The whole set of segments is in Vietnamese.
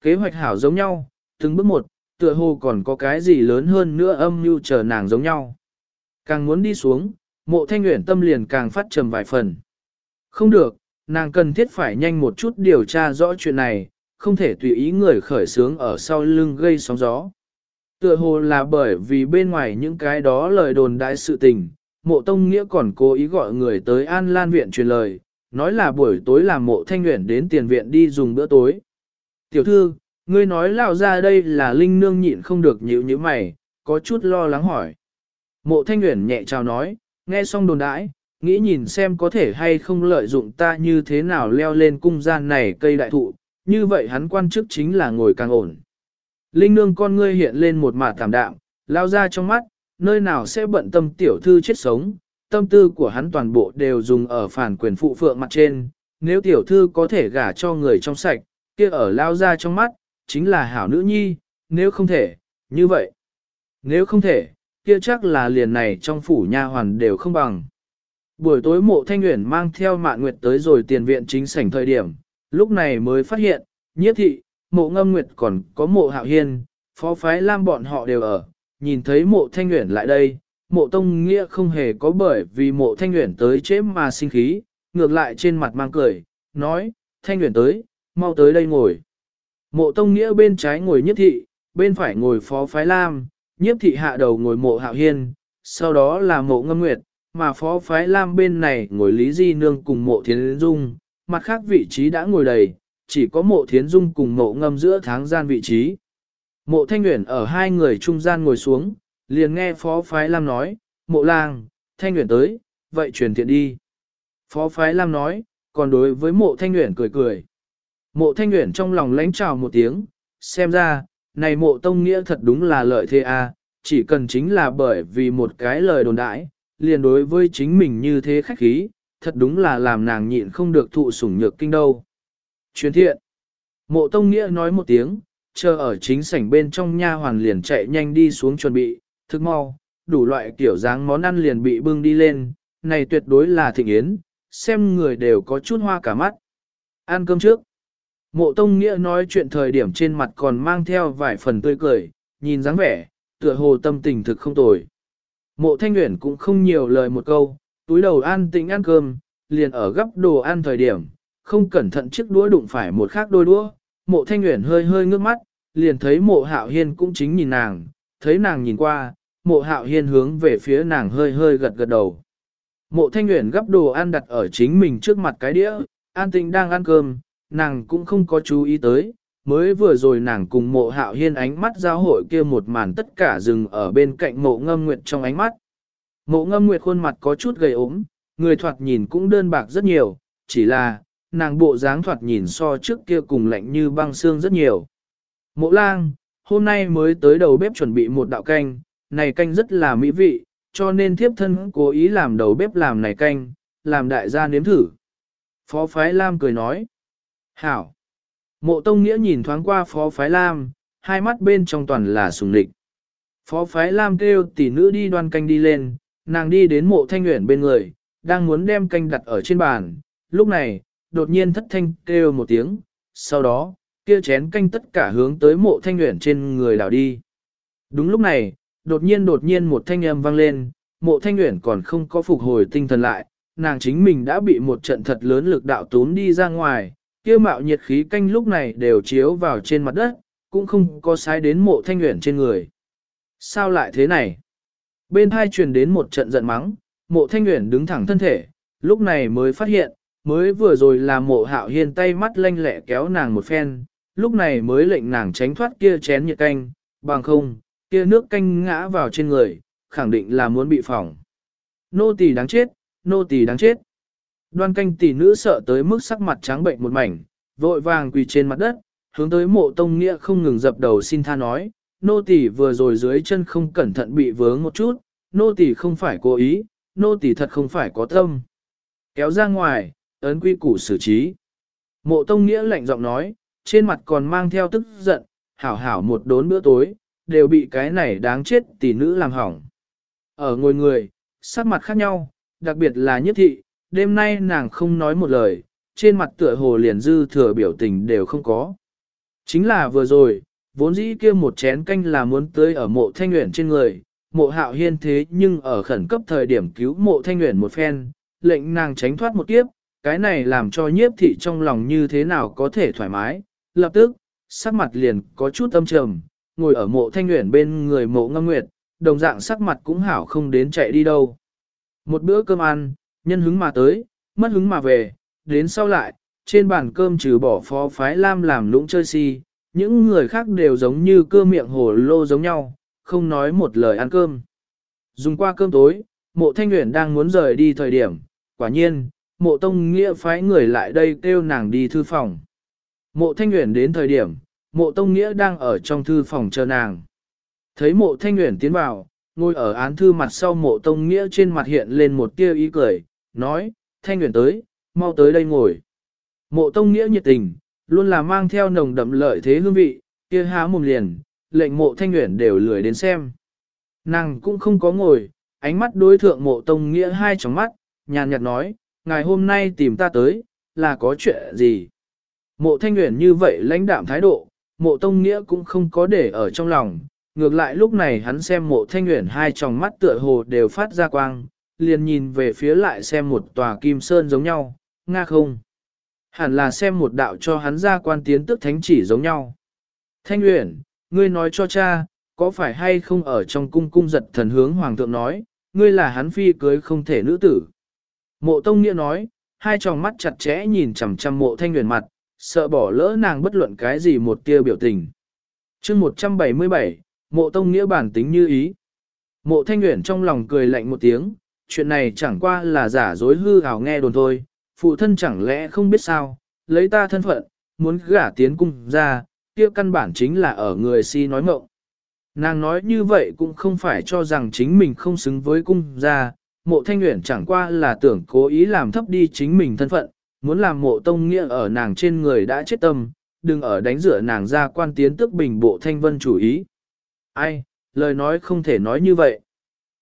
kế hoạch hảo giống nhau, từng bước một, tựa hồ còn có cái gì lớn hơn nữa âm mưu chờ nàng giống nhau. Càng muốn đi xuống, mộ thanh nguyện tâm liền càng phát trầm vài phần. Không được, nàng cần thiết phải nhanh một chút điều tra rõ chuyện này, không thể tùy ý người khởi sướng ở sau lưng gây sóng gió. Tựa hồ là bởi vì bên ngoài những cái đó lời đồn đại sự tình, mộ tông nghĩa còn cố ý gọi người tới An Lan viện truyền lời, nói là buổi tối làm mộ thanh nguyện đến tiền viện đi dùng bữa tối. Tiểu thư, ngươi nói lao ra đây là linh nương nhịn không được nhíu như mày, có chút lo lắng hỏi. Mộ thanh nguyện nhẹ chào nói, nghe xong đồn đãi, nghĩ nhìn xem có thể hay không lợi dụng ta như thế nào leo lên cung gian này cây đại thụ, như vậy hắn quan chức chính là ngồi càng ổn. Linh nương con ngươi hiện lên một mả thảm đạm, lao ra trong mắt, nơi nào sẽ bận tâm tiểu thư chết sống, tâm tư của hắn toàn bộ đều dùng ở phản quyền phụ phượng mặt trên, nếu tiểu thư có thể gả cho người trong sạch, kia ở lao ra trong mắt, chính là hảo nữ nhi, nếu không thể, như vậy. Nếu không thể, kia chắc là liền này trong phủ nha hoàn đều không bằng. Buổi tối mộ thanh nguyện mang theo mạng nguyệt tới rồi tiền viện chính sảnh thời điểm, lúc này mới phát hiện, nhiếp thị, mộ ngâm nguyệt còn có mộ hạo hiên, phó phái lam bọn họ đều ở, nhìn thấy mộ thanh nguyện lại đây, mộ tông nghĩa không hề có bởi vì mộ thanh nguyện tới chế mà sinh khí, ngược lại trên mặt mang cười, nói, thanh nguyện tới, mau tới đây ngồi. Mộ tông nghĩa bên trái ngồi nhiếp thị, bên phải ngồi phó phái lam, nhiếp thị hạ đầu ngồi mộ hạo hiên, sau đó là mộ ngâm nguyệt, mà phó phái lam bên này ngồi lý di nương cùng mộ thiến dung, mặt khác vị trí đã ngồi đầy, chỉ có mộ thiến dung cùng mộ ngâm giữa tháng gian vị trí. Mộ thanh nguyện ở hai người trung gian ngồi xuống, liền nghe phó phái lam nói, mộ lang, thanh nguyện tới, vậy truyền thiện đi. Phó phái lam nói, còn đối với mộ thanh nguyện cười cười. Mộ thanh nguyện trong lòng lánh trào một tiếng, xem ra, này mộ tông nghĩa thật đúng là lợi thế a à, chỉ cần chính là bởi vì một cái lời đồn đãi, liền đối với chính mình như thế khách khí, thật đúng là làm nàng nhịn không được thụ sủng nhược kinh đâu. Chuyến thiện. Mộ Tông Nghĩa nói một tiếng, chờ ở chính sảnh bên trong nha hoàn liền chạy nhanh đi xuống chuẩn bị, thức mau, đủ loại kiểu dáng món ăn liền bị bưng đi lên, này tuyệt đối là thịnh yến, xem người đều có chút hoa cả mắt. Ăn cơm trước. Mộ Tông Nghĩa nói chuyện thời điểm trên mặt còn mang theo vài phần tươi cười, nhìn dáng vẻ, tựa hồ tâm tình thực không tồi. Mộ Thanh Nguyễn cũng không nhiều lời một câu, túi đầu an tĩnh ăn cơm, liền ở gấp đồ ăn thời điểm, không cẩn thận chiếc đũa đụng phải một khác đôi đũa, mộ Thanh Nguyễn hơi hơi ngước mắt, liền thấy mộ Hạo Hiên cũng chính nhìn nàng, thấy nàng nhìn qua, mộ Hạo Hiên hướng về phía nàng hơi hơi gật gật đầu. Mộ Thanh Nguyễn gấp đồ ăn đặt ở chính mình trước mặt cái đĩa, an tĩnh đang ăn cơm, nàng cũng không có chú ý tới, mới vừa rồi nàng cùng mộ hạo hiên ánh mắt giao hội kia một màn tất cả dừng ở bên cạnh mộ ngâm nguyệt trong ánh mắt. Mộ ngâm nguyệt khuôn mặt có chút gầy ốm, người thoạt nhìn cũng đơn bạc rất nhiều, chỉ là, nàng bộ dáng thoạt nhìn so trước kia cùng lạnh như băng xương rất nhiều. Mộ lang, hôm nay mới tới đầu bếp chuẩn bị một đạo canh, này canh rất là mỹ vị, cho nên thiếp thân cố ý làm đầu bếp làm này canh, làm đại gia nếm thử. Phó Phái Lam cười nói. Hảo. Mộ Tông Nghĩa nhìn thoáng qua Phó Phái Lam, hai mắt bên trong toàn là sùng địch. Phó Phái Lam kêu tỷ nữ đi đoan canh đi lên, nàng đi đến mộ thanh nguyện bên người, đang muốn đem canh đặt ở trên bàn. Lúc này, đột nhiên thất thanh kêu một tiếng, sau đó, kia chén canh tất cả hướng tới mộ thanh nguyện trên người đảo đi. Đúng lúc này, đột nhiên đột nhiên một thanh âm vang lên, mộ thanh nguyện còn không có phục hồi tinh thần lại, nàng chính mình đã bị một trận thật lớn lực đạo tốn đi ra ngoài, kia mạo nhiệt khí canh lúc này đều chiếu vào trên mặt đất, cũng không có sai đến mộ thanh nguyện trên người. Sao lại thế này? Bên hai truyền đến một trận giận mắng, mộ thanh nguyện đứng thẳng thân thể, lúc này mới phát hiện, mới vừa rồi là mộ hạo hiên tay mắt lanh lẹ kéo nàng một phen, lúc này mới lệnh nàng tránh thoát kia chén nhiệt canh, bằng không, kia nước canh ngã vào trên người, khẳng định là muốn bị phỏng. Nô tỳ đáng chết, nô tỳ đáng chết. Đoan canh tỷ nữ sợ tới mức sắc mặt trắng bệnh một mảnh, vội vàng quỳ trên mặt đất, hướng tới mộ tông nghĩa không ngừng dập đầu xin tha nói, nô tỷ vừa rồi dưới chân không cẩn thận bị vướng một chút, nô tỷ không phải cố ý, nô tỷ thật không phải có tâm. Kéo ra ngoài, ấn quy củ xử trí. Mộ tông nghĩa lạnh giọng nói, trên mặt còn mang theo tức giận, hảo hảo một đốn bữa tối, đều bị cái này đáng chết tỷ nữ làm hỏng. Ở ngồi người, sắc mặt khác nhau, đặc biệt là nhất thị, đêm nay nàng không nói một lời, trên mặt tựa hồ liền dư thừa biểu tình đều không có. Chính là vừa rồi, vốn dĩ kia một chén canh là muốn tới ở mộ thanh nguyện trên người, mộ hạo hiên thế nhưng ở khẩn cấp thời điểm cứu mộ thanh nguyện một phen, lệnh nàng tránh thoát một kiếp, cái này làm cho nhiếp thị trong lòng như thế nào có thể thoải mái, lập tức, sắc mặt liền có chút âm trầm, ngồi ở mộ thanh nguyện bên người mộ ngâm nguyệt, đồng dạng sắc mặt cũng hảo không đến chạy đi đâu. Một bữa cơm ăn, nhân hứng mà tới, mất hứng mà về, đến sau lại, trên bàn cơm trừ bỏ phó phái lam làm lũng chơi si, những người khác đều giống như cơ miệng hồ lô giống nhau, không nói một lời ăn cơm. Dùng qua cơm tối, mộ thanh nguyện đang muốn rời đi thời điểm, quả nhiên, mộ tông nghĩa phái người lại đây kêu nàng đi thư phòng. Mộ thanh nguyện đến thời điểm, mộ tông nghĩa đang ở trong thư phòng chờ nàng. Thấy mộ thanh nguyện tiến vào, ngồi ở án thư mặt sau mộ tông nghĩa trên mặt hiện lên một tia ý cười, nói, thanh nguyện tới, mau tới đây ngồi. Mộ tông nghĩa nhiệt tình, luôn là mang theo nồng đậm lợi thế hương vị, kia há mồm liền, lệnh mộ thanh nguyện đều lười đến xem. Nàng cũng không có ngồi, ánh mắt đối thượng mộ tông nghĩa hai tròng mắt, nhàn nhạt nói, ngày hôm nay tìm ta tới, là có chuyện gì? Mộ thanh nguyện như vậy lãnh đạm thái độ, mộ tông nghĩa cũng không có để ở trong lòng, ngược lại lúc này hắn xem mộ thanh nguyện hai tròng mắt tựa hồ đều phát ra quang, liền nhìn về phía lại xem một tòa kim sơn giống nhau, nga không? Hẳn là xem một đạo cho hắn ra quan tiến tức thánh chỉ giống nhau. Thanh uyển, ngươi nói cho cha, có phải hay không ở trong cung cung giật thần hướng hoàng thượng nói, ngươi là hắn phi cưới không thể nữ tử. Mộ Tông Nghĩa nói, hai tròng mắt chặt chẽ nhìn chằm chằm mộ thanh uyển mặt, sợ bỏ lỡ nàng bất luận cái gì một tia biểu tình. chương 177, mộ Tông Nghĩa bản tính như ý. Mộ thanh uyển trong lòng cười lạnh một tiếng, chuyện này chẳng qua là giả dối hư ảo nghe đồn thôi, phụ thân chẳng lẽ không biết sao, lấy ta thân phận, muốn gả tiến cung ra, kia căn bản chính là ở người si nói mộng. Nàng nói như vậy cũng không phải cho rằng chính mình không xứng với cung ra, mộ thanh nguyện chẳng qua là tưởng cố ý làm thấp đi chính mình thân phận, muốn làm mộ tông nghĩa ở nàng trên người đã chết tâm, đừng ở đánh rửa nàng ra quan tiến tức bình bộ thanh vân chủ ý. Ai, lời nói không thể nói như vậy.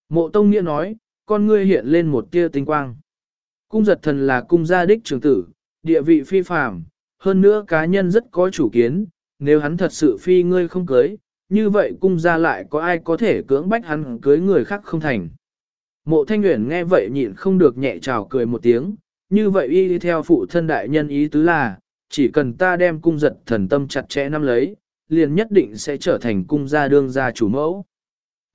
Mộ tông nghĩa nói, con ngươi hiện lên một tia tinh quang. Cung giật thần là cung gia đích trưởng tử, địa vị phi phàm, hơn nữa cá nhân rất có chủ kiến, nếu hắn thật sự phi ngươi không cưới, như vậy cung gia lại có ai có thể cưỡng bách hắn cưới người khác không thành. Mộ thanh nguyện nghe vậy nhịn không được nhẹ trào cười một tiếng, như vậy y theo phụ thân đại nhân ý tứ là, chỉ cần ta đem cung giật thần tâm chặt chẽ nắm lấy, liền nhất định sẽ trở thành cung gia đương gia chủ mẫu.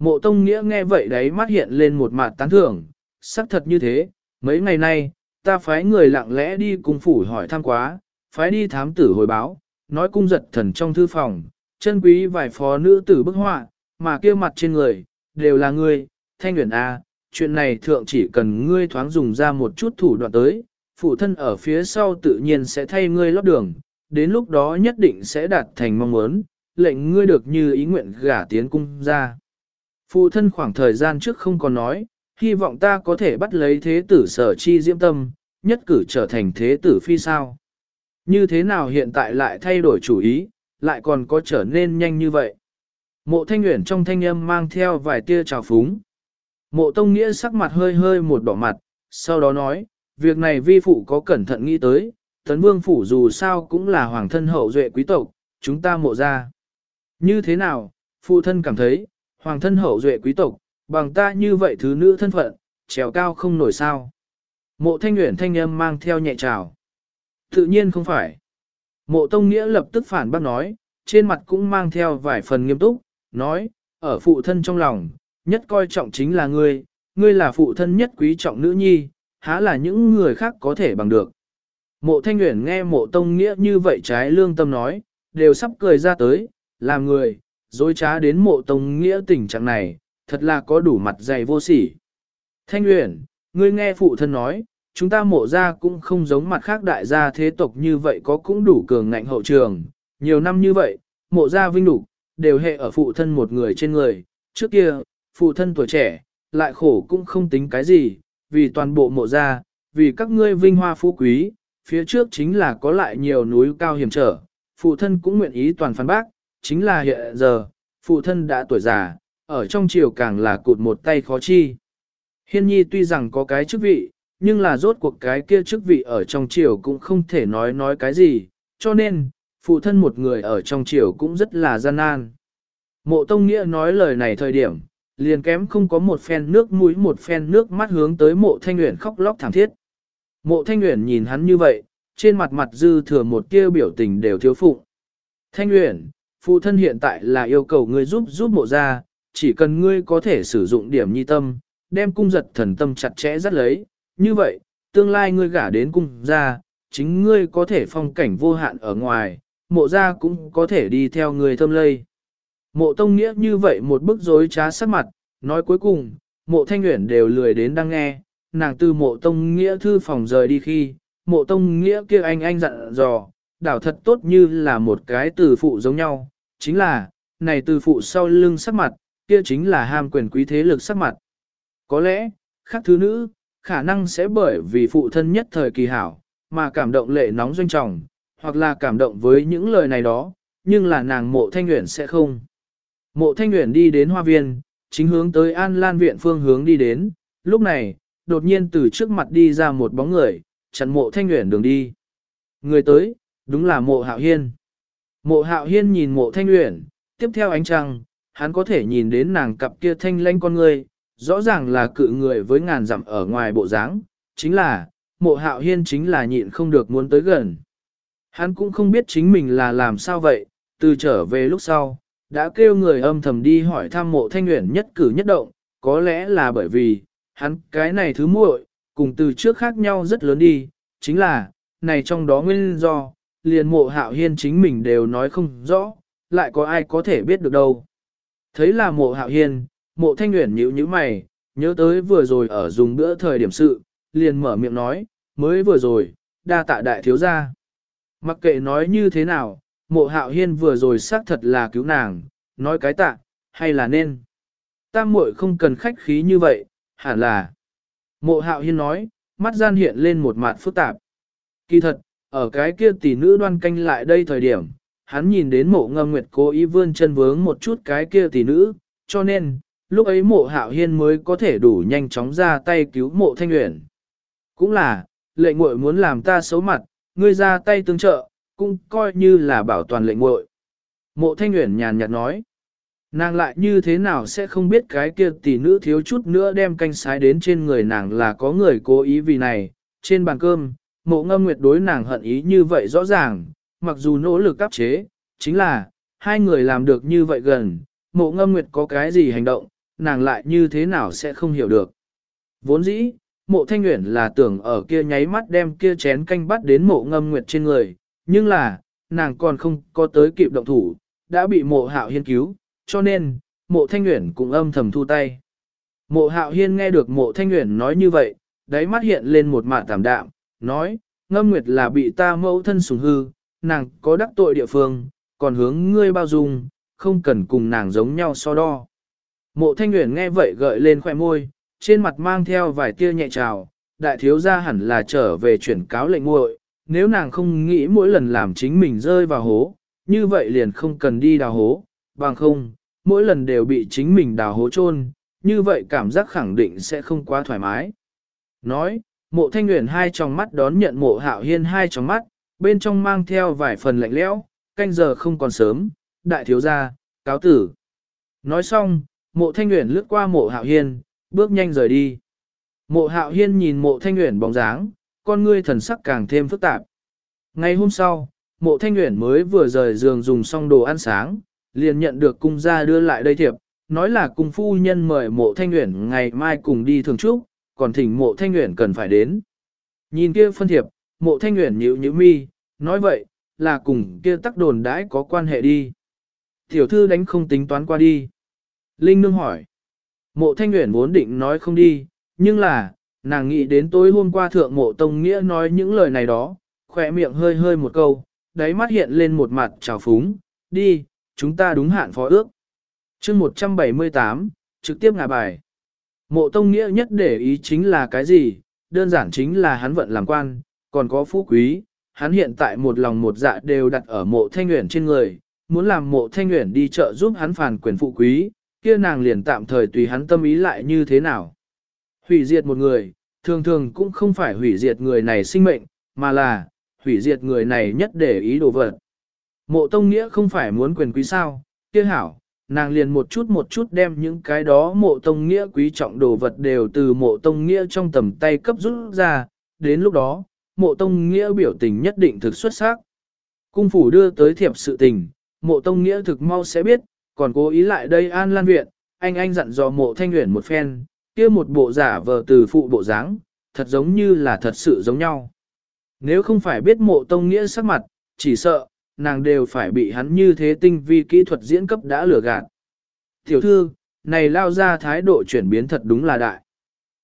Mộ tông nghĩa nghe vậy đấy mắt hiện lên một mặt tán thưởng, xác thật như thế, mấy ngày nay, ta phái người lặng lẽ đi cung phủ hỏi thăm quá, phái đi thám tử hồi báo, nói cung giật thần trong thư phòng, chân quý vài phó nữ tử bức họa, mà kia mặt trên người, đều là ngươi, thanh nguyện A, à, chuyện này thượng chỉ cần ngươi thoáng dùng ra một chút thủ đoạn tới, phụ thân ở phía sau tự nhiên sẽ thay ngươi lót đường, đến lúc đó nhất định sẽ đạt thành mong muốn, lệnh ngươi được như ý nguyện gả tiến cung ra. Phụ thân khoảng thời gian trước không còn nói, hy vọng ta có thể bắt lấy thế tử sở chi diễm tâm, nhất cử trở thành thế tử phi sao. Như thế nào hiện tại lại thay đổi chủ ý, lại còn có trở nên nhanh như vậy. Mộ thanh nguyện trong thanh âm mang theo vài tia trào phúng. Mộ tông nghĩa sắc mặt hơi hơi một đỏ mặt, sau đó nói, việc này vi phụ có cẩn thận nghĩ tới, tấn vương phủ dù sao cũng là hoàng thân hậu duệ quý tộc, chúng ta mộ ra. Như thế nào, phụ thân cảm thấy, hoàng thân hậu duệ quý tộc, bằng ta như vậy thứ nữ thân phận, trèo cao không nổi sao. Mộ thanh nguyện thanh âm mang theo nhẹ trào. Tự nhiên không phải. Mộ tông nghĩa lập tức phản bác nói, trên mặt cũng mang theo vài phần nghiêm túc, nói, ở phụ thân trong lòng, nhất coi trọng chính là ngươi, ngươi là phụ thân nhất quý trọng nữ nhi, há là những người khác có thể bằng được. Mộ thanh nguyện nghe mộ tông nghĩa như vậy trái lương tâm nói, đều sắp cười ra tới, làm người, dối trá đến mộ tông nghĩa tình trạng này, thật là có đủ mặt dày vô sỉ. Thanh uyển, ngươi nghe phụ thân nói, chúng ta mộ ra cũng không giống mặt khác đại gia thế tộc như vậy có cũng đủ cường ngạnh hậu trường. Nhiều năm như vậy, mộ ra vinh đủ, đều hệ ở phụ thân một người trên người. Trước kia, phụ thân tuổi trẻ, lại khổ cũng không tính cái gì, vì toàn bộ mộ ra, vì các ngươi vinh hoa phú quý, phía trước chính là có lại nhiều núi cao hiểm trở. Phụ thân cũng nguyện ý toàn phán bác, chính là hiện giờ, phụ thân đã tuổi già, ở trong triều càng là cụt một tay khó chi. Hiên nhi tuy rằng có cái chức vị, nhưng là rốt cuộc cái kia chức vị ở trong triều cũng không thể nói nói cái gì, cho nên, phụ thân một người ở trong triều cũng rất là gian nan. Mộ Tông Nghĩa nói lời này thời điểm, liền kém không có một phen nước mũi một phen nước mắt hướng tới mộ thanh nguyện khóc lóc thảm thiết. Mộ thanh nguyện nhìn hắn như vậy, trên mặt mặt dư thừa một kia biểu tình đều thiếu phụ. Thanh nguyện, phụ thân hiện tại là yêu cầu ngươi giúp giúp mộ ra, chỉ cần ngươi có thể sử dụng điểm nhi tâm, đem cung giật thần tâm chặt chẽ dắt lấy, như vậy, tương lai ngươi gả đến cung ra, chính ngươi có thể phong cảnh vô hạn ở ngoài, mộ ra cũng có thể đi theo người thâm lây. Mộ tông nghĩa như vậy một bức rối trá sắc mặt, nói cuối cùng, mộ thanh nguyện đều lười đến đang nghe, nàng từ mộ tông nghĩa thư phòng rời đi khi, mộ tông nghĩa kia anh anh dặn dò, đảo thật tốt như là một cái từ phụ giống nhau, chính là, này từ phụ sau lưng sắc mặt, kia chính là ham quyền quý thế lực sắc mặt. Có lẽ, khác thứ nữ, khả năng sẽ bởi vì phụ thân nhất thời kỳ hảo, mà cảm động lệ nóng doanh trọng, hoặc là cảm động với những lời này đó, nhưng là nàng mộ thanh nguyện sẽ không. Mộ thanh nguyện đi đến hoa viên, chính hướng tới An Lan viện phương hướng đi đến, lúc này, đột nhiên từ trước mặt đi ra một bóng người, chặn mộ thanh nguyện đường đi. Người tới, đúng là mộ hạo hiên. Mộ hạo hiên nhìn mộ thanh uyển, tiếp theo ánh trăng, hắn có thể nhìn đến nàng cặp kia thanh lanh con người, rõ ràng là cự người với ngàn dặm ở ngoài bộ dáng, chính là, mộ hạo hiên chính là nhịn không được muốn tới gần. Hắn cũng không biết chính mình là làm sao vậy, từ trở về lúc sau, đã kêu người âm thầm đi hỏi thăm mộ thanh nguyện nhất cử nhất động, có lẽ là bởi vì, hắn cái này thứ muội cùng từ trước khác nhau rất lớn đi, chính là, này trong đó nguyên do, liền mộ hạo hiên chính mình đều nói không rõ, lại có ai có thể biết được đâu. Thấy là mộ hạo hiên, mộ thanh nguyện nhíu như mày, nhớ tới vừa rồi ở dùng bữa thời điểm sự, liền mở miệng nói, mới vừa rồi, đa tạ đại thiếu gia. Mặc kệ nói như thế nào, mộ hạo hiên vừa rồi xác thật là cứu nàng, nói cái tạ, hay là nên. Tam muội không cần khách khí như vậy, hẳn là. Mộ hạo hiên nói, mắt gian hiện lên một mặt phức tạp. Kỳ thật, ở cái kia tỷ nữ đoan canh lại đây thời điểm, hắn nhìn đến mộ ngâm nguyệt cố ý vươn chân vướng một chút cái kia tỷ nữ, cho nên, lúc ấy mộ hạo hiên mới có thể đủ nhanh chóng ra tay cứu mộ thanh nguyện. Cũng là, lệ muội muốn làm ta xấu mặt, ngươi ra tay tương trợ, cũng coi như là bảo toàn lệ muội. Mộ thanh nguyện nhàn nhạt nói, nàng lại như thế nào sẽ không biết cái kia tỷ nữ thiếu chút nữa đem canh sái đến trên người nàng là có người cố ý vì này, trên bàn cơm, mộ ngâm nguyệt đối nàng hận ý như vậy rõ ràng, mặc dù nỗ lực áp chế, chính là, hai người làm được như vậy gần, mộ ngâm nguyệt có cái gì hành động, nàng lại như thế nào sẽ không hiểu được. Vốn dĩ, mộ thanh nguyện là tưởng ở kia nháy mắt đem kia chén canh bắt đến mộ ngâm nguyệt trên người, nhưng là, nàng còn không có tới kịp động thủ, đã bị mộ hạo hiên cứu, cho nên, mộ thanh nguyện cũng âm thầm thu tay. Mộ hạo hiên nghe được mộ thanh nguyện nói như vậy, đáy mắt hiện lên một mạn tảm đạm, nói, ngâm nguyệt là bị ta mẫu thân sủng hư, nàng có đắc tội địa phương, còn hướng ngươi bao dung, không cần cùng nàng giống nhau so đo. Mộ thanh nguyện nghe vậy gợi lên khoẻ môi, trên mặt mang theo vài tia nhẹ trào, đại thiếu gia hẳn là trở về chuyển cáo lệnh muội, nếu nàng không nghĩ mỗi lần làm chính mình rơi vào hố, như vậy liền không cần đi đào hố, bằng không, mỗi lần đều bị chính mình đào hố chôn, như vậy cảm giác khẳng định sẽ không quá thoải mái. Nói, mộ thanh nguyện hai tròng mắt đón nhận mộ hạo hiên hai tròng mắt, bên trong mang theo vài phần lạnh lẽo, canh giờ không còn sớm, đại thiếu gia, cáo tử. Nói xong, mộ thanh nguyện lướt qua mộ hạo hiên, bước nhanh rời đi. Mộ hạo hiên nhìn mộ thanh nguyện bóng dáng, con ngươi thần sắc càng thêm phức tạp. Ngày hôm sau, mộ thanh nguyện mới vừa rời giường dùng xong đồ ăn sáng, liền nhận được cung gia đưa lại đây thiệp, nói là cung phu nhân mời mộ thanh nguyện ngày mai cùng đi thường trúc, còn thỉnh mộ thanh nguyện cần phải đến. Nhìn kia phân thiệp, mộ thanh nguyện nhíu nhíu mi, nói vậy, là cùng kia tắc đồn đãi có quan hệ đi. Tiểu thư đánh không tính toán qua đi. Linh nương hỏi. Mộ thanh nguyện vốn định nói không đi, nhưng là, nàng nghĩ đến tối hôm qua thượng mộ tông nghĩa nói những lời này đó, khỏe miệng hơi hơi một câu, đáy mắt hiện lên một mặt trào phúng, đi, chúng ta đúng hạn phó ước. chương 178, trực tiếp ngả bài. Mộ tông nghĩa nhất để ý chính là cái gì, đơn giản chính là hắn vận làm quan, còn có phú quý, hắn hiện tại một lòng một dạ đều đặt ở mộ thanh nguyện trên người, muốn làm mộ thanh nguyện đi chợ giúp hắn phản quyền phụ quý, kia nàng liền tạm thời tùy hắn tâm ý lại như thế nào. Hủy diệt một người, thường thường cũng không phải hủy diệt người này sinh mệnh, mà là hủy diệt người này nhất để ý đồ vật. Mộ Tông Nghĩa không phải muốn quyền quý sao, kia hảo, nàng liền một chút một chút đem những cái đó mộ Tông Nghĩa quý trọng đồ vật đều từ mộ Tông Nghĩa trong tầm tay cấp rút ra, đến lúc đó, mộ Tông Nghĩa biểu tình nhất định thực xuất sắc. Cung phủ đưa tới thiệp sự tình, mộ Tông Nghĩa thực mau sẽ biết, còn cố ý lại đây an lan viện, anh anh dặn dò mộ thanh nguyện một phen, kia một bộ giả vờ từ phụ bộ dáng, thật giống như là thật sự giống nhau. Nếu không phải biết mộ tông nghĩa sắc mặt, chỉ sợ, nàng đều phải bị hắn như thế tinh vi kỹ thuật diễn cấp đã lừa gạt. Tiểu thư, này lao ra thái độ chuyển biến thật đúng là đại.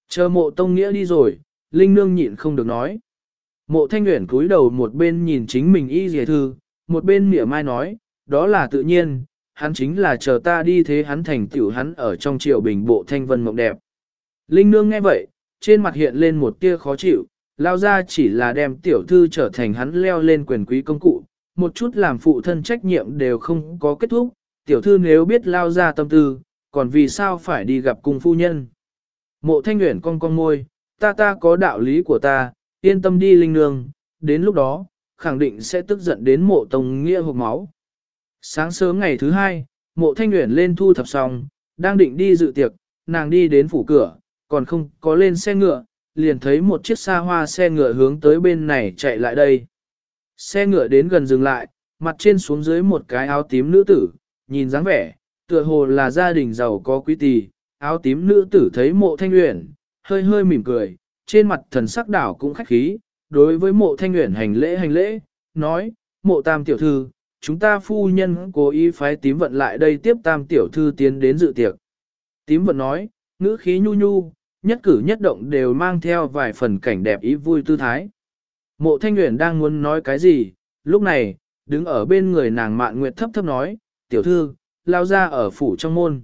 Chờ mộ tông nghĩa đi rồi, Linh Nương nhịn không được nói. Mộ thanh nguyện cúi đầu một bên nhìn chính mình y dề thư, một bên mỉa mai nói, đó là tự nhiên, hắn chính là chờ ta đi thế hắn thành tiểu hắn ở trong triều bình bộ thanh vân mộng đẹp. Linh Nương nghe vậy, trên mặt hiện lên một tia khó chịu, lao ra chỉ là đem tiểu thư trở thành hắn leo lên quyền quý công cụ, một chút làm phụ thân trách nhiệm đều không có kết thúc, tiểu thư nếu biết lao ra tâm tư, còn vì sao phải đi gặp cung phu nhân. Mộ thanh nguyện con con môi, ta ta có đạo lý của ta, yên tâm đi linh nương, đến lúc đó, khẳng định sẽ tức giận đến mộ tông nghĩa hộp máu. Sáng sớm ngày thứ hai, mộ thanh nguyện lên thu thập xong, đang định đi dự tiệc, nàng đi đến phủ cửa, còn không có lên xe ngựa, liền thấy một chiếc xa hoa xe ngựa hướng tới bên này chạy lại đây. Xe ngựa đến gần dừng lại, mặt trên xuống dưới một cái áo tím nữ tử, nhìn dáng vẻ, tựa hồ là gia đình giàu có quý tỳ, áo tím nữ tử thấy mộ thanh uyển, hơi hơi mỉm cười, trên mặt thần sắc đảo cũng khách khí, đối với mộ thanh uyển hành lễ hành lễ, nói, mộ tam tiểu thư, chúng ta phu nhân cố ý phái tím vận lại đây tiếp tam tiểu thư tiến đến dự tiệc. Tím vận nói, ngữ khí nhu nhu, nhất cử nhất động đều mang theo vài phần cảnh đẹp ý vui tư thái. Mộ Thanh Nguyễn đang muốn nói cái gì, lúc này, đứng ở bên người nàng mạn nguyệt thấp thấp nói, tiểu thư, lao ra ở phủ trong môn.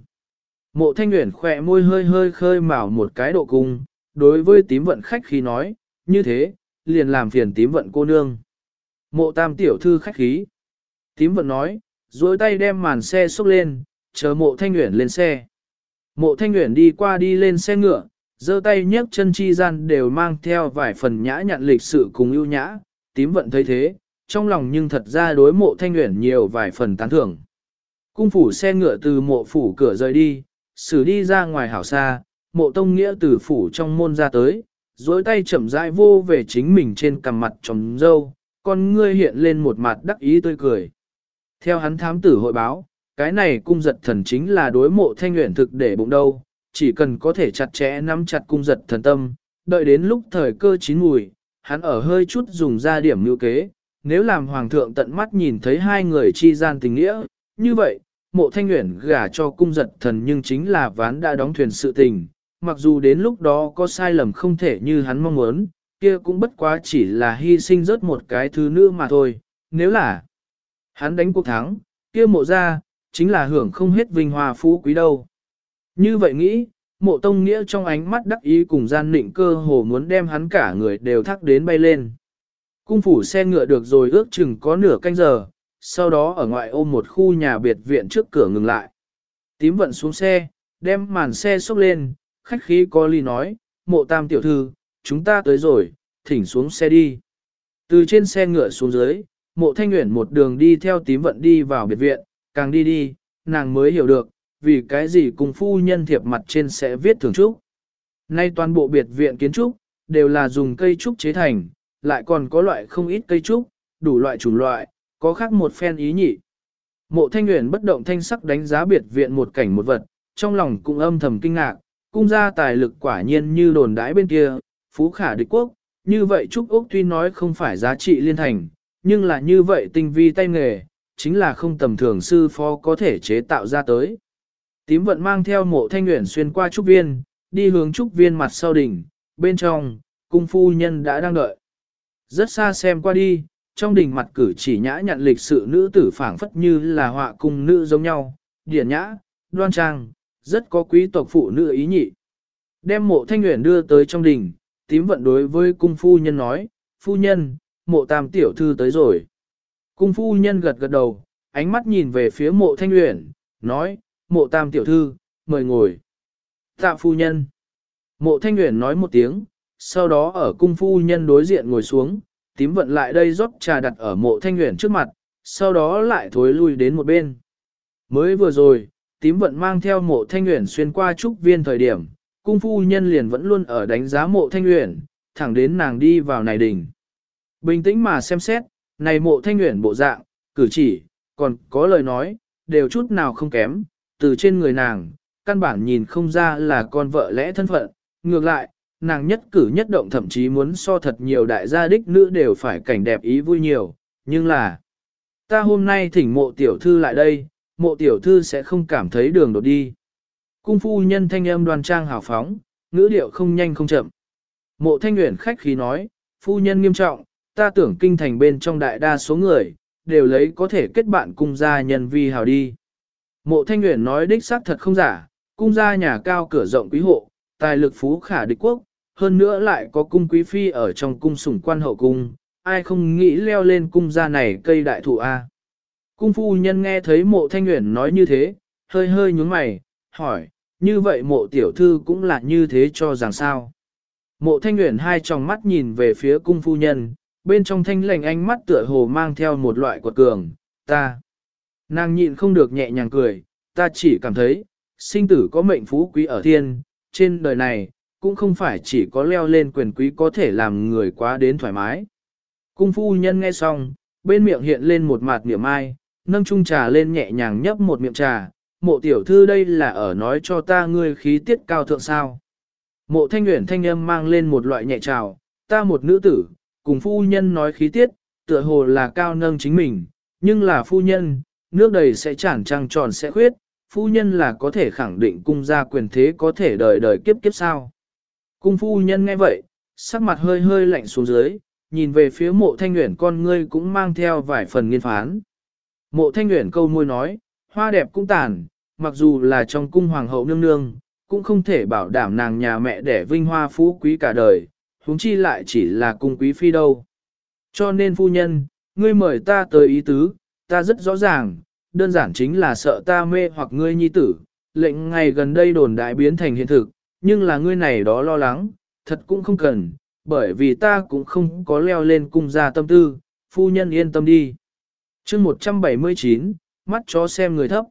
Mộ Thanh Nguyễn khỏe môi hơi hơi khơi mào một cái độ cung, đối với tím vận khách khí nói, như thế, liền làm phiền tím vận cô nương. Mộ tam tiểu thư khách khí. Tím vận nói, duỗi tay đem màn xe xúc lên, chờ mộ Thanh Nguyễn lên xe. Mộ Thanh Nguyễn đi qua đi lên xe ngựa, giơ tay nhấc chân chi gian đều mang theo vài phần nhã nhặn lịch sự cùng ưu nhã, tím vận thấy thế, trong lòng nhưng thật ra đối mộ thanh nguyện nhiều vài phần tán thưởng. Cung phủ xe ngựa từ mộ phủ cửa rời đi, xử đi ra ngoài hảo xa, mộ tông nghĩa từ phủ trong môn ra tới, dối tay chậm rãi vô về chính mình trên cằm mặt trồng dâu, con ngươi hiện lên một mặt đắc ý tươi cười. Theo hắn thám tử hội báo, cái này cung giật thần chính là đối mộ thanh nguyện thực để bụng đâu, chỉ cần có thể chặt chẽ nắm chặt cung giật thần tâm, đợi đến lúc thời cơ chín mùi, hắn ở hơi chút dùng ra điểm lưu kế, nếu làm hoàng thượng tận mắt nhìn thấy hai người chi gian tình nghĩa, như vậy, mộ thanh nguyện gả cho cung giật thần nhưng chính là ván đã đóng thuyền sự tình, mặc dù đến lúc đó có sai lầm không thể như hắn mong muốn, kia cũng bất quá chỉ là hy sinh rớt một cái thứ nữa mà thôi, nếu là hắn đánh cuộc thắng, kia mộ ra, chính là hưởng không hết vinh hoa phú quý đâu. Như vậy nghĩ, mộ tông nghĩa trong ánh mắt đắc ý cùng gian nịnh cơ hồ muốn đem hắn cả người đều thắc đến bay lên. Cung phủ xe ngựa được rồi ước chừng có nửa canh giờ, sau đó ở ngoại ôm một khu nhà biệt viện trước cửa ngừng lại. Tím vận xuống xe, đem màn xe xốc lên, khách khí có ly nói, mộ tam tiểu thư, chúng ta tới rồi, thỉnh xuống xe đi. Từ trên xe ngựa xuống dưới, mộ thanh nguyện một đường đi theo tím vận đi vào biệt viện, càng đi đi, nàng mới hiểu được, vì cái gì cùng phu nhân thiệp mặt trên sẽ viết thường trúc. Nay toàn bộ biệt viện kiến trúc, đều là dùng cây trúc chế thành, lại còn có loại không ít cây trúc, đủ loại chủng loại, có khác một phen ý nhị. Mộ thanh nguyện bất động thanh sắc đánh giá biệt viện một cảnh một vật, trong lòng cũng âm thầm kinh ngạc, cung gia tài lực quả nhiên như đồn đãi bên kia, phú khả địch quốc, như vậy Trúc Úc tuy nói không phải giá trị liên thành, nhưng là như vậy tinh vi tay nghề, chính là không tầm thường sư phó có thể chế tạo ra tới. Tím vận mang theo mộ thanh nguyện xuyên qua trúc viên, đi hướng trúc viên mặt sau đỉnh, bên trong, cung phu nhân đã đang đợi. Rất xa xem qua đi, trong đỉnh mặt cử chỉ nhã nhận lịch sự nữ tử phảng phất như là họa cung nữ giống nhau, điển nhã, đoan trang, rất có quý tộc phụ nữ ý nhị. Đem mộ thanh nguyện đưa tới trong đỉnh, tím vận đối với cung phu nhân nói, phu nhân, mộ tam tiểu thư tới rồi. Cung phu nhân gật gật đầu, ánh mắt nhìn về phía mộ thanh nguyện, nói, mộ tam tiểu thư, mời ngồi. Tạ phu nhân. Mộ thanh nguyện nói một tiếng, sau đó ở cung phu nhân đối diện ngồi xuống, tím vận lại đây rót trà đặt ở mộ thanh nguyện trước mặt, sau đó lại thối lui đến một bên. Mới vừa rồi, tím vận mang theo mộ thanh nguyện xuyên qua trúc viên thời điểm, cung phu nhân liền vẫn luôn ở đánh giá mộ thanh nguyện, thẳng đến nàng đi vào này đỉnh. Bình tĩnh mà xem xét, này mộ thanh nguyện bộ dạng, cử chỉ, còn có lời nói, đều chút nào không kém, từ trên người nàng, căn bản nhìn không ra là con vợ lẽ thân phận, ngược lại, nàng nhất cử nhất động thậm chí muốn so thật nhiều đại gia đích nữ đều phải cảnh đẹp ý vui nhiều, nhưng là, ta hôm nay thỉnh mộ tiểu thư lại đây, mộ tiểu thư sẽ không cảm thấy đường đột đi. Cung phu nhân thanh âm đoan trang hào phóng, ngữ điệu không nhanh không chậm. Mộ thanh nguyện khách khí nói, phu nhân nghiêm trọng, ta tưởng kinh thành bên trong đại đa số người, đều lấy có thể kết bạn cung gia nhân vi hào đi. Mộ thanh nguyện nói đích xác thật không giả, cung gia nhà cao cửa rộng quý hộ, tài lực phú khả địch quốc, hơn nữa lại có cung quý phi ở trong cung sủng quan hậu cung, ai không nghĩ leo lên cung gia này cây đại thụ A. Cung phu nhân nghe thấy mộ thanh nguyện nói như thế, hơi hơi nhúng mày, hỏi, như vậy mộ tiểu thư cũng là như thế cho rằng sao. Mộ thanh nguyện hai tròng mắt nhìn về phía cung phu nhân, bên trong thanh lành ánh mắt tựa hồ mang theo một loại quật cường, ta. Nàng nhịn không được nhẹ nhàng cười, ta chỉ cảm thấy, sinh tử có mệnh phú quý ở thiên, trên đời này, cũng không phải chỉ có leo lên quyền quý có thể làm người quá đến thoải mái. Cung phu nhân nghe xong, bên miệng hiện lên một mặt niệm ai, nâng chung trà lên nhẹ nhàng nhấp một miệng trà, mộ tiểu thư đây là ở nói cho ta ngươi khí tiết cao thượng sao. Mộ thanh nguyện thanh âm mang lên một loại nhẹ trào, ta một nữ tử, cùng phu nhân nói khí tiết, tựa hồ là cao nâng chính mình, nhưng là phu nhân, nước đầy sẽ tràn trăng tròn sẽ khuyết, phu nhân là có thể khẳng định cung gia quyền thế có thể đời đời kiếp kiếp sao. Cung phu nhân nghe vậy, sắc mặt hơi hơi lạnh xuống dưới, nhìn về phía mộ thanh nguyện con ngươi cũng mang theo vài phần nghiên phán. Mộ thanh nguyện câu môi nói, hoa đẹp cũng tàn, mặc dù là trong cung hoàng hậu nương nương, cũng không thể bảo đảm nàng nhà mẹ để vinh hoa phú quý cả đời, huống chi lại chỉ là cung quý phi đâu. Cho nên phu nhân, ngươi mời ta tới ý tứ, ta rất rõ ràng, đơn giản chính là sợ ta mê hoặc ngươi nhi tử, lệnh ngày gần đây đồn đại biến thành hiện thực, nhưng là ngươi này đó lo lắng, thật cũng không cần, bởi vì ta cũng không có leo lên cung gia tâm tư, phu nhân yên tâm đi. chương 179, mắt chó xem người thấp.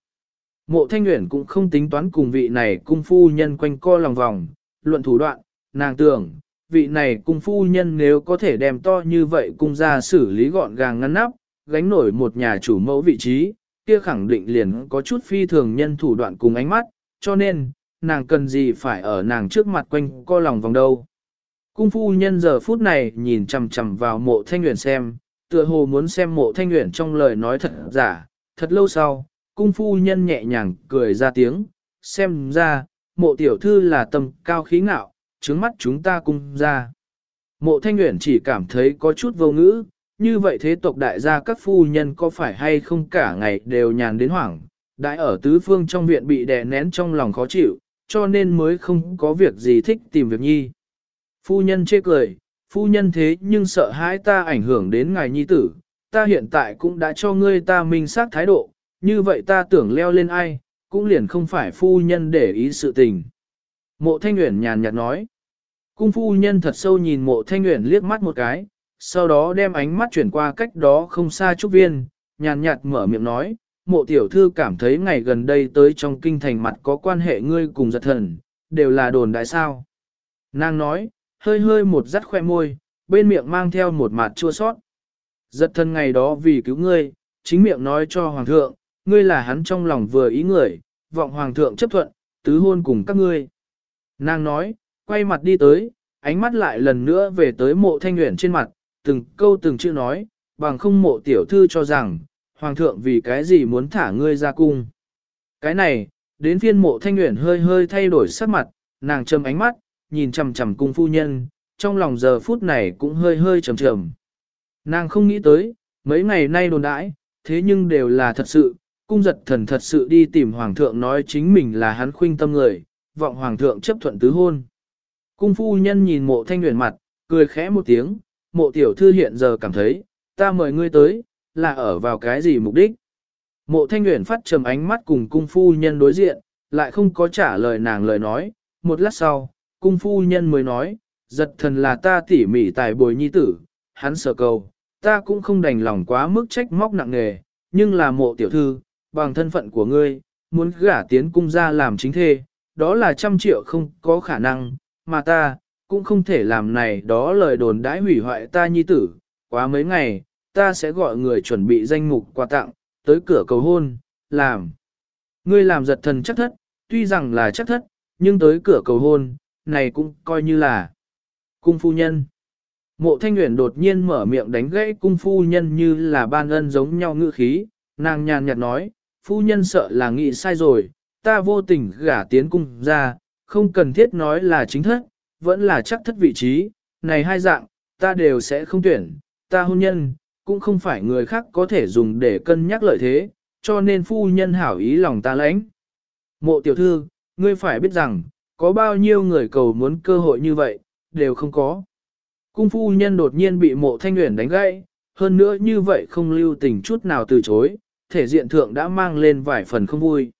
Mộ thanh nguyện cũng không tính toán cùng vị này cung phu nhân quanh co lòng vòng, luận thủ đoạn, nàng tưởng, vị này cung phu nhân nếu có thể đem to như vậy cung ra xử lý gọn gàng ngăn nắp, gánh nổi một nhà chủ mẫu vị trí, kia khẳng định liền có chút phi thường nhân thủ đoạn cùng ánh mắt, cho nên, nàng cần gì phải ở nàng trước mặt quanh co lòng vòng đâu. Cung phu nhân giờ phút này nhìn chằm chằm vào mộ thanh nguyện xem, tựa hồ muốn xem mộ thanh nguyện trong lời nói thật giả, thật lâu sau, cung phu nhân nhẹ nhàng cười ra tiếng, xem ra, mộ tiểu thư là tầm cao khí ngạo, trứng mắt chúng ta cung ra. Mộ thanh nguyện chỉ cảm thấy có chút vô ngữ, như vậy thế tộc đại gia các phu nhân có phải hay không cả ngày đều nhàn đến hoảng, đại ở tứ phương trong viện bị đè nén trong lòng khó chịu, cho nên mới không có việc gì thích tìm việc nhi. Phu nhân chê cười, phu nhân thế nhưng sợ hãi ta ảnh hưởng đến ngài nhi tử, ta hiện tại cũng đã cho ngươi ta minh xác thái độ, như vậy ta tưởng leo lên ai, cũng liền không phải phu nhân để ý sự tình. Mộ thanh Uyển nhàn nhạt nói, cung phu nhân thật sâu nhìn mộ thanh Uyển liếc mắt một cái, sau đó đem ánh mắt chuyển qua cách đó không xa trúc viên, nhàn nhạt mở miệng nói, mộ tiểu thư cảm thấy ngày gần đây tới trong kinh thành mặt có quan hệ ngươi cùng giật thần, đều là đồn đại sao. Nàng nói, hơi hơi một dắt khoe môi, bên miệng mang theo một mặt chua sót. Giật thần ngày đó vì cứu ngươi, chính miệng nói cho hoàng thượng, ngươi là hắn trong lòng vừa ý người, vọng hoàng thượng chấp thuận, tứ hôn cùng các ngươi. Nàng nói, quay mặt đi tới, ánh mắt lại lần nữa về tới mộ thanh nguyện trên mặt, từng câu từng chữ nói, bằng không mộ tiểu thư cho rằng, hoàng thượng vì cái gì muốn thả ngươi ra cung. Cái này, đến phiên mộ thanh nguyện hơi hơi thay đổi sắc mặt, nàng châm ánh mắt, nhìn chằm chằm cung phu nhân, trong lòng giờ phút này cũng hơi hơi trầm trầm. Nàng không nghĩ tới, mấy ngày nay đồn đãi, thế nhưng đều là thật sự, cung giật thần thật sự đi tìm hoàng thượng nói chính mình là hắn khuynh tâm người, vọng hoàng thượng chấp thuận tứ hôn. Cung phu nhân nhìn mộ thanh nguyện mặt, cười khẽ một tiếng, mộ tiểu thư hiện giờ cảm thấy, ta mời ngươi tới, là ở vào cái gì mục đích. Mộ thanh nguyện phát trầm ánh mắt cùng cung phu nhân đối diện, lại không có trả lời nàng lời nói, một lát sau, cung phu nhân mới nói, giật thần là ta tỉ mỉ tài bồi nhi tử, hắn sở cầu, ta cũng không đành lòng quá mức trách móc nặng nề, nhưng là mộ tiểu thư, bằng thân phận của ngươi, muốn gả tiến cung ra làm chính thê, đó là trăm triệu không có khả năng, mà ta, cũng không thể làm này đó lời đồn đãi hủy hoại ta nhi tử, quá mấy ngày, ta sẽ gọi người chuẩn bị danh mục quà tặng, tới cửa cầu hôn, làm. Ngươi làm giật thần chắc thất, tuy rằng là chắc thất, nhưng tới cửa cầu hôn, này cũng coi như là cung phu nhân. Mộ thanh nguyện đột nhiên mở miệng đánh gãy cung phu nhân như là ban ân giống nhau ngữ khí, nàng nhàn nhạt nói, phu nhân sợ là nghĩ sai rồi, ta vô tình gả tiến cung ra, không cần thiết nói là chính thất, vẫn là chắc thất vị trí, này hai dạng, ta đều sẽ không tuyển, ta hôn nhân, cũng không phải người khác có thể dùng để cân nhắc lợi thế, cho nên phu nhân hảo ý lòng ta lãnh. Mộ tiểu thư, ngươi phải biết rằng, có bao nhiêu người cầu muốn cơ hội như vậy, đều không có. Cung phu nhân đột nhiên bị mộ thanh nguyện đánh gãy, hơn nữa như vậy không lưu tình chút nào từ chối, thể diện thượng đã mang lên vài phần không vui.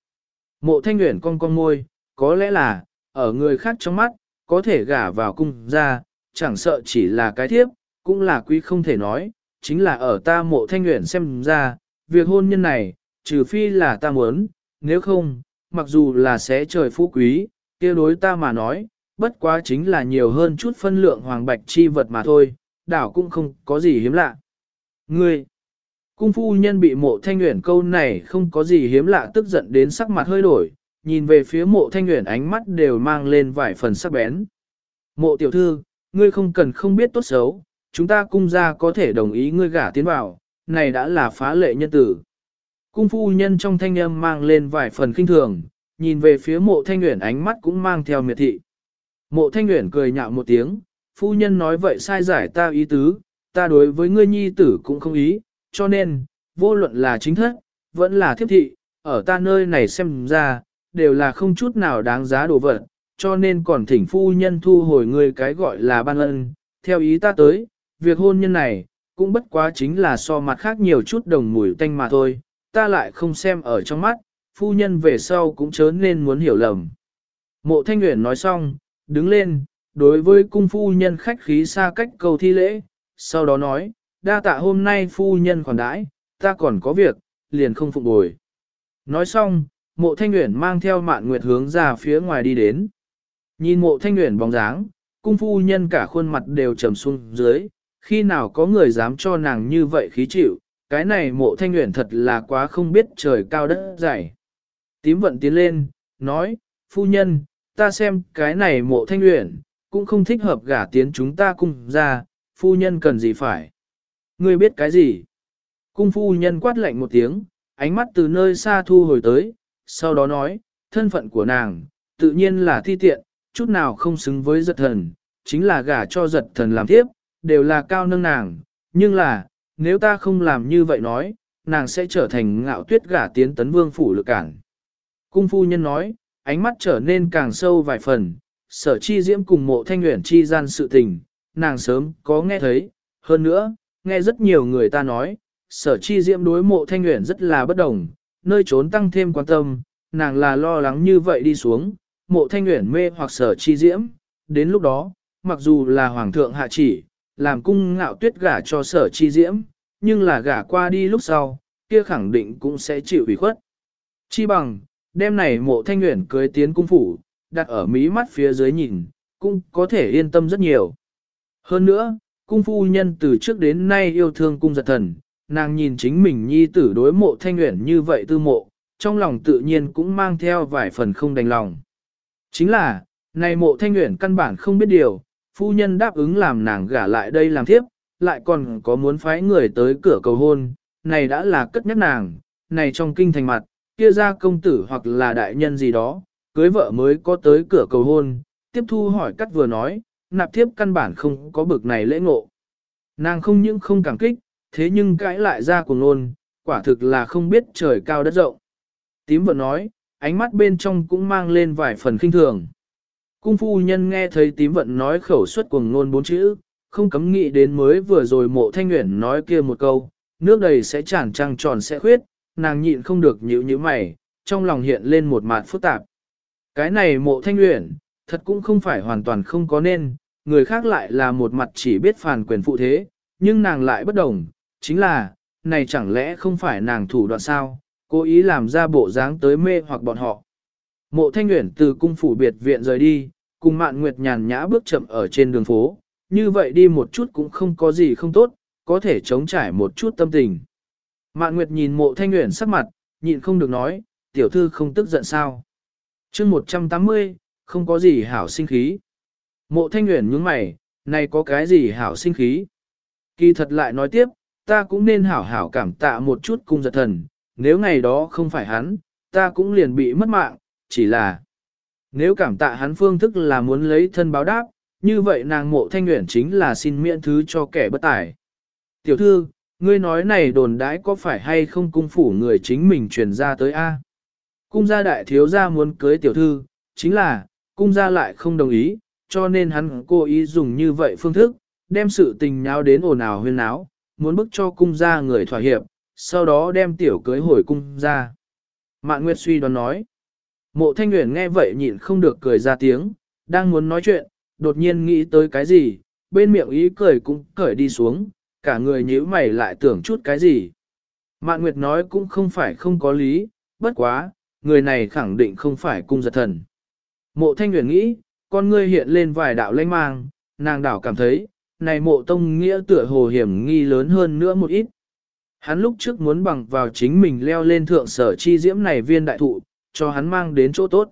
Mộ thanh nguyện con con môi, có lẽ là, ở người khác trong mắt, có thể gả vào cung ra, chẳng sợ chỉ là cái thiếp, cũng là quý không thể nói, chính là ở ta mộ thanh nguyện xem ra, việc hôn nhân này, trừ phi là ta muốn, nếu không, mặc dù là sẽ trời phú quý, kia đối ta mà nói, bất quá chính là nhiều hơn chút phân lượng hoàng bạch chi vật mà thôi, đảo cũng không có gì hiếm lạ. Ngươi, cung phu nhân bị mộ thanh nguyện câu này không có gì hiếm lạ tức giận đến sắc mặt hơi đổi, nhìn về phía mộ thanh nguyện ánh mắt đều mang lên vài phần sắc bén. Mộ tiểu thư, ngươi không cần không biết tốt xấu, chúng ta cung gia có thể đồng ý ngươi gả tiến vào, này đã là phá lệ nhân tử. Cung phu nhân trong thanh âm mang lên vài phần kinh thường, nhìn về phía mộ thanh nguyện ánh mắt cũng mang theo miệt thị. Mộ thanh nguyện cười nhạo một tiếng, phu nhân nói vậy sai giải ta ý tứ, ta đối với ngươi nhi tử cũng không ý, cho nên, vô luận là chính thất, vẫn là thiếp thị, ở ta nơi này xem ra, đều là không chút nào đáng giá đồ vật, cho nên còn thỉnh phu nhân thu hồi người cái gọi là ban ân, theo ý ta tới, việc hôn nhân này, cũng bất quá chính là so mặt khác nhiều chút đồng mùi tanh mà thôi, ta lại không xem ở trong mắt, phu nhân về sau cũng chớ nên muốn hiểu lầm. Mộ Thanh Nguyễn nói xong, đứng lên, đối với cung phu nhân khách khí xa cách cầu thi lễ, sau đó nói, đa tạ hôm nay phu nhân khoản đãi, ta còn có việc, liền không phục bồi. Nói xong, mộ Thanh Nguyễn mang theo mạn nguyệt hướng ra phía ngoài đi đến. Nhìn mộ Thanh Nguyễn bóng dáng, cung phu nhân cả khuôn mặt đều trầm xuống dưới, khi nào có người dám cho nàng như vậy khí chịu, cái này mộ thanh nguyện thật là quá không biết trời cao đất dày. Tím vận tiến lên, nói, phu nhân, ta xem cái này mộ thanh nguyện, cũng không thích hợp gả tiến chúng ta cùng ra, phu nhân cần gì phải. Ngươi biết cái gì? Cung phu nhân quát lạnh một tiếng, ánh mắt từ nơi xa thu hồi tới, sau đó nói, thân phận của nàng, tự nhiên là thi tiện, chút nào không xứng với giật thần, chính là gả cho giật thần làm tiếp, đều là cao nâng nàng, nhưng là, nếu ta không làm như vậy nói, nàng sẽ trở thành ngạo tuyết gả tiến tấn vương phủ lực cản. Cung phu nhân nói, ánh mắt trở nên càng sâu vài phần, sở chi diễm cùng mộ thanh nguyện chi gian sự tình, nàng sớm có nghe thấy, hơn nữa, nghe rất nhiều người ta nói, sở chi diễm đối mộ thanh nguyện rất là bất đồng, nơi trốn tăng thêm quan tâm, nàng là lo lắng như vậy đi xuống, mộ thanh nguyện mê hoặc sở chi diễm, đến lúc đó, mặc dù là hoàng thượng hạ chỉ, làm cung ngạo tuyết gả cho sở chi diễm, nhưng là gả qua đi lúc sau, kia khẳng định cũng sẽ chịu ủy khuất. Chi bằng, đêm này mộ thanh nguyện cưới tiến cung phủ, đặt ở mí mắt phía dưới nhìn, cũng có thể yên tâm rất nhiều. Hơn nữa, cung phu nhân từ trước đến nay yêu thương cung giật thần, nàng nhìn chính mình nhi tử đối mộ thanh nguyện như vậy tư mộ, trong lòng tự nhiên cũng mang theo vài phần không đành lòng. Chính là, này mộ thanh nguyện căn bản không biết điều, phu nhân đáp ứng làm nàng gả lại đây làm thiếp, lại còn có muốn phái người tới cửa cầu hôn, này đã là cất nhắc nàng, này trong kinh thành mặt, kia ra công tử hoặc là đại nhân gì đó, cưới vợ mới có tới cửa cầu hôn, tiếp thu hỏi cắt vừa nói, nạp thiếp căn bản không có bực này lễ ngộ. Nàng không những không cảm kích, thế nhưng cãi lại ra cuồng nôn, quả thực là không biết trời cao đất rộng. Tím vợ nói, ánh mắt bên trong cũng mang lên vài phần kinh thường. Cung phu nhân nghe thấy tím vận nói khẩu suất cuồng ngôn bốn chữ, không cấm nghĩ đến mới vừa rồi mộ thanh nguyện nói kia một câu, nước đầy sẽ tràn trăng tròn sẽ khuyết, nàng nhịn không được nhíu như mày, trong lòng hiện lên một mạt phức tạp. Cái này mộ thanh nguyện, thật cũng không phải hoàn toàn không có nên, người khác lại là một mặt chỉ biết phản quyền phụ thế, nhưng nàng lại bất đồng, chính là, này chẳng lẽ không phải nàng thủ đoạn sao, cố ý làm ra bộ dáng tới mê hoặc bọn họ. Mộ thanh Nguyễn từ cung phủ biệt viện rời đi, cùng mạn nguyệt nhàn nhã bước chậm ở trên đường phố, như vậy đi một chút cũng không có gì không tốt, có thể chống trải một chút tâm tình. Mạn nguyệt nhìn mộ thanh Nguyễn sắc mặt, nhịn không được nói, tiểu thư không tức giận sao. chương 180, không có gì hảo sinh khí. Mộ thanh Nguyễn nhướng mày, này có cái gì hảo sinh khí. Kỳ thật lại nói tiếp, ta cũng nên hảo hảo cảm tạ một chút cung giật thần, nếu ngày đó không phải hắn, ta cũng liền bị mất mạng, chỉ là nếu cảm tạ hắn phương thức là muốn lấy thân báo đáp, như vậy nàng mộ thanh nguyện chính là xin miễn thứ cho kẻ bất tài. Tiểu thư, ngươi nói này đồn đãi có phải hay không cung phủ người chính mình truyền ra tới A? Cung gia đại thiếu gia muốn cưới tiểu thư, chính là, cung gia lại không đồng ý, cho nên hắn cố ý dùng như vậy phương thức, đem sự tình nháo đến ồn ào huyên náo, muốn bức cho cung gia người thỏa hiệp, sau đó đem tiểu cưới hồi cung gia. Mạn Nguyệt suy đoán nói. Mộ Thanh Nguyễn nghe vậy nhịn không được cười ra tiếng, đang muốn nói chuyện, đột nhiên nghĩ tới cái gì, bên miệng ý cười cũng cởi đi xuống, cả người nhíu mày lại tưởng chút cái gì. Mạn Nguyệt nói cũng không phải không có lý, bất quá, người này khẳng định không phải cung giật thần. Mộ Thanh Nguyễn nghĩ, con ngươi hiện lên vài đạo lanh mang, nàng đảo cảm thấy, này mộ tông nghĩa tựa hồ hiểm nghi lớn hơn nữa một ít. Hắn lúc trước muốn bằng vào chính mình leo lên thượng sở chi diễm này viên đại thụ, cho hắn mang đến chỗ tốt.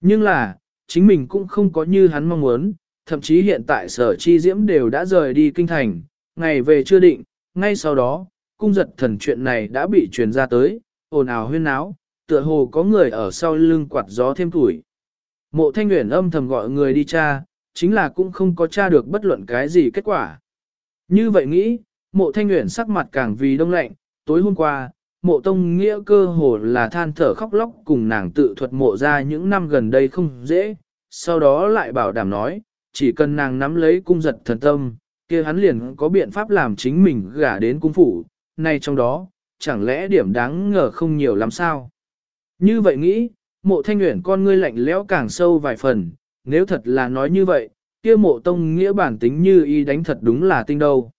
Nhưng là, chính mình cũng không có như hắn mong muốn, thậm chí hiện tại sở chi diễm đều đã rời đi kinh thành, ngày về chưa định, ngay sau đó, cung giật thần chuyện này đã bị truyền ra tới, ồn ào huyên náo, tựa hồ có người ở sau lưng quạt gió thêm tuổi. Mộ thanh nguyện âm thầm gọi người đi tra, chính là cũng không có tra được bất luận cái gì kết quả. Như vậy nghĩ, mộ thanh nguyện sắc mặt càng vì đông lạnh, tối hôm qua, mộ tông nghĩa cơ hồ là than thở khóc lóc cùng nàng tự thuật mộ ra những năm gần đây không dễ, sau đó lại bảo đảm nói, chỉ cần nàng nắm lấy cung giật thần tâm, kia hắn liền có biện pháp làm chính mình gả đến cung phủ, nay trong đó, chẳng lẽ điểm đáng ngờ không nhiều lắm sao? Như vậy nghĩ, mộ thanh nguyện con ngươi lạnh lẽo càng sâu vài phần, nếu thật là nói như vậy, kia mộ tông nghĩa bản tính như y đánh thật đúng là tinh đâu.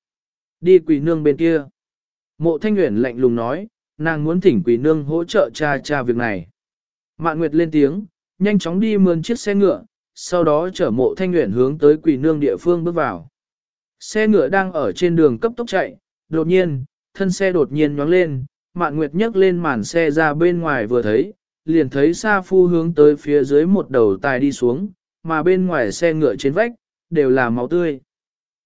Đi quỳ nương bên kia. Mộ thanh nguyện lạnh lùng nói, nàng muốn thỉnh quỳ nương hỗ trợ cha cha việc này. Mạn Nguyệt lên tiếng, nhanh chóng đi mượn chiếc xe ngựa, sau đó chở mộ thanh nguyện hướng tới quỳ nương địa phương bước vào. Xe ngựa đang ở trên đường cấp tốc chạy, đột nhiên, thân xe đột nhiên nhóng lên, Mạn Nguyệt nhấc lên màn xe ra bên ngoài vừa thấy, liền thấy Sa Phu hướng tới phía dưới một đầu tài đi xuống, mà bên ngoài xe ngựa trên vách, đều là máu tươi.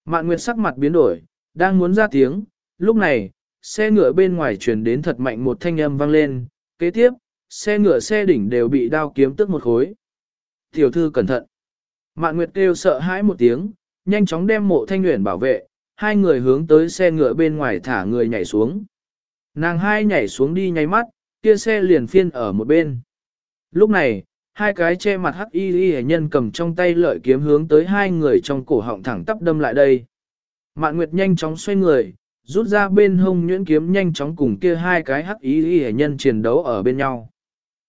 Mạn Nguyệt sắc mặt biến đổi, đang muốn ra tiếng, lúc này, xe ngựa bên ngoài truyền đến thật mạnh một thanh âm vang lên, kế tiếp, xe ngựa xe đỉnh đều bị đao kiếm tức một khối. Tiểu thư cẩn thận. Mạn Nguyệt kêu sợ hãi một tiếng, nhanh chóng đem mộ thanh nguyện bảo vệ, hai người hướng tới xe ngựa bên ngoài thả người nhảy xuống. Nàng hai nhảy xuống đi nháy mắt, kia xe liền phiên ở một bên. Lúc này, hai cái che mặt hắc y y nhân cầm trong tay lợi kiếm hướng tới hai người trong cổ họng thẳng tắp đâm lại đây. Mạn Nguyệt nhanh chóng xoay người, rút ra bên hông nhuyễn kiếm nhanh chóng cùng kia hai cái hắc y y nhân chiến đấu ở bên nhau.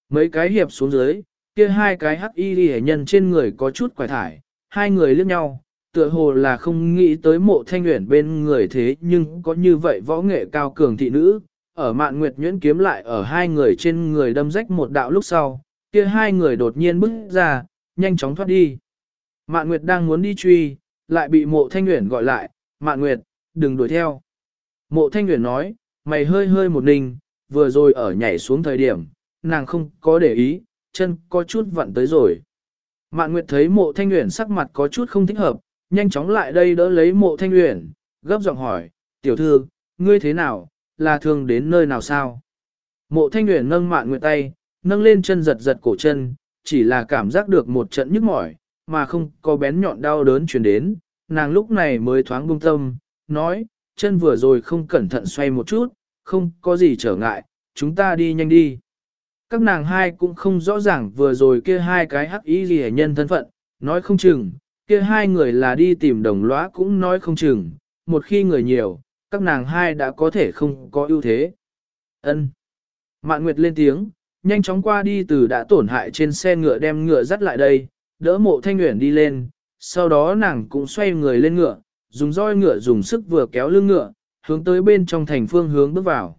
Mấy cái hiệp xuống dưới, kia hai cái hắc y y nhân trên người có chút quải thải, hai người liếc nhau, tựa hồ là không nghĩ tới mộ thanh nguyện bên người thế nhưng có như vậy võ nghệ cao cường thị nữ, ở mạn nguyệt nhuyễn kiếm lại ở hai người trên người đâm rách một đạo lúc sau, kia hai người đột nhiên bước ra, nhanh chóng thoát đi. Mạn nguyệt đang muốn đi truy, lại bị mộ thanh nguyện gọi lại, mạn nguyệt, đừng đuổi theo. Mộ thanh nguyện nói, mày hơi hơi một ninh, vừa rồi ở nhảy xuống thời điểm, nàng không có để ý, chân có chút vặn tới rồi. Mạn Nguyệt thấy mộ thanh nguyện sắc mặt có chút không thích hợp, nhanh chóng lại đây đỡ lấy mộ thanh nguyện, gấp giọng hỏi, tiểu thư, ngươi thế nào, là thường đến nơi nào sao? Mộ thanh nguyện nâng mạn Nguyệt tay, nâng lên chân giật giật cổ chân, chỉ là cảm giác được một trận nhức mỏi, mà không có bén nhọn đau đớn chuyển đến, nàng lúc này mới thoáng buông tâm, nói, chân vừa rồi không cẩn thận xoay một chút, không có gì trở ngại, chúng ta đi nhanh đi. Các nàng hai cũng không rõ ràng vừa rồi kia hai cái hắc ý gì nhân thân phận, nói không chừng, kia hai người là đi tìm đồng lõa cũng nói không chừng, một khi người nhiều, các nàng hai đã có thể không có ưu thế. Ân. Mạn Nguyệt lên tiếng, nhanh chóng qua đi từ đã tổn hại trên xe ngựa đem ngựa dắt lại đây, đỡ mộ thanh nguyện đi lên, sau đó nàng cũng xoay người lên ngựa, dùng roi ngựa dùng sức vừa kéo lưng ngựa, hướng tới bên trong thành phương hướng bước vào.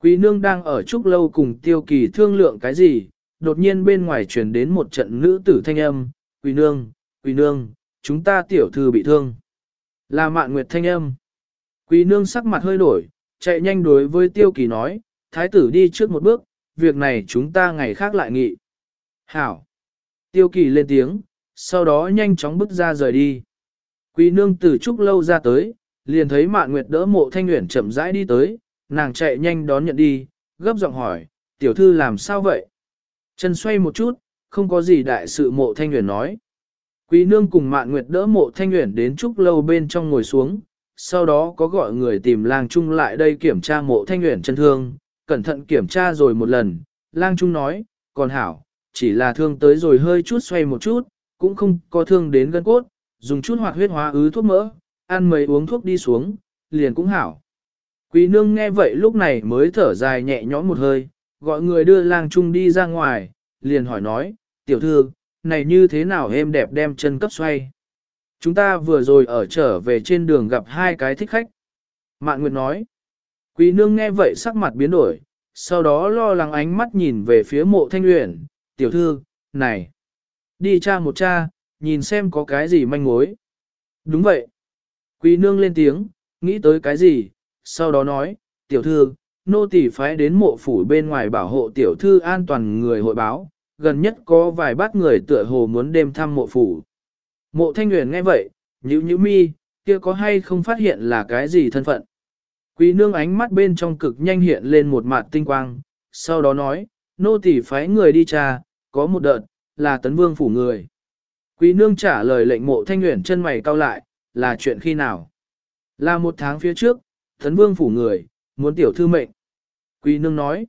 Quý nương đang ở trúc lâu cùng tiêu kỳ thương lượng cái gì, đột nhiên bên ngoài truyền đến một trận nữ tử thanh âm, Quý nương, Quý nương, chúng ta tiểu thư bị thương. Là mạn nguyệt thanh âm. Quý nương sắc mặt hơi đổi, chạy nhanh đối với tiêu kỳ nói, thái tử đi trước một bước, việc này chúng ta ngày khác lại nghị. Hảo. Tiêu kỳ lên tiếng, sau đó nhanh chóng bước ra rời đi. Quý nương từ trúc lâu ra tới, liền thấy mạn nguyệt đỡ mộ thanh nguyện chậm rãi đi tới, nàng chạy nhanh đón nhận đi, gấp giọng hỏi, tiểu thư làm sao vậy? Chân xoay một chút, không có gì đại sự mộ thanh nguyện nói. Quý nương cùng mạn nguyệt đỡ mộ thanh nguyện đến trúc lâu bên trong ngồi xuống, sau đó có gọi người tìm lang trung lại đây kiểm tra mộ thanh nguyện chân thương, cẩn thận kiểm tra rồi một lần, lang trung nói, còn hảo, chỉ là thương tới rồi hơi chút xoay một chút, cũng không có thương đến gân cốt, dùng chút hoạt huyết hóa ứ thuốc mỡ, ăn mấy uống thuốc đi xuống, liền cũng hảo. Quý nương nghe vậy lúc này mới thở dài nhẹ nhõm một hơi, gọi người đưa lang trung đi ra ngoài, liền hỏi nói, tiểu thư, này như thế nào êm đẹp đem chân cấp xoay. Chúng ta vừa rồi ở trở về trên đường gặp hai cái thích khách. Mạn Nguyệt nói, quý nương nghe vậy sắc mặt biến đổi, sau đó lo lắng ánh mắt nhìn về phía mộ thanh luyện, tiểu thư, này, đi cha một cha, nhìn xem có cái gì manh mối. Đúng vậy. Quý nương lên tiếng, nghĩ tới cái gì, sau đó nói, tiểu thư, nô tỳ phái đến mộ phủ bên ngoài bảo hộ tiểu thư an toàn người hội báo, gần nhất có vài bát người tựa hồ muốn đêm thăm mộ phủ. Mộ thanh nguyện nghe vậy, nhữ nhữ mi, kia có hay không phát hiện là cái gì thân phận. Quý nương ánh mắt bên trong cực nhanh hiện lên một mặt tinh quang, sau đó nói, nô tỳ phái người đi tra, có một đợt, là tấn vương phủ người. Quý nương trả lời lệnh mộ thanh nguyện chân mày cau lại, là chuyện khi nào? Là một tháng phía trước, tấn vương phủ người, muốn tiểu thư mệnh. Quý nương nói,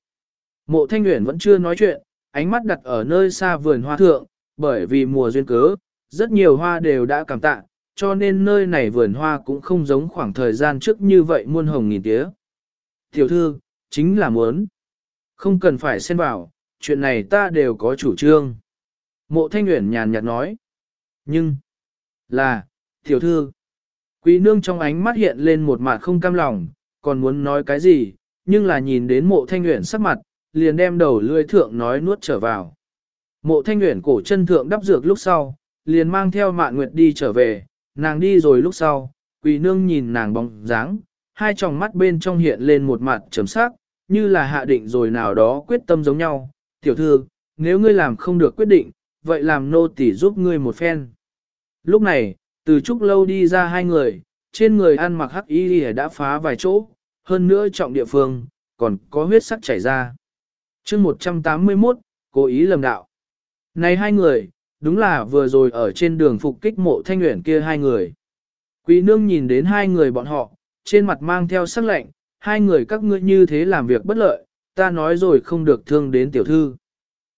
mộ thanh nguyện vẫn chưa nói chuyện, ánh mắt đặt ở nơi xa vườn hoa thượng, bởi vì mùa duyên cớ, rất nhiều hoa đều đã cảm tạ, cho nên nơi này vườn hoa cũng không giống khoảng thời gian trước như vậy muôn hồng nghìn tía. Tiểu thư, chính là muốn. Không cần phải xen vào, chuyện này ta đều có chủ trương. Mộ thanh nguyện nhàn nhạt nói. Nhưng, là, tiểu thư. Quý nương trong ánh mắt hiện lên một mặt không cam lòng, còn muốn nói cái gì, nhưng là nhìn đến mộ thanh nguyện sắc mặt, liền đem đầu lươi thượng nói nuốt trở vào. Mộ thanh nguyện cổ chân thượng đắp dược lúc sau, liền mang theo mạn nguyệt đi trở về, nàng đi rồi lúc sau, quỳ nương nhìn nàng bóng dáng, hai tròng mắt bên trong hiện lên một mặt trầm sắc, như là hạ định rồi nào đó quyết tâm giống nhau. Tiểu thư, nếu ngươi làm không được quyết định, vậy làm nô tỳ giúp ngươi một phen. Lúc này, từ trúc lâu đi ra hai người, trên người ăn mặc hắc y đã phá vài chỗ, hơn nữa trọng địa phương, còn có huyết sắc chảy ra. chương 181, cố ý lầm đạo. Này hai người, đúng là vừa rồi ở trên đường phục kích mộ thanh nguyện kia hai người. Quý nương nhìn đến hai người bọn họ, trên mặt mang theo sắc lạnh, hai người các ngươi như thế làm việc bất lợi, ta nói rồi không được thương đến tiểu thư.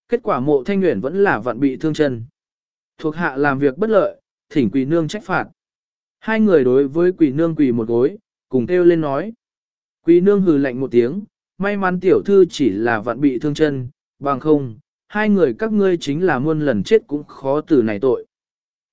Kết quả mộ thanh nguyện vẫn là vạn bị thương chân. Thuộc hạ làm việc bất lợi, thỉnh quỷ nương trách phạt. Hai người đối với quỷ nương quỳ một gối, cùng kêu lên nói. quỷ nương hừ lạnh một tiếng, may mắn tiểu thư chỉ là vạn bị thương chân, bằng không, hai người các ngươi chính là muôn lần chết cũng khó từ này tội.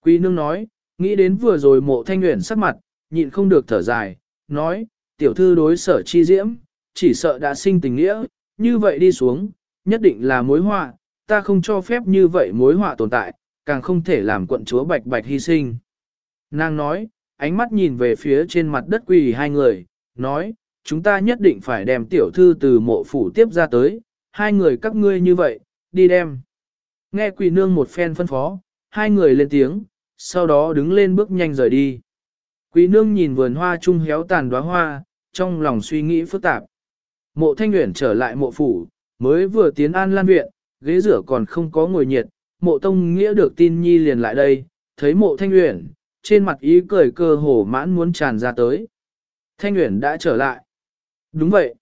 Quý nương nói, nghĩ đến vừa rồi mộ thanh nguyện sắc mặt, nhịn không được thở dài, nói, tiểu thư đối sở chi diễm, chỉ sợ đã sinh tình nghĩa, như vậy đi xuống, nhất định là mối họa, ta không cho phép như vậy mối họa tồn tại, càng không thể làm quận chúa bạch bạch hy sinh. Nàng nói, ánh mắt nhìn về phía trên mặt đất quỳ hai người, nói, chúng ta nhất định phải đem tiểu thư từ mộ phủ tiếp ra tới, hai người các ngươi như vậy, đi đem. Nghe quỷ nương một phen phân phó, hai người lên tiếng, sau đó đứng lên bước nhanh rời đi. Quỷ nương nhìn vườn hoa trung héo tàn đóa hoa, trong lòng suy nghĩ phức tạp. Mộ thanh nguyện trở lại mộ phủ, mới vừa tiến an lan viện, ghế rửa còn không có ngồi nhiệt, mộ tông nghĩa được tin nhi liền lại đây, thấy mộ thanh nguyện, trên mặt ý cười cơ hồ mãn muốn tràn ra tới. Thanh nguyện đã trở lại. Đúng vậy.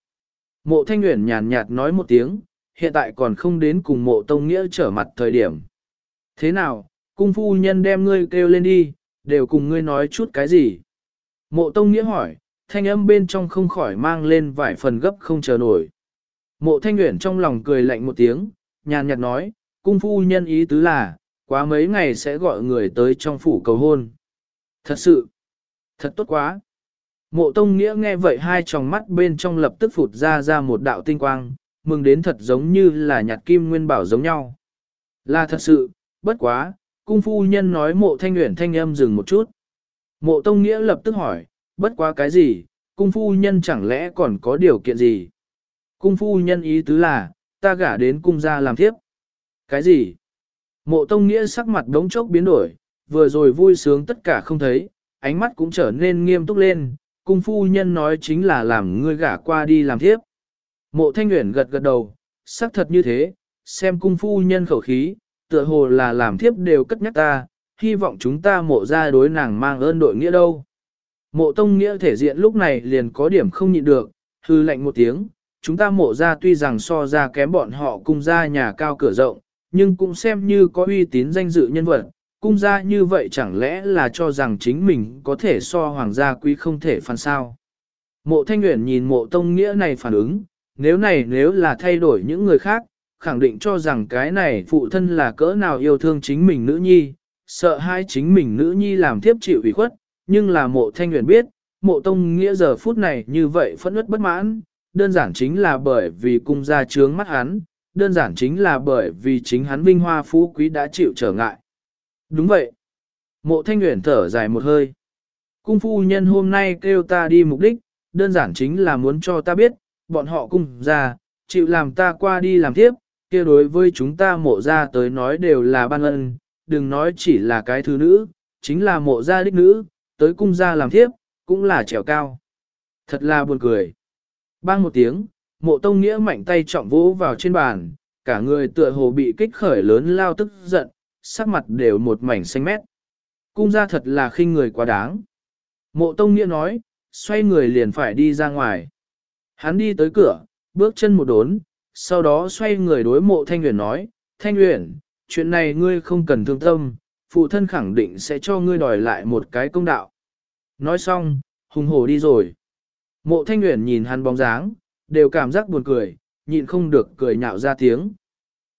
Mộ thanh nguyện nhàn nhạt nói một tiếng, hiện tại còn không đến cùng mộ tông nghĩa trở mặt thời điểm. Thế nào, cung phu nhân đem ngươi kêu lên đi, đều cùng ngươi nói chút cái gì? Mộ tông nghĩa hỏi, thanh âm bên trong không khỏi mang lên vài phần gấp không chờ nổi. Mộ thanh nguyện trong lòng cười lạnh một tiếng, nhàn nhạt nói, cung phu nhân ý tứ là, quá mấy ngày sẽ gọi người tới trong phủ cầu hôn. Thật sự, Thật tốt quá. Mộ Tông Nghĩa nghe vậy hai tròng mắt bên trong lập tức phụt ra ra một đạo tinh quang, mừng đến thật giống như là nhặt kim nguyên bảo giống nhau. Là thật sự, bất quá, cung phu nhân nói mộ thanh nguyện thanh âm dừng một chút. Mộ Tông Nghĩa lập tức hỏi, bất quá cái gì, cung phu nhân chẳng lẽ còn có điều kiện gì? Cung phu nhân ý tứ là, ta gả đến cung gia làm thiếp. Cái gì? Mộ Tông Nghĩa sắc mặt đống chốc biến đổi, vừa rồi vui sướng tất cả không thấy, ánh mắt cũng trở nên nghiêm túc lên, cung phu nhân nói chính là làm ngươi gả qua đi làm thiếp. Mộ Thanh Nguyễn gật gật đầu, xác thật như thế, xem cung phu nhân khẩu khí, tựa hồ là làm thiếp đều cất nhắc ta, hy vọng chúng ta mộ ra đối nàng mang ơn đội nghĩa đâu. Mộ tông nghĩa thể diện lúc này liền có điểm không nhịn được, hư lệnh một tiếng, chúng ta mộ ra tuy rằng so ra kém bọn họ cung ra nhà cao cửa rộng, nhưng cũng xem như có uy tín danh dự nhân vật, cung ra như vậy chẳng lẽ là cho rằng chính mình có thể so hoàng gia quý không thể phản sao. Mộ thanh nguyện nhìn mộ tông nghĩa này phản ứng, nếu này nếu là thay đổi những người khác, khẳng định cho rằng cái này phụ thân là cỡ nào yêu thương chính mình nữ nhi, sợ hai chính mình nữ nhi làm tiếp chịu ủy khuất, nhưng là mộ thanh nguyện biết, mộ tông nghĩa giờ phút này như vậy phẫn ướt bất mãn, đơn giản chính là bởi vì cung gia trướng mắt hắn, đơn giản chính là bởi vì chính hắn vinh hoa phú quý đã chịu trở ngại. Đúng vậy. Mộ thanh nguyện thở dài một hơi. Cung phu nhân hôm nay kêu ta đi mục đích, đơn giản chính là muốn cho ta biết, bọn họ cung ra, chịu làm ta qua đi làm tiếp, kia đối với chúng ta mộ ra tới nói đều là ban ân, đừng nói chỉ là cái thứ nữ, chính là mộ gia đích nữ, tới cung gia làm thiếp, cũng là trèo cao. Thật là buồn cười. Bang một tiếng, mộ tông nghĩa mạnh tay trọng vỗ vào trên bàn, cả người tựa hồ bị kích khởi lớn lao tức giận, sắc mặt đều một mảnh xanh mét. Cung gia thật là khinh người quá đáng. Mộ tông nghĩa nói, xoay người liền phải đi ra ngoài. Hắn đi tới cửa, bước chân một đốn, sau đó xoay người đối mộ Thanh Uyển nói, Thanh Uyển, chuyện này ngươi không cần thương tâm, phụ thân khẳng định sẽ cho ngươi đòi lại một cái công đạo. Nói xong, hùng hổ đi rồi. Mộ Thanh Uyển nhìn hắn bóng dáng, đều cảm giác buồn cười, nhịn không được cười nhạo ra tiếng.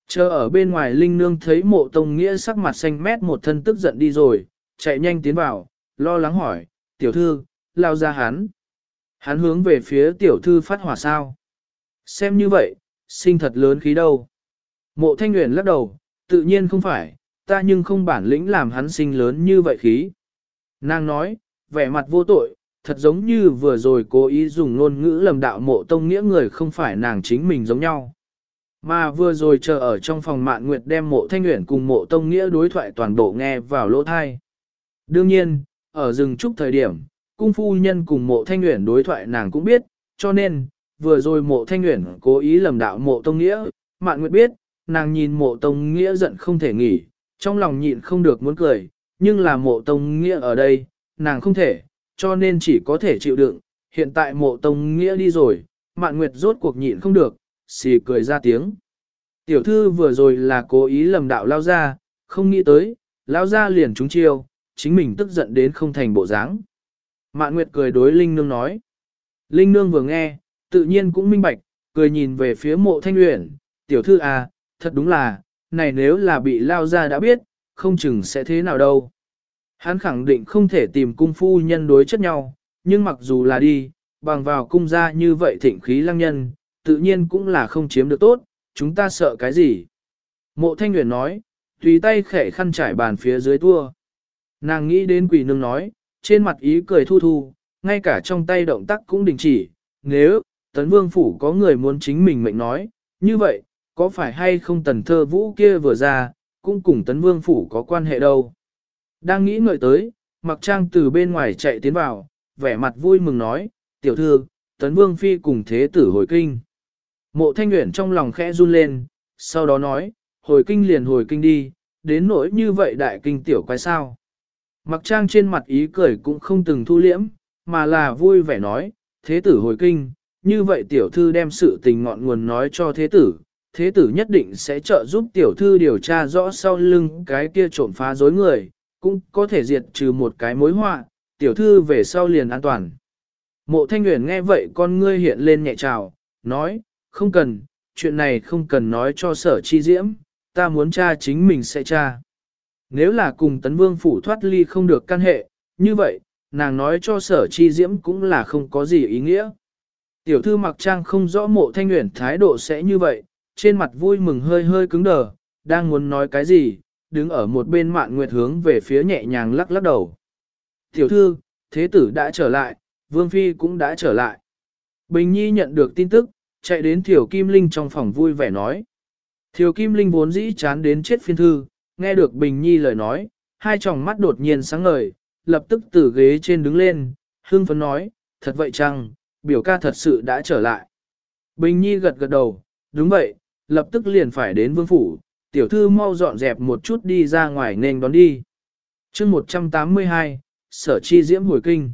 Chờ ở bên ngoài Linh Nương thấy mộ Tông Nghĩa sắc mặt xanh mét một thân tức giận đi rồi, chạy nhanh tiến vào, lo lắng hỏi, tiểu thư, lao ra hắn. Hắn hướng về phía tiểu thư phát hỏa sao. Xem như vậy, sinh thật lớn khí đâu. Mộ thanh nguyện lắc đầu, tự nhiên không phải, ta nhưng không bản lĩnh làm hắn sinh lớn như vậy khí. Nàng nói, vẻ mặt vô tội, thật giống như vừa rồi cố ý dùng ngôn ngữ lầm đạo mộ tông nghĩa người không phải nàng chính mình giống nhau. Mà vừa rồi chờ ở trong phòng mạn nguyệt đem mộ thanh nguyện cùng mộ tông nghĩa đối thoại toàn bộ nghe vào lỗ thai. Đương nhiên, ở rừng trúc thời điểm, cung phu nhân cùng mộ thanh uyển đối thoại nàng cũng biết, cho nên, vừa rồi mộ thanh uyển cố ý lầm đạo mộ tông nghĩa, mạn nguyệt biết, nàng nhìn mộ tông nghĩa giận không thể nghỉ, trong lòng nhịn không được muốn cười, nhưng là mộ tông nghĩa ở đây, nàng không thể, cho nên chỉ có thể chịu đựng, hiện tại mộ tông nghĩa đi rồi, mạn nguyệt rốt cuộc nhịn không được, xì cười ra tiếng. Tiểu thư vừa rồi là cố ý lầm đạo lao ra, không nghĩ tới, lao ra liền trúng chiêu, chính mình tức giận đến không thành bộ dáng. Mạn Nguyệt cười đối Linh Nương nói. Linh Nương vừa nghe, tự nhiên cũng minh bạch, cười nhìn về phía mộ thanh uyển, tiểu thư à, thật đúng là, này nếu là bị lao ra đã biết, không chừng sẽ thế nào đâu. Hắn khẳng định không thể tìm cung phu nhân đối chất nhau, nhưng mặc dù là đi, bằng vào cung gia như vậy thịnh khí lăng nhân, tự nhiên cũng là không chiếm được tốt, chúng ta sợ cái gì. Mộ thanh nguyện nói, tùy tay khẽ khăn trải bàn phía dưới tua. Nàng nghĩ đến quỷ nương nói, trên mặt ý cười thu thu, ngay cả trong tay động tác cũng đình chỉ, nếu, tấn vương phủ có người muốn chính mình mệnh nói, như vậy, có phải hay không tần thơ vũ kia vừa ra, cũng cùng tấn vương phủ có quan hệ đâu. Đang nghĩ ngợi tới, mặc trang từ bên ngoài chạy tiến vào, vẻ mặt vui mừng nói, tiểu thư, tấn vương phi cùng thế tử hồi kinh. Mộ thanh nguyện trong lòng khẽ run lên, sau đó nói, hồi kinh liền hồi kinh đi, đến nỗi như vậy đại kinh tiểu quái sao. Mặc trang trên mặt ý cười cũng không từng thu liễm, mà là vui vẻ nói, thế tử hồi kinh, như vậy tiểu thư đem sự tình ngọn nguồn nói cho thế tử, thế tử nhất định sẽ trợ giúp tiểu thư điều tra rõ sau lưng cái kia trộm phá dối người, cũng có thể diệt trừ một cái mối họa, tiểu thư về sau liền an toàn. Mộ thanh nguyện nghe vậy con ngươi hiện lên nhẹ trào, nói, không cần, chuyện này không cần nói cho sở chi diễm, ta muốn cha chính mình sẽ cha. Nếu là cùng tấn vương phủ thoát ly không được căn hệ, như vậy, nàng nói cho sở chi diễm cũng là không có gì ý nghĩa. Tiểu thư mặc trang không rõ mộ thanh nguyện thái độ sẽ như vậy, trên mặt vui mừng hơi hơi cứng đờ, đang muốn nói cái gì, đứng ở một bên mạn nguyệt hướng về phía nhẹ nhàng lắc lắc đầu. Tiểu thư, thế tử đã trở lại, vương phi cũng đã trở lại. Bình Nhi nhận được tin tức, chạy đến Thiểu Kim Linh trong phòng vui vẻ nói. Thiểu Kim Linh vốn dĩ chán đến chết phiên thư, nghe được Bình Nhi lời nói, hai tròng mắt đột nhiên sáng ngời, lập tức từ ghế trên đứng lên, Hương phấn nói, thật vậy chăng, biểu ca thật sự đã trở lại. Bình Nhi gật gật đầu, đúng vậy, lập tức liền phải đến vương phủ, tiểu thư mau dọn dẹp một chút đi ra ngoài nên đón đi. chương 182, Sở Chi Diễm hồi kinh.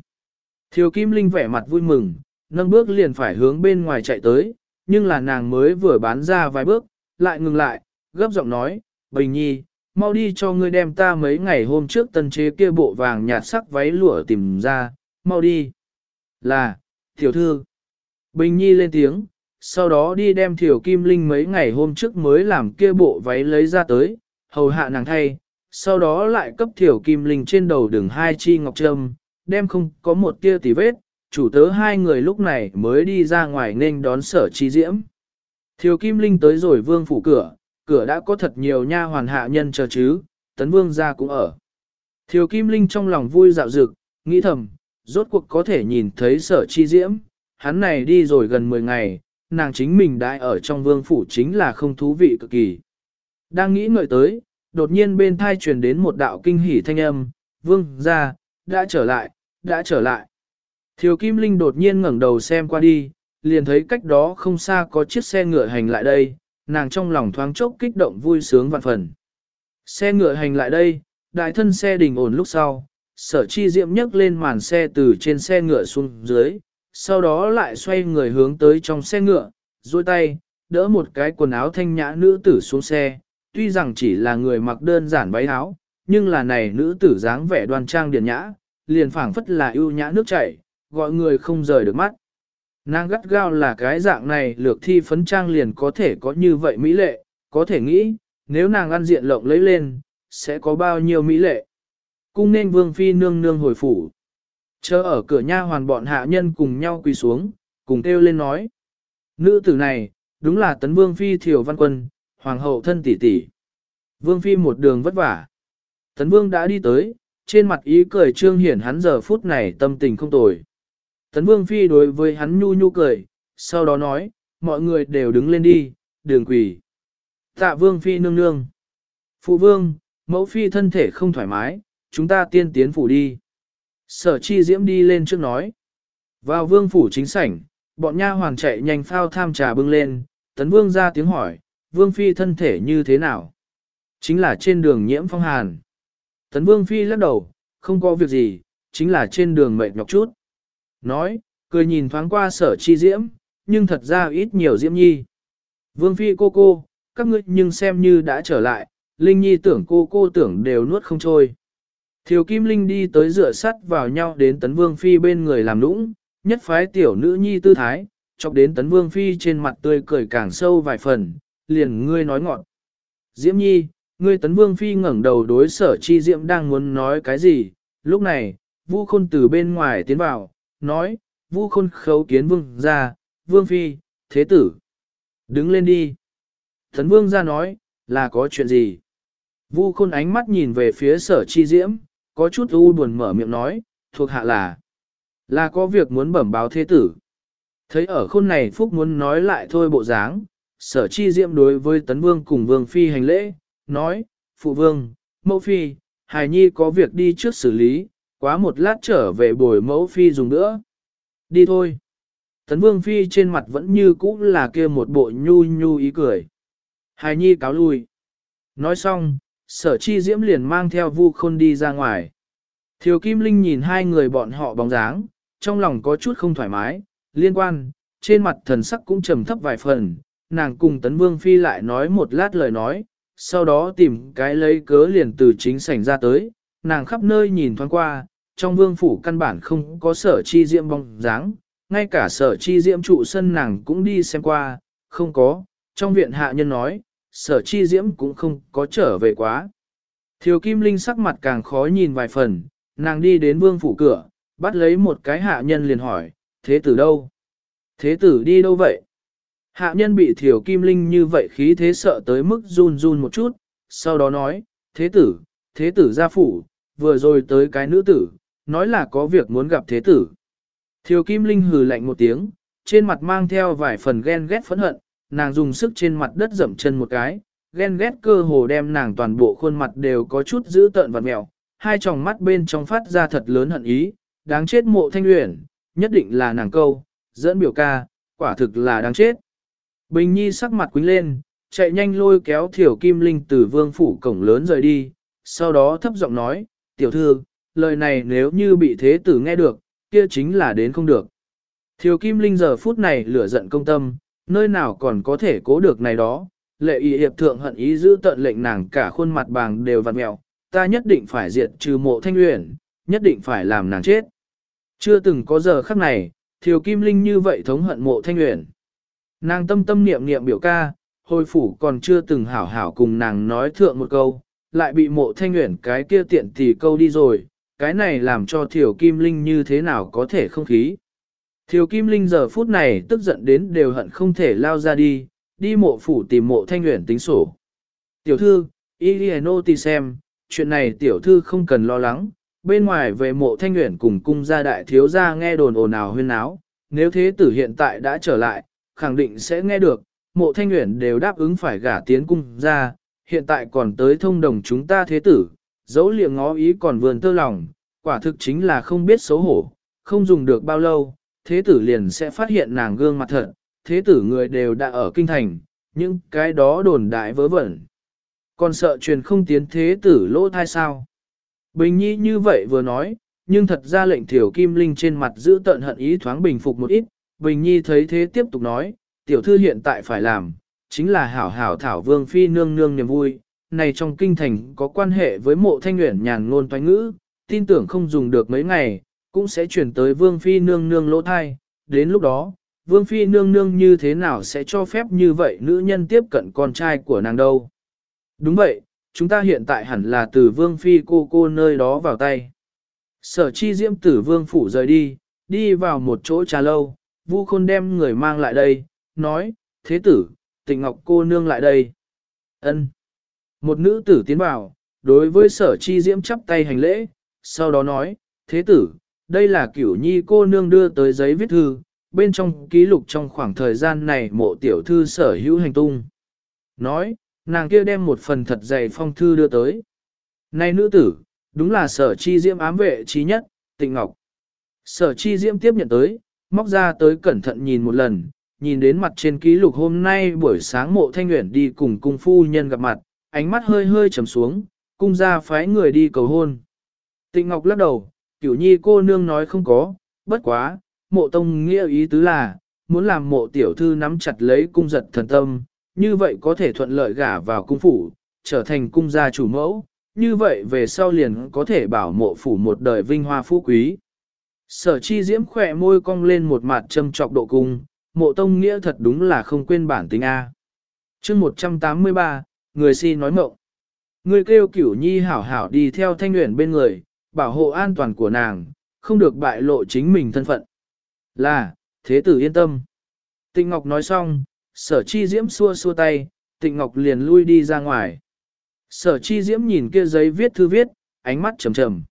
Thiều Kim Linh vẻ mặt vui mừng, nâng bước liền phải hướng bên ngoài chạy tới, nhưng là nàng mới vừa bán ra vài bước, lại ngừng lại, gấp giọng nói, Bình Nhi, mau đi cho ngươi đem ta mấy ngày hôm trước tân chế kia bộ vàng nhạt sắc váy lụa tìm ra, mau đi. Là, tiểu thư. Bình Nhi lên tiếng, sau đó đi đem Thiểu Kim Linh mấy ngày hôm trước mới làm kia bộ váy lấy ra tới, hầu hạ nàng thay, sau đó lại cấp Thiểu Kim Linh trên đầu đường hai chi ngọc trâm, đem không có một tia tì vết, chủ tớ hai người lúc này mới đi ra ngoài nên đón sở chi diễm. Thiều Kim Linh tới rồi vương phủ cửa, cửa đã có thật nhiều nha hoàn hạ nhân chờ chứ, tấn vương ra cũng ở. Thiều Kim Linh trong lòng vui dạo dực, nghĩ thầm, rốt cuộc có thể nhìn thấy sở chi diễm, hắn này đi rồi gần 10 ngày, nàng chính mình đã ở trong vương phủ chính là không thú vị cực kỳ. Đang nghĩ ngợi tới, đột nhiên bên thai truyền đến một đạo kinh hỉ thanh âm, vương ra, đã trở lại, đã trở lại. Thiều Kim Linh đột nhiên ngẩng đầu xem qua đi, liền thấy cách đó không xa có chiếc xe ngựa hành lại đây, nàng trong lòng thoáng chốc kích động vui sướng vạn phần. Xe ngựa hành lại đây, đại thân xe đình ổn lúc sau, sở chi diệm nhấc lên màn xe từ trên xe ngựa xuống dưới, sau đó lại xoay người hướng tới trong xe ngựa, duỗi tay, đỡ một cái quần áo thanh nhã nữ tử xuống xe, tuy rằng chỉ là người mặc đơn giản váy áo, nhưng là này nữ tử dáng vẻ đoan trang điển nhã, liền phảng phất là ưu nhã nước chảy, gọi người không rời được mắt. Nàng gắt gao là cái dạng này lược thi phấn trang liền có thể có như vậy mỹ lệ, có thể nghĩ, nếu nàng ăn diện lộng lấy lên, sẽ có bao nhiêu mỹ lệ. Cung nên vương phi nương nương hồi phủ. Chờ ở cửa nha hoàn bọn hạ nhân cùng nhau quỳ xuống, cùng kêu lên nói. Nữ tử này, đúng là tấn vương phi thiều văn quân, hoàng hậu thân tỷ tỷ. Vương phi một đường vất vả. Tấn vương đã đi tới, trên mặt ý cười trương hiển hắn giờ phút này tâm tình không tồi. Tấn Vương Phi đối với hắn nhu nhu cười, sau đó nói, mọi người đều đứng lên đi, đường quỷ. Tạ Vương Phi nương nương. Phụ Vương, mẫu Phi thân thể không thoải mái, chúng ta tiên tiến phủ đi. Sở chi diễm đi lên trước nói. Vào vương phủ chính sảnh, bọn nha hoàng chạy nhanh phao tham trà bưng lên, tấn vương ra tiếng hỏi, vương phi thân thể như thế nào? Chính là trên đường nhiễm phong hàn. Tấn vương phi lắc đầu, không có việc gì, chính là trên đường mệt nhọc chút nói, cười nhìn thoáng qua sở chi diễm, nhưng thật ra ít nhiều diễm nhi. Vương phi cô cô, các ngươi nhưng xem như đã trở lại, Linh Nhi tưởng cô cô tưởng đều nuốt không trôi. Thiều Kim Linh đi tới rửa sắt vào nhau đến tấn vương phi bên người làm nũng, nhất phái tiểu nữ nhi tư thái, chọc đến tấn vương phi trên mặt tươi cười càng sâu vài phần, liền ngươi nói ngọn. Diễm nhi, ngươi tấn vương phi ngẩng đầu đối sở chi diễm đang muốn nói cái gì, lúc này, vu khôn từ bên ngoài tiến vào, nói, vu khôn khấu kiến vương ra, vương phi, thế tử. Đứng lên đi. Thần vương ra nói, là có chuyện gì? Vu khôn ánh mắt nhìn về phía sở chi diễm, có chút u buồn mở miệng nói, thuộc hạ là, là có việc muốn bẩm báo thế tử. Thấy ở khôn này phúc muốn nói lại thôi bộ dáng, sở chi diễm đối với tấn vương cùng vương phi hành lễ, nói, phụ vương, mẫu phi, hài nhi có việc đi trước xử lý, quá một lát trở về bồi mẫu phi dùng nữa. Đi thôi. Tấn vương phi trên mặt vẫn như cũ là kia một bộ nhu nhu ý cười. Hài nhi cáo lui. Nói xong, sở chi diễm liền mang theo vu khôn đi ra ngoài. Thiều Kim Linh nhìn hai người bọn họ bóng dáng, trong lòng có chút không thoải mái, liên quan, trên mặt thần sắc cũng trầm thấp vài phần, nàng cùng Tấn Vương Phi lại nói một lát lời nói, sau đó tìm cái lấy cớ liền từ chính sảnh ra tới, nàng khắp nơi nhìn thoáng qua, trong vương phủ căn bản không có sở chi diễm bóng dáng, ngay cả sở chi diễm trụ sân nàng cũng đi xem qua, không có, trong viện hạ nhân nói, sở chi diễm cũng không có trở về quá. Thiều Kim Linh sắc mặt càng khó nhìn vài phần, nàng đi đến vương phủ cửa, bắt lấy một cái hạ nhân liền hỏi, thế tử đâu? Thế tử đi đâu vậy? Hạ nhân bị Thiều kim linh như vậy khí thế sợ tới mức run run một chút, sau đó nói, thế tử, thế tử gia phủ, vừa rồi tới cái nữ tử, nói là có việc muốn gặp thế tử. Thiều kim linh hừ lạnh một tiếng, trên mặt mang theo vài phần ghen ghét phẫn hận, nàng dùng sức trên mặt đất dậm chân một cái, ghen ghét cơ hồ đem nàng toàn bộ khuôn mặt đều có chút dữ tợn và mèo, hai tròng mắt bên trong phát ra thật lớn hận ý, đáng chết mộ thanh uyển, nhất định là nàng câu, dẫn biểu ca, quả thực là đáng chết. Bình Nhi sắc mặt quính lên, chạy nhanh lôi kéo Thiểu Kim Linh từ vương phủ cổng lớn rời đi, sau đó thấp giọng nói, tiểu thư, lời này nếu như bị thế tử nghe được, kia chính là đến không được. Thiều Kim Linh giờ phút này lửa giận công tâm, nơi nào còn có thể cố được này đó, lệ y hiệp thượng hận ý giữ tận lệnh nàng cả khuôn mặt bàng đều vặn mẹo, ta nhất định phải diệt trừ mộ thanh uyển, nhất định phải làm nàng chết. Chưa từng có giờ khắc này, Thiều Kim Linh như vậy thống hận mộ thanh uyển. Nàng tâm tâm niệm niệm biểu ca, hồi phủ còn chưa từng hảo hảo cùng nàng nói thượng một câu, lại bị mộ thanh uyển cái kia tiện tỷ câu đi rồi, cái này làm cho Thiều Kim Linh như thế nào có thể không khí. Thiều Kim Linh giờ phút này tức giận đến đều hận không thể lao ra đi, đi mộ phủ tìm mộ thanh nguyện tính sổ. Tiểu thư, Iliano tì xem, chuyện này tiểu thư không cần lo lắng, bên ngoài về mộ thanh nguyện cùng cung gia đại thiếu gia nghe đồn ồn ào huyên náo, nếu thế tử hiện tại đã trở lại, khẳng định sẽ nghe được, mộ thanh nguyện đều đáp ứng phải gả tiến cung gia. hiện tại còn tới thông đồng chúng ta thế tử, dấu liệng ngó ý còn vườn tơ lòng, quả thực chính là không biết xấu hổ, không dùng được bao lâu, thế tử liền sẽ phát hiện nàng gương mặt thật, thế tử người đều đã ở kinh thành, những cái đó đồn đại vớ vẩn. Còn sợ truyền không tiến thế tử lỗ thai sao? Bình nhi như vậy vừa nói, nhưng thật ra lệnh thiểu kim linh trên mặt giữ tận hận ý thoáng bình phục một ít, Bình nhi thấy thế tiếp tục nói, tiểu thư hiện tại phải làm, chính là hảo hảo thảo vương phi nương nương niềm vui, này trong kinh thành có quan hệ với mộ thanh nguyện nhàn ngôn toán ngữ, tin tưởng không dùng được mấy ngày, cũng sẽ chuyển tới vương phi nương nương lỗ thai, đến lúc đó, vương phi nương nương như thế nào sẽ cho phép như vậy nữ nhân tiếp cận con trai của nàng đâu. Đúng vậy, chúng ta hiện tại hẳn là từ vương phi cô cô nơi đó vào tay. Sở chi diễm tử vương phủ rời đi, đi vào một chỗ trà lâu, vu khôn đem người mang lại đây, nói, thế tử, tịnh ngọc cô nương lại đây. ân một nữ tử tiến vào, đối với sở chi diễm chắp tay hành lễ, sau đó nói, thế tử, đây là cửu nhi cô nương đưa tới giấy viết thư, bên trong ký lục trong khoảng thời gian này mộ tiểu thư sở hữu hành tung. Nói, nàng kia đem một phần thật dày phong thư đưa tới. Này nữ tử, đúng là sở chi diễm ám vệ trí nhất, tịnh ngọc. Sở chi diễm tiếp nhận tới, móc ra tới cẩn thận nhìn một lần, nhìn đến mặt trên ký lục hôm nay buổi sáng mộ thanh nguyện đi cùng cung phu nhân gặp mặt, ánh mắt hơi hơi trầm xuống, cung ra phái người đi cầu hôn. Tịnh Ngọc lắc đầu, cửu nhi cô nương nói không có, bất quá, mộ tông nghĩa ý tứ là, muốn làm mộ tiểu thư nắm chặt lấy cung giật thần tâm, như vậy có thể thuận lợi gả vào cung phủ, trở thành cung gia chủ mẫu, như vậy về sau liền có thể bảo mộ phủ một đời vinh hoa phú quý. Sở chi diễm khỏe môi cong lên một mặt châm trọc độ cung, mộ tông nghĩa thật đúng là không quên bản tính A. chương 183, người si nói mộng. Người kêu cửu nhi hảo hảo đi theo thanh nguyện bên người, bảo hộ an toàn của nàng, không được bại lộ chính mình thân phận. Là, thế tử yên tâm. Tịnh Ngọc nói xong, sở chi diễm xua xua tay, tịnh Ngọc liền lui đi ra ngoài. Sở chi diễm nhìn kia giấy viết thư viết, ánh mắt trầm trầm.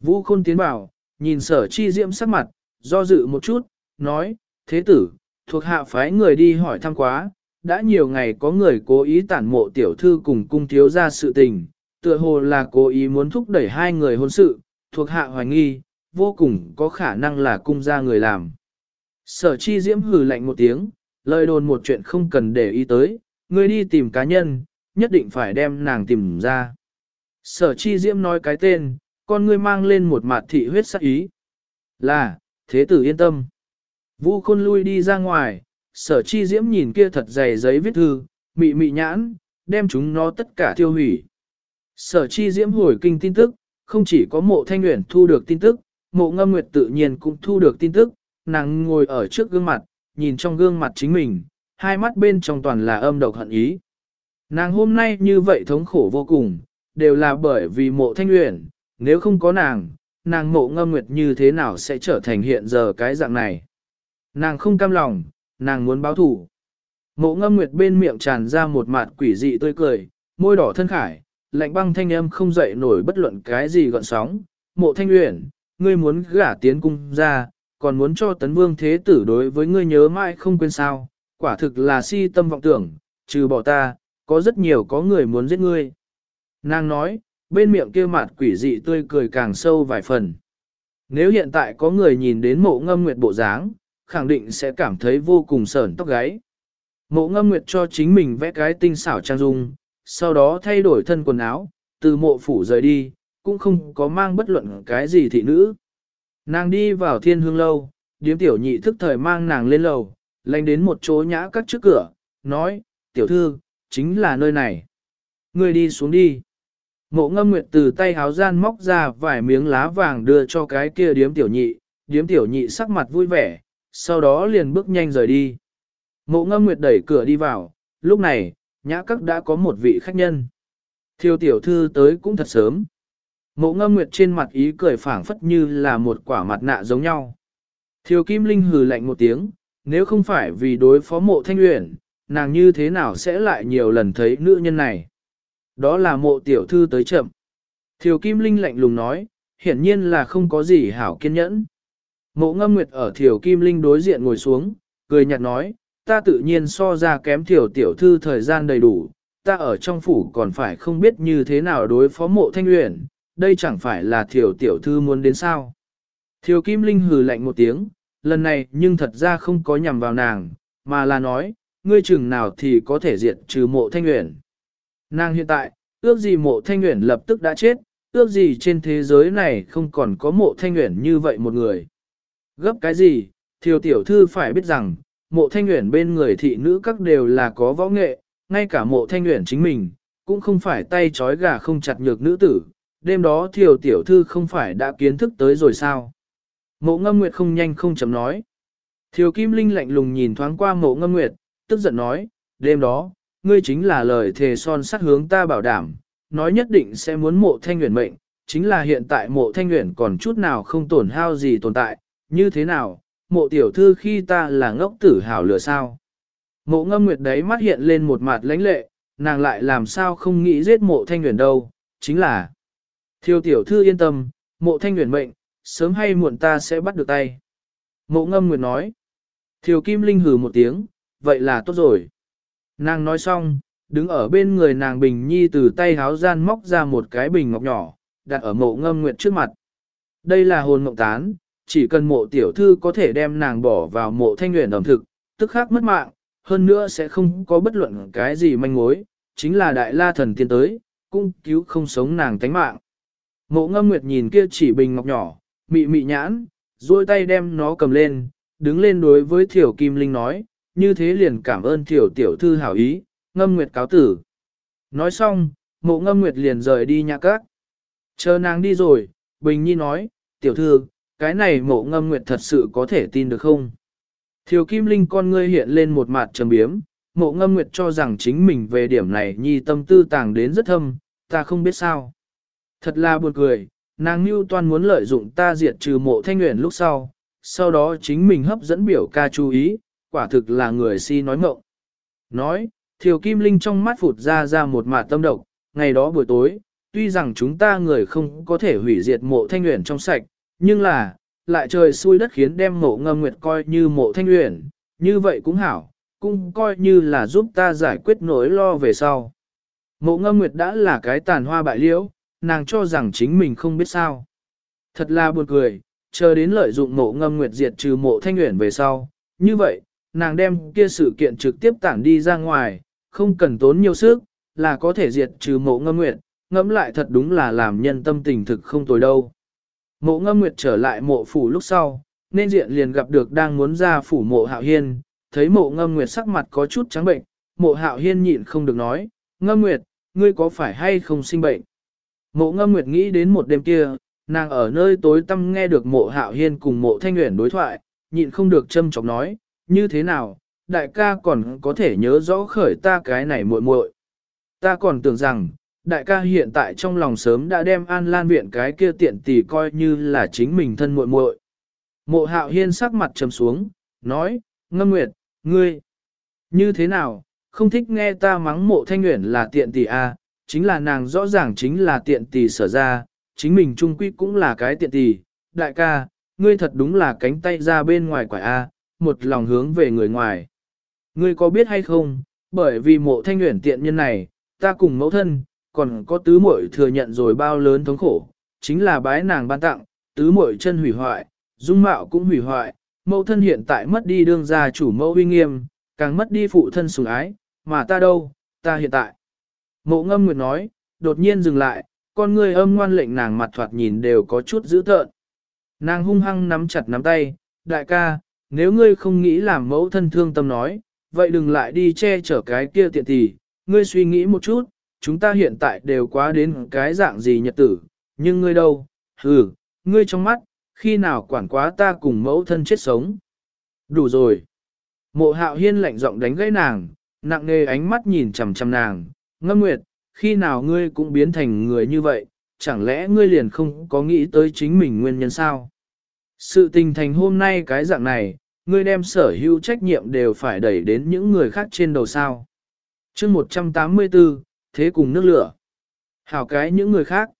Vũ khôn tiến bảo, nhìn sở chi diễm sắc mặt, do dự một chút, nói, thế tử, thuộc hạ phái người đi hỏi thăm quá, đã nhiều ngày có người cố ý tản mộ tiểu thư cùng cung thiếu ra sự tình, tựa hồ là cố ý muốn thúc đẩy hai người hôn sự, thuộc hạ hoài nghi, vô cùng có khả năng là cung ra người làm. Sở chi diễm hừ lạnh một tiếng, lời đồn một chuyện không cần để ý tới, người đi tìm cá nhân, nhất định phải đem nàng tìm ra. Sở chi diễm nói cái tên, con ngươi mang lên một mặt thị huyết sắc ý. Là, thế tử yên tâm. Vũ khôn lui đi ra ngoài, sở chi diễm nhìn kia thật dày giấy viết thư, mị mị nhãn, đem chúng nó tất cả tiêu hủy. Sở chi diễm hồi kinh tin tức, không chỉ có mộ thanh nguyện thu được tin tức, mộ ngâm nguyệt tự nhiên cũng thu được tin tức, nàng ngồi ở trước gương mặt, nhìn trong gương mặt chính mình, hai mắt bên trong toàn là âm độc hận ý. Nàng hôm nay như vậy thống khổ vô cùng, đều là bởi vì mộ thanh nguyện, nếu không có nàng, nàng mộ ngâm nguyệt như thế nào sẽ trở thành hiện giờ cái dạng này. Nàng không cam lòng, nàng muốn báo thủ. Mộ ngâm nguyệt bên miệng tràn ra một mặt quỷ dị tươi cười, môi đỏ thân khải, lạnh băng thanh âm không dậy nổi bất luận cái gì gọn sóng. Mộ thanh uyển, ngươi muốn gả tiến cung ra, còn muốn cho tấn vương thế tử đối với ngươi nhớ mãi không quên sao, quả thực là si tâm vọng tưởng, trừ bỏ ta, có rất nhiều có người muốn giết ngươi. Nàng nói, bên miệng kia mặt quỷ dị tươi cười càng sâu vài phần. Nếu hiện tại có người nhìn đến mộ ngâm nguyệt bộ dáng, khẳng định sẽ cảm thấy vô cùng sởn tóc gáy. Mộ ngâm nguyệt cho chính mình vẽ cái tinh xảo trang dung, sau đó thay đổi thân quần áo, từ mộ phủ rời đi, cũng không có mang bất luận cái gì thị nữ. Nàng đi vào thiên hương lâu, điếm tiểu nhị thức thời mang nàng lên lầu, lanh đến một chỗ nhã các trước cửa, nói, tiểu thư, chính là nơi này. Người đi xuống đi. Mộ ngâm nguyệt từ tay háo gian móc ra vài miếng lá vàng đưa cho cái kia điếm tiểu nhị, điếm tiểu nhị sắc mặt vui vẻ, sau đó liền bước nhanh rời đi. Mộ ngâm nguyệt đẩy cửa đi vào, lúc này, nhã các đã có một vị khách nhân. Thiêu tiểu thư tới cũng thật sớm. Mộ ngâm nguyệt trên mặt ý cười phảng phất như là một quả mặt nạ giống nhau. Thiêu kim linh hừ lạnh một tiếng, nếu không phải vì đối phó mộ thanh uyển, nàng như thế nào sẽ lại nhiều lần thấy nữ nhân này. Đó là mộ tiểu thư tới chậm. Thiều kim linh lạnh lùng nói, hiển nhiên là không có gì hảo kiên nhẫn. Mộ ngâm nguyệt ở thiều kim linh đối diện ngồi xuống, cười nhạt nói, ta tự nhiên so ra kém thiều tiểu thư thời gian đầy đủ, ta ở trong phủ còn phải không biết như thế nào đối phó mộ thanh uyển, đây chẳng phải là thiều tiểu thư muốn đến sao. Thiều kim linh hừ lạnh một tiếng, lần này nhưng thật ra không có nhằm vào nàng, mà là nói, ngươi chừng nào thì có thể diệt trừ mộ thanh uyển. Nàng hiện tại, ước gì mộ thanh uyển lập tức đã chết, ước gì trên thế giới này không còn có mộ thanh uyển như vậy một người. Gấp cái gì, thiều tiểu thư phải biết rằng, mộ thanh nguyện bên người thị nữ các đều là có võ nghệ, ngay cả mộ thanh nguyện chính mình, cũng không phải tay trói gà không chặt nhược nữ tử, đêm đó thiều tiểu thư không phải đã kiến thức tới rồi sao. Mộ ngâm nguyệt không nhanh không chấm nói. Thiều kim linh lạnh lùng nhìn thoáng qua mộ ngâm nguyệt, tức giận nói, đêm đó, ngươi chính là lời thề son sắt hướng ta bảo đảm, nói nhất định sẽ muốn mộ thanh nguyện mệnh, chính là hiện tại mộ thanh nguyện còn chút nào không tổn hao gì tồn tại, như thế nào, mộ tiểu thư khi ta là ngốc tử hảo lửa sao. Mộ ngâm nguyệt đấy mắt hiện lên một mặt lãnh lệ, nàng lại làm sao không nghĩ giết mộ thanh nguyện đâu, chính là Thiêu tiểu thư yên tâm, mộ thanh nguyện mệnh, sớm hay muộn ta sẽ bắt được tay. Mộ ngâm nguyệt nói. Thiều kim linh hừ một tiếng, vậy là tốt rồi. Nàng nói xong, đứng ở bên người nàng Bình Nhi từ tay háo gian móc ra một cái bình ngọc nhỏ, đặt ở mộ ngâm nguyệt trước mặt. Đây là hồn ngọc tán, chỉ cần mộ tiểu thư có thể đem nàng bỏ vào mộ thanh nguyện ẩm thực, tức khắc mất mạng, hơn nữa sẽ không có bất luận cái gì manh mối, chính là đại la thần tiên tới, cũng cứu không sống nàng tánh mạng. Mộ ngâm nguyệt nhìn kia chỉ bình ngọc nhỏ, mị mị nhãn, duỗi tay đem nó cầm lên, đứng lên đối với thiểu kim linh nói, như thế liền cảm ơn tiểu tiểu thư hảo ý, ngâm nguyệt cáo tử. Nói xong, mộ ngâm nguyệt liền rời đi nhà các. Chờ nàng đi rồi, Bình Nhi nói, tiểu thư, cái này mộ ngâm nguyệt thật sự có thể tin được không? Thiều Kim Linh con ngươi hiện lên một mặt trầm biếm, mộ ngâm nguyệt cho rằng chính mình về điểm này Nhi tâm tư tàng đến rất thâm, ta không biết sao. Thật là buồn cười, nàng như toan muốn lợi dụng ta diệt trừ mộ thanh nguyện lúc sau, sau đó chính mình hấp dẫn biểu ca chú ý, quả thực là người si nói mộng. Nói, Thiều Kim Linh trong mắt phụt ra ra một mặt tâm độc, ngày đó buổi tối, tuy rằng chúng ta người không có thể hủy diệt mộ thanh nguyện trong sạch, nhưng là, lại trời xui đất khiến đem mộ ngâm nguyệt coi như mộ thanh uyển như vậy cũng hảo, cũng coi như là giúp ta giải quyết nỗi lo về sau. Mộ ngâm nguyệt đã là cái tàn hoa bại liễu, nàng cho rằng chính mình không biết sao. Thật là buồn cười, chờ đến lợi dụng mộ ngâm nguyệt diệt trừ mộ thanh uyển về sau, như vậy, nàng đem kia sự kiện trực tiếp tản đi ra ngoài, không cần tốn nhiều sức, là có thể diệt trừ mộ ngâm nguyệt, ngẫm lại thật đúng là làm nhân tâm tình thực không tồi đâu. Mộ ngâm nguyệt trở lại mộ phủ lúc sau, nên diện liền gặp được đang muốn ra phủ mộ hạo hiên, thấy mộ ngâm nguyệt sắc mặt có chút trắng bệnh, mộ hạo hiên nhịn không được nói, ngâm nguyệt, ngươi có phải hay không sinh bệnh? Mộ ngâm nguyệt nghĩ đến một đêm kia, nàng ở nơi tối tăm nghe được mộ hạo hiên cùng mộ thanh nguyện đối thoại, nhịn không được châm chọc nói, như thế nào, đại ca còn có thể nhớ rõ khởi ta cái này muội muội. Ta còn tưởng rằng, đại ca hiện tại trong lòng sớm đã đem An Lan viện cái kia tiện tỷ coi như là chính mình thân muội muội. Mộ hạo hiên sắc mặt trầm xuống, nói, ngâm nguyệt, ngươi, như thế nào, không thích nghe ta mắng mộ thanh nguyện là tiện tỷ à, chính là nàng rõ ràng chính là tiện tỷ sở ra, chính mình trung quy cũng là cái tiện tỷ, đại ca, ngươi thật đúng là cánh tay ra bên ngoài quả a, à, một lòng hướng về người ngoài. Ngươi có biết hay không, bởi vì mộ thanh nguyện tiện nhân này, ta cùng mẫu thân, còn có tứ muội thừa nhận rồi bao lớn thống khổ, chính là bái nàng ban tặng, tứ muội chân hủy hoại, dung mạo cũng hủy hoại, mẫu thân hiện tại mất đi đương gia chủ mẫu uy nghiêm, càng mất đi phụ thân sủng ái, mà ta đâu, ta hiện tại. Mộ ngâm nguyệt nói, đột nhiên dừng lại, con người âm ngoan lệnh nàng mặt thoạt nhìn đều có chút dữ tợn. Nàng hung hăng nắm chặt nắm tay, đại ca, nếu ngươi không nghĩ làm mẫu thân thương tâm nói, vậy đừng lại đi che chở cái kia tiện tỷ, ngươi suy nghĩ một chút, chúng ta hiện tại đều quá đến cái dạng gì nhật tử, nhưng ngươi đâu, hừ, ngươi trong mắt, khi nào quản quá ta cùng mẫu thân chết sống. Đủ rồi. Mộ hạo hiên lạnh giọng đánh gãy nàng, nặng nề ánh mắt nhìn chằm chằm nàng, ngâm nguyệt, khi nào ngươi cũng biến thành người như vậy, chẳng lẽ ngươi liền không có nghĩ tới chính mình nguyên nhân sao? Sự tình thành hôm nay cái dạng này, ngươi đem sở hữu trách nhiệm đều phải đẩy đến những người khác trên đầu sao. chương 184, thế cùng nước lửa. Hảo cái những người khác.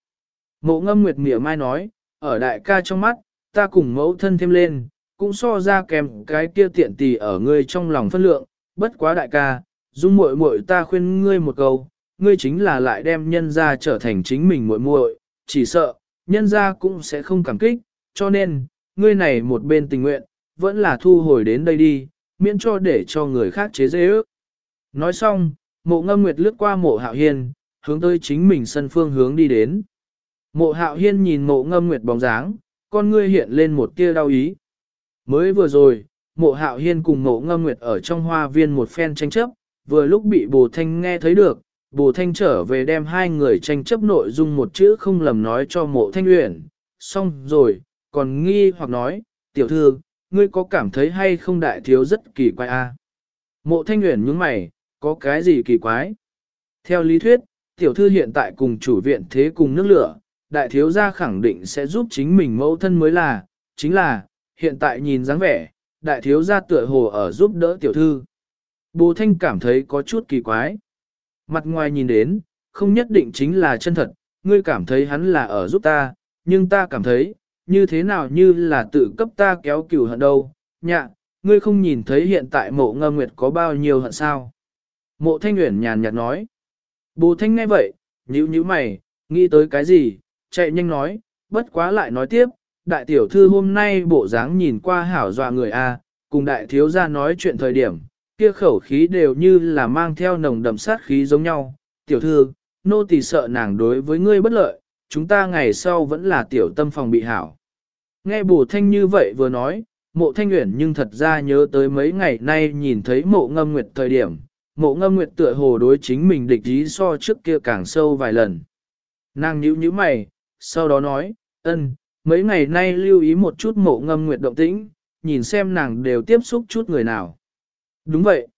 Mộ ngâm nguyệt mỉa mai nói, ở đại ca trong mắt, ta cùng mẫu thân thêm lên, cũng so ra kèm cái kia tiện tì ở ngươi trong lòng phân lượng, bất quá đại ca, dung muội muội ta khuyên ngươi một câu, ngươi chính là lại đem nhân ra trở thành chính mình muội muội, chỉ sợ, nhân ra cũng sẽ không cảm kích, cho nên, ngươi này một bên tình nguyện, vẫn là thu hồi đến đây đi, miễn cho để cho người khác chế dễ ước. Nói xong, mộ ngâm nguyệt lướt qua mộ hạo hiên, hướng tới chính mình sân phương hướng đi đến. Mộ hạo hiên nhìn mộ ngâm nguyệt bóng dáng, con ngươi hiện lên một tia đau ý. Mới vừa rồi, mộ hạo hiên cùng mộ ngâm nguyệt ở trong hoa viên một phen tranh chấp, vừa lúc bị bồ thanh nghe thấy được, bồ thanh trở về đem hai người tranh chấp nội dung một chữ không lầm nói cho mộ thanh uyển, xong rồi, còn nghi hoặc nói, tiểu thư, ngươi có cảm thấy hay không đại thiếu rất kỳ quái a? À? Mộ thanh uyển nhướng mày, có cái gì kỳ quái? Theo lý thuyết, tiểu thư hiện tại cùng chủ viện thế cùng nước lửa, đại thiếu gia khẳng định sẽ giúp chính mình mẫu thân mới là, chính là, hiện tại nhìn dáng vẻ, đại thiếu gia tựa hồ ở giúp đỡ tiểu thư. Bồ Thanh cảm thấy có chút kỳ quái. Mặt ngoài nhìn đến, không nhất định chính là chân thật, ngươi cảm thấy hắn là ở giúp ta, nhưng ta cảm thấy, như thế nào như là tự cấp ta kéo cửu hận đâu, nhạ, ngươi không nhìn thấy hiện tại mộ ngâm nguyệt có bao nhiêu hận sao. Mộ Thanh Nguyễn nhàn nhạt nói. Bồ Thanh nghe vậy, nhíu nhíu mày, nghĩ tới cái gì, chạy nhanh nói, bất quá lại nói tiếp, đại tiểu thư hôm nay bộ dáng nhìn qua hảo dọa người a, cùng đại thiếu gia nói chuyện thời điểm, kia khẩu khí đều như là mang theo nồng đậm sát khí giống nhau. Tiểu thư, nô tỳ sợ nàng đối với ngươi bất lợi, chúng ta ngày sau vẫn là tiểu tâm phòng bị hảo. Nghe bổ thanh như vậy vừa nói, mộ thanh uyển nhưng thật ra nhớ tới mấy ngày nay nhìn thấy mộ ngâm nguyệt thời điểm, mộ ngâm nguyệt tựa hồ đối chính mình địch ý so trước kia càng sâu vài lần. Nàng nhíu nhíu mày, sau đó nói, ân, mấy ngày nay lưu ý một chút mộ ngâm nguyệt động tĩnh, nhìn xem nàng đều tiếp xúc chút người nào. Đúng vậy.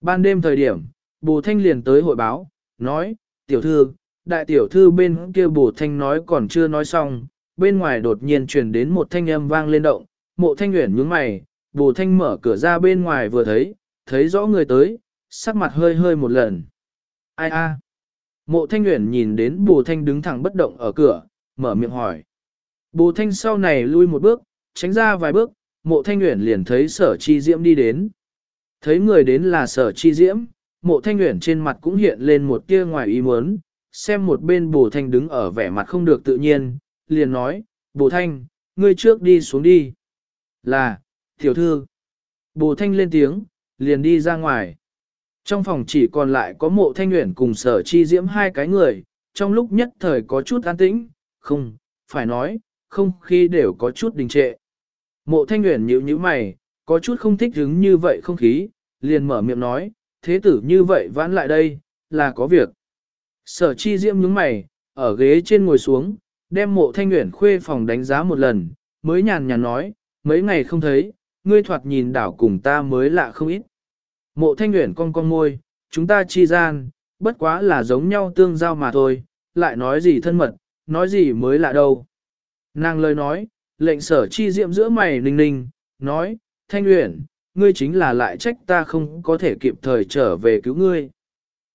Ban đêm thời điểm, bồ thanh liền tới hội báo, nói, tiểu thư, đại tiểu thư bên kia bồ thanh nói còn chưa nói xong, bên ngoài đột nhiên truyền đến một thanh âm vang lên động, mộ thanh nguyện nhướng mày, bồ thanh mở cửa ra bên ngoài vừa thấy, thấy rõ người tới, sắc mặt hơi hơi một lần. Ai a? Mộ thanh Uyển nhìn đến bồ thanh đứng thẳng bất động ở cửa, mở miệng hỏi. Bồ thanh sau này lui một bước, tránh ra vài bước, mộ thanh Uyển liền thấy sở chi diễm đi đến. Thấy người đến là sở chi diễm, mộ thanh Uyển trên mặt cũng hiện lên một tia ngoài ý muốn, xem một bên bồ thanh đứng ở vẻ mặt không được tự nhiên, liền nói, bồ thanh, ngươi trước đi xuống đi. Là, tiểu thư. Bồ thanh lên tiếng, liền đi ra ngoài. Trong phòng chỉ còn lại có mộ thanh nguyện cùng sở chi diễm hai cái người, trong lúc nhất thời có chút an tĩnh, không, phải nói, không khi đều có chút đình trệ. Mộ thanh nguyện nhíu nhíu mày, có chút không thích hứng như vậy không khí, liền mở miệng nói, thế tử như vậy vãn lại đây, là có việc. Sở chi diễm nhướng mày, ở ghế trên ngồi xuống, đem mộ thanh nguyện khuê phòng đánh giá một lần, mới nhàn nhàn nói, mấy ngày không thấy, ngươi thoạt nhìn đảo cùng ta mới lạ không ít. Mộ thanh nguyện con con môi, chúng ta chi gian, bất quá là giống nhau tương giao mà thôi, lại nói gì thân mật, nói gì mới lạ đâu. Nàng lời nói, lệnh sở chi diệm giữa mày ninh ninh, nói, Thanh nguyện, ngươi chính là lại trách ta không có thể kịp thời trở về cứu ngươi.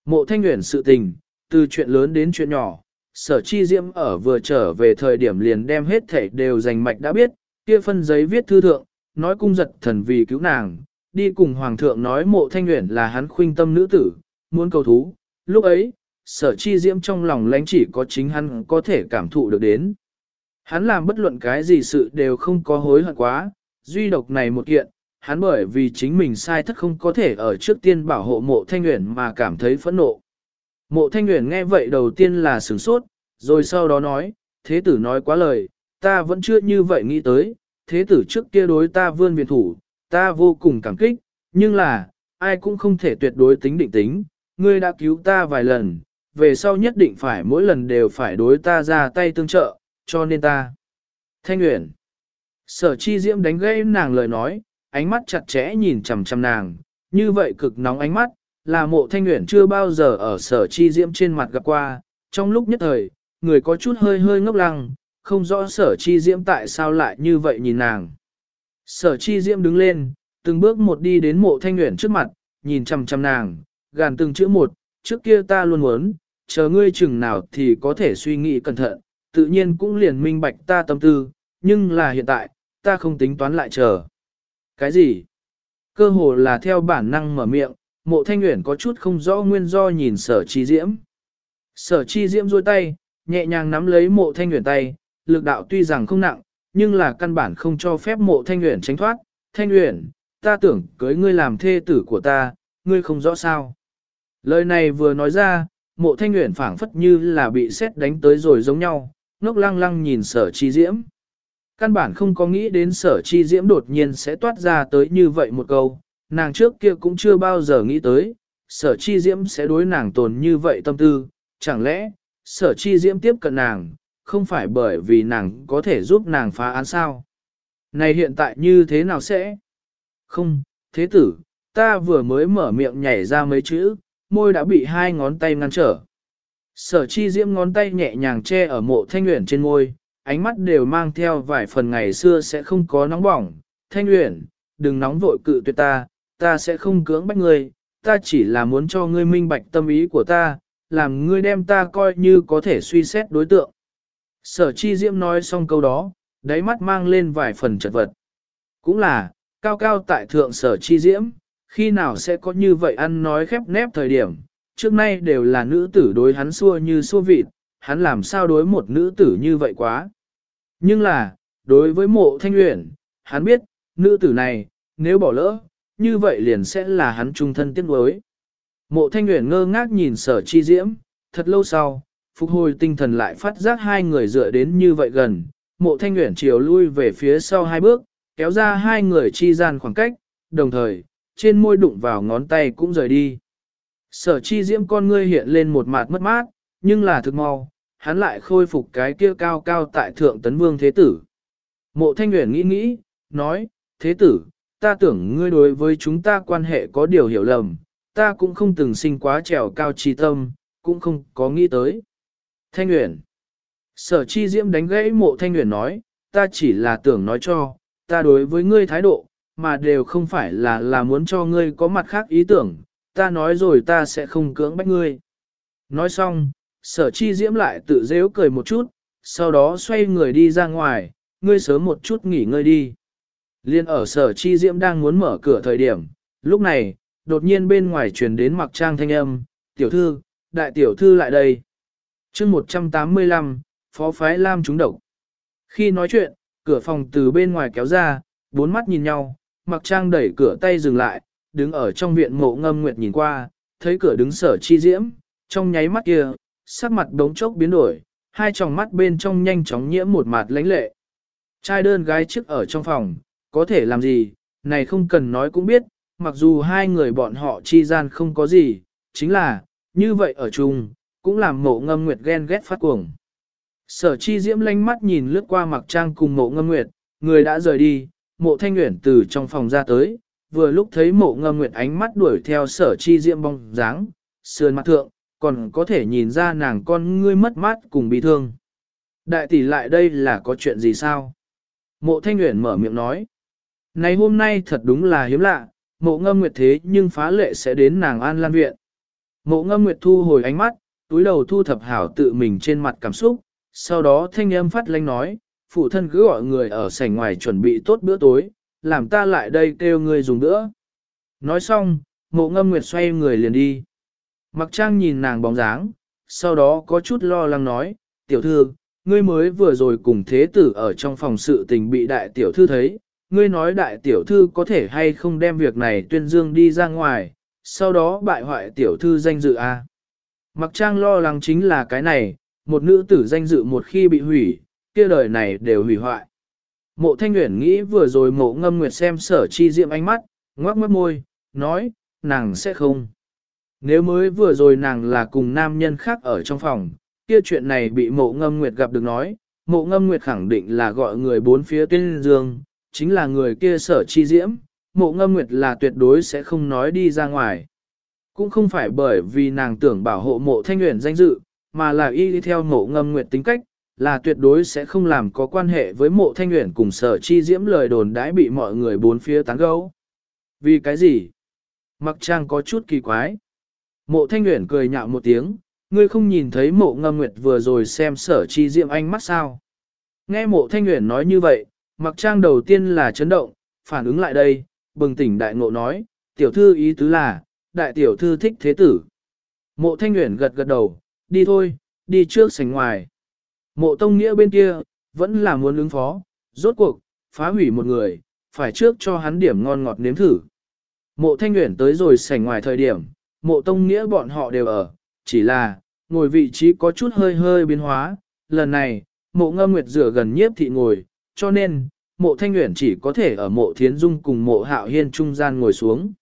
Mộ Thanh nguyện sự tình, từ chuyện lớn đến chuyện nhỏ, sở chi diễm ở vừa trở về thời điểm liền đem hết thể đều dành mạch đã biết, kia phân giấy viết thư thượng, nói cung giật thần vì cứu nàng, đi cùng hoàng thượng nói mộ thanh nguyện là hắn khuynh tâm nữ tử, muốn cầu thú, lúc ấy, sở chi diễm trong lòng lãnh chỉ có chính hắn có thể cảm thụ được đến. Hắn làm bất luận cái gì sự đều không có hối hận quá, duy độc này một kiện, hắn bởi vì chính mình sai thất không có thể ở trước tiên bảo hộ mộ thanh nguyện mà cảm thấy phẫn nộ. Mộ thanh nguyện nghe vậy đầu tiên là sửng sốt, rồi sau đó nói, thế tử nói quá lời, ta vẫn chưa như vậy nghĩ tới, thế tử trước kia đối ta vươn viện thủ, ta vô cùng cảm kích, nhưng là, ai cũng không thể tuyệt đối tính định tính, ngươi đã cứu ta vài lần, về sau nhất định phải mỗi lần đều phải đối ta ra tay tương trợ, cho nên ta. Thanh Nguyễn Sở chi diễm đánh gây nàng lời nói, ánh mắt chặt chẽ nhìn chằm chằm nàng, như vậy cực nóng ánh mắt, là mộ thanh nguyện chưa bao giờ ở sở chi diễm trên mặt gặp qua, trong lúc nhất thời, người có chút hơi hơi ngốc lăng, không rõ sở chi diễm tại sao lại như vậy nhìn nàng. Sở chi diễm đứng lên, từng bước một đi đến mộ thanh nguyện trước mặt, nhìn chằm chằm nàng, gàn từng chữ một, trước kia ta luôn muốn, chờ ngươi chừng nào thì có thể suy nghĩ cẩn thận, tự nhiên cũng liền minh bạch ta tâm tư, nhưng là hiện tại, ta không tính toán lại chờ. Cái gì? Cơ hồ là theo bản năng mở miệng, mộ thanh nguyện có chút không rõ nguyên do nhìn sở chi diễm. Sở chi diễm duỗi tay, nhẹ nhàng nắm lấy mộ thanh nguyện tay, lực đạo tuy rằng không nặng, nhưng là căn bản không cho phép mộ thanh nguyện tránh thoát. Thanh nguyện, ta tưởng cưới ngươi làm thê tử của ta, ngươi không rõ sao. Lời này vừa nói ra, mộ thanh nguyện phảng phất như là bị xét đánh tới rồi giống nhau, ngốc lăng lăng nhìn sở chi diễm. Căn bản không có nghĩ đến sở chi diễm đột nhiên sẽ toát ra tới như vậy một câu, nàng trước kia cũng chưa bao giờ nghĩ tới, sở chi diễm sẽ đối nàng tồn như vậy tâm tư, chẳng lẽ, sở chi diễm tiếp cận nàng, không phải bởi vì nàng có thể giúp nàng phá án sao? Này hiện tại như thế nào sẽ? Không, thế tử, ta vừa mới mở miệng nhảy ra mấy chữ, môi đã bị hai ngón tay ngăn trở. Sở chi diễm ngón tay nhẹ nhàng che ở mộ thanh nguyện trên môi, ánh mắt đều mang theo vài phần ngày xưa sẽ không có nóng bỏng. Thanh nguyện, đừng nóng vội cự tuyệt ta, ta sẽ không cưỡng bách ngươi, ta chỉ là muốn cho ngươi minh bạch tâm ý của ta, làm ngươi đem ta coi như có thể suy xét đối tượng. Sở chi diễm nói xong câu đó, đáy mắt mang lên vài phần chật vật. Cũng là, cao cao tại thượng sở chi diễm, khi nào sẽ có như vậy ăn nói khép nép thời điểm, trước nay đều là nữ tử đối hắn xua như xua vịt, hắn làm sao đối một nữ tử như vậy quá. Nhưng là, đối với mộ thanh Uyển, hắn biết, nữ tử này, nếu bỏ lỡ, như vậy liền sẽ là hắn trung thân tiếc đối. Mộ thanh Uyển ngơ ngác nhìn sở chi diễm, thật lâu sau, phục hồi tinh thần lại phát giác hai người dựa đến như vậy gần. Mộ thanh nguyện chiều lui về phía sau hai bước, kéo ra hai người chi gian khoảng cách, đồng thời, trên môi đụng vào ngón tay cũng rời đi. Sở chi diễm con ngươi hiện lên một mặt mất mát, nhưng là thực mau, hắn lại khôi phục cái kia cao cao tại thượng tấn vương thế tử. Mộ thanh nguyện nghĩ nghĩ, nói, thế tử, ta tưởng ngươi đối với chúng ta quan hệ có điều hiểu lầm, ta cũng không từng sinh quá trèo cao trí tâm, cũng không có nghĩ tới. Thanh Uyển. Sở chi diễm đánh gãy mộ Thanh Uyển nói, ta chỉ là tưởng nói cho, ta đối với ngươi thái độ, mà đều không phải là là muốn cho ngươi có mặt khác ý tưởng, ta nói rồi ta sẽ không cưỡng bách ngươi. Nói xong, sở chi diễm lại tự dễu cười một chút, sau đó xoay người đi ra ngoài, ngươi sớm một chút nghỉ ngơi đi. Liên ở sở chi diễm đang muốn mở cửa thời điểm, lúc này, đột nhiên bên ngoài truyền đến mặc trang thanh âm, tiểu thư, đại tiểu thư lại đây chương 185, phó phái Lam trúng độc. Khi nói chuyện, cửa phòng từ bên ngoài kéo ra, bốn mắt nhìn nhau, mặc trang đẩy cửa tay dừng lại, đứng ở trong viện mộ ngâm nguyệt nhìn qua, thấy cửa đứng sở chi diễm, trong nháy mắt kia, sắc mặt đống chốc biến đổi, hai tròng mắt bên trong nhanh chóng nhiễm một mặt lãnh lệ. Trai đơn gái trước ở trong phòng, có thể làm gì, này không cần nói cũng biết, mặc dù hai người bọn họ chi gian không có gì, chính là, như vậy ở chung, cũng làm mộ ngâm nguyệt ghen ghét phát cuồng. Sở chi diễm lanh mắt nhìn lướt qua mặc trang cùng mộ ngâm nguyệt, người đã rời đi, mộ thanh nguyện từ trong phòng ra tới, vừa lúc thấy mộ ngâm nguyệt ánh mắt đuổi theo sở chi diễm bóng dáng, sườn mặt thượng, còn có thể nhìn ra nàng con ngươi mất mát cùng bị thương. Đại tỷ lại đây là có chuyện gì sao? Mộ thanh nguyện mở miệng nói. Này hôm nay thật đúng là hiếm lạ, mộ ngâm nguyệt thế nhưng phá lệ sẽ đến nàng an lan viện. Mộ ngâm nguyệt thu hồi ánh mắt, túi đầu thu thập hảo tự mình trên mặt cảm xúc, sau đó thanh âm phát lanh nói, phụ thân cứ gọi người ở sảnh ngoài chuẩn bị tốt bữa tối, làm ta lại đây kêu người dùng nữa. Nói xong, mộ ngâm nguyệt xoay người liền đi. Mặc trang nhìn nàng bóng dáng, sau đó có chút lo lắng nói, tiểu thư, ngươi mới vừa rồi cùng thế tử ở trong phòng sự tình bị đại tiểu thư thấy, ngươi nói đại tiểu thư có thể hay không đem việc này tuyên dương đi ra ngoài, sau đó bại hoại tiểu thư danh dự a. À? Mặc trang lo lắng chính là cái này, một nữ tử danh dự một khi bị hủy, kia đời này đều hủy hoại. Mộ thanh nguyện nghĩ vừa rồi mộ ngâm nguyệt xem sở chi diệm ánh mắt, ngoác mất môi, nói, nàng sẽ không. Nếu mới vừa rồi nàng là cùng nam nhân khác ở trong phòng, kia chuyện này bị mộ ngâm nguyệt gặp được nói, mộ ngâm nguyệt khẳng định là gọi người bốn phía tuyên dương, chính là người kia sở chi diễm, mộ ngâm nguyệt là tuyệt đối sẽ không nói đi ra ngoài. Cũng không phải bởi vì nàng tưởng bảo hộ mộ thanh nguyện danh dự, mà là y theo mộ ngâm nguyệt tính cách, là tuyệt đối sẽ không làm có quan hệ với mộ thanh nguyện cùng sở chi diễm lời đồn đãi bị mọi người bốn phía tán gấu. Vì cái gì? Mặc trang có chút kỳ quái. Mộ thanh nguyện cười nhạo một tiếng, ngươi không nhìn thấy mộ ngâm nguyệt vừa rồi xem sở chi diễm anh mắt sao. Nghe mộ thanh nguyện nói như vậy, mặc trang đầu tiên là chấn động, phản ứng lại đây, bừng tỉnh đại ngộ nói, tiểu thư ý tứ là, đại tiểu thư thích thế tử. Mộ thanh nguyện gật gật đầu, đi thôi, đi trước sảnh ngoài. Mộ tông nghĩa bên kia, vẫn là muốn ứng phó, rốt cuộc, phá hủy một người, phải trước cho hắn điểm ngon ngọt nếm thử. Mộ thanh nguyện tới rồi sảnh ngoài thời điểm, mộ tông nghĩa bọn họ đều ở, chỉ là, ngồi vị trí có chút hơi hơi biến hóa, lần này, mộ ngâm nguyệt rửa gần nhiếp thị ngồi, cho nên, mộ thanh nguyện chỉ có thể ở mộ thiến dung cùng mộ hạo hiên trung gian ngồi xuống.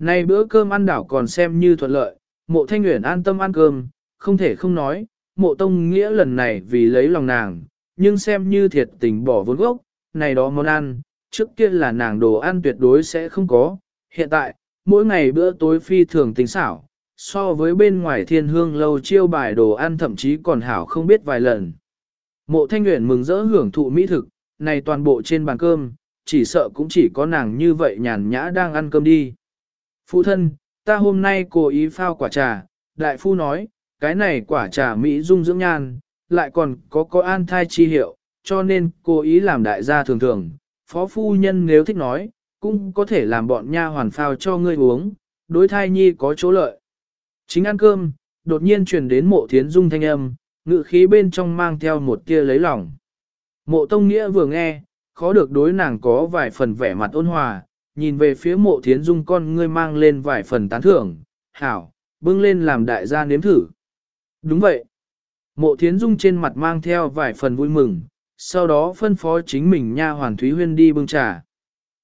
Nay bữa cơm ăn đảo còn xem như thuận lợi, mộ thanh nguyện an tâm ăn cơm, không thể không nói, mộ tông nghĩa lần này vì lấy lòng nàng, nhưng xem như thiệt tình bỏ vốn gốc, này đó món ăn, trước kia là nàng đồ ăn tuyệt đối sẽ không có, hiện tại, mỗi ngày bữa tối phi thường tính xảo, so với bên ngoài thiên hương lâu chiêu bài đồ ăn thậm chí còn hảo không biết vài lần. Mộ thanh nguyện mừng rỡ hưởng thụ mỹ thực, này toàn bộ trên bàn cơm, chỉ sợ cũng chỉ có nàng như vậy nhàn nhã đang ăn cơm đi. Phụ thân, ta hôm nay cố ý phao quả trà, đại phu nói, cái này quả trà Mỹ dung dưỡng nhan, lại còn có có an thai chi hiệu, cho nên cố ý làm đại gia thường thường, phó phu nhân nếu thích nói, cũng có thể làm bọn nha hoàn phao cho ngươi uống, đối thai nhi có chỗ lợi. Chính ăn cơm, đột nhiên truyền đến mộ thiến dung thanh âm, ngự khí bên trong mang theo một tia lấy lòng. Mộ tông nghĩa vừa nghe, khó được đối nàng có vài phần vẻ mặt ôn hòa, nhìn về phía mộ thiến dung con ngươi mang lên vài phần tán thưởng, hảo, bưng lên làm đại gia nếm thử. Đúng vậy. Mộ thiến dung trên mặt mang theo vài phần vui mừng, sau đó phân phó chính mình nha hoàn Thúy Huyên đi bưng trà.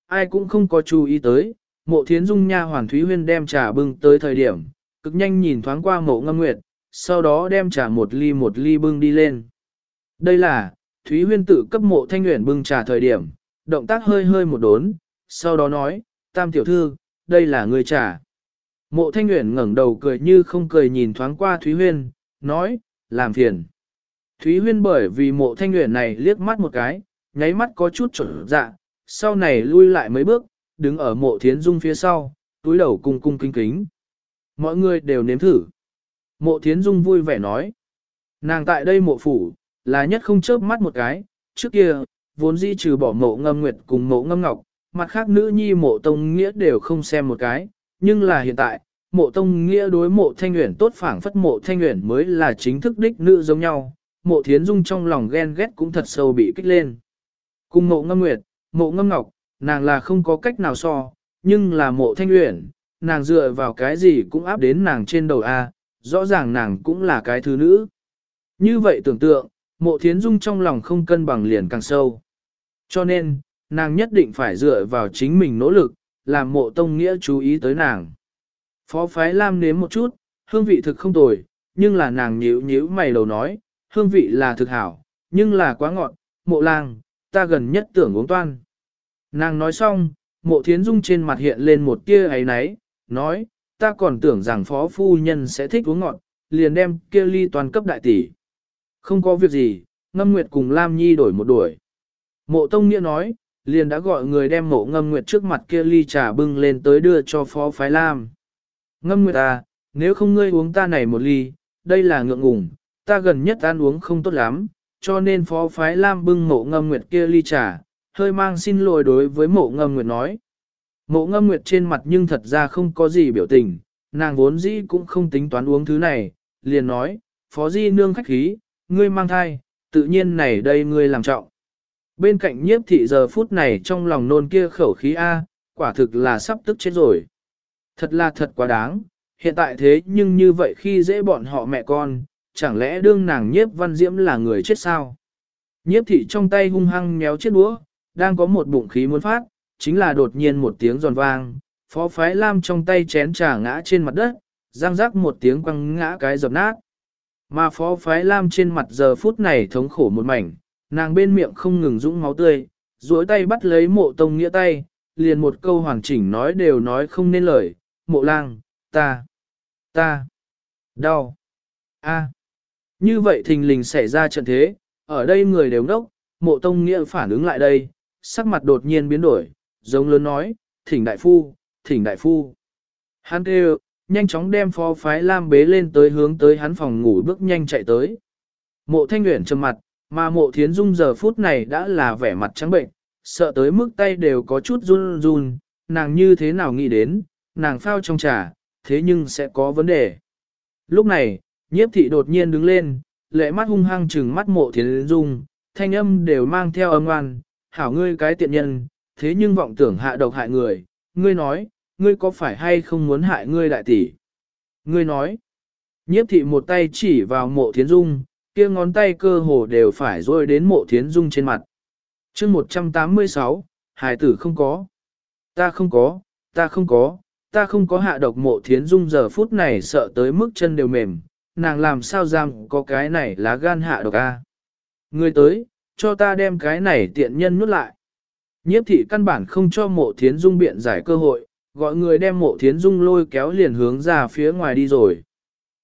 Ai cũng không có chú ý tới, mộ thiến dung nha hoàn Thúy Huyên đem trà bưng tới thời điểm, cực nhanh nhìn thoáng qua mộ ngâm nguyệt, sau đó đem trà một ly một ly bưng đi lên. Đây là, Thúy Huyên tự cấp mộ thanh nguyện bưng trà thời điểm, động tác hơi hơi một đốn, sau đó nói, tam tiểu thư, đây là người trả Mộ thanh nguyện ngẩng đầu cười như không cười nhìn thoáng qua Thúy Huyên, nói, làm phiền. Thúy Huyên bởi vì mộ thanh nguyện này liếc mắt một cái, nháy mắt có chút trở dạ, sau này lui lại mấy bước, đứng ở mộ thiến dung phía sau, túi đầu cung cung kính kính. Mọi người đều nếm thử. Mộ thiến dung vui vẻ nói. Nàng tại đây mộ phủ, là nhất không chớp mắt một cái, trước kia, vốn dĩ trừ bỏ mộ ngâm nguyệt cùng mộ ngâm ngọc, mặt khác nữ nhi mộ tông nghĩa đều không xem một cái, nhưng là hiện tại, mộ tông nghĩa đối mộ thanh nguyện tốt phảng phất mộ thanh nguyện mới là chính thức đích nữ giống nhau, mộ thiến dung trong lòng ghen ghét cũng thật sâu bị kích lên. Cùng mộ ngâm nguyệt, mộ ngâm ngọc, nàng là không có cách nào so, nhưng là mộ thanh nguyện, nàng dựa vào cái gì cũng áp đến nàng trên đầu A, rõ ràng nàng cũng là cái thứ nữ. Như vậy tưởng tượng, mộ thiến dung trong lòng không cân bằng liền càng sâu. Cho nên, nàng nhất định phải dựa vào chính mình nỗ lực, làm mộ tông nghĩa chú ý tới nàng. Phó phái Lam nếm một chút, hương vị thực không tồi, nhưng là nàng nhíu nhíu mày đầu nói, hương vị là thực hảo, nhưng là quá ngọt, mộ lang, ta gần nhất tưởng uống toan. Nàng nói xong, mộ thiến dung trên mặt hiện lên một tia ấy náy, nói, ta còn tưởng rằng phó phu nhân sẽ thích uống ngọt, liền đem kia ly toàn cấp đại tỷ. Không có việc gì, ngâm nguyệt cùng Lam Nhi đổi một đuổi. Mộ Tông Nghĩa nói, liền đã gọi người đem mộ ngâm nguyệt trước mặt kia ly trà bưng lên tới đưa cho phó phái Lam. Ngâm nguyệt à, nếu không ngươi uống ta này một ly, đây là ngượng ngùng, ta gần nhất ăn uống không tốt lắm, cho nên phó phái Lam bưng mộ ngâm nguyệt kia ly trà, hơi mang xin lỗi đối với mộ ngâm nguyệt nói. Mộ ngâm nguyệt trên mặt nhưng thật ra không có gì biểu tình, nàng vốn dĩ cũng không tính toán uống thứ này, liền nói, phó di nương khách khí, ngươi mang thai, tự nhiên này đây ngươi làm trọng. Bên cạnh nhiếp thị giờ phút này trong lòng nôn kia khẩu khí A, quả thực là sắp tức chết rồi. Thật là thật quá đáng, hiện tại thế nhưng như vậy khi dễ bọn họ mẹ con, chẳng lẽ đương nàng nhiếp văn diễm là người chết sao? Nhiếp thị trong tay hung hăng méo chiếc đũa, đang có một bụng khí muốn phát, chính là đột nhiên một tiếng giòn vang, phó phái lam trong tay chén trà ngã trên mặt đất, răng rắc một tiếng quăng ngã cái dập nát. Mà phó phái lam trên mặt giờ phút này thống khổ một mảnh, nàng bên miệng không ngừng dũng máu tươi, duỗi tay bắt lấy mộ tông nghĩa tay, liền một câu hoàn chỉnh nói đều nói không nên lời, mộ lang, ta, ta, đau, a. Như vậy thình lình xảy ra trận thế, ở đây người đều ngốc, mộ tông nghĩa phản ứng lại đây, sắc mặt đột nhiên biến đổi, giống lớn nói, thỉnh đại phu, thỉnh đại phu. Hắn kêu, nhanh chóng đem phó phái lam bế lên tới hướng tới hắn phòng ngủ bước nhanh chạy tới. Mộ thanh nguyện trầm mặt, mà mộ thiến dung giờ phút này đã là vẻ mặt trắng bệnh, sợ tới mức tay đều có chút run run, nàng như thế nào nghĩ đến, nàng phao trong trà, thế nhưng sẽ có vấn đề. Lúc này, nhiếp thị đột nhiên đứng lên, lệ mắt hung hăng trừng mắt mộ thiến dung, thanh âm đều mang theo âm oan, hảo ngươi cái tiện nhân, thế nhưng vọng tưởng hạ độc hại người, ngươi nói, ngươi có phải hay không muốn hại ngươi đại tỷ? Ngươi nói, nhiếp thị một tay chỉ vào mộ thiến dung, kia ngón tay cơ hồ đều phải rôi đến mộ thiến dung trên mặt. chương 186, hài tử không có. Ta không có, ta không có, ta không có hạ độc mộ thiến dung giờ phút này sợ tới mức chân đều mềm, nàng làm sao giam có cái này lá gan hạ độc a người tới, cho ta đem cái này tiện nhân nuốt lại. Nhiếp thị căn bản không cho mộ thiến dung biện giải cơ hội, gọi người đem mộ thiến dung lôi kéo liền hướng ra phía ngoài đi rồi.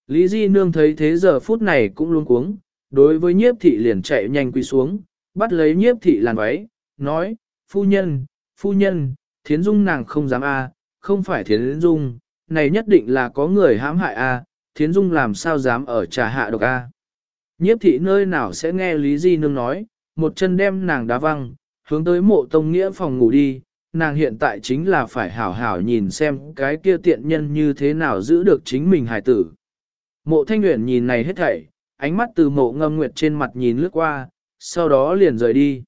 Lý Di Nương thấy thế giờ phút này cũng luống cuống, đối với nhiếp thị liền chạy nhanh quỳ xuống, bắt lấy nhiếp thị làn váy, nói, phu nhân, phu nhân, thiến dung nàng không dám a, không phải thiến dung, này nhất định là có người hãm hại a, thiến dung làm sao dám ở trà hạ độc a. Nhiếp thị nơi nào sẽ nghe Lý Di Nương nói, một chân đem nàng đá văng, hướng tới mộ tông nghĩa phòng ngủ đi, nàng hiện tại chính là phải hảo hảo nhìn xem cái kia tiện nhân như thế nào giữ được chính mình hài tử. Mộ thanh nguyện nhìn này hết thảy, ánh mắt từ mộ ngâm nguyệt trên mặt nhìn lướt qua, sau đó liền rời đi.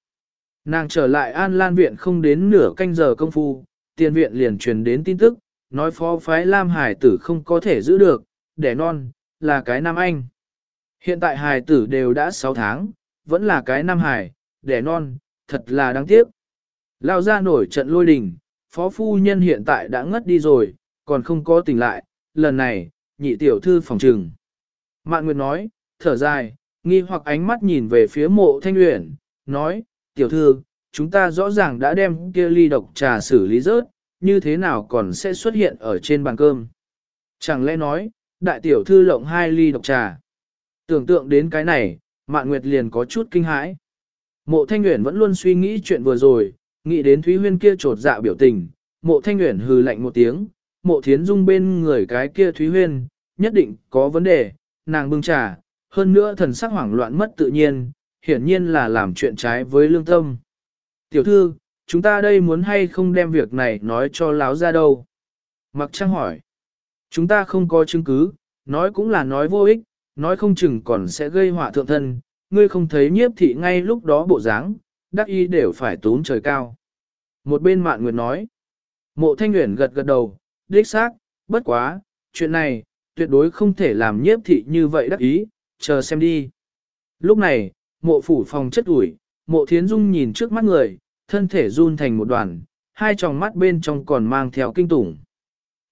Nàng trở lại an lan viện không đến nửa canh giờ công phu, tiền viện liền truyền đến tin tức, nói phó phái Lam Hải tử không có thể giữ được, đẻ non, là cái nam anh. Hiện tại Hải tử đều đã 6 tháng, vẫn là cái nam Hải, đẻ non, thật là đáng tiếc. Lao ra nổi trận lôi đình, phó phu nhân hiện tại đã ngất đi rồi, còn không có tỉnh lại, lần này, nhị tiểu thư phòng trừng. Mạn Nguyệt nói, thở dài, nghi hoặc ánh mắt nhìn về phía mộ thanh uyển, nói, tiểu thư, chúng ta rõ ràng đã đem kia ly độc trà xử lý rớt, như thế nào còn sẽ xuất hiện ở trên bàn cơm. Chẳng lẽ nói, đại tiểu thư lộng hai ly độc trà. Tưởng tượng đến cái này, Mạn Nguyệt liền có chút kinh hãi. Mộ Thanh Uyển vẫn luôn suy nghĩ chuyện vừa rồi, nghĩ đến Thúy Huyên kia trột dạ biểu tình, Mộ Thanh Uyển hừ lạnh một tiếng, Mộ Thiến Dung bên người cái kia Thúy Huyên, nhất định có vấn đề, nàng bưng trà, hơn nữa thần sắc hoảng loạn mất tự nhiên, hiển nhiên là làm chuyện trái với lương tâm. Tiểu thư, chúng ta đây muốn hay không đem việc này nói cho láo ra đâu? Mặc trang hỏi. Chúng ta không có chứng cứ, nói cũng là nói vô ích, nói không chừng còn sẽ gây họa thượng thân, ngươi không thấy nhiếp thị ngay lúc đó bộ dáng, đắc y đều phải tốn trời cao. Một bên mạn nguyệt nói, mộ thanh nguyện gật gật đầu, đích xác, bất quá, chuyện này, tuyệt đối không thể làm nhiếp thị như vậy đắc ý, chờ xem đi. Lúc này, mộ phủ phòng chất ủi, mộ thiến dung nhìn trước mắt người, thân thể run thành một đoàn, hai tròng mắt bên trong còn mang theo kinh tủng.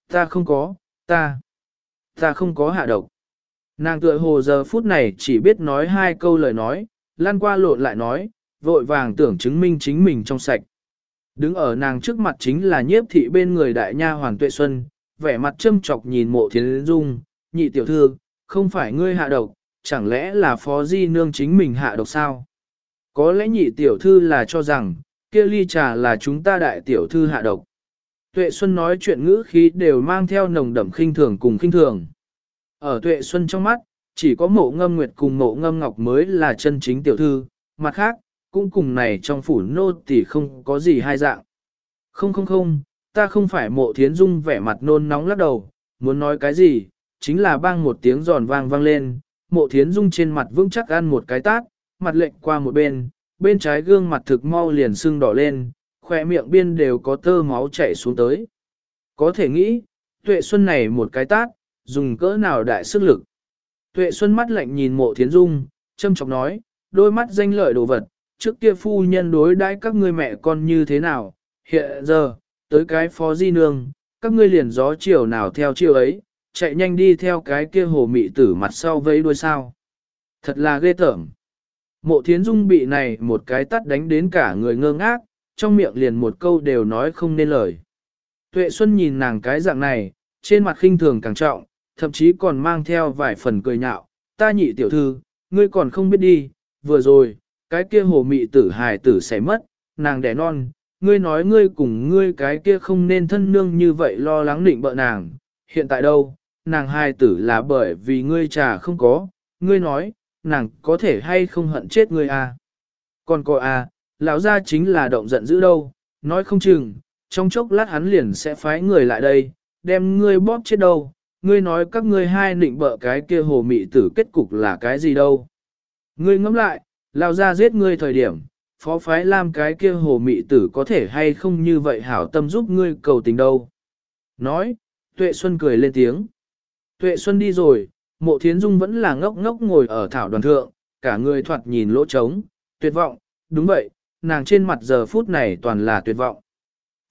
Ta không có, ta, ta không có hạ độc. Nàng tựa hồ giờ phút này chỉ biết nói hai câu lời nói, lan qua lộn lại nói, vội vàng tưởng chứng minh chính mình trong sạch. Đứng ở nàng trước mặt chính là nhiếp thị bên người đại nha hoàng tuệ xuân, vẻ mặt châm chọc nhìn mộ thiến dung, nhị tiểu thư, không phải ngươi hạ độc, chẳng lẽ là phó di nương chính mình hạ độc sao? Có lẽ nhị tiểu thư là cho rằng, kia ly trà là chúng ta đại tiểu thư hạ độc. Tuệ Xuân nói chuyện ngữ khí đều mang theo nồng đậm khinh thường cùng khinh thường. Ở Tuệ Xuân trong mắt, chỉ có mộ ngâm nguyệt cùng mộ ngâm ngọc mới là chân chính tiểu thư, mặt khác, cũng cùng này trong phủ nô tỳ không có gì hai dạng. Không không không, ta không phải mộ thiến dung vẻ mặt nôn nóng lắc đầu, muốn nói cái gì, chính là bang một tiếng giòn vang vang lên, mộ thiến dung trên mặt vững chắc ăn một cái tát, mặt lệnh qua một bên, bên trái gương mặt thực mau liền sưng đỏ lên, khỏe miệng biên đều có tơ máu chảy xuống tới. Có thể nghĩ, tuệ xuân này một cái tát, dùng cỡ nào đại sức lực. Tuệ xuân mắt lạnh nhìn mộ thiến dung, châm chọc nói, đôi mắt danh lợi đồ vật, trước kia phu nhân đối đãi các ngươi mẹ con như thế nào, hiện giờ, tới cái phó di nương, các ngươi liền gió chiều nào theo chiều ấy, chạy nhanh đi theo cái kia hồ mị tử mặt sau vẫy đuôi sao. Thật là ghê tởm. Mộ thiến dung bị này một cái tắt đánh đến cả người ngơ ngác, trong miệng liền một câu đều nói không nên lời. Tuệ Xuân nhìn nàng cái dạng này, trên mặt khinh thường càng trọng, thậm chí còn mang theo vài phần cười nhạo, ta nhị tiểu thư, ngươi còn không biết đi, vừa rồi, cái kia hồ mị tử hài tử sẽ mất, nàng đẻ non, ngươi nói ngươi cùng ngươi cái kia không nên thân nương như vậy lo lắng định bợ nàng, hiện tại đâu, nàng hài tử là bởi vì ngươi trà không có, ngươi nói, nàng có thể hay không hận chết ngươi à. Còn cô à, lão gia chính là động giận dữ đâu, nói không chừng, trong chốc lát hắn liền sẽ phái người lại đây, đem ngươi bóp chết đâu, ngươi nói các ngươi hai nịnh bợ cái kia hồ mị tử kết cục là cái gì đâu. Ngươi ngẫm lại, lao ra giết ngươi thời điểm, phó phái làm cái kia hồ mị tử có thể hay không như vậy hảo tâm giúp ngươi cầu tình đâu. Nói, Tuệ Xuân cười lên tiếng. Tuệ Xuân đi rồi, mộ thiến dung vẫn là ngốc ngốc ngồi ở thảo đoàn thượng, cả người thoạt nhìn lỗ trống, tuyệt vọng, đúng vậy, nàng trên mặt giờ phút này toàn là tuyệt vọng.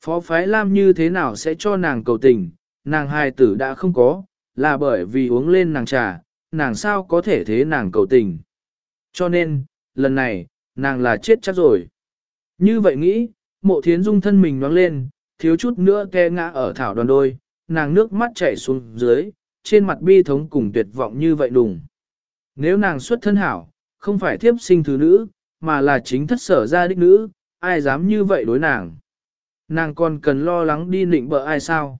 Phó phái Lam như thế nào sẽ cho nàng cầu tình, nàng hài tử đã không có, là bởi vì uống lên nàng trà, nàng sao có thể thế nàng cầu tình. Cho nên, lần này, nàng là chết chắc rồi. Như vậy nghĩ, mộ thiến dung thân mình nhoáng lên, thiếu chút nữa ke ngã ở thảo đoàn đôi, nàng nước mắt chảy xuống dưới, trên mặt bi thống cùng tuyệt vọng như vậy đùng. Nếu nàng xuất thân hảo, không phải thiếp sinh thứ nữ, mà là chính thất sở gia đích nữ, ai dám như vậy đối nàng. Nàng còn cần lo lắng đi nịnh bợ ai sao?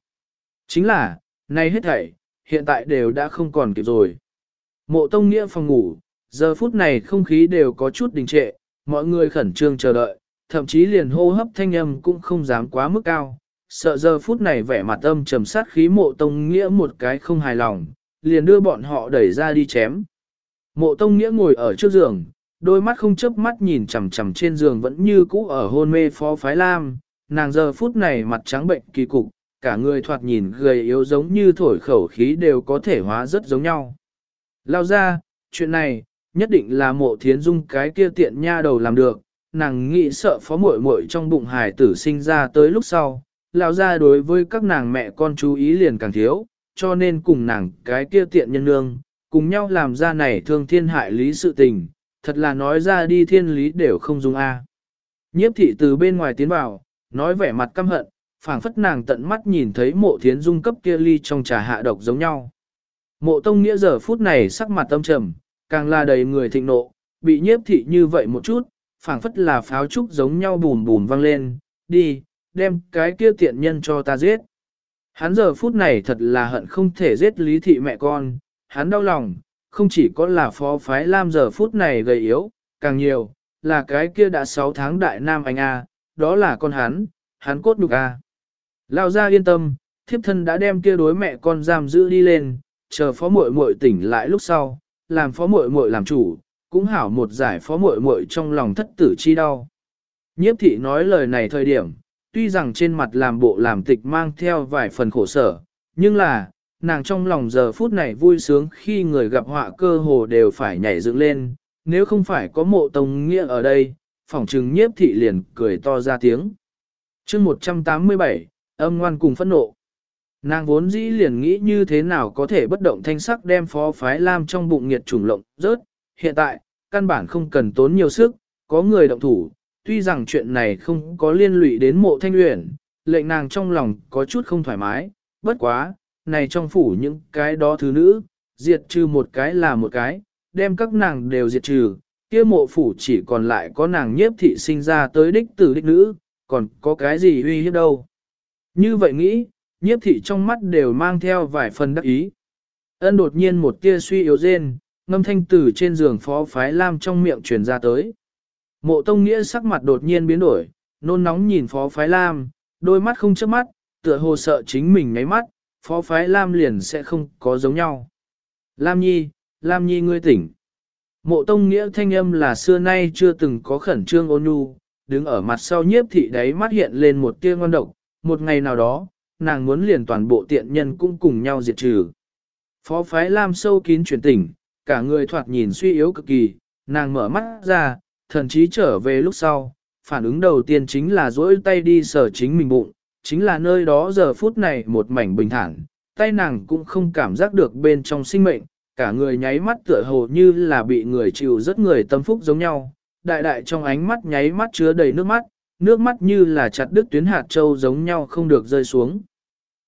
Chính là, nay hết thảy, hiện tại đều đã không còn kịp rồi. Mộ tông nghĩa phòng ngủ, giờ phút này không khí đều có chút đình trệ, mọi người khẩn trương chờ đợi, thậm chí liền hô hấp thanh âm cũng không dám quá mức cao, sợ giờ phút này vẻ mặt âm trầm sát khí mộ tông nghĩa một cái không hài lòng, liền đưa bọn họ đẩy ra đi chém. Mộ tông nghĩa ngồi ở trước giường, đôi mắt không chớp mắt nhìn chằm chằm trên giường vẫn như cũ ở hôn mê phó phái lam, nàng giờ phút này mặt trắng bệnh kỳ cục, cả người thoạt nhìn gầy yếu giống như thổi khẩu khí đều có thể hóa rất giống nhau. Lao ra, chuyện này, nhất định là mộ thiến dung cái kia tiện nha đầu làm được, nàng nghĩ sợ phó muội muội trong bụng hải tử sinh ra tới lúc sau, lão ra đối với các nàng mẹ con chú ý liền càng thiếu, cho nên cùng nàng cái kia tiện nhân nương, cùng nhau làm ra này thương thiên hại lý sự tình, thật là nói ra đi thiên lý đều không dung a. Nhiếp thị từ bên ngoài tiến vào, nói vẻ mặt căm hận, phảng phất nàng tận mắt nhìn thấy mộ thiến dung cấp kia ly trong trà hạ độc giống nhau. Mộ tông nghĩa giờ phút này sắc mặt tâm trầm, càng là đầy người thịnh nộ, bị nhiếp thị như vậy một chút, phảng phất là pháo trúc giống nhau bùn bùn vang lên, đi, đem cái kia tiện nhân cho ta giết. Hắn giờ phút này thật là hận không thể giết lý thị mẹ con, hắn đau lòng, không chỉ có là phó phái Lam giờ phút này gầy yếu, càng nhiều, là cái kia đã 6 tháng đại nam anh A, đó là con hắn, hắn cốt nhục A. Lao ra yên tâm, thiếp thân đã đem kia đối mẹ con giam giữ đi lên, chờ phó muội muội tỉnh lại lúc sau, làm phó muội muội làm chủ, cũng hảo một giải phó muội muội trong lòng thất tử chi đau. Nhiếp thị nói lời này thời điểm, tuy rằng trên mặt làm bộ làm tịch mang theo vài phần khổ sở, nhưng là, nàng trong lòng giờ phút này vui sướng khi người gặp họa cơ hồ đều phải nhảy dựng lên, nếu không phải có mộ tông nghĩa ở đây, phỏng trừng nhiếp thị liền cười to ra tiếng. chương 187, âm ngoan cùng phẫn nộ. Nàng vốn dĩ liền nghĩ như thế nào có thể bất động thanh sắc đem phó phái lam trong bụng nghiệt trùng lộng rớt, hiện tại, căn bản không cần tốn nhiều sức, có người động thủ, tuy rằng chuyện này không có liên lụy đến mộ thanh luyện, lệnh nàng trong lòng có chút không thoải mái, bất quá, này trong phủ những cái đó thứ nữ, diệt trừ một cái là một cái, đem các nàng đều diệt trừ, kia mộ phủ chỉ còn lại có nàng nhiếp thị sinh ra tới đích tử đích nữ, còn có cái gì uy hiếp đâu. Như vậy nghĩ, nhiếp thị trong mắt đều mang theo vài phần đắc ý. Ân đột nhiên một tia suy yếu rên, ngâm thanh tử trên giường phó phái lam trong miệng truyền ra tới. Mộ tông nghĩa sắc mặt đột nhiên biến đổi, nôn nóng nhìn phó phái lam, đôi mắt không chớp mắt, tựa hồ sợ chính mình ngáy mắt, phó phái lam liền sẽ không có giống nhau. Lam nhi, Lam nhi ngươi tỉnh. Mộ tông nghĩa thanh âm là xưa nay chưa từng có khẩn trương ôn nhu, đứng ở mặt sau nhiếp thị đấy mắt hiện lên một tia ngon độc, một ngày nào đó, nàng muốn liền toàn bộ tiện nhân cũng cùng nhau diệt trừ. Phó phái Lam sâu kín chuyển tỉnh, cả người thoạt nhìn suy yếu cực kỳ, nàng mở mắt ra, thần chí trở về lúc sau, phản ứng đầu tiên chính là dỗi tay đi sờ chính mình bụng, chính là nơi đó giờ phút này một mảnh bình thản, tay nàng cũng không cảm giác được bên trong sinh mệnh, cả người nháy mắt tựa hồ như là bị người chịu rất người tâm phúc giống nhau, đại đại trong ánh mắt nháy mắt chứa đầy nước mắt, nước mắt như là chặt đứt tuyến hạt châu giống nhau không được rơi xuống.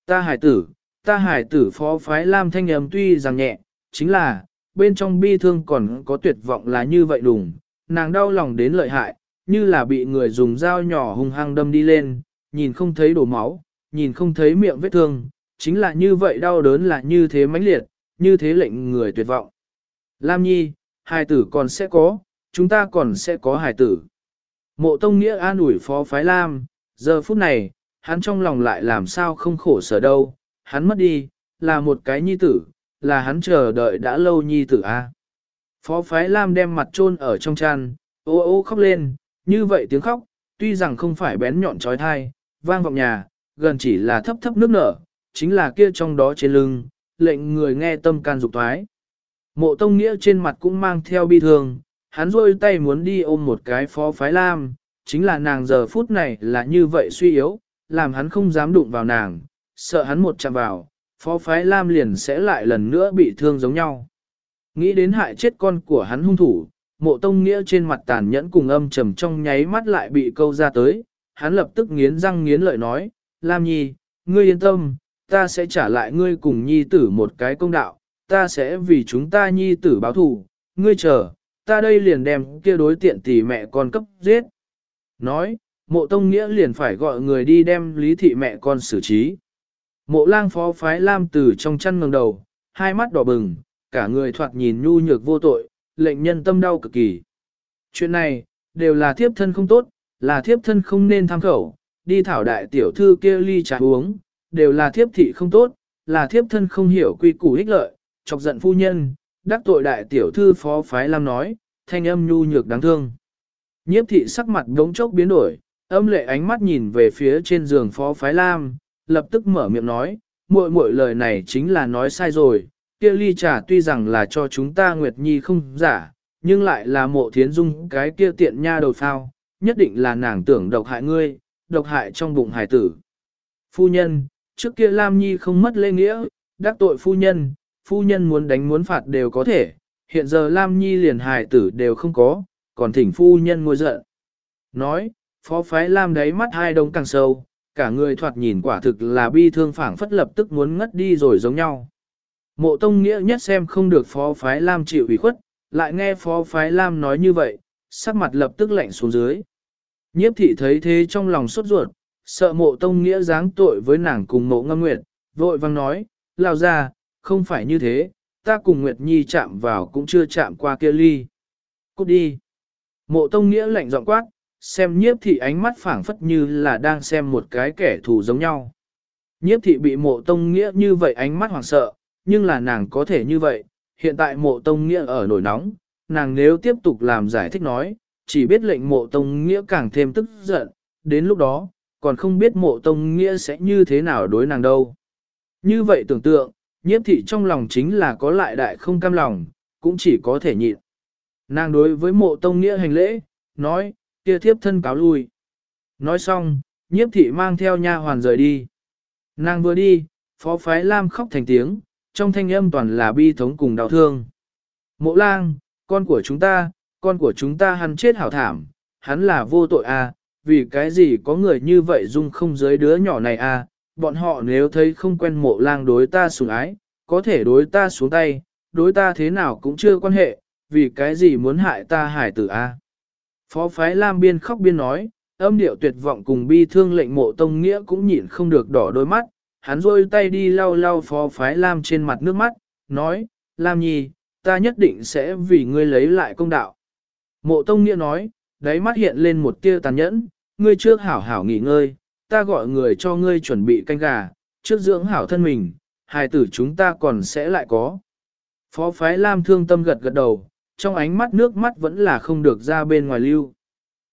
Ta hải tử, ta hải tử phó phái Lam thanh âm tuy rằng nhẹ, chính là, bên trong bi thương còn có tuyệt vọng là như vậy đùng, nàng đau lòng đến lợi hại, như là bị người dùng dao nhỏ hung hăng đâm đi lên, nhìn không thấy đổ máu, nhìn không thấy miệng vết thương, chính là như vậy đau đớn là như thế mãnh liệt, như thế lệnh người tuyệt vọng. Lam Nhi, hài tử còn sẽ có, chúng ta còn sẽ có hài tử. Mộ Tông Nghĩa an ủi phó phái Lam, giờ phút này, hắn trong lòng lại làm sao không khổ sở đâu, hắn mất đi, là một cái nhi tử, là hắn chờ đợi đã lâu nhi tử a. Phó phái Lam đem mặt chôn ở trong chăn, ô ô khóc lên, như vậy tiếng khóc, tuy rằng không phải bén nhọn trói thai, vang vọng nhà, gần chỉ là thấp thấp nước nở, chính là kia trong đó trên lưng, lệnh người nghe tâm can dục thoái. Mộ Tông Nghĩa trên mặt cũng mang theo bi thương, hắn rôi tay muốn đi ôm một cái phó phái lam, chính là nàng giờ phút này là như vậy suy yếu, làm hắn không dám đụng vào nàng, sợ hắn một chạm vào, phó phái lam liền sẽ lại lần nữa bị thương giống nhau. Nghĩ đến hại chết con của hắn hung thủ, mộ tông nghĩa trên mặt tàn nhẫn cùng âm trầm trong nháy mắt lại bị câu ra tới, hắn lập tức nghiến răng nghiến lợi nói, Lam Nhi, ngươi yên tâm, ta sẽ trả lại ngươi cùng nhi tử một cái công đạo, ta sẽ vì chúng ta nhi tử báo thù, ngươi chờ, ta đây liền đem kia đối tiện tỷ mẹ con cấp giết. Nói, mộ tông nghĩa liền phải gọi người đi đem lý thị mẹ con xử trí. Mộ lang phó phái lam từ trong chăn ngẩng đầu, hai mắt đỏ bừng, cả người thoạt nhìn nhu nhược vô tội, lệnh nhân tâm đau cực kỳ. Chuyện này, đều là thiếp thân không tốt, là thiếp thân không nên tham khẩu, đi thảo đại tiểu thư kia ly trà uống, đều là thiếp thị không tốt, là thiếp thân không hiểu quy củ ích lợi, chọc giận phu nhân, đắc tội đại tiểu thư phó phái Lam nói, thanh âm nhu nhược đáng thương. Nhiếp thị sắc mặt đống chốc biến đổi, âm lệ ánh mắt nhìn về phía trên giường phó phái Lam, lập tức mở miệng nói, muội muội lời này chính là nói sai rồi, kia ly trà tuy rằng là cho chúng ta Nguyệt Nhi không giả, nhưng lại là mộ thiến dung cái kia tiện nha đầu phao, nhất định là nàng tưởng độc hại ngươi, độc hại trong bụng hải tử. Phu nhân, trước kia Lam Nhi không mất lễ nghĩa, đắc tội phu nhân, phu nhân muốn đánh muốn phạt đều có thể, hiện giờ Lam Nhi liền hài tử đều không có, còn thỉnh phu nhân ngồi giận. Nói, phó phái Lam đáy mắt hai đông càng sâu, cả người thoạt nhìn quả thực là bi thương phảng phất lập tức muốn ngất đi rồi giống nhau. Mộ tông nghĩa nhất xem không được phó phái Lam chịu ủy khuất, lại nghe phó phái Lam nói như vậy, sắc mặt lập tức lạnh xuống dưới. Nhiếp thị thấy thế trong lòng sốt ruột, sợ mộ tông nghĩa giáng tội với nàng cùng mộ ngâm nguyệt, vội vang nói, lao ra, không phải như thế, ta cùng Nguyệt Nhi chạm vào cũng chưa chạm qua kia ly. Cút đi. Mộ tông nghĩa lạnh giọng quát, xem nhiếp thị ánh mắt phảng phất như là đang xem một cái kẻ thù giống nhau. Nhiếp thị bị mộ tông nghĩa như vậy ánh mắt hoảng sợ, nhưng là nàng có thể như vậy, hiện tại mộ tông nghĩa ở nổi nóng, nàng nếu tiếp tục làm giải thích nói, chỉ biết lệnh mộ tông nghĩa càng thêm tức giận, đến lúc đó, còn không biết mộ tông nghĩa sẽ như thế nào đối nàng đâu. Như vậy tưởng tượng, nhiếp thị trong lòng chính là có lại đại không cam lòng, cũng chỉ có thể nhịn. Nàng đối với mộ tông nghĩa hành lễ, nói, kia thiếp thân cáo lui. Nói xong, nhiếp thị mang theo nha hoàn rời đi. Nàng vừa đi, phó phái Lam khóc thành tiếng, trong thanh âm toàn là bi thống cùng đau thương. Mộ lang, con của chúng ta, con của chúng ta hắn chết hảo thảm, hắn là vô tội à, vì cái gì có người như vậy dung không dưới đứa nhỏ này à, bọn họ nếu thấy không quen mộ lang đối ta sủng ái, có thể đối ta xuống tay, đối ta thế nào cũng chưa quan hệ, vì cái gì muốn hại ta hải tử a? Phó phái Lam biên khóc biên nói, âm điệu tuyệt vọng cùng bi thương lệnh mộ tông nghĩa cũng nhịn không được đỏ đôi mắt, hắn rôi tay đi lau lau phó phái Lam trên mặt nước mắt, nói, Lam nhi, ta nhất định sẽ vì ngươi lấy lại công đạo. Mộ tông nghĩa nói, đáy mắt hiện lên một tia tàn nhẫn, ngươi trước hảo hảo nghỉ ngơi, ta gọi người cho ngươi chuẩn bị canh gà, trước dưỡng hảo thân mình, hài tử chúng ta còn sẽ lại có. Phó phái Lam thương tâm gật gật đầu, trong ánh mắt nước mắt vẫn là không được ra bên ngoài lưu.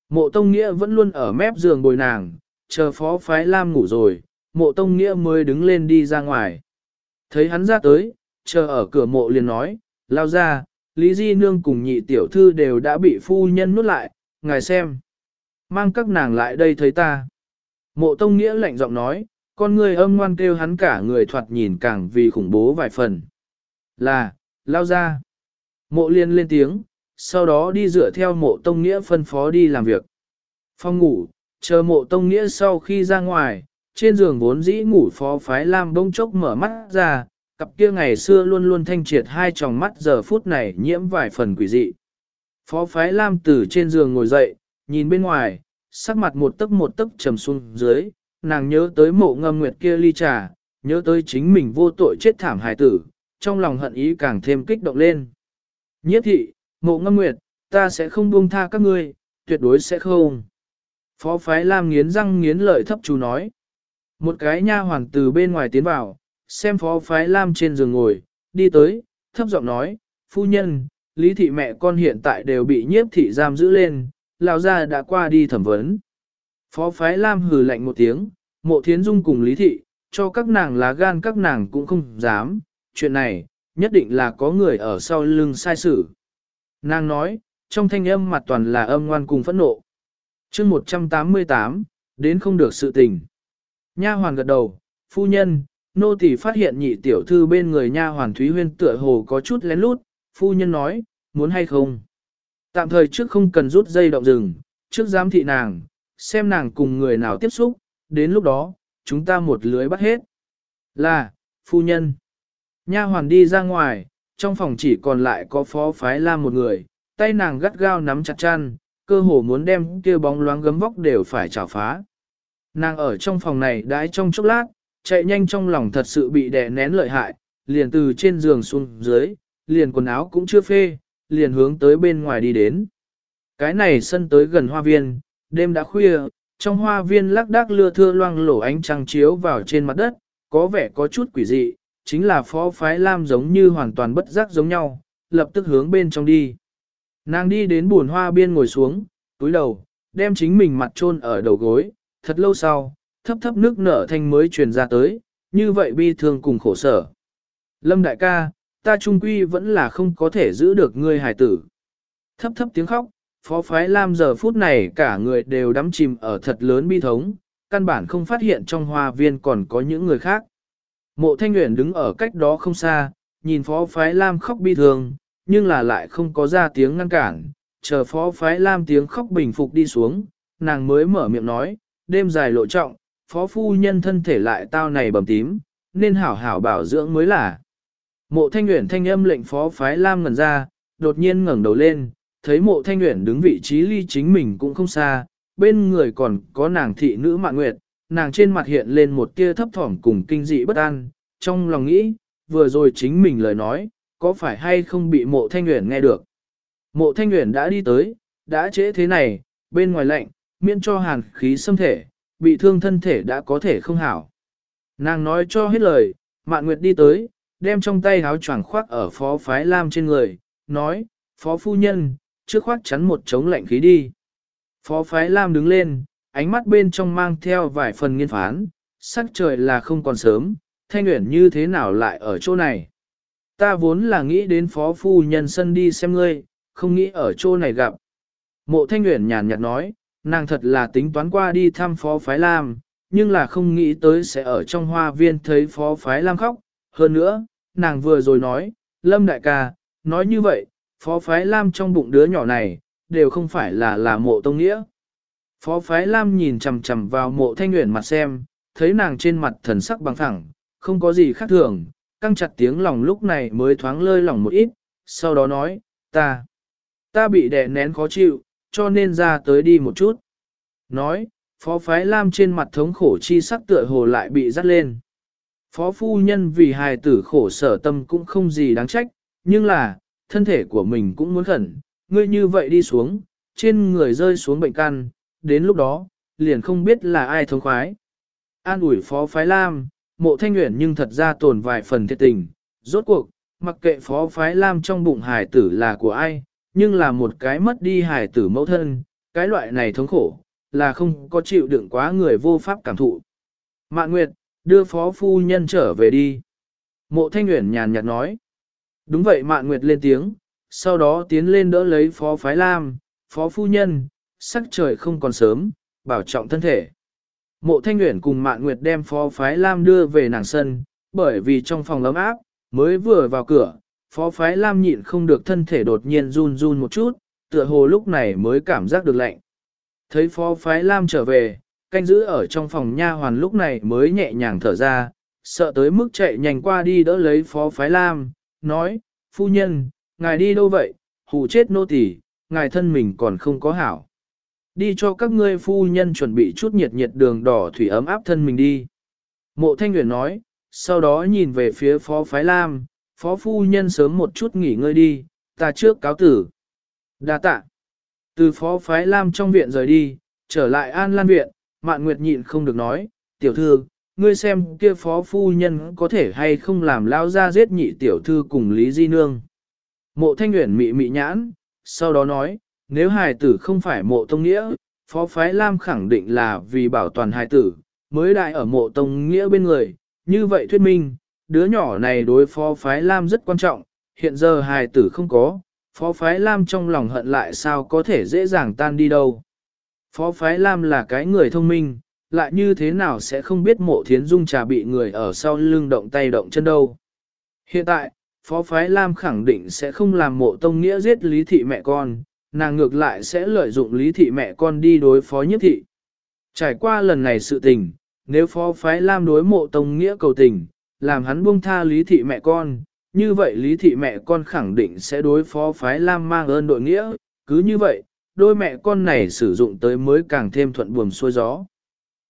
Mộ Tông Nghĩa vẫn luôn ở mép giường bồi nàng, chờ phó phái Lam ngủ rồi, mộ Tông Nghĩa mới đứng lên đi ra ngoài. Thấy hắn ra tới, chờ ở cửa mộ liền nói, lao ra, Lý Di Nương cùng nhị tiểu thư đều đã bị phu nhân nuốt lại, ngài xem. Mang các nàng lại đây thấy ta. Mộ Tông Nghĩa lạnh giọng nói, con người âm ngoan kêu hắn cả người thoạt nhìn càng vì khủng bố vài phần. Là, lao ra. Mộ liên lên tiếng, sau đó đi dựa theo mộ tông nghĩa phân phó đi làm việc. Phong ngủ, chờ mộ tông nghĩa sau khi ra ngoài, trên giường vốn dĩ ngủ phó phái lam bông chốc mở mắt ra, cặp kia ngày xưa luôn luôn thanh triệt hai tròng mắt giờ phút này nhiễm vài phần quỷ dị. Phó phái lam từ trên giường ngồi dậy, nhìn bên ngoài, sắc mặt một tấc một tấc trầm xuống dưới, nàng nhớ tới mộ ngâm nguyệt kia ly trà, nhớ tới chính mình vô tội chết thảm hài tử, trong lòng hận ý càng thêm kích động lên. Nhiếp thị, mộ ngâm nguyệt, ta sẽ không buông tha các ngươi, tuyệt đối sẽ không. Phó phái Lam nghiến răng nghiến lợi thấp chú nói. Một cái nha hoàng từ bên ngoài tiến vào, xem phó phái Lam trên giường ngồi, đi tới, thấp giọng nói, phu nhân, lý thị mẹ con hiện tại đều bị nhiếp thị giam giữ lên, lão gia đã qua đi thẩm vấn. Phó phái Lam hừ lạnh một tiếng, mộ thiến dung cùng lý thị, cho các nàng lá gan các nàng cũng không dám, chuyện này, nhất định là có người ở sau lưng sai sử. Nàng nói, trong thanh âm mặt toàn là âm ngoan cùng phẫn nộ. chương 188, đến không được sự tình. Nha hoàn gật đầu, phu nhân, nô tỳ phát hiện nhị tiểu thư bên người nha hoàn Thúy Huyên tựa hồ có chút lén lút, phu nhân nói, muốn hay không. Tạm thời trước không cần rút dây động rừng, trước giám thị nàng, xem nàng cùng người nào tiếp xúc, đến lúc đó, chúng ta một lưới bắt hết. Là, phu nhân. Nha hoàn đi ra ngoài, trong phòng chỉ còn lại có phó phái lam một người, tay nàng gắt gao nắm chặt chăn, cơ hồ muốn đem kia bóng loáng gấm vóc đều phải trào phá. Nàng ở trong phòng này đãi trong chốc lát, chạy nhanh trong lòng thật sự bị đè nén lợi hại, liền từ trên giường xuống dưới, liền quần áo cũng chưa phê, liền hướng tới bên ngoài đi đến. Cái này sân tới gần hoa viên, đêm đã khuya, trong hoa viên lác đác lưa thưa loang lổ ánh trăng chiếu vào trên mặt đất, có vẻ có chút quỷ dị, chính là phó phái lam giống như hoàn toàn bất giác giống nhau, lập tức hướng bên trong đi. Nàng đi đến buồn hoa biên ngồi xuống, túi đầu, đem chính mình mặt chôn ở đầu gối, thật lâu sau, thấp thấp nước nở thanh mới truyền ra tới, như vậy bi thương cùng khổ sở. Lâm đại ca, ta trung quy vẫn là không có thể giữ được ngươi hài tử. Thấp thấp tiếng khóc, phó phái lam giờ phút này cả người đều đắm chìm ở thật lớn bi thống, căn bản không phát hiện trong hoa viên còn có những người khác. Mộ thanh nguyện đứng ở cách đó không xa, nhìn phó phái lam khóc bi thường, nhưng là lại không có ra tiếng ngăn cản, chờ phó phái lam tiếng khóc bình phục đi xuống, nàng mới mở miệng nói, đêm dài lộ trọng, phó phu nhân thân thể lại tao này bầm tím, nên hảo hảo bảo dưỡng mới là. Mộ thanh nguyện thanh âm lệnh phó phái lam ngẩn ra, đột nhiên ngẩng đầu lên, thấy mộ thanh nguyện đứng vị trí ly chính mình cũng không xa, bên người còn có nàng thị nữ mạng nguyệt, nàng trên mặt hiện lên một tia thấp thỏm cùng kinh dị bất an, trong lòng nghĩ, vừa rồi chính mình lời nói, có phải hay không bị mộ thanh nguyện nghe được. Mộ thanh nguyện đã đi tới, đã trễ thế này, bên ngoài lạnh, miễn cho hàn khí xâm thể, bị thương thân thể đã có thể không hảo. Nàng nói cho hết lời, Mạn Nguyệt đi tới, đem trong tay áo choàng khoác ở phó phái lam trên người, nói, phó phu nhân, trước khoác chắn một chống lạnh khí đi. Phó phái lam đứng lên, ánh mắt bên trong mang theo vài phần nghiên phán, sắc trời là không còn sớm, thanh nguyện như thế nào lại ở chỗ này. Ta vốn là nghĩ đến phó phu nhân sân đi xem ngươi, không nghĩ ở chỗ này gặp. Mộ thanh nguyện nhàn nhạt nói, nàng thật là tính toán qua đi thăm phó phái lam, nhưng là không nghĩ tới sẽ ở trong hoa viên thấy phó phái lam khóc. Hơn nữa, nàng vừa rồi nói, lâm đại ca, nói như vậy, phó phái lam trong bụng đứa nhỏ này, đều không phải là là mộ tông nghĩa. Phó phái Lam nhìn chằm chằm vào mộ thanh nguyện mặt xem, thấy nàng trên mặt thần sắc bằng thẳng, không có gì khác thường, căng chặt tiếng lòng lúc này mới thoáng lơi lòng một ít, sau đó nói, ta, ta bị đè nén khó chịu, cho nên ra tới đi một chút. Nói, phó phái lam trên mặt thống khổ chi sắc tựa hồ lại bị dắt lên. Phó phu nhân vì hài tử khổ sở tâm cũng không gì đáng trách, nhưng là, thân thể của mình cũng muốn khẩn, ngươi như vậy đi xuống, trên người rơi xuống bệnh căn, đến lúc đó, liền không biết là ai thống khoái. An ủi phó phái lam, mộ thanh nguyện nhưng thật ra tồn vài phần thiệt tình, rốt cuộc, mặc kệ phó phái lam trong bụng hải tử là của ai, nhưng là một cái mất đi hải tử mẫu thân, cái loại này thống khổ, là không có chịu đựng quá người vô pháp cảm thụ. Mạn Nguyệt, đưa phó phu nhân trở về đi. Mộ thanh nguyện nhàn nhạt nói. Đúng vậy Mạn Nguyệt lên tiếng, sau đó tiến lên đỡ lấy phó phái lam, phó phu nhân, sắc trời không còn sớm, bảo trọng thân thể. Mộ Thanh Nguyễn cùng Mạn Nguyệt đem phó phái Lam đưa về nàng sân, bởi vì trong phòng ấm áp, mới vừa vào cửa, phó phái Lam nhịn không được thân thể đột nhiên run run một chút, tựa hồ lúc này mới cảm giác được lạnh. Thấy phó phái Lam trở về, canh giữ ở trong phòng nha hoàn lúc này mới nhẹ nhàng thở ra, sợ tới mức chạy nhanh qua đi đỡ lấy phó phái Lam, nói, phu nhân, ngài đi đâu vậy, hù chết nô tỳ, ngài thân mình còn không có hảo. Đi cho các ngươi phu nhân chuẩn bị chút nhiệt nhiệt đường đỏ thủy ấm áp thân mình đi. Mộ Thanh Nguyễn nói, sau đó nhìn về phía Phó Phái Lam, Phó Phu Nhân sớm một chút nghỉ ngơi đi, ta trước cáo tử. đa tạ. Từ Phó Phái Lam trong viện rời đi, trở lại An Lan Viện, Mạn Nguyệt nhịn không được nói, tiểu thư, ngươi xem kia Phó Phu Nhân có thể hay không làm lao ra giết nhị tiểu thư cùng Lý Di Nương. Mộ Thanh Nguyễn mị mị nhãn, sau đó nói, nếu hài tử không phải mộ tông nghĩa, phó phái Lam khẳng định là vì bảo toàn hài tử, mới đại ở mộ tông nghĩa bên người, như vậy thuyết minh, đứa nhỏ này đối phó phái Lam rất quan trọng, hiện giờ hài tử không có, phó phái Lam trong lòng hận lại sao có thể dễ dàng tan đi đâu. Phó phái Lam là cái người thông minh, lại như thế nào sẽ không biết mộ thiến dung trà bị người ở sau lưng động tay động chân đâu. Hiện tại, phó phái Lam khẳng định sẽ không làm mộ tông nghĩa giết lý thị mẹ con, nàng ngược lại sẽ lợi dụng lý thị mẹ con đi đối phó nhiếp thị. Trải qua lần này sự tình, nếu phó phái Lam đối mộ tông nghĩa cầu tình, làm hắn buông tha lý thị mẹ con, như vậy lý thị mẹ con khẳng định sẽ đối phó phái Lam mang ơn đội nghĩa, cứ như vậy, đôi mẹ con này sử dụng tới mới càng thêm thuận buồm xuôi gió.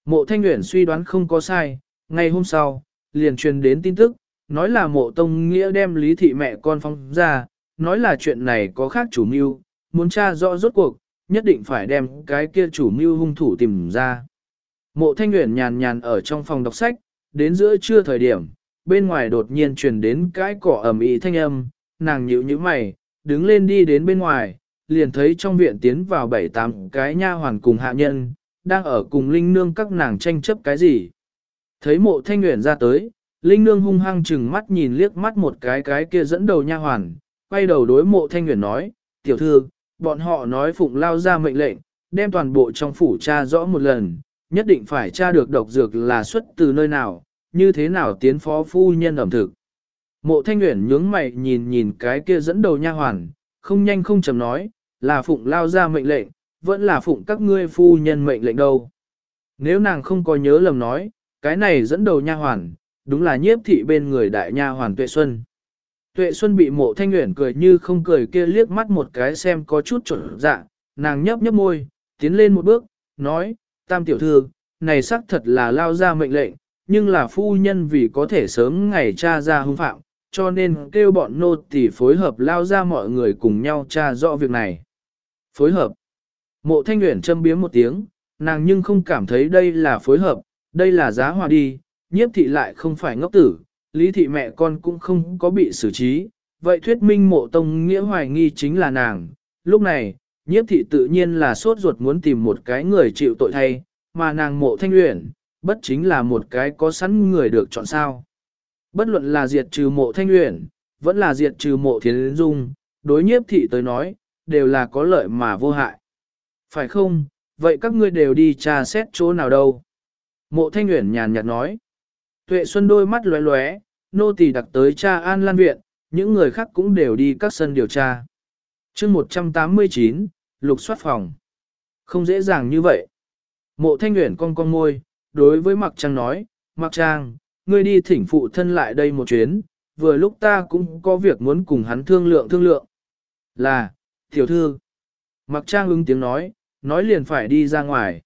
Mộ thanh nguyện suy đoán không có sai, ngày hôm sau, liền truyền đến tin tức, nói là mộ tông nghĩa đem lý thị mẹ con phong ra, nói là chuyện này có khác chủ mưu, muốn tra rõ rốt cuộc, nhất định phải đem cái kia chủ mưu hung thủ tìm ra. Mộ thanh uyển nhàn nhàn ở trong phòng đọc sách, đến giữa trưa thời điểm, bên ngoài đột nhiên truyền đến cái cỏ ẩm ý thanh âm, nàng nhíu nhíu mày, đứng lên đi đến bên ngoài, liền thấy trong viện tiến vào bảy tám cái nha hoàn cùng hạ nhân, đang ở cùng Linh Nương các nàng tranh chấp cái gì. Thấy mộ thanh uyển ra tới, Linh Nương hung hăng chừng mắt nhìn liếc mắt một cái cái kia dẫn đầu nha hoàn, quay đầu đối mộ thanh uyển nói, tiểu thư, bọn họ nói phụng lao ra mệnh lệnh, đem toàn bộ trong phủ tra rõ một lần, nhất định phải tra được độc dược là xuất từ nơi nào, như thế nào tiến phó phu nhân ẩm thực. Mộ thanh nguyện nhướng mày nhìn nhìn cái kia dẫn đầu nha hoàn, không nhanh không chậm nói, là phụng lao ra mệnh lệnh, vẫn là phụng các ngươi phu nhân mệnh lệnh đâu. Nếu nàng không có nhớ lầm nói, cái này dẫn đầu nha hoàn, đúng là nhiếp thị bên người đại nha hoàn tuệ xuân. Tuệ Xuân bị mộ thanh nguyện cười như không cười kia liếc mắt một cái xem có chút trộn dạ, nàng nhấp nhấp môi, tiến lên một bước, nói, tam tiểu thư, này xác thật là lao ra mệnh lệnh, nhưng là phu nhân vì có thể sớm ngày tra ra hung phạm, cho nên kêu bọn nô tỳ phối hợp lao ra mọi người cùng nhau tra rõ việc này. Phối hợp. Mộ thanh nguyện châm biếm một tiếng, nàng nhưng không cảm thấy đây là phối hợp, đây là giá hòa đi, nhiếp thị lại không phải ngốc tử, lý thị mẹ con cũng không có bị xử trí, vậy thuyết minh mộ tông nghĩa hoài nghi chính là nàng. Lúc này, nhiếp thị tự nhiên là sốt ruột muốn tìm một cái người chịu tội thay, mà nàng mộ thanh uyển, bất chính là một cái có sẵn người được chọn sao. Bất luận là diệt trừ mộ thanh uyển, vẫn là diệt trừ mộ thiến dung, đối nhiếp thị tới nói, đều là có lợi mà vô hại. Phải không, vậy các ngươi đều đi tra xét chỗ nào đâu? Mộ thanh uyển nhàn nhạt nói. Tuệ Xuân đôi mắt lóe lóe, nô tỳ đặc tới cha An Lan Viện, những người khác cũng đều đi các sân điều tra. chương 189, lục soát phòng. Không dễ dàng như vậy. Mộ thanh nguyện con con môi, đối với Mạc Trang nói, Mạc Trang, ngươi đi thỉnh phụ thân lại đây một chuyến, vừa lúc ta cũng có việc muốn cùng hắn thương lượng thương lượng. Là, tiểu thư. Mặc trang ứng tiếng nói, nói liền phải đi ra ngoài.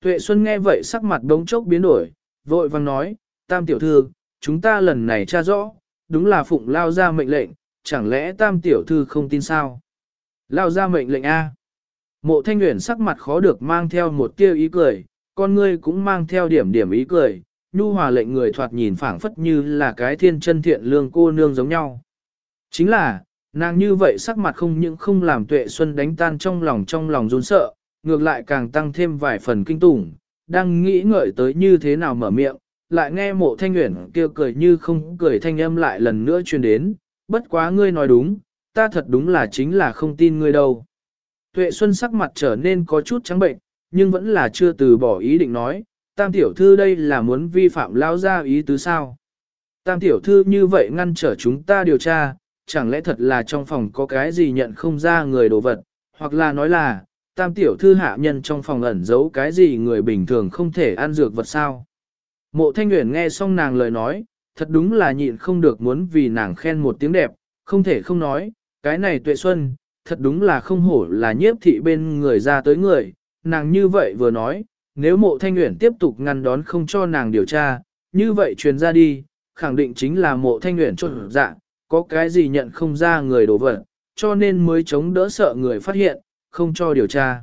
Tuệ Xuân nghe vậy sắc mặt đống chốc biến đổi, vội vang nói, tam tiểu thư, chúng ta lần này tra rõ, đúng là phụng lao ra mệnh lệnh, chẳng lẽ tam tiểu thư không tin sao? Lao ra mệnh lệnh A. Mộ thanh nguyện sắc mặt khó được mang theo một tia ý cười, con ngươi cũng mang theo điểm điểm ý cười, nhu hòa lệnh người thoạt nhìn phảng phất như là cái thiên chân thiện lương cô nương giống nhau. Chính là, nàng như vậy sắc mặt không những không làm tuệ xuân đánh tan trong lòng trong lòng run sợ, ngược lại càng tăng thêm vài phần kinh tủng, đang nghĩ ngợi tới như thế nào mở miệng, lại nghe mộ thanh nguyện kêu cười như không cười thanh âm lại lần nữa truyền đến, bất quá ngươi nói đúng, ta thật đúng là chính là không tin ngươi đâu. Tuệ Xuân sắc mặt trở nên có chút trắng bệnh, nhưng vẫn là chưa từ bỏ ý định nói, tam tiểu thư đây là muốn vi phạm lao ra ý tứ sao. Tam tiểu thư như vậy ngăn trở chúng ta điều tra, chẳng lẽ thật là trong phòng có cái gì nhận không ra người đồ vật, hoặc là nói là, tam tiểu thư hạ nhân trong phòng ẩn giấu cái gì người bình thường không thể ăn dược vật sao. Mộ thanh Uyển nghe xong nàng lời nói, thật đúng là nhịn không được muốn vì nàng khen một tiếng đẹp, không thể không nói, cái này tuệ xuân, thật đúng là không hổ là nhiếp thị bên người ra tới người, nàng như vậy vừa nói, nếu mộ thanh nguyện tiếp tục ngăn đón không cho nàng điều tra, như vậy truyền ra đi, khẳng định chính là mộ thanh nguyện trộn dạ, có cái gì nhận không ra người đổ vật, cho nên mới chống đỡ sợ người phát hiện, không cho điều tra.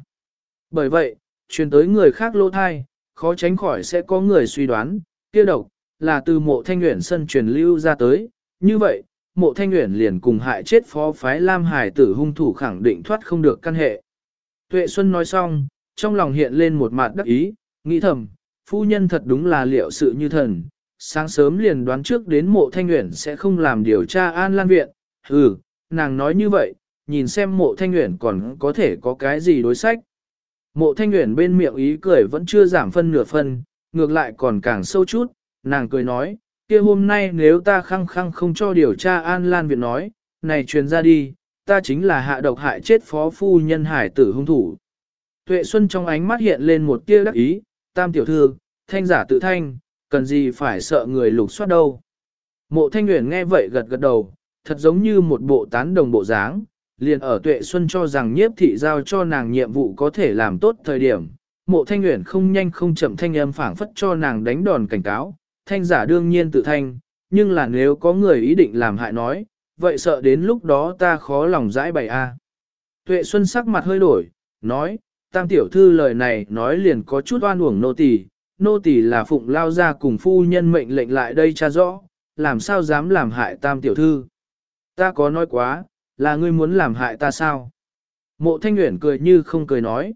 Bởi vậy, truyền tới người khác lỗ thai, khó tránh khỏi sẽ có người suy đoán, kia độc, là từ mộ thanh nguyện sân truyền lưu ra tới, như vậy, mộ thanh nguyện liền cùng hại chết phó phái Lam Hải tử hung thủ khẳng định thoát không được căn hệ. Tuệ Xuân nói xong, trong lòng hiện lên một mặt đắc ý, nghĩ thầm, phu nhân thật đúng là liệu sự như thần, sáng sớm liền đoán trước đến mộ thanh nguyện sẽ không làm điều tra an lan viện, ừ, nàng nói như vậy, nhìn xem mộ thanh nguyện còn có thể có cái gì đối sách. Mộ thanh nguyện bên miệng ý cười vẫn chưa giảm phân nửa phân, ngược lại còn càng sâu chút, nàng cười nói, kia hôm nay nếu ta khăng khăng không cho điều tra An Lan Việt nói, này truyền ra đi, ta chính là hạ độc hại chết phó phu nhân hải tử hung thủ. Tuệ Xuân trong ánh mắt hiện lên một tia đắc ý, tam tiểu thư, thanh giả tự thanh, cần gì phải sợ người lục soát đâu. Mộ thanh nguyện nghe vậy gật gật đầu, thật giống như một bộ tán đồng bộ dáng, liền ở Tuệ Xuân cho rằng nhiếp thị giao cho nàng nhiệm vụ có thể làm tốt thời điểm. Mộ thanh nguyện không nhanh không chậm thanh âm phảng phất cho nàng đánh đòn cảnh cáo, thanh giả đương nhiên tự thanh, nhưng là nếu có người ý định làm hại nói, vậy sợ đến lúc đó ta khó lòng dãi bày a. À. Tuệ Xuân sắc mặt hơi đổi, nói, tam tiểu thư lời này nói liền có chút oan uổng nô tỳ, nô tỳ là phụng lao ra cùng phu nhân mệnh lệnh lại đây cha rõ, làm sao dám làm hại tam tiểu thư. Ta có nói quá, là ngươi muốn làm hại ta sao? Mộ thanh nguyện cười như không cười nói.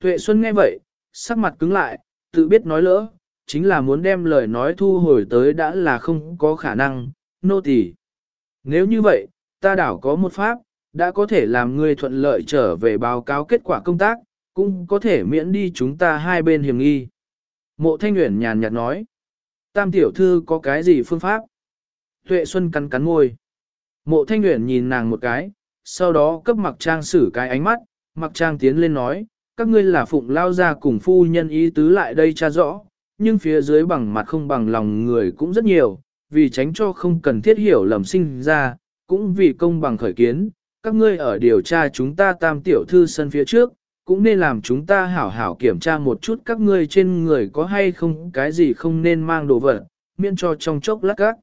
Tuệ Xuân nghe vậy, sắc mặt cứng lại, tự biết nói lỡ, chính là muốn đem lời nói thu hồi tới đã là không có khả năng, nô tỳ. Nếu như vậy, ta đảo có một pháp, đã có thể làm ngươi thuận lợi trở về báo cáo kết quả công tác, cũng có thể miễn đi chúng ta hai bên hiểm nghi. Mộ Thanh Nguyễn nhàn nhạt nói, tam tiểu thư có cái gì phương pháp? Tuệ Xuân cắn cắn môi. Mộ Thanh Nguyễn nhìn nàng một cái, sau đó cấp mặc trang xử cái ánh mắt, mặc trang tiến lên nói, các ngươi là phụng lao ra cùng phu nhân ý tứ lại đây tra rõ, nhưng phía dưới bằng mặt không bằng lòng người cũng rất nhiều, vì tránh cho không cần thiết hiểu lầm sinh ra, cũng vì công bằng khởi kiến, các ngươi ở điều tra chúng ta tam tiểu thư sân phía trước, cũng nên làm chúng ta hảo hảo kiểm tra một chút các ngươi trên người có hay không cái gì không nên mang đồ vật, miễn cho trong chốc lát các.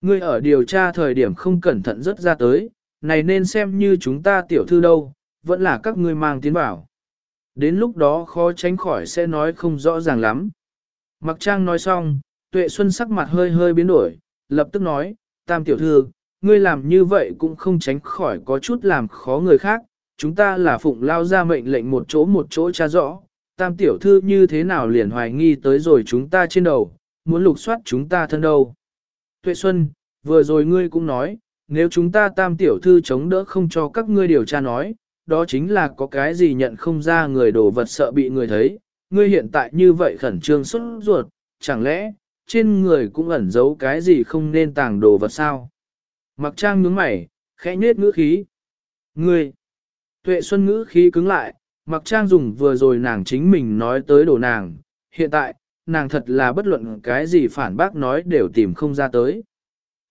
Ngươi ở điều tra thời điểm không cẩn thận rất ra tới, này nên xem như chúng ta tiểu thư đâu, vẫn là các ngươi mang tiến bảo. Đến lúc đó khó tránh khỏi sẽ nói không rõ ràng lắm. Mặc trang nói xong, tuệ xuân sắc mặt hơi hơi biến đổi, lập tức nói, tam tiểu thư, ngươi làm như vậy cũng không tránh khỏi có chút làm khó người khác, chúng ta là phụng lao ra mệnh lệnh một chỗ một chỗ tra rõ, tam tiểu thư như thế nào liền hoài nghi tới rồi chúng ta trên đầu, muốn lục soát chúng ta thân đâu. Tuệ Xuân, vừa rồi ngươi cũng nói, nếu chúng ta tam tiểu thư chống đỡ không cho các ngươi điều tra nói, đó chính là có cái gì nhận không ra người đổ vật sợ bị người thấy, ngươi hiện tại như vậy khẩn trương xuất ruột, chẳng lẽ, trên người cũng ẩn giấu cái gì không nên tàng đồ vật sao? Mặc trang nhướng mày, khẽ nhết ngữ khí. Ngươi, tuệ xuân ngữ khí cứng lại, mặc trang dùng vừa rồi nàng chính mình nói tới đồ nàng, hiện tại, nàng thật là bất luận cái gì phản bác nói đều tìm không ra tới.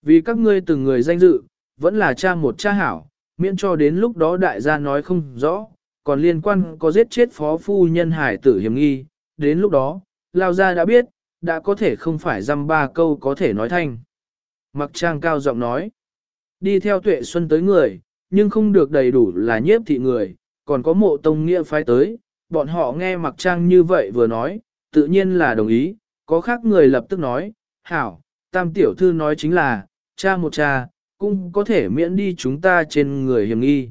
Vì các ngươi từng người danh dự, vẫn là cha một cha hảo, miễn cho đến lúc đó đại gia nói không rõ, còn liên quan có giết chết phó phu nhân hải tử hiểm nghi, đến lúc đó, lao gia đã biết, đã có thể không phải dăm ba câu có thể nói thanh. Mặc trang cao giọng nói, đi theo tuệ xuân tới người, nhưng không được đầy đủ là nhiếp thị người, còn có mộ tông nghĩa phái tới, bọn họ nghe mặc trang như vậy vừa nói, tự nhiên là đồng ý, có khác người lập tức nói, hảo, tam tiểu thư nói chính là, cha một cha, cũng có thể miễn đi chúng ta trên người hiểm nghi.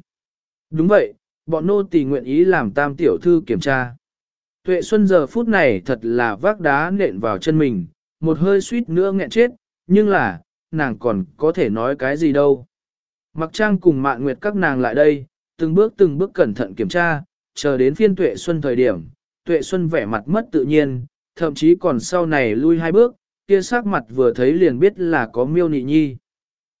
Đúng vậy, bọn nô tỳ nguyện ý làm tam tiểu thư kiểm tra. Tuệ Xuân giờ phút này thật là vác đá nện vào chân mình, một hơi suýt nữa nghẹn chết, nhưng là, nàng còn có thể nói cái gì đâu. Mặc trang cùng mạn nguyệt các nàng lại đây, từng bước từng bước cẩn thận kiểm tra, chờ đến phiên Tuệ Xuân thời điểm, Tuệ Xuân vẻ mặt mất tự nhiên, thậm chí còn sau này lui hai bước, kia sắc mặt vừa thấy liền biết là có miêu nị nhi.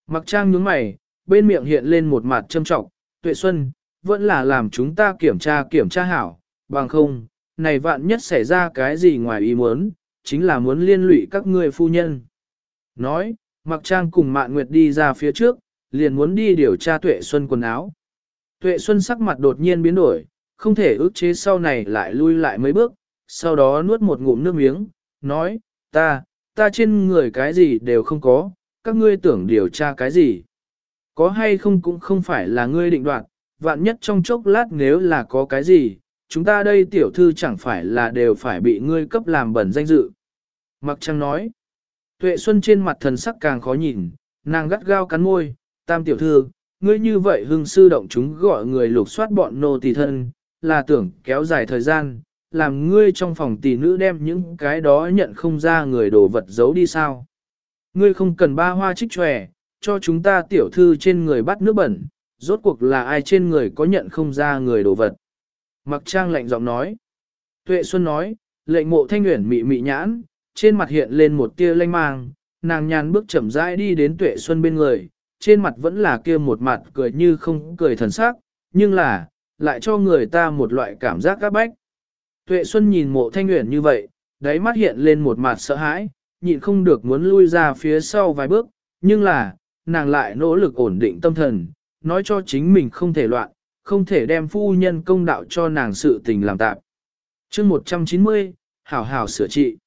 Mặc trang nhướng mày, bên miệng hiện lên một mặt châm trọng, Tuệ Xuân, vẫn là làm chúng ta kiểm tra kiểm tra hảo, bằng không, này vạn nhất xảy ra cái gì ngoài ý muốn, chính là muốn liên lụy các ngươi phu nhân. Nói, Mặc Trang cùng Mạn Nguyệt đi ra phía trước, liền muốn đi điều tra Tuệ Xuân quần áo. Tuệ Xuân sắc mặt đột nhiên biến đổi, không thể ước chế sau này lại lui lại mấy bước, sau đó nuốt một ngụm nước miếng, nói, ta, ta trên người cái gì đều không có, các ngươi tưởng điều tra cái gì. Có hay không cũng không phải là ngươi định đoạt, vạn nhất trong chốc lát nếu là có cái gì, chúng ta đây tiểu thư chẳng phải là đều phải bị ngươi cấp làm bẩn danh dự. Mặc trăng nói, tuệ xuân trên mặt thần sắc càng khó nhìn, nàng gắt gao cắn môi, tam tiểu thư, ngươi như vậy hưng sư động chúng gọi người lục soát bọn nô tỳ thân, là tưởng kéo dài thời gian, làm ngươi trong phòng tỷ nữ đem những cái đó nhận không ra người đồ vật giấu đi sao. Ngươi không cần ba hoa trích tròe, cho chúng ta tiểu thư trên người bắt nước bẩn, rốt cuộc là ai trên người có nhận không ra người đồ vật. Mặc trang lạnh giọng nói. Tuệ Xuân nói, lệnh mộ thanh nguyện mị mị nhãn, trên mặt hiện lên một tia lanh mang, nàng nhàn bước chậm rãi đi đến Tuệ Xuân bên người, trên mặt vẫn là kia một mặt cười như không cười thần sắc, nhưng là, lại cho người ta một loại cảm giác các bách. Tuệ Xuân nhìn mộ thanh nguyện như vậy, đáy mắt hiện lên một mặt sợ hãi, nhịn không được muốn lui ra phía sau vài bước, nhưng là, nàng lại nỗ lực ổn định tâm thần, nói cho chính mình không thể loạn, không thể đem phu nhân công đạo cho nàng sự tình làm tạm. chương 190, hảo hảo sửa trị.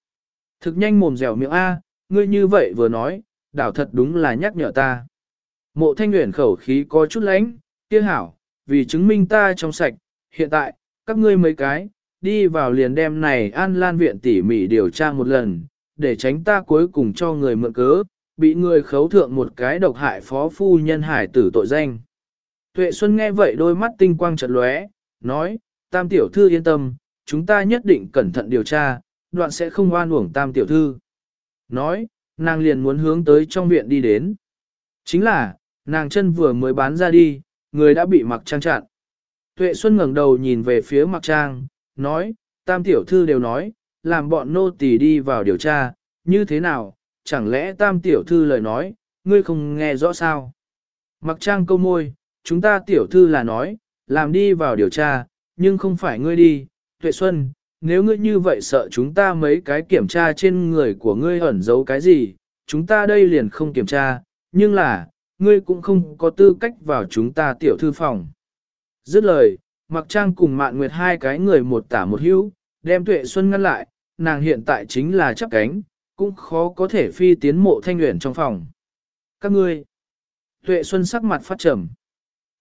Thực nhanh mồm dẻo miệng A, ngươi như vậy vừa nói, đảo thật đúng là nhắc nhở ta. Mộ thanh nguyện khẩu khí có chút lánh, kia hảo, vì chứng minh ta trong sạch, hiện tại, các ngươi mấy cái, đi vào liền đem này an lan viện tỉ mỉ điều tra một lần, để tránh ta cuối cùng cho người mượn cớ, bị người khấu thượng một cái độc hại phó phu nhân hải tử tội danh. Tuệ Xuân nghe vậy đôi mắt tinh quang chợt lóe, nói, tam tiểu thư yên tâm, chúng ta nhất định cẩn thận điều tra, đoạn sẽ không oan uổng tam tiểu thư. Nói, nàng liền muốn hướng tới trong viện đi đến. Chính là, nàng chân vừa mới bán ra đi, người đã bị mặc trang chặn. Tuệ Xuân ngẩng đầu nhìn về phía mặc trang, nói, tam tiểu thư đều nói, làm bọn nô tỳ đi vào điều tra, như thế nào, chẳng lẽ tam tiểu thư lời nói, ngươi không nghe rõ sao? Mặc trang câu môi, chúng ta tiểu thư là nói, làm đi vào điều tra, nhưng không phải ngươi đi, tuệ xuân, nếu ngươi như vậy sợ chúng ta mấy cái kiểm tra trên người của ngươi ẩn giấu cái gì, chúng ta đây liền không kiểm tra, nhưng là, ngươi cũng không có tư cách vào chúng ta tiểu thư phòng. Dứt lời, mặc trang cùng mạn nguyệt hai cái người một tả một hữu, đem tuệ xuân ngăn lại, nàng hiện tại chính là chấp cánh, cũng khó có thể phi tiến mộ thanh nguyện trong phòng. Các ngươi, tuệ xuân sắc mặt phát trầm.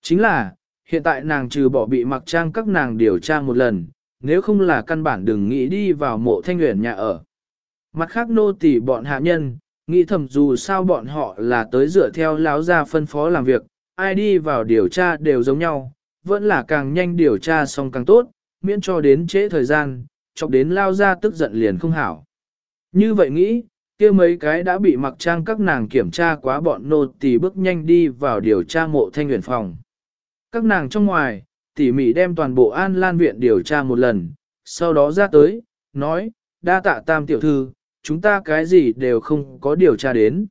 Chính là, hiện tại nàng trừ bỏ bị mặc trang các nàng điều tra một lần, nếu không là căn bản đừng nghĩ đi vào mộ thanh nguyện nhà ở. Mặt khác nô tỳ bọn hạ nhân, nghĩ thầm dù sao bọn họ là tới dựa theo láo ra phân phó làm việc, ai đi vào điều tra đều giống nhau, vẫn là càng nhanh điều tra xong càng tốt, miễn cho đến trễ thời gian, chọc đến lao ra tức giận liền không hảo. Như vậy nghĩ, kia mấy cái đã bị mặc trang các nàng kiểm tra quá bọn nô tỳ bước nhanh đi vào điều tra mộ thanh nguyện phòng. Các nàng trong ngoài, tỉ mỉ đem toàn bộ an lan viện điều tra một lần, sau đó ra tới, nói, đa tạ tam tiểu thư, chúng ta cái gì đều không có điều tra đến.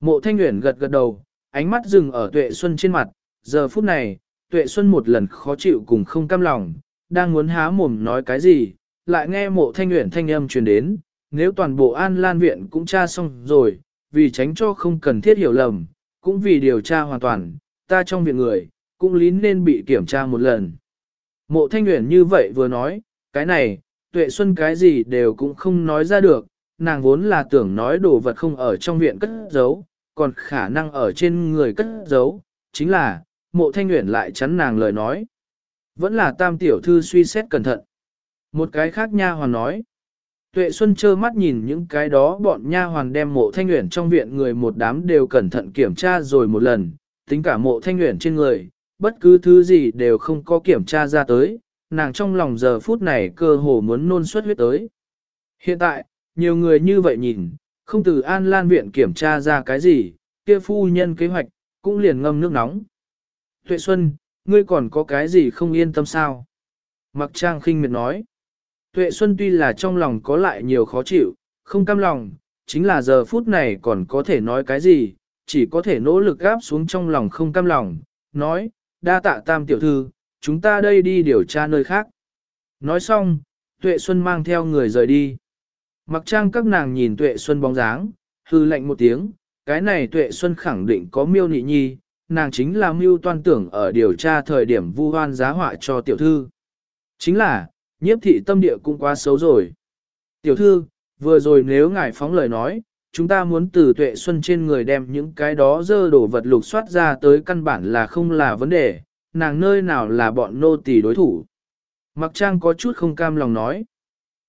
Mộ thanh Uyển gật gật đầu, ánh mắt dừng ở tuệ xuân trên mặt, giờ phút này, tuệ xuân một lần khó chịu cùng không cam lòng, đang muốn há mồm nói cái gì, lại nghe mộ thanh Uyển thanh âm truyền đến, nếu toàn bộ an lan viện cũng tra xong rồi, vì tránh cho không cần thiết hiểu lầm, cũng vì điều tra hoàn toàn, ta trong viện người, cũng lín nên bị kiểm tra một lần. Mộ thanh Uyển như vậy vừa nói, cái này, tuệ xuân cái gì đều cũng không nói ra được, nàng vốn là tưởng nói đồ vật không ở trong viện cất giấu, còn khả năng ở trên người cất giấu, chính là, mộ thanh nguyện lại chắn nàng lời nói. Vẫn là tam tiểu thư suy xét cẩn thận. Một cái khác nha hoàn nói. Tuệ Xuân trơ mắt nhìn những cái đó bọn nha hoàn đem mộ thanh nguyện trong viện người một đám đều cẩn thận kiểm tra rồi một lần, tính cả mộ thanh nguyện trên người, bất cứ thứ gì đều không có kiểm tra ra tới, nàng trong lòng giờ phút này cơ hồ muốn nôn suất huyết tới. Hiện tại, nhiều người như vậy nhìn, không từ An Lan viện kiểm tra ra cái gì, kia phu nhân kế hoạch, cũng liền ngâm nước nóng. Tuệ Xuân, ngươi còn có cái gì không yên tâm sao? Mặc trang khinh miệt nói. Tuệ Xuân tuy là trong lòng có lại nhiều khó chịu, không cam lòng, chính là giờ phút này còn có thể nói cái gì, chỉ có thể nỗ lực gáp xuống trong lòng không cam lòng, nói, đa tạ tam tiểu thư, chúng ta đây đi điều tra nơi khác. Nói xong, Tuệ Xuân mang theo người rời đi. Mặc trang các nàng nhìn Tuệ Xuân bóng dáng, hư lạnh một tiếng, cái này Tuệ Xuân khẳng định có miêu nị nhi, nàng chính là mưu toan tưởng ở điều tra thời điểm vu hoan giá họa cho tiểu thư. Chính là, nhiếp thị tâm địa cũng quá xấu rồi. Tiểu thư, vừa rồi nếu ngài phóng lời nói, chúng ta muốn từ tuệ xuân trên người đem những cái đó dơ đổ vật lục soát ra tới căn bản là không là vấn đề, nàng nơi nào là bọn nô tỳ đối thủ. Mặc trang có chút không cam lòng nói.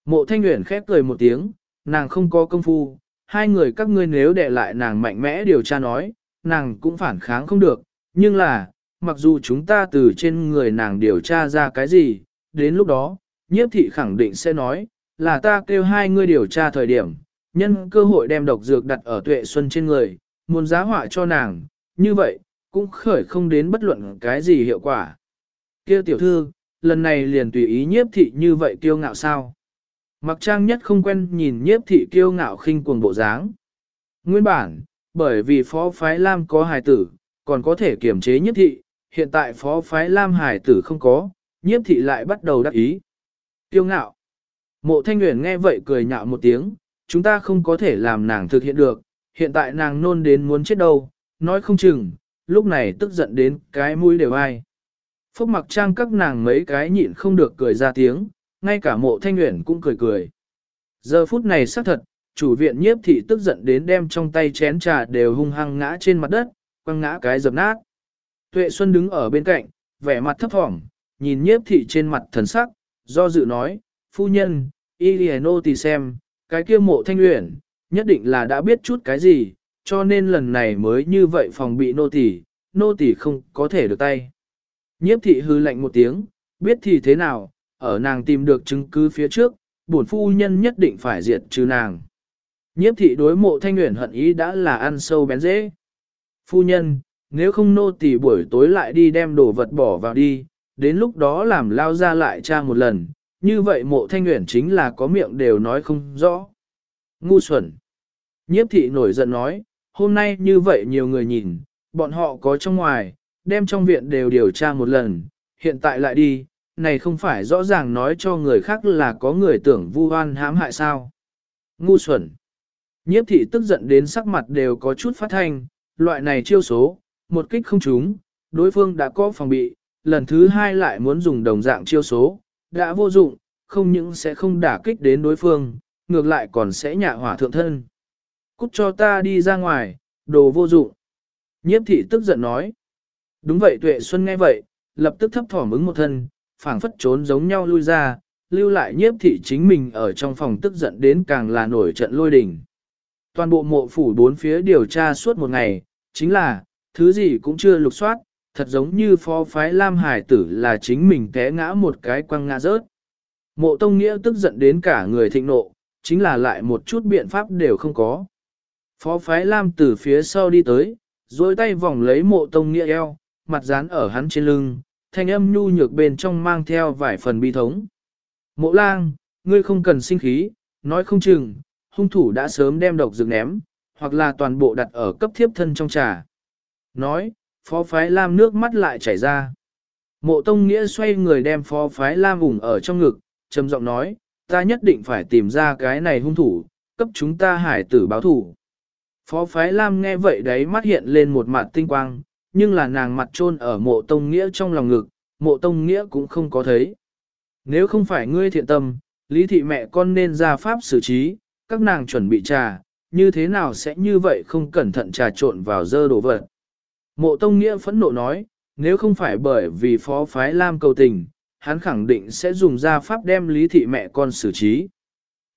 Mộ thanh nguyện khép cười một tiếng, nàng không có công phu, hai người các ngươi nếu để lại nàng mạnh mẽ điều tra nói, nàng cũng phản kháng không được, nhưng là, mặc dù chúng ta từ trên người nàng điều tra ra cái gì, đến lúc đó, nhiếp thị khẳng định sẽ nói, là ta kêu hai ngươi điều tra thời điểm, nhân cơ hội đem độc dược đặt ở tuệ xuân trên người, muốn giá họa cho nàng, như vậy, cũng khởi không đến bất luận cái gì hiệu quả. kia tiểu thư, lần này liền tùy ý nhiếp thị như vậy kiêu ngạo sao. Mặc trang nhất không quen nhìn nhiếp thị kiêu ngạo khinh cuồng bộ dáng. Nguyên bản, bởi vì phó phái Lam có hài tử, còn có thể kiểm chế nhiếp thị, hiện tại phó phái Lam hài tử không có, nhiếp thị lại bắt đầu đắc ý. kiêu ngạo. Mộ thanh nguyện nghe vậy cười nhạo một tiếng, chúng ta không có thể làm nàng thực hiện được, hiện tại nàng nôn đến muốn chết đâu, nói không chừng, lúc này tức giận đến cái mũi đều ai. Phúc mặc trang các nàng mấy cái nhịn không được cười ra tiếng, ngay cả mộ thanh nguyện cũng cười cười. Giờ phút này xác thật, chủ viện nhiếp thị tức giận đến đem trong tay chén trà đều hung hăng ngã trên mặt đất, quăng ngã cái dập nát. Tuệ Xuân đứng ở bên cạnh, vẻ mặt thấp thỏm, nhìn nhiếp thị trên mặt thần sắc, do dự nói, phu nhân, Iliano thì xem, cái kia mộ thanh luyện, nhất định là đã biết chút cái gì, cho nên lần này mới như vậy phòng bị nô tỳ, nô tỳ không có thể được tay. Nhiếp thị hư lạnh một tiếng, biết thì thế nào, ở nàng tìm được chứng cứ phía trước, bổn phu nhân nhất định phải diệt trừ nàng. Nhiếp thị đối mộ thanh nguyện hận ý đã là ăn sâu bén dễ. Phu nhân, nếu không nô tỳ buổi tối lại đi đem đồ vật bỏ vào đi, đến lúc đó làm lao ra lại cha một lần, như vậy mộ thanh nguyện chính là có miệng đều nói không rõ. Ngu xuẩn. Nhiếp thị nổi giận nói, hôm nay như vậy nhiều người nhìn, bọn họ có trong ngoài, đem trong viện đều điều tra một lần, hiện tại lại đi, này không phải rõ ràng nói cho người khác là có người tưởng vu oan hãm hại sao. Ngu xuẩn. Nhiếp thị tức giận đến sắc mặt đều có chút phát thanh, loại này chiêu số, một kích không trúng, đối phương đã có phòng bị, lần thứ hai lại muốn dùng đồng dạng chiêu số, đã vô dụng, không những sẽ không đả kích đến đối phương, ngược lại còn sẽ nhạ hỏa thượng thân. Cút cho ta đi ra ngoài, đồ vô dụng. Nhiếp thị tức giận nói. Đúng vậy tuệ xuân nghe vậy, lập tức thấp thỏm ứng một thân, phảng phất trốn giống nhau lui ra, lưu lại nhiếp thị chính mình ở trong phòng tức giận đến càng là nổi trận lôi đình. Toàn bộ mộ phủ bốn phía điều tra suốt một ngày, chính là, thứ gì cũng chưa lục soát, thật giống như phó phái Lam Hải tử là chính mình té ngã một cái quăng ngã rớt. Mộ Tông Nghĩa tức giận đến cả người thịnh nộ, chính là lại một chút biện pháp đều không có. Phó phái Lam từ phía sau đi tới, dối tay vòng lấy mộ Tông Nghĩa eo, mặt dán ở hắn trên lưng, thanh âm nhu nhược bên trong mang theo vài phần bi thống. Mộ lang, ngươi không cần sinh khí, nói không chừng, hung thủ đã sớm đem độc dược ném, hoặc là toàn bộ đặt ở cấp thiếp thân trong trà. Nói, phó phái Lam nước mắt lại chảy ra. Mộ Tông Nghĩa xoay người đem phó phái Lam ủng ở trong ngực, trầm giọng nói, ta nhất định phải tìm ra cái này hung thủ, cấp chúng ta hải tử báo thủ. Phó Phái Lam nghe vậy đấy mắt hiện lên một mặt tinh quang, nhưng là nàng mặt chôn ở mộ tông nghĩa trong lòng ngực, mộ tông nghĩa cũng không có thấy. Nếu không phải ngươi thiện tâm, lý thị mẹ con nên ra pháp xử trí, các nàng chuẩn bị trà, như thế nào sẽ như vậy không cẩn thận trà trộn vào dơ đồ vật. Mộ tông nghĩa phẫn nộ nói, nếu không phải bởi vì phó phái Lam cầu tình, hắn khẳng định sẽ dùng ra pháp đem lý thị mẹ con xử trí.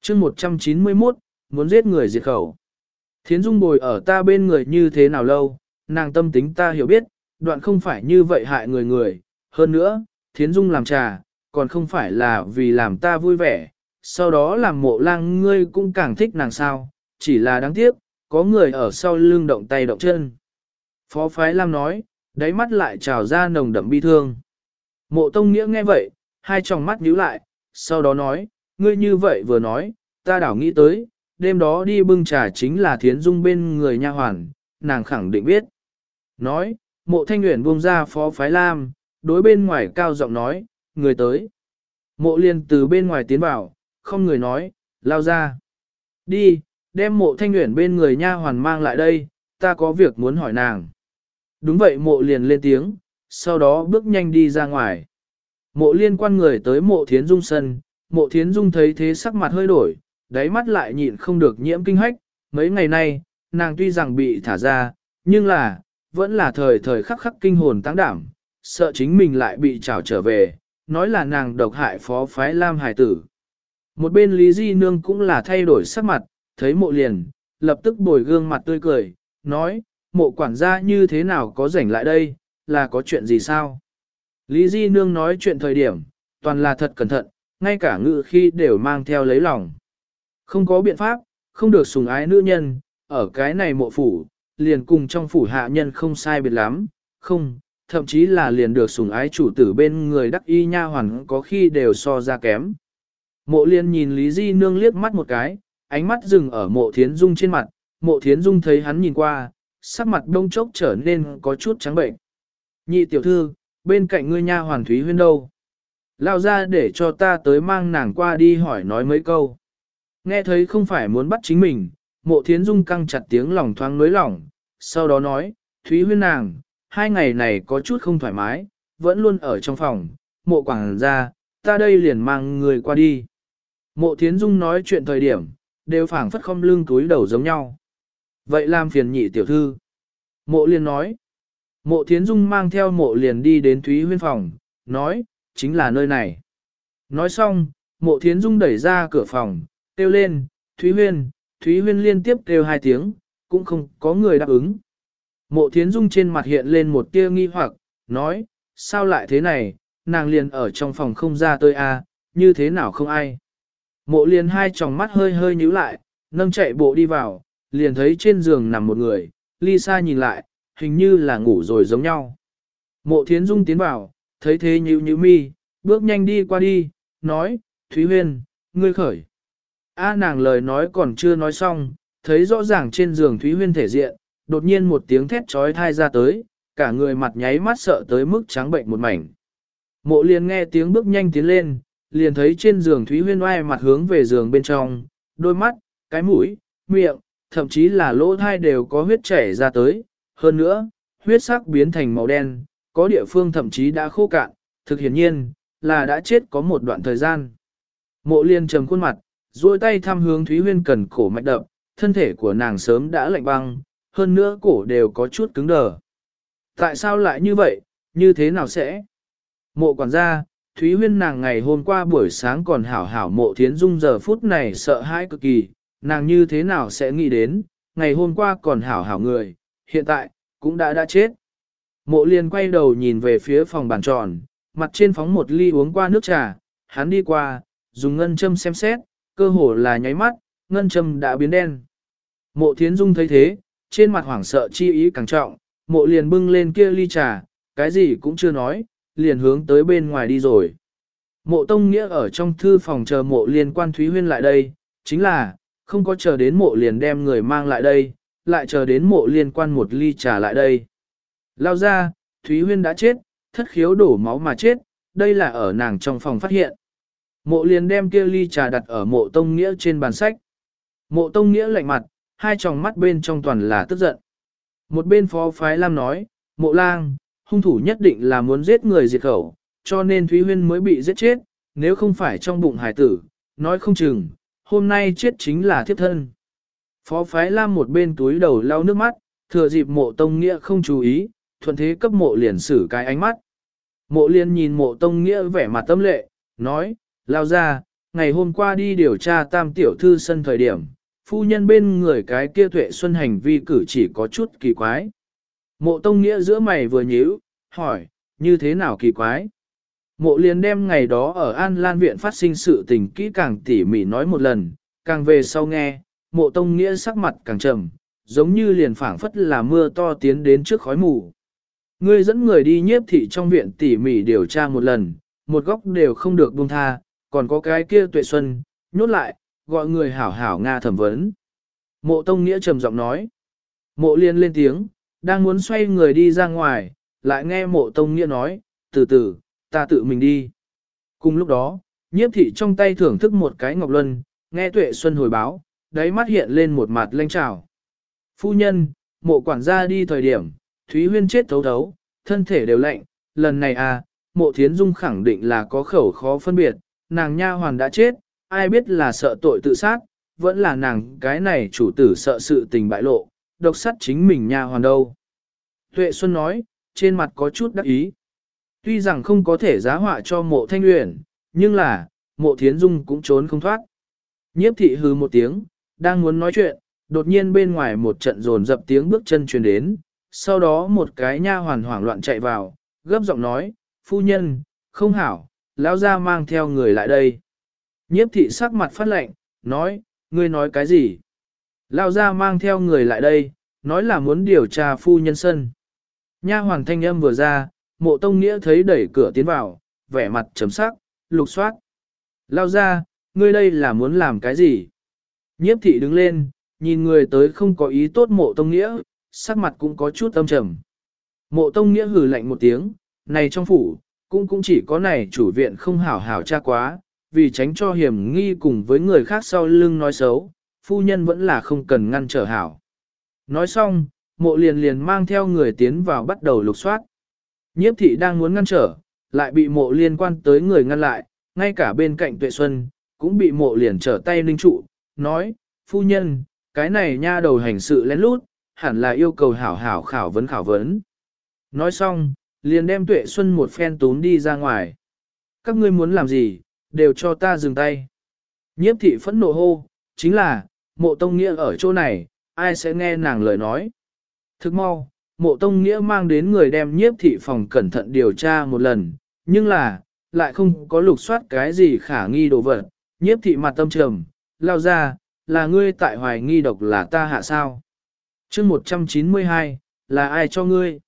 chương 191, muốn giết người diệt khẩu. Thiến Dung bồi ở ta bên người như thế nào lâu, nàng tâm tính ta hiểu biết, đoạn không phải như vậy hại người người. Hơn nữa, Thiến Dung làm trà, còn không phải là vì làm ta vui vẻ, sau đó làm mộ lang ngươi cũng càng thích nàng sao, chỉ là đáng tiếc, có người ở sau lưng động tay động chân. Phó Phái Lam nói, đáy mắt lại trào ra nồng đậm bi thương. Mộ Tông Nghĩa nghe vậy, hai tròng mắt nhíu lại, sau đó nói, ngươi như vậy vừa nói, ta đảo nghĩ tới, đêm đó đi bưng trà chính là thiến dung bên người nha hoàn, nàng khẳng định biết. Nói, mộ thanh nguyện buông ra phó phái lam, đối bên ngoài cao giọng nói, người tới. Mộ liền từ bên ngoài tiến vào, không người nói, lao ra. Đi, đem mộ thanh nguyện bên người nha hoàn mang lại đây, ta có việc muốn hỏi nàng. Đúng vậy mộ liền lên tiếng, sau đó bước nhanh đi ra ngoài. Mộ liên quan người tới mộ thiến dung sân, mộ thiến dung thấy thế sắc mặt hơi đổi, đáy mắt lại nhịn không được nhiễm kinh hách, mấy ngày nay, nàng tuy rằng bị thả ra, nhưng là, vẫn là thời thời khắc khắc kinh hồn tăng đảm, sợ chính mình lại bị trảo trở về, nói là nàng độc hại phó phái Lam Hải tử. Một bên Lý Di Nương cũng là thay đổi sắc mặt, thấy mộ liền, lập tức bồi gương mặt tươi cười, nói, mộ quản gia như thế nào có rảnh lại đây, là có chuyện gì sao? Lý Di Nương nói chuyện thời điểm, toàn là thật cẩn thận, ngay cả ngự khi đều mang theo lấy lòng. Không có biện pháp, không được sùng ái nữ nhân, ở cái này mộ phủ, liền cùng trong phủ hạ nhân không sai biệt lắm, không, thậm chí là liền được sủng ái chủ tử bên người đắc y nha hoàn có khi đều so ra kém. Mộ liên nhìn Lý Di Nương liếc mắt một cái, ánh mắt dừng ở mộ thiến dung trên mặt, mộ thiến dung thấy hắn nhìn qua, sắc mặt đông chốc trở nên có chút trắng bệnh. Nhị tiểu thư, bên cạnh ngươi nha hoàn Thúy Huyên đâu? Lao ra để cho ta tới mang nàng qua đi hỏi nói mấy câu. Nghe thấy không phải muốn bắt chính mình, mộ thiến dung căng chặt tiếng lòng thoáng nới lòng, sau đó nói, Thúy huyên nàng, hai ngày này có chút không thoải mái, vẫn luôn ở trong phòng, mộ quảng ra, ta đây liền mang người qua đi. Mộ thiến dung nói chuyện thời điểm, đều phảng phất không lưng túi đầu giống nhau. Vậy làm phiền nhị tiểu thư. Mộ liền nói. Mộ thiến dung mang theo mộ liền đi đến Thúy huyên phòng, nói, chính là nơi này. Nói xong, mộ thiến dung đẩy ra cửa phòng, kêu lên, Thúy Huyên, Thúy Huyên liên tiếp kêu hai tiếng, cũng không có người đáp ứng. Mộ Thiến Dung trên mặt hiện lên một tia nghi hoặc, nói, sao lại thế này, nàng liền ở trong phòng không ra tôi a, à, như thế nào không ai. Mộ liền hai tròng mắt hơi hơi nhíu lại, nâng chạy bộ đi vào, liền thấy trên giường nằm một người, Lisa nhìn lại, hình như là ngủ rồi giống nhau. Mộ Thiến Dung tiến vào, thấy thế nhíu nhíu mi, bước nhanh đi qua đi, nói, Thúy Huyên, ngươi khởi. A nàng lời nói còn chưa nói xong, thấy rõ ràng trên giường Thúy Huyên thể diện, đột nhiên một tiếng thét trói thai ra tới, cả người mặt nháy mắt sợ tới mức trắng bệnh một mảnh. Mộ liền nghe tiếng bước nhanh tiến lên, liền thấy trên giường Thúy Huyên oai mặt hướng về giường bên trong, đôi mắt, cái mũi, miệng, thậm chí là lỗ thai đều có huyết chảy ra tới. Hơn nữa, huyết sắc biến thành màu đen, có địa phương thậm chí đã khô cạn, thực hiển nhiên, là đã chết có một đoạn thời gian. Mộ liên trầm khuôn mặt, duỗi tay thăm hướng Thúy Huyên cần cổ mạch đập, thân thể của nàng sớm đã lạnh băng, hơn nữa cổ đều có chút cứng đờ. Tại sao lại như vậy, như thế nào sẽ? Mộ quản gia, Thúy Huyên nàng ngày hôm qua buổi sáng còn hảo hảo mộ thiến dung giờ phút này sợ hãi cực kỳ, nàng như thế nào sẽ nghĩ đến, ngày hôm qua còn hảo hảo người, hiện tại, cũng đã đã chết. Mộ liền quay đầu nhìn về phía phòng bàn tròn, mặt trên phóng một ly uống qua nước trà, hắn đi qua, dùng ngân châm xem xét, cơ hồ là nháy mắt, ngân châm đã biến đen. Mộ thiến dung thấy thế, trên mặt hoảng sợ chi ý càng trọng, mộ liền bưng lên kia ly trà, cái gì cũng chưa nói, liền hướng tới bên ngoài đi rồi. Mộ tông nghĩa ở trong thư phòng chờ mộ liền quan Thúy Huyên lại đây, chính là, không có chờ đến mộ liền đem người mang lại đây, lại chờ đến mộ liên quan một ly trà lại đây. Lao ra, Thúy Huyên đã chết, thất khiếu đổ máu mà chết, đây là ở nàng trong phòng phát hiện. Mộ liền đem kia ly trà đặt ở mộ tông nghĩa trên bàn sách. Mộ tông nghĩa lạnh mặt, hai tròng mắt bên trong toàn là tức giận. Một bên phó phái Lam nói, mộ lang, hung thủ nhất định là muốn giết người diệt khẩu, cho nên Thúy Huyên mới bị giết chết, nếu không phải trong bụng hải tử, nói không chừng, hôm nay chết chính là thiếp thân. Phó phái Lam một bên túi đầu lau nước mắt, thừa dịp mộ tông nghĩa không chú ý, thuận thế cấp mộ liền xử cái ánh mắt. Mộ liền nhìn mộ tông nghĩa vẻ mặt tâm lệ, nói, lao ra, ngày hôm qua đi điều tra tam tiểu thư sân thời điểm, phu nhân bên người cái kia tuệ xuân hành vi cử chỉ có chút kỳ quái. Mộ tông nghĩa giữa mày vừa nhíu, hỏi, như thế nào kỳ quái? Mộ liền đem ngày đó ở An Lan Viện phát sinh sự tình kỹ càng tỉ mỉ nói một lần, càng về sau nghe, mộ tông nghĩa sắc mặt càng trầm, giống như liền phảng phất là mưa to tiến đến trước khói mù. Ngươi dẫn người đi nhiếp thị trong viện tỉ mỉ điều tra một lần, một góc đều không được buông tha, còn có cái kia tuệ xuân, nhốt lại, gọi người hảo hảo Nga thẩm vấn. Mộ Tông Nghĩa trầm giọng nói. Mộ liên lên tiếng, đang muốn xoay người đi ra ngoài, lại nghe mộ Tông Nghĩa nói, từ từ, ta tự mình đi. Cùng lúc đó, nhiếp thị trong tay thưởng thức một cái ngọc luân, nghe tuệ xuân hồi báo, đáy mắt hiện lên một mặt lanh trào. Phu nhân, mộ quản gia đi thời điểm, Thúy Huyên chết thấu thấu, thân thể đều lạnh, lần này à, mộ thiến dung khẳng định là có khẩu khó phân biệt, nàng nha hoàn đã chết, ai biết là sợ tội tự sát, vẫn là nàng cái này chủ tử sợ sự tình bại lộ, độc sát chính mình nha hoàn đâu. Tuệ Xuân nói, trên mặt có chút đắc ý. Tuy rằng không có thể giá họa cho mộ thanh luyện, nhưng là, mộ thiến dung cũng trốn không thoát. Nhiếp thị hư một tiếng, đang muốn nói chuyện, đột nhiên bên ngoài một trận rồn dập tiếng bước chân truyền đến, sau đó một cái nha hoàn hoảng loạn chạy vào, gấp giọng nói, phu nhân, không hảo, lão ra mang theo người lại đây. Nhiếp thị sắc mặt phát lệnh, nói, ngươi nói cái gì? Lão ra mang theo người lại đây, nói là muốn điều tra phu nhân sân. Nha hoàng thanh âm vừa ra, mộ tông nghĩa thấy đẩy cửa tiến vào, vẻ mặt chấm sắc, lục soát. Lao ra, ngươi đây là muốn làm cái gì? Nhiếp thị đứng lên, nhìn người tới không có ý tốt mộ tông nghĩa, sắc mặt cũng có chút âm trầm. Mộ tông nghĩa hừ lạnh một tiếng, này trong phủ, cũng cũng chỉ có này chủ viện không hảo hảo tra quá, vì tránh cho hiểm nghi cùng với người khác sau lưng nói xấu, phu nhân vẫn là không cần ngăn trở hảo. Nói xong, mộ liền liền mang theo người tiến vào bắt đầu lục soát. Nhiếp thị đang muốn ngăn trở, lại bị mộ liên quan tới người ngăn lại, ngay cả bên cạnh tuệ xuân, cũng bị mộ liền trở tay ninh trụ, nói, phu nhân, cái này nha đầu hành sự lén lút, hẳn là yêu cầu hảo hảo khảo vấn khảo vấn. Nói xong, liền đem tuệ xuân một phen tún đi ra ngoài. Các ngươi muốn làm gì, đều cho ta dừng tay. Nhiếp thị phẫn nộ hô, chính là, mộ tông nghĩa ở chỗ này, ai sẽ nghe nàng lời nói. Thức mau, mộ tông nghĩa mang đến người đem nhiếp thị phòng cẩn thận điều tra một lần, nhưng là, lại không có lục soát cái gì khả nghi đồ vật. Nhiếp thị mặt tâm trầm, lao ra, là ngươi tại hoài nghi độc là ta hạ sao. chương 192, là ai cho ngươi?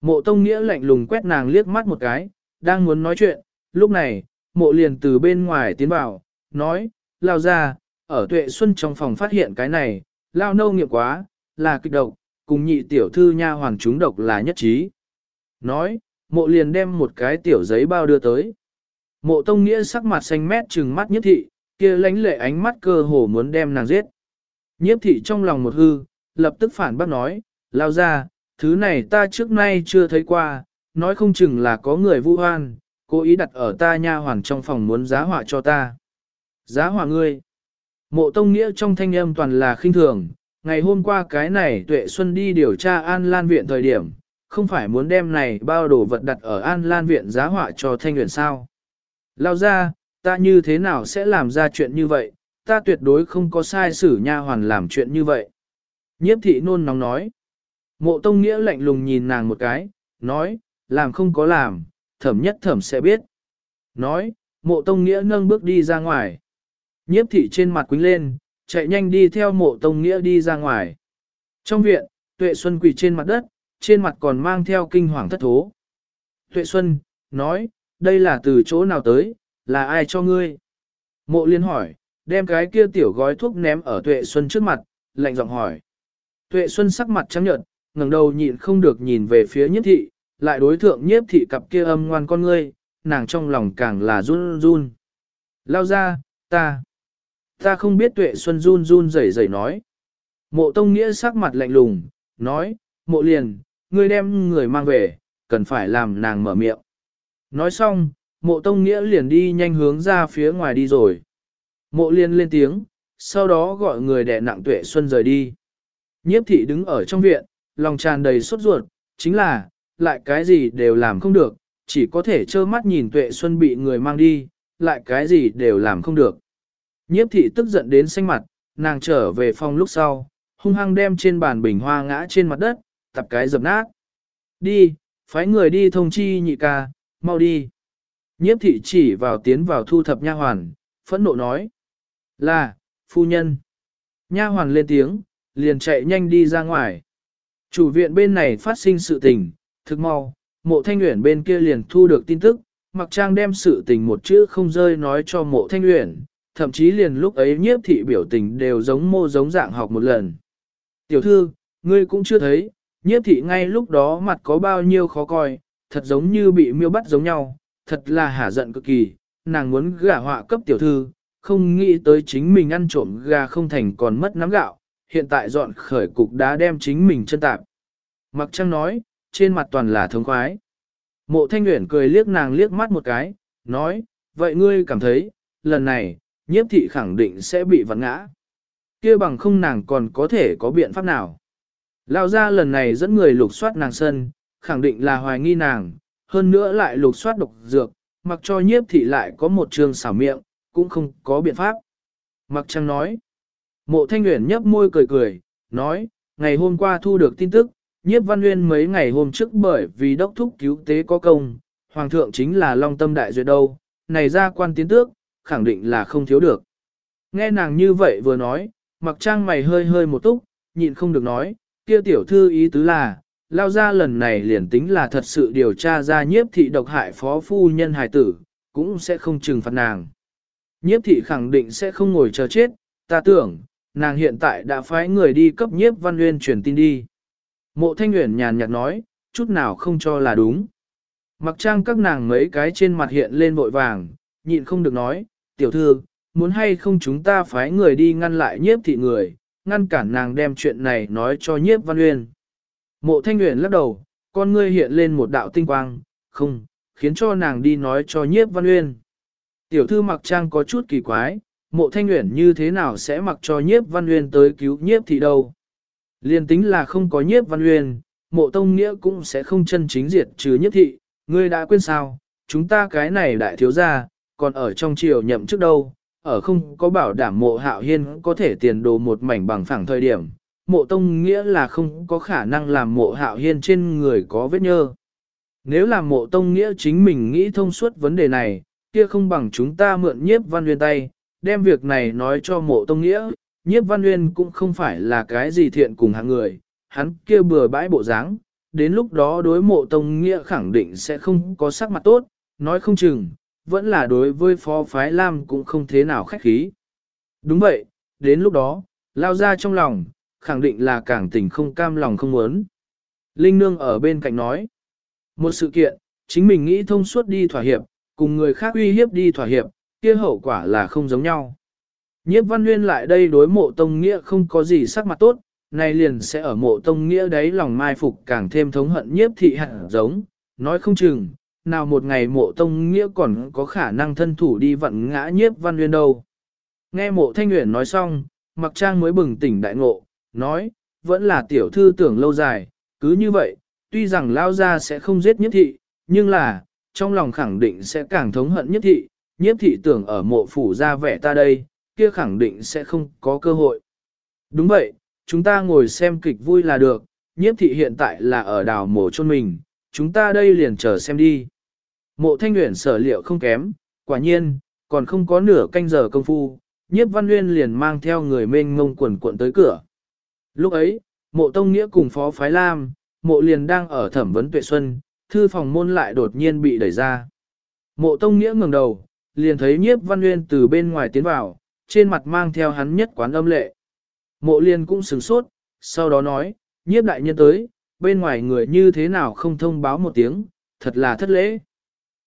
Mộ tông nghĩa lạnh lùng quét nàng liếc mắt một cái, đang muốn nói chuyện, lúc này, mộ liền từ bên ngoài tiến vào, nói, lao ra, ở tuệ xuân trong phòng phát hiện cái này, lao nâu nghiệp quá, là kịch độc, cùng nhị tiểu thư nha hoàng chúng độc là nhất trí. Nói, mộ liền đem một cái tiểu giấy bao đưa tới. Mộ tông nghĩa sắc mặt xanh mét trừng mắt nhất thị, kia lánh lệ ánh mắt cơ hồ muốn đem nàng giết. Nhiếp thị trong lòng một hư, lập tức phản bác nói, lao ra, thứ này ta trước nay chưa thấy qua, nói không chừng là có người vu hoan, cố ý đặt ở ta nha hoàng trong phòng muốn giá họa cho ta. Giá họa ngươi. Mộ tông nghĩa trong thanh âm toàn là khinh thường, ngày hôm qua cái này tuệ xuân đi điều tra An Lan Viện thời điểm, không phải muốn đem này bao đồ vật đặt ở An Lan Viện giá họa cho thanh nguyện sao. Lao ra, ta như thế nào sẽ làm ra chuyện như vậy, ta tuyệt đối không có sai xử nha hoàn làm chuyện như vậy. Nhiếp thị nôn nóng nói. Mộ tông nghĩa lạnh lùng nhìn nàng một cái, nói, làm không có làm, thẩm nhất thẩm sẽ biết. Nói, mộ tông nghĩa nâng bước đi ra ngoài. Nhiếp thị trên mặt quính lên, chạy nhanh đi theo mộ tông nghĩa đi ra ngoài. Trong viện, tuệ xuân quỳ trên mặt đất, trên mặt còn mang theo kinh hoàng thất thố. Tuệ xuân, nói, đây là từ chỗ nào tới, là ai cho ngươi? Mộ liên hỏi, đem cái kia tiểu gói thuốc ném ở tuệ xuân trước mặt, lạnh giọng hỏi. Tuệ xuân sắc mặt trắng nhợt, ngẩng đầu nhịn không được nhìn về phía nhiếp thị, lại đối thượng nhiếp thị cặp kia âm ngoan con ngươi, nàng trong lòng càng là run run. Lao ra, ta, ta không biết tuệ xuân run run rẩy rẩy nói. Mộ tông nghĩa sắc mặt lạnh lùng, nói, mộ liền, ngươi đem người mang về, cần phải làm nàng mở miệng. Nói xong, mộ tông nghĩa liền đi nhanh hướng ra phía ngoài đi rồi. Mộ liền lên tiếng, sau đó gọi người đẻ nặng tuệ xuân rời đi. Nhiếp thị đứng ở trong viện, lòng tràn đầy sốt ruột, chính là, lại cái gì đều làm không được, chỉ có thể trơ mắt nhìn tuệ xuân bị người mang đi, lại cái gì đều làm không được. Nhiếp thị tức giận đến xanh mặt, nàng trở về phòng lúc sau, hung hăng đem trên bàn bình hoa ngã trên mặt đất, tập cái dập nát. Đi, phái người đi thông chi nhị ca, mau đi. Nhiếp thị chỉ vào tiến vào thu thập nha hoàn, phẫn nộ nói. Là, phu nhân. Nha hoàn lên tiếng, liền chạy nhanh đi ra ngoài. Chủ viện bên này phát sinh sự tình, thực mau, mộ thanh nguyện bên kia liền thu được tin tức, mặc trang đem sự tình một chữ không rơi nói cho mộ thanh nguyện, thậm chí liền lúc ấy nhiếp thị biểu tình đều giống mô giống dạng học một lần. Tiểu thư, ngươi cũng chưa thấy, nhiếp thị ngay lúc đó mặt có bao nhiêu khó coi, thật giống như bị miêu bắt giống nhau, thật là hả giận cực kỳ, nàng muốn gả họa cấp tiểu thư, không nghĩ tới chính mình ăn trộm gà không thành còn mất nắm gạo, hiện tại dọn khởi cục đá đem chính mình chân tạp. Mặc trăng nói, trên mặt toàn là thống khoái. Mộ thanh nguyện cười liếc nàng liếc mắt một cái, nói, vậy ngươi cảm thấy, lần này, nhiếp thị khẳng định sẽ bị vặn ngã. kia bằng không nàng còn có thể có biện pháp nào. Lao ra lần này dẫn người lục soát nàng sân, khẳng định là hoài nghi nàng, hơn nữa lại lục soát độc dược, mặc cho nhiếp thị lại có một trường xảo miệng, cũng không có biện pháp. Mặc trăng nói, mộ thanh Uyển nhấp môi cười cười, nói, ngày hôm qua thu được tin tức, nhiếp văn nguyên mấy ngày hôm trước bởi vì đốc thúc cứu tế có công, hoàng thượng chính là long tâm đại duyệt đâu, này ra quan tiến tước, khẳng định là không thiếu được. Nghe nàng như vậy vừa nói, mặc trang mày hơi hơi một túc, nhịn không được nói, kia tiểu thư ý tứ là, lao ra lần này liền tính là thật sự điều tra ra nhiếp thị độc hại phó phu nhân hài tử, cũng sẽ không trừng phạt nàng. Nhiếp thị khẳng định sẽ không ngồi chờ chết, ta tưởng, nàng hiện tại đã phái người đi cấp nhiếp văn nguyên truyền tin đi. Mộ thanh nguyện nhàn nhạt nói, chút nào không cho là đúng. Mặc trang các nàng mấy cái trên mặt hiện lên vội vàng, nhịn không được nói, tiểu thư, muốn hay không chúng ta phái người đi ngăn lại nhiếp thị người, ngăn cản nàng đem chuyện này nói cho nhiếp văn uyên. Mộ thanh nguyện lắc đầu, con ngươi hiện lên một đạo tinh quang, không, khiến cho nàng đi nói cho nhiếp văn uyên. Tiểu thư mặc trang có chút kỳ quái, mộ thanh nguyện như thế nào sẽ mặc cho nhiếp văn uyên tới cứu nhiếp thị đâu. Liên tính là không có nhiếp văn uyên, mộ tông nghĩa cũng sẽ không chân chính diệt trừ nhiếp thị, ngươi đã quên sao, chúng ta cái này đại thiếu gia, còn ở trong triều nhậm trước đâu, ở không có bảo đảm mộ hạo hiên có thể tiền đồ một mảnh bằng phẳng thời điểm, mộ tông nghĩa là không có khả năng làm mộ hạo hiên trên người có vết nhơ. Nếu là mộ tông nghĩa chính mình nghĩ thông suốt vấn đề này, kia không bằng chúng ta mượn nhiếp văn uyên tay, đem việc này nói cho mộ tông nghĩa, nhiếp văn nguyên cũng không phải là cái gì thiện cùng hạng người, hắn kia bừa bãi bộ dáng, đến lúc đó đối mộ tông nghĩa khẳng định sẽ không có sắc mặt tốt, nói không chừng, vẫn là đối với phó phái Lam cũng không thế nào khách khí. Đúng vậy, đến lúc đó, lao ra trong lòng, khẳng định là càng tình không cam lòng không muốn. Linh Nương ở bên cạnh nói, một sự kiện, chính mình nghĩ thông suốt đi thỏa hiệp, cùng người khác uy hiếp đi thỏa hiệp, kia hậu quả là không giống nhau. Nhiếp văn nguyên lại đây đối mộ tông nghĩa không có gì sắc mặt tốt, này liền sẽ ở mộ tông nghĩa đấy lòng mai phục càng thêm thống hận nhiếp thị hẳn giống, nói không chừng, nào một ngày mộ tông nghĩa còn có khả năng thân thủ đi vận ngã nhiếp văn nguyên đâu. Nghe mộ thanh nguyện nói xong, mặc trang mới bừng tỉnh đại ngộ, nói, vẫn là tiểu thư tưởng lâu dài, cứ như vậy, tuy rằng lao ra sẽ không giết nhiếp thị, nhưng là, trong lòng khẳng định sẽ càng thống hận nhiếp thị, nhiếp thị tưởng ở mộ phủ ra vẻ ta đây, kia khẳng định sẽ không có cơ hội. Đúng vậy, chúng ta ngồi xem kịch vui là được, nhiếp thị hiện tại là ở đào mộ chôn mình, chúng ta đây liền chờ xem đi. Mộ thanh nguyện sở liệu không kém, quả nhiên, còn không có nửa canh giờ công phu, nhiếp văn nguyên liền mang theo người mênh ngông quần cuộn tới cửa. Lúc ấy, mộ tông nghĩa cùng phó phái lam, mộ liền đang ở thẩm vấn tuệ xuân, thư phòng môn lại đột nhiên bị đẩy ra. Mộ tông nghĩa ngẩng đầu, liền thấy nhiếp văn nguyên từ bên ngoài tiến vào, trên mặt mang theo hắn nhất quán âm lệ. Mộ liền cũng sửng sốt, sau đó nói, nhiếp đại nhân tới, bên ngoài người như thế nào không thông báo một tiếng, thật là thất lễ.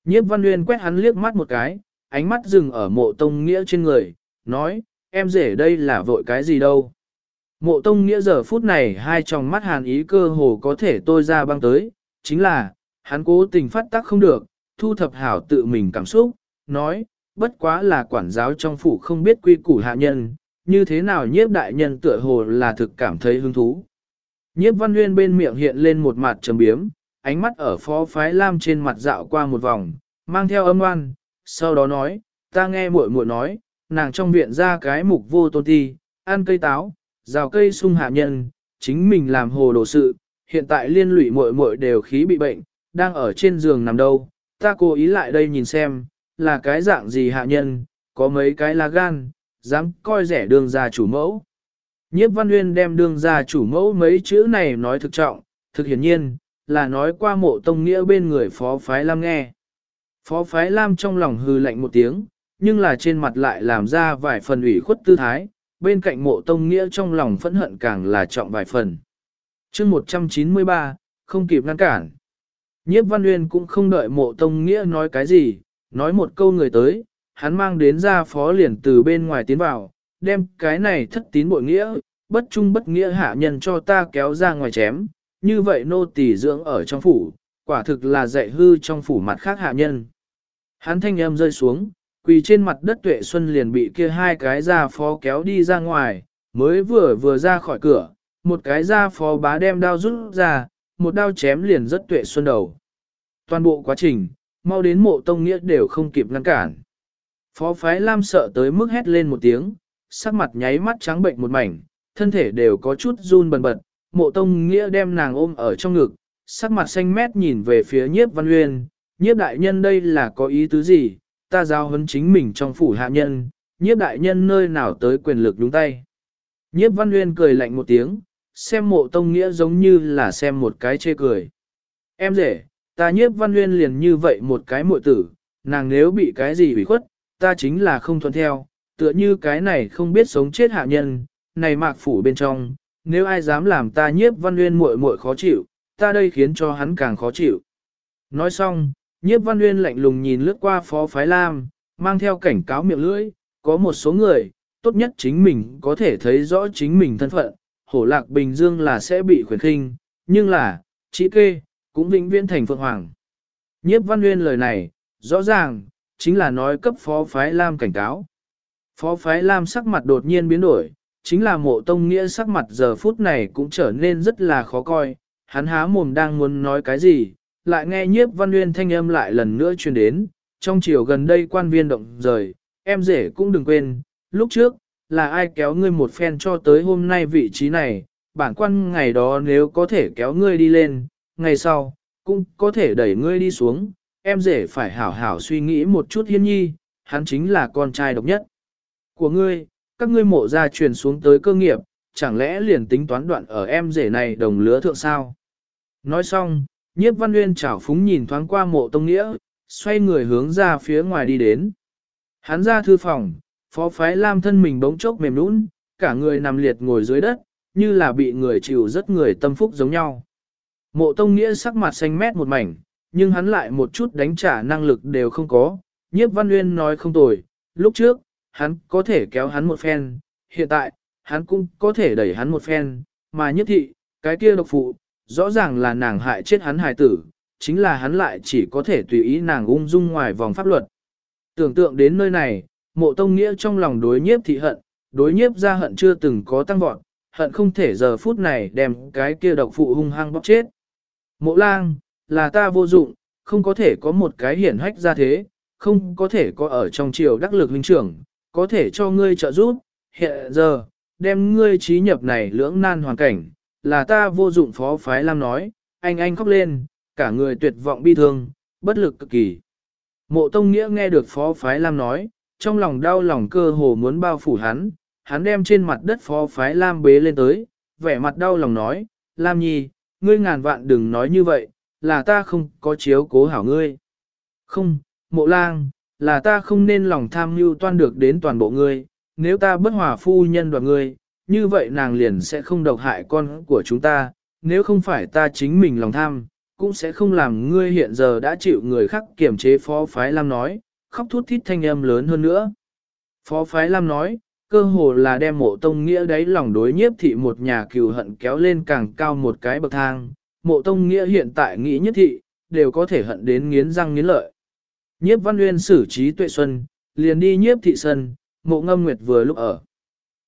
Nhiếp văn nguyên quét hắn liếc mắt một cái, ánh mắt dừng ở mộ tông nghĩa trên người, nói, em rể đây là vội cái gì đâu. Mộ tông nghĩa giờ phút này hai tròng mắt hàn ý cơ hồ có thể tôi ra băng tới, chính là, hắn cố tình phát tác không được, thu thập hảo tự mình cảm xúc, nói, bất quá là quản giáo trong phủ không biết quy củ hạ nhân, như thế nào nhiếp đại nhân tựa hồ là thực cảm thấy hứng thú. Nhiếp văn nguyên bên miệng hiện lên một mặt trầm biếm, ánh mắt ở phó phái lam trên mặt dạo qua một vòng, mang theo âm oan, sau đó nói, ta nghe muội muội nói, nàng trong viện ra cái mục vô tôn ti, ăn cây táo, rào cây sung hạ nhân, chính mình làm hồ đồ sự, hiện tại liên lụy muội muội đều khí bị bệnh, đang ở trên giường nằm đâu, ta cố ý lại đây nhìn xem, là cái dạng gì hạ nhân, có mấy cái lá gan, dám coi rẻ đường gia chủ mẫu. Nhiếp Văn Nguyên đem đường gia chủ mẫu mấy chữ này nói thực trọng, thực hiển nhiên, là nói qua mộ tông nghĩa bên người phó phái Lam nghe. Phó phái Lam trong lòng hư lạnh một tiếng, nhưng là trên mặt lại làm ra vài phần ủy khuất tư thái, bên cạnh mộ tông nghĩa trong lòng phẫn hận càng là trọng vài phần. chương 193, không kịp ngăn cản. Nhiếp Văn Nguyên cũng không đợi mộ tông nghĩa nói cái gì, nói một câu người tới, hắn mang đến ra phó liền từ bên ngoài tiến vào, đem cái này thất tín bội nghĩa, bất trung bất nghĩa hạ nhân cho ta kéo ra ngoài chém, như vậy nô tỳ dưỡng ở trong phủ, quả thực là dạy hư trong phủ mặt khác hạ nhân. Hắn thanh âm rơi xuống, quỳ trên mặt đất tuệ xuân liền bị kia hai cái ra phó kéo đi ra ngoài, mới vừa vừa ra khỏi cửa, một cái ra phó bá đem đao rút ra, một đao chém liền rất tuệ xuân đầu. Toàn bộ quá trình, mau đến mộ tông nghĩa đều không kịp ngăn cản. Phó phái Lam sợ tới mức hét lên một tiếng, sắc mặt nháy mắt trắng bệnh một mảnh, thân thể đều có chút run bần bật, mộ tông nghĩa đem nàng ôm ở trong ngực, sắc mặt xanh mét nhìn về phía nhiếp văn uyên, nhiếp đại nhân đây là có ý tứ gì, ta giao huấn chính mình trong phủ hạ nhân, nhiếp đại nhân nơi nào tới quyền lực đúng tay. Nhiếp văn uyên cười lạnh một tiếng, xem mộ tông nghĩa giống như là xem một cái chê cười. Em rể, ta nhiếp văn nguyên liền như vậy một cái muội tử, nàng nếu bị cái gì ủy khuất, ta chính là không thuận theo, tựa như cái này không biết sống chết hạ nhân, này mạc phủ bên trong, nếu ai dám làm ta nhiếp văn nguyên muội muội khó chịu, ta đây khiến cho hắn càng khó chịu. Nói xong, nhiếp văn nguyên lạnh lùng nhìn lướt qua phó phái lam, mang theo cảnh cáo miệng lưỡi, có một số người, tốt nhất chính mình có thể thấy rõ chính mình thân phận, hổ lạc bình dương là sẽ bị khuyến khinh, nhưng là, chỉ kê, cũng vĩnh viễn thành phượng hoàng. Nhiếp văn nguyên lời này, rõ ràng, chính là nói cấp phó phái lam cảnh cáo. Phó phái lam sắc mặt đột nhiên biến đổi, chính là mộ tông nghĩa sắc mặt giờ phút này cũng trở nên rất là khó coi, hắn há mồm đang muốn nói cái gì, lại nghe nhiếp văn nguyên thanh âm lại lần nữa truyền đến, trong chiều gần đây quan viên động rời, em rể cũng đừng quên, lúc trước, là ai kéo ngươi một phen cho tới hôm nay vị trí này, bản quan ngày đó nếu có thể kéo ngươi đi lên, ngày sau, cũng có thể đẩy ngươi đi xuống, em rể phải hảo hảo suy nghĩ một chút hiên nhi, hắn chính là con trai độc nhất của ngươi, các ngươi mộ ra truyền xuống tới cơ nghiệp, chẳng lẽ liền tính toán đoạn ở em rể này đồng lứa thượng sao? Nói xong, nhiếp văn nguyên chảo phúng nhìn thoáng qua mộ tông nghĩa, xoay người hướng ra phía ngoài đi đến. Hắn ra thư phòng, phó phái lam thân mình bỗng chốc mềm nũng, cả người nằm liệt ngồi dưới đất, như là bị người chịu rất người tâm phúc giống nhau. Mộ tông nghĩa sắc mặt xanh mét một mảnh, nhưng hắn lại một chút đánh trả năng lực đều không có. Nhiếp văn nguyên nói không tồi, lúc trước, hắn có thể kéo hắn một phen, hiện tại, hắn cũng có thể đẩy hắn một phen, mà nhất thị, cái kia độc phụ, rõ ràng là nàng hại chết hắn hài tử, chính là hắn lại chỉ có thể tùy ý nàng ung dung ngoài vòng pháp luật. Tưởng tượng đến nơi này, mộ tông nghĩa trong lòng đối nhiếp thị hận, đối nhiếp ra hận chưa từng có tăng vọt, hận không thể giờ phút này đem cái kia độc phụ hung hăng bóc chết. Mộ lang, là ta vô dụng, không có thể có một cái hiển hách ra thế, không có thể có ở trong triều đắc lực huynh trưởng, có thể cho ngươi trợ giúp, hiện giờ, đem ngươi trí nhập này lưỡng nan hoàn cảnh, là ta vô dụng phó phái Lam nói, anh anh khóc lên, cả người tuyệt vọng bi thương, bất lực cực kỳ. Mộ Tông Nghĩa nghe được phó phái Lam nói, trong lòng đau lòng cơ hồ muốn bao phủ hắn, hắn đem trên mặt đất phó phái Lam bế lên tới, vẻ mặt đau lòng nói, Lam Nhi, ngươi ngàn vạn đừng nói như vậy, là ta không có chiếu cố hảo ngươi. Không, mộ lang, là ta không nên lòng tham mưu toan được đến toàn bộ ngươi, nếu ta bất hòa phu nhân đoạt ngươi, như vậy nàng liền sẽ không độc hại con của chúng ta, nếu không phải ta chính mình lòng tham, cũng sẽ không làm ngươi hiện giờ đã chịu người khác kiểm chế phó phái Lam nói, khóc thút thít thanh âm lớn hơn nữa. Phó phái Lam nói, cơ hồ là đem mộ tông nghĩa đáy lòng đối nhiếp thị một nhà cừu hận kéo lên càng cao một cái bậc thang, mộ tông nghĩa hiện tại nghĩ nhất thị, đều có thể hận đến nghiến răng nghiến lợi. Nhiếp văn nguyên xử trí tuệ xuân, liền đi nhiếp thị sân, mộ ngâm nguyệt vừa lúc ở.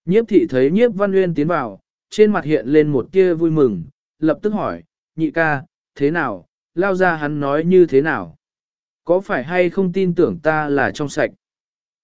Nhiếp thị thấy nhiếp văn nguyên tiến vào, trên mặt hiện lên một tia vui mừng, lập tức hỏi, nhị ca, thế nào, lao ra hắn nói như thế nào? Có phải hay không tin tưởng ta là trong sạch?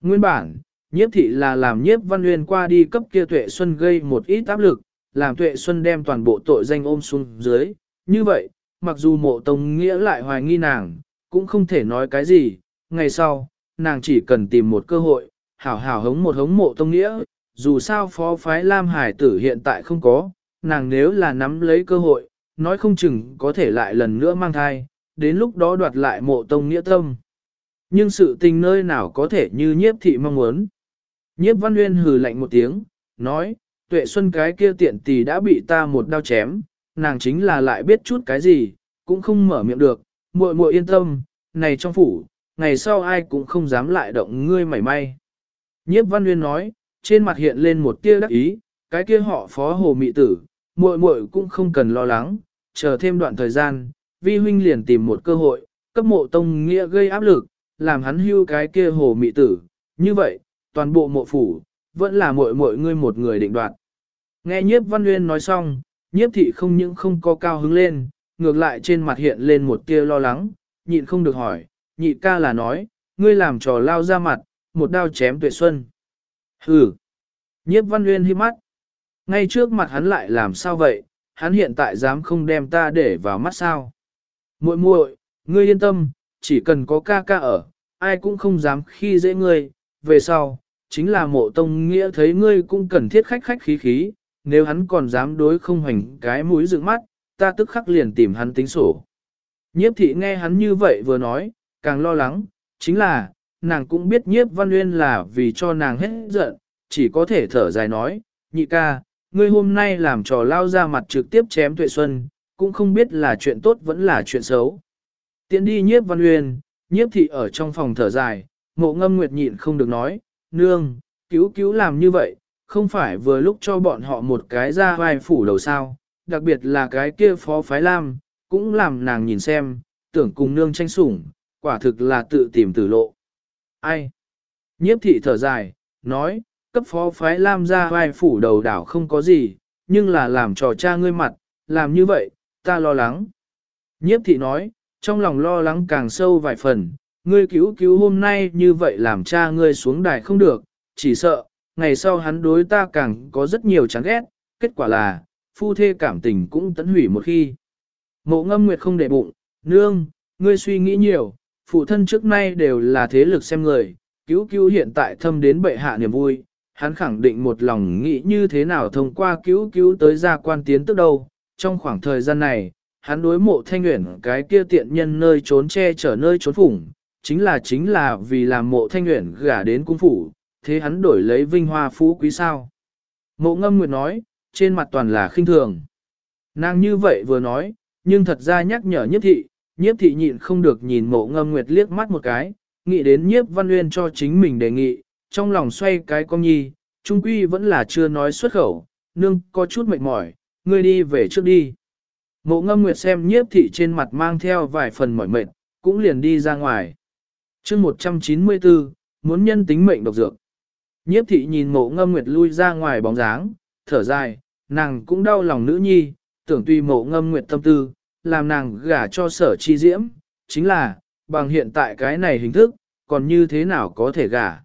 Nguyên bản, nhiếp thị là làm nhiếp văn nguyên qua đi cấp kia tuệ xuân gây một ít áp lực, làm tuệ xuân đem toàn bộ tội danh ôm xuống dưới. Như vậy, mặc dù mộ tông nghĩa lại hoài nghi nàng, cũng không thể nói cái gì. Ngày sau, nàng chỉ cần tìm một cơ hội, hảo hảo hống một hống mộ tông nghĩa, dù sao phó phái Lam Hải tử hiện tại không có, nàng nếu là nắm lấy cơ hội, nói không chừng có thể lại lần nữa mang thai, đến lúc đó đoạt lại mộ tông nghĩa tâm. Nhưng sự tình nơi nào có thể như nhiếp thị mong muốn. Nhiếp văn nguyên hừ lạnh một tiếng, nói, tuệ xuân cái kia tiện tỷ đã bị ta một đao chém, nàng chính là lại biết chút cái gì, cũng không mở miệng được, muội muội yên tâm, này trong phủ, ngày sau ai cũng không dám lại động ngươi mảy may. Nhiếp văn nguyên nói, trên mặt hiện lên một tia đắc ý, cái kia họ phó hồ mị tử, muội muội cũng không cần lo lắng, chờ thêm đoạn thời gian, vi huynh liền tìm một cơ hội, cấp mộ tông nghĩa gây áp lực, làm hắn hưu cái kia hồ mị tử, như vậy, toàn bộ mộ phủ, vẫn là muội muội ngươi một người định đoạt. Nghe nhiếp văn nguyên nói xong, nhiếp thị không những không có cao hứng lên, ngược lại trên mặt hiện lên một tia lo lắng, nhịn không được hỏi, nhị ca là nói, ngươi làm trò lao ra mặt, một đao chém tuệ xuân. Hừ! Nhiếp văn nguyên hiếp mắt. Ngay trước mặt hắn lại làm sao vậy, hắn hiện tại dám không đem ta để vào mắt sao. muội muội, ngươi yên tâm, chỉ cần có ca ca ở, ai cũng không dám khi dễ ngươi, về sau, chính là mộ tông nghĩa thấy ngươi cũng cần thiết khách khách khí khí, nếu hắn còn dám đối không hoành cái mũi dựng mắt, ta tức khắc liền tìm hắn tính sổ. Nhiếp thị nghe hắn như vậy vừa nói, càng lo lắng, chính là, nàng cũng biết nhiếp văn nguyên là vì cho nàng hết giận, chỉ có thể thở dài nói, nhị ca, ngươi hôm nay làm trò lao ra mặt trực tiếp chém tuệ xuân, cũng không biết là chuyện tốt vẫn là chuyện xấu. Tiến đi nhiếp văn nguyên, nhiếp thị ở trong phòng thở dài, mộ ngâm nguyệt nhịn không được nói, nương, cứu cứu làm như vậy, không phải vừa lúc cho bọn họ một cái ra vai phủ đầu sao, đặc biệt là cái kia phó phái lam, cũng làm nàng nhìn xem, tưởng cùng nương tranh sủng, quả thực là tự tìm tử lộ. Ai? Nhiếp thị thở dài, nói, cấp phó phái lam ra vai phủ đầu đảo không có gì, nhưng là làm trò cha ngươi mặt, làm như vậy, ta lo lắng. Nhiếp thị nói, trong lòng lo lắng càng sâu vài phần, ngươi cứu cứu hôm nay như vậy làm cha ngươi xuống đài không được, chỉ sợ, ngày sau hắn đối ta càng có rất nhiều chán ghét, kết quả là, phu thê cảm tình cũng tấn hủy một khi. Mộ ngâm nguyệt không để bụng, nương, ngươi suy nghĩ nhiều, phụ thân trước nay đều là thế lực xem người, cứu cứu hiện tại thâm đến bệ hạ niềm vui, hắn khẳng định một lòng nghĩ như thế nào thông qua cứu cứu tới gia quan tiến tức đâu. Trong khoảng thời gian này, hắn đối mộ thanh nguyện cái kia tiện nhân nơi trốn che chở nơi trốn phủng, chính là chính là vì làm mộ thanh nguyện gả đến cung phủ, thế hắn đổi lấy vinh hoa phú quý sao. Mộ ngâm nguyệt nói, trên mặt toàn là khinh thường. Nàng như vậy vừa nói, nhưng thật ra nhắc nhở nhiếp thị, nhiếp thị nhịn không được nhìn mộ ngâm nguyệt liếc mắt một cái, nghĩ đến nhiếp văn uyên cho chính mình đề nghị, trong lòng xoay cái con nhi, trung quy vẫn là chưa nói xuất khẩu, nương có chút mệt mỏi, ngươi đi về trước đi. Mộ ngâm nguyệt xem nhiếp thị trên mặt mang theo vài phần mỏi mệt, cũng liền đi ra ngoài chương 194, muốn nhân tính mệnh độc dược. Nhiếp thị nhìn mộ ngâm nguyệt lui ra ngoài bóng dáng, thở dài, nàng cũng đau lòng nữ nhi, tưởng tuy mộ ngâm nguyệt tâm tư, làm nàng gả cho sở chi diễm, chính là, bằng hiện tại cái này hình thức, còn như thế nào có thể gả.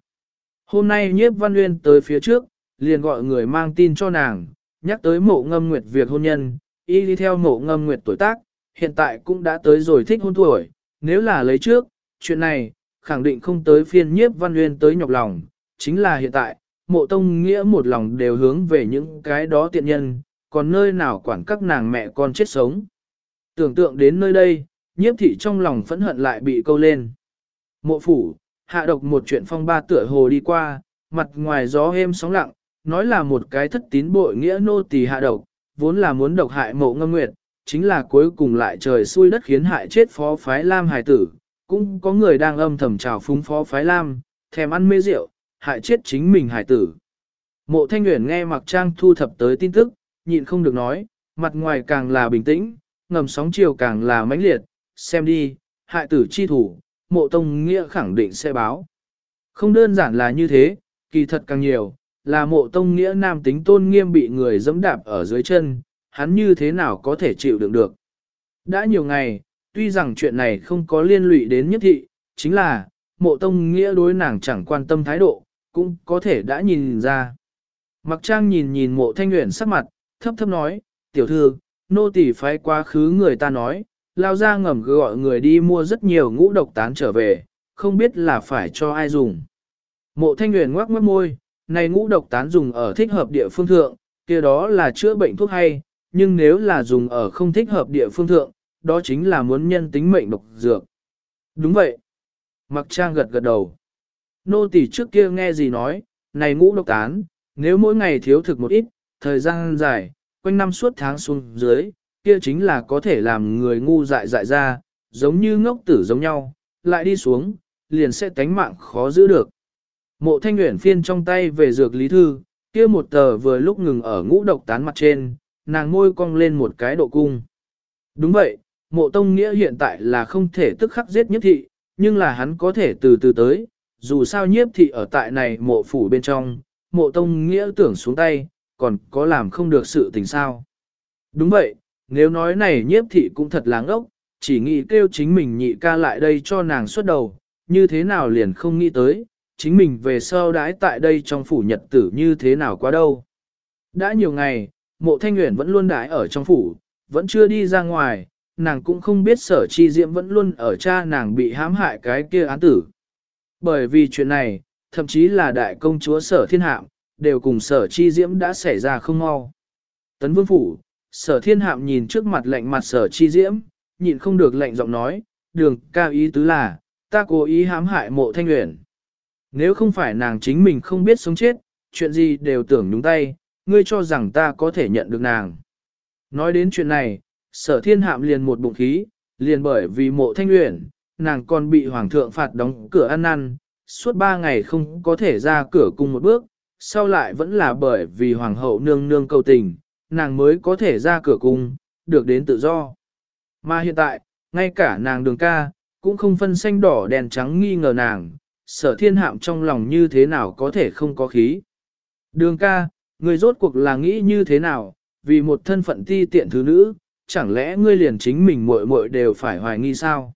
Hôm nay nhiếp văn nguyên tới phía trước, liền gọi người mang tin cho nàng, nhắc tới mộ ngâm nguyệt việc hôn nhân, y đi theo mộ ngâm nguyệt tuổi tác, hiện tại cũng đã tới rồi thích hôn tuổi, nếu là lấy trước, chuyện này, khẳng định không tới phiên nhiếp văn nguyên tới nhọc lòng, chính là hiện tại, mộ tông nghĩa một lòng đều hướng về những cái đó tiện nhân, còn nơi nào quản các nàng mẹ con chết sống. Tưởng tượng đến nơi đây, nhiếp thị trong lòng phẫn hận lại bị câu lên. Mộ phủ, hạ độc một chuyện phong ba tựa hồ đi qua, mặt ngoài gió êm sóng lặng, nói là một cái thất tín bội nghĩa nô tỳ hạ độc, vốn là muốn độc hại mộ ngâm nguyệt, chính là cuối cùng lại trời xui đất khiến hại chết phó phái Lam hải tử, cũng có người đang âm thầm trào phúng phó phái Lam, thèm ăn mê rượu, hại chết chính mình hải tử. Mộ thanh nguyễn nghe mặc trang thu thập tới tin tức, nhịn không được nói, mặt ngoài càng là bình tĩnh, ngầm sóng chiều càng là mãnh liệt, xem đi, hại tử chi thủ, mộ tông nghĩa khẳng định sẽ báo. Không đơn giản là như thế, kỳ thật càng nhiều, là mộ tông nghĩa nam tính tôn nghiêm bị người dẫm đạp ở dưới chân, hắn như thế nào có thể chịu đựng được. Đã nhiều ngày, tuy rằng chuyện này không có liên lụy đến nhất thị, chính là, mộ tông nghĩa đối nàng chẳng quan tâm thái độ, cũng có thể đã nhìn ra. Mặc trang nhìn nhìn mộ thanh nguyện sắc mặt, thấp thấp nói, tiểu thư, nô tỳ phái quá khứ người ta nói, lao ra ngầm gọi người đi mua rất nhiều ngũ độc tán trở về, không biết là phải cho ai dùng. Mộ thanh nguyện ngoác mất môi, này ngũ độc tán dùng ở thích hợp địa phương thượng, kia đó là chữa bệnh thuốc hay, nhưng nếu là dùng ở không thích hợp địa phương thượng, đó chính là muốn nhân tính mệnh độc dược. Đúng vậy. Mặc trang gật gật đầu. Nô tỳ trước kia nghe gì nói, này ngũ độc tán, nếu mỗi ngày thiếu thực một ít, thời gian dài, quanh năm suốt tháng xuống dưới, kia chính là có thể làm người ngu dại dại ra, giống như ngốc tử giống nhau, lại đi xuống, liền sẽ tánh mạng khó giữ được. Mộ thanh nguyện phiên trong tay về dược lý thư, kia một tờ vừa lúc ngừng ở ngũ độc tán mặt trên, nàng môi cong lên một cái độ cung. Đúng vậy, mộ tông nghĩa hiện tại là không thể tức khắc giết nhiếp thị, nhưng là hắn có thể từ từ tới, dù sao nhiếp thị ở tại này mộ phủ bên trong, mộ tông nghĩa tưởng xuống tay, còn có làm không được sự tình sao. Đúng vậy, nếu nói này nhiếp thị cũng thật láng ốc, chỉ nghĩ kêu chính mình nhị ca lại đây cho nàng xuất đầu, như thế nào liền không nghĩ tới, chính mình về sau đãi tại đây trong phủ nhật tử như thế nào quá đâu. Đã nhiều ngày, mộ thanh nguyện vẫn luôn đãi ở trong phủ, vẫn chưa đi ra ngoài, nàng cũng không biết sở chi diễm vẫn luôn ở cha nàng bị hãm hại cái kia án tử. Bởi vì chuyện này, thậm chí là đại công chúa sở thiên hạm, đều cùng sở chi diễm đã xảy ra không mau. Tấn vương phủ, sở thiên hạm nhìn trước mặt lạnh mặt sở chi diễm, nhịn không được lạnh giọng nói, đường cao ý tứ là, ta cố ý hãm hại mộ thanh nguyện. Nếu không phải nàng chính mình không biết sống chết, chuyện gì đều tưởng nhúng tay, ngươi cho rằng ta có thể nhận được nàng. Nói đến chuyện này, sở thiên hạm liền một bụng khí, liền bởi vì mộ thanh luyện, nàng còn bị hoàng thượng phạt đóng cửa ăn năn, suốt ba ngày không có thể ra cửa cùng một bước, sau lại vẫn là bởi vì hoàng hậu nương nương cầu tình, nàng mới có thể ra cửa cung, được đến tự do. Mà hiện tại, ngay cả nàng đường ca, cũng không phân xanh đỏ đèn trắng nghi ngờ nàng, sở thiên hạm trong lòng như thế nào có thể không có khí. Đường ca, người rốt cuộc là nghĩ như thế nào, vì một thân phận ti tiện thứ nữ, chẳng lẽ ngươi liền chính mình muội muội đều phải hoài nghi sao?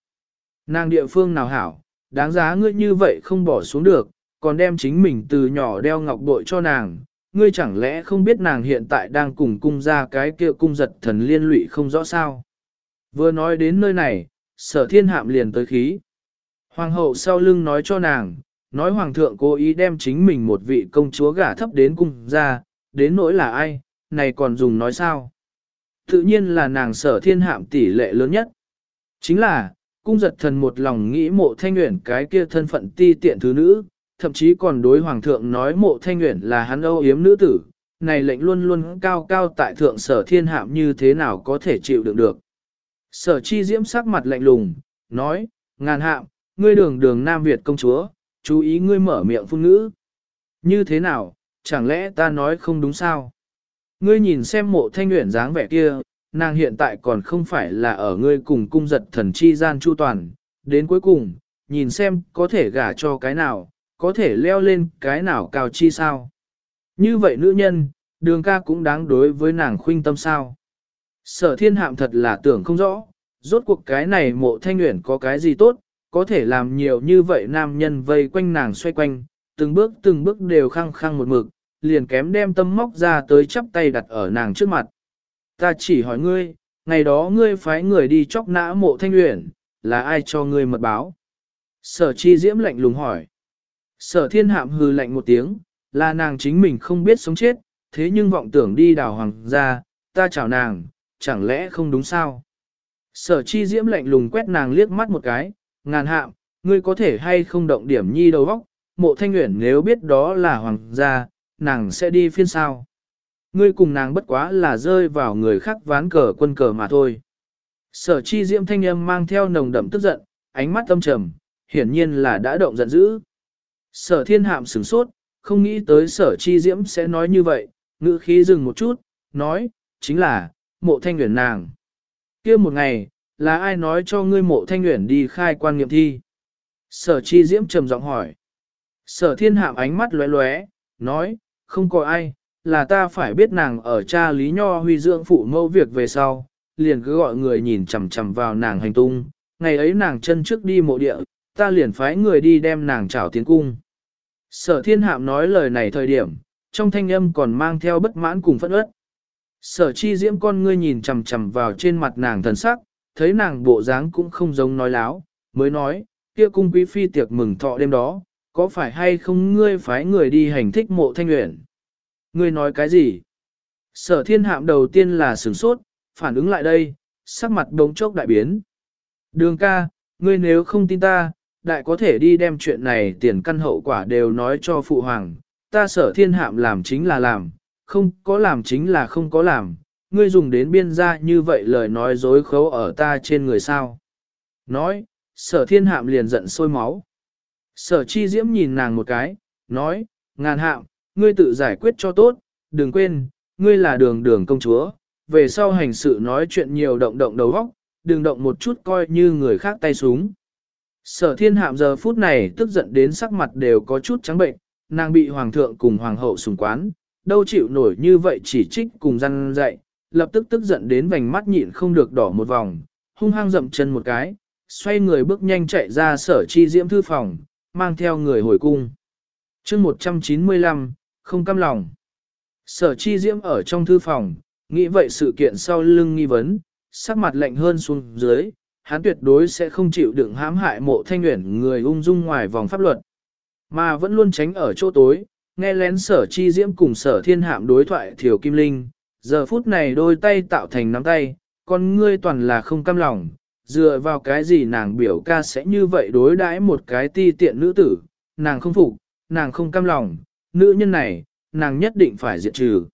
Nàng địa phương nào hảo, đáng giá ngươi như vậy không bỏ xuống được, còn đem chính mình từ nhỏ đeo ngọc bội cho nàng, ngươi chẳng lẽ không biết nàng hiện tại đang cùng cung ra cái kia cung giật thần liên lụy không rõ sao? Vừa nói đến nơi này, sở thiên hạm liền tới khí. Hoàng hậu sau lưng nói cho nàng, nói hoàng thượng cố ý đem chính mình một vị công chúa gả thấp đến cung ra, đến nỗi là ai, này còn dùng nói sao? Tự nhiên là nàng sở thiên hạm tỷ lệ lớn nhất. Chính là, cung giật thần một lòng nghĩ mộ thanh nguyện cái kia thân phận ti tiện thứ nữ, thậm chí còn đối hoàng thượng nói mộ thanh nguyện là hắn âu yếm nữ tử, này lệnh luôn luôn cao cao tại thượng sở thiên hạm như thế nào có thể chịu đựng được. Sở chi diễm sắc mặt lạnh lùng, nói, ngàn hạm, ngươi đường đường Nam Việt công chúa, chú ý ngươi mở miệng phun ngữ. Như thế nào, chẳng lẽ ta nói không đúng sao? Ngươi nhìn xem mộ thanh nguyện dáng vẻ kia, nàng hiện tại còn không phải là ở ngươi cùng cung giật thần chi gian chu toàn, đến cuối cùng, nhìn xem có thể gả cho cái nào, có thể leo lên cái nào cao chi sao. Như vậy nữ nhân, đường ca cũng đáng đối với nàng khuynh tâm sao. Sở thiên hạm thật là tưởng không rõ, rốt cuộc cái này mộ thanh nguyện có cái gì tốt, có thể làm nhiều như vậy nam nhân vây quanh nàng xoay quanh, từng bước từng bước đều khăng khăng một mực, liền kém đem tâm móc ra tới chắp tay đặt ở nàng trước mặt. Ta chỉ hỏi ngươi, ngày đó ngươi phái người đi chóc nã mộ thanh luyện, là ai cho ngươi mật báo? Sở chi diễm lạnh lùng hỏi. Sở thiên hạm hừ lạnh một tiếng, là nàng chính mình không biết sống chết, thế nhưng vọng tưởng đi đào hoàng ra, ta chào nàng, chẳng lẽ không đúng sao? Sở chi diễm lạnh lùng quét nàng liếc mắt một cái, ngàn hạm, ngươi có thể hay không động điểm nhi đầu óc, mộ thanh nguyện nếu biết đó là hoàng gia, nàng sẽ đi phiên sao. Ngươi cùng nàng bất quá là rơi vào người khác ván cờ quân cờ mà thôi. Sở chi diễm thanh âm mang theo nồng đậm tức giận, ánh mắt tâm trầm, hiển nhiên là đã động giận dữ. Sở thiên hạm sửng sốt, không nghĩ tới sở chi diễm sẽ nói như vậy, ngữ khí dừng một chút, nói, chính là, mộ thanh nguyện nàng. kia một ngày, là ai nói cho ngươi mộ thanh nguyện đi khai quan nghiệm thi? Sở chi diễm trầm giọng hỏi. Sở thiên hạm ánh mắt lóe lóe, nói, không có ai, là ta phải biết nàng ở cha Lý Nho huy dưỡng phụ mẫu việc về sau, liền cứ gọi người nhìn chằm chằm vào nàng hành tung, ngày ấy nàng chân trước đi mộ địa, ta liền phái người đi đem nàng trảo tiến cung. Sở thiên hạm nói lời này thời điểm, trong thanh âm còn mang theo bất mãn cùng phẫn ớt. Sở chi diễm con ngươi nhìn chằm chằm vào trên mặt nàng thần sắc, thấy nàng bộ dáng cũng không giống nói láo, mới nói, kia cung quý phi tiệc mừng thọ đêm đó, có phải hay không ngươi phái người đi hành thích mộ thanh nguyện? Ngươi nói cái gì? Sở thiên hạm đầu tiên là sửng sốt, phản ứng lại đây, sắc mặt đống chốc đại biến. Đường ca, ngươi nếu không tin ta, đại có thể đi đem chuyện này tiền căn hậu quả đều nói cho phụ hoàng, ta sở thiên hạm làm chính là làm, không có làm chính là không có làm, ngươi dùng đến biên gia như vậy lời nói dối khấu ở ta trên người sao. Nói, sở thiên hạm liền giận sôi máu. Sở chi diễm nhìn nàng một cái, nói, ngàn hạm, ngươi tự giải quyết cho tốt, đừng quên, ngươi là đường đường công chúa, về sau hành sự nói chuyện nhiều động động đầu óc, đừng động một chút coi như người khác tay súng. Sở thiên hạm giờ phút này tức giận đến sắc mặt đều có chút trắng bệnh, nàng bị hoàng thượng cùng hoàng hậu sùng quán, đâu chịu nổi như vậy chỉ trích cùng răn dạy, lập tức tức giận đến vành mắt nhịn không được đỏ một vòng, hung hăng dậm chân một cái, xoay người bước nhanh chạy ra sở chi diễm thư phòng, mang theo người hồi cung. chương 195, không cam lòng. Sở chi diễm ở trong thư phòng, nghĩ vậy sự kiện sau lưng nghi vấn, sắc mặt lạnh hơn xuống dưới, hắn tuyệt đối sẽ không chịu đựng hãm hại mộ thanh nguyện người ung dung ngoài vòng pháp luật, mà vẫn luôn tránh ở chỗ tối, nghe lén sở chi diễm cùng sở thiên hạm đối thoại thiểu kim linh, giờ phút này đôi tay tạo thành nắm tay, con ngươi toàn là không cam lòng, dựa vào cái gì nàng biểu ca sẽ như vậy đối đãi một cái ti tiện nữ tử, nàng không phục, nàng không cam lòng, nữ nhân này, nàng nhất định phải diệt trừ.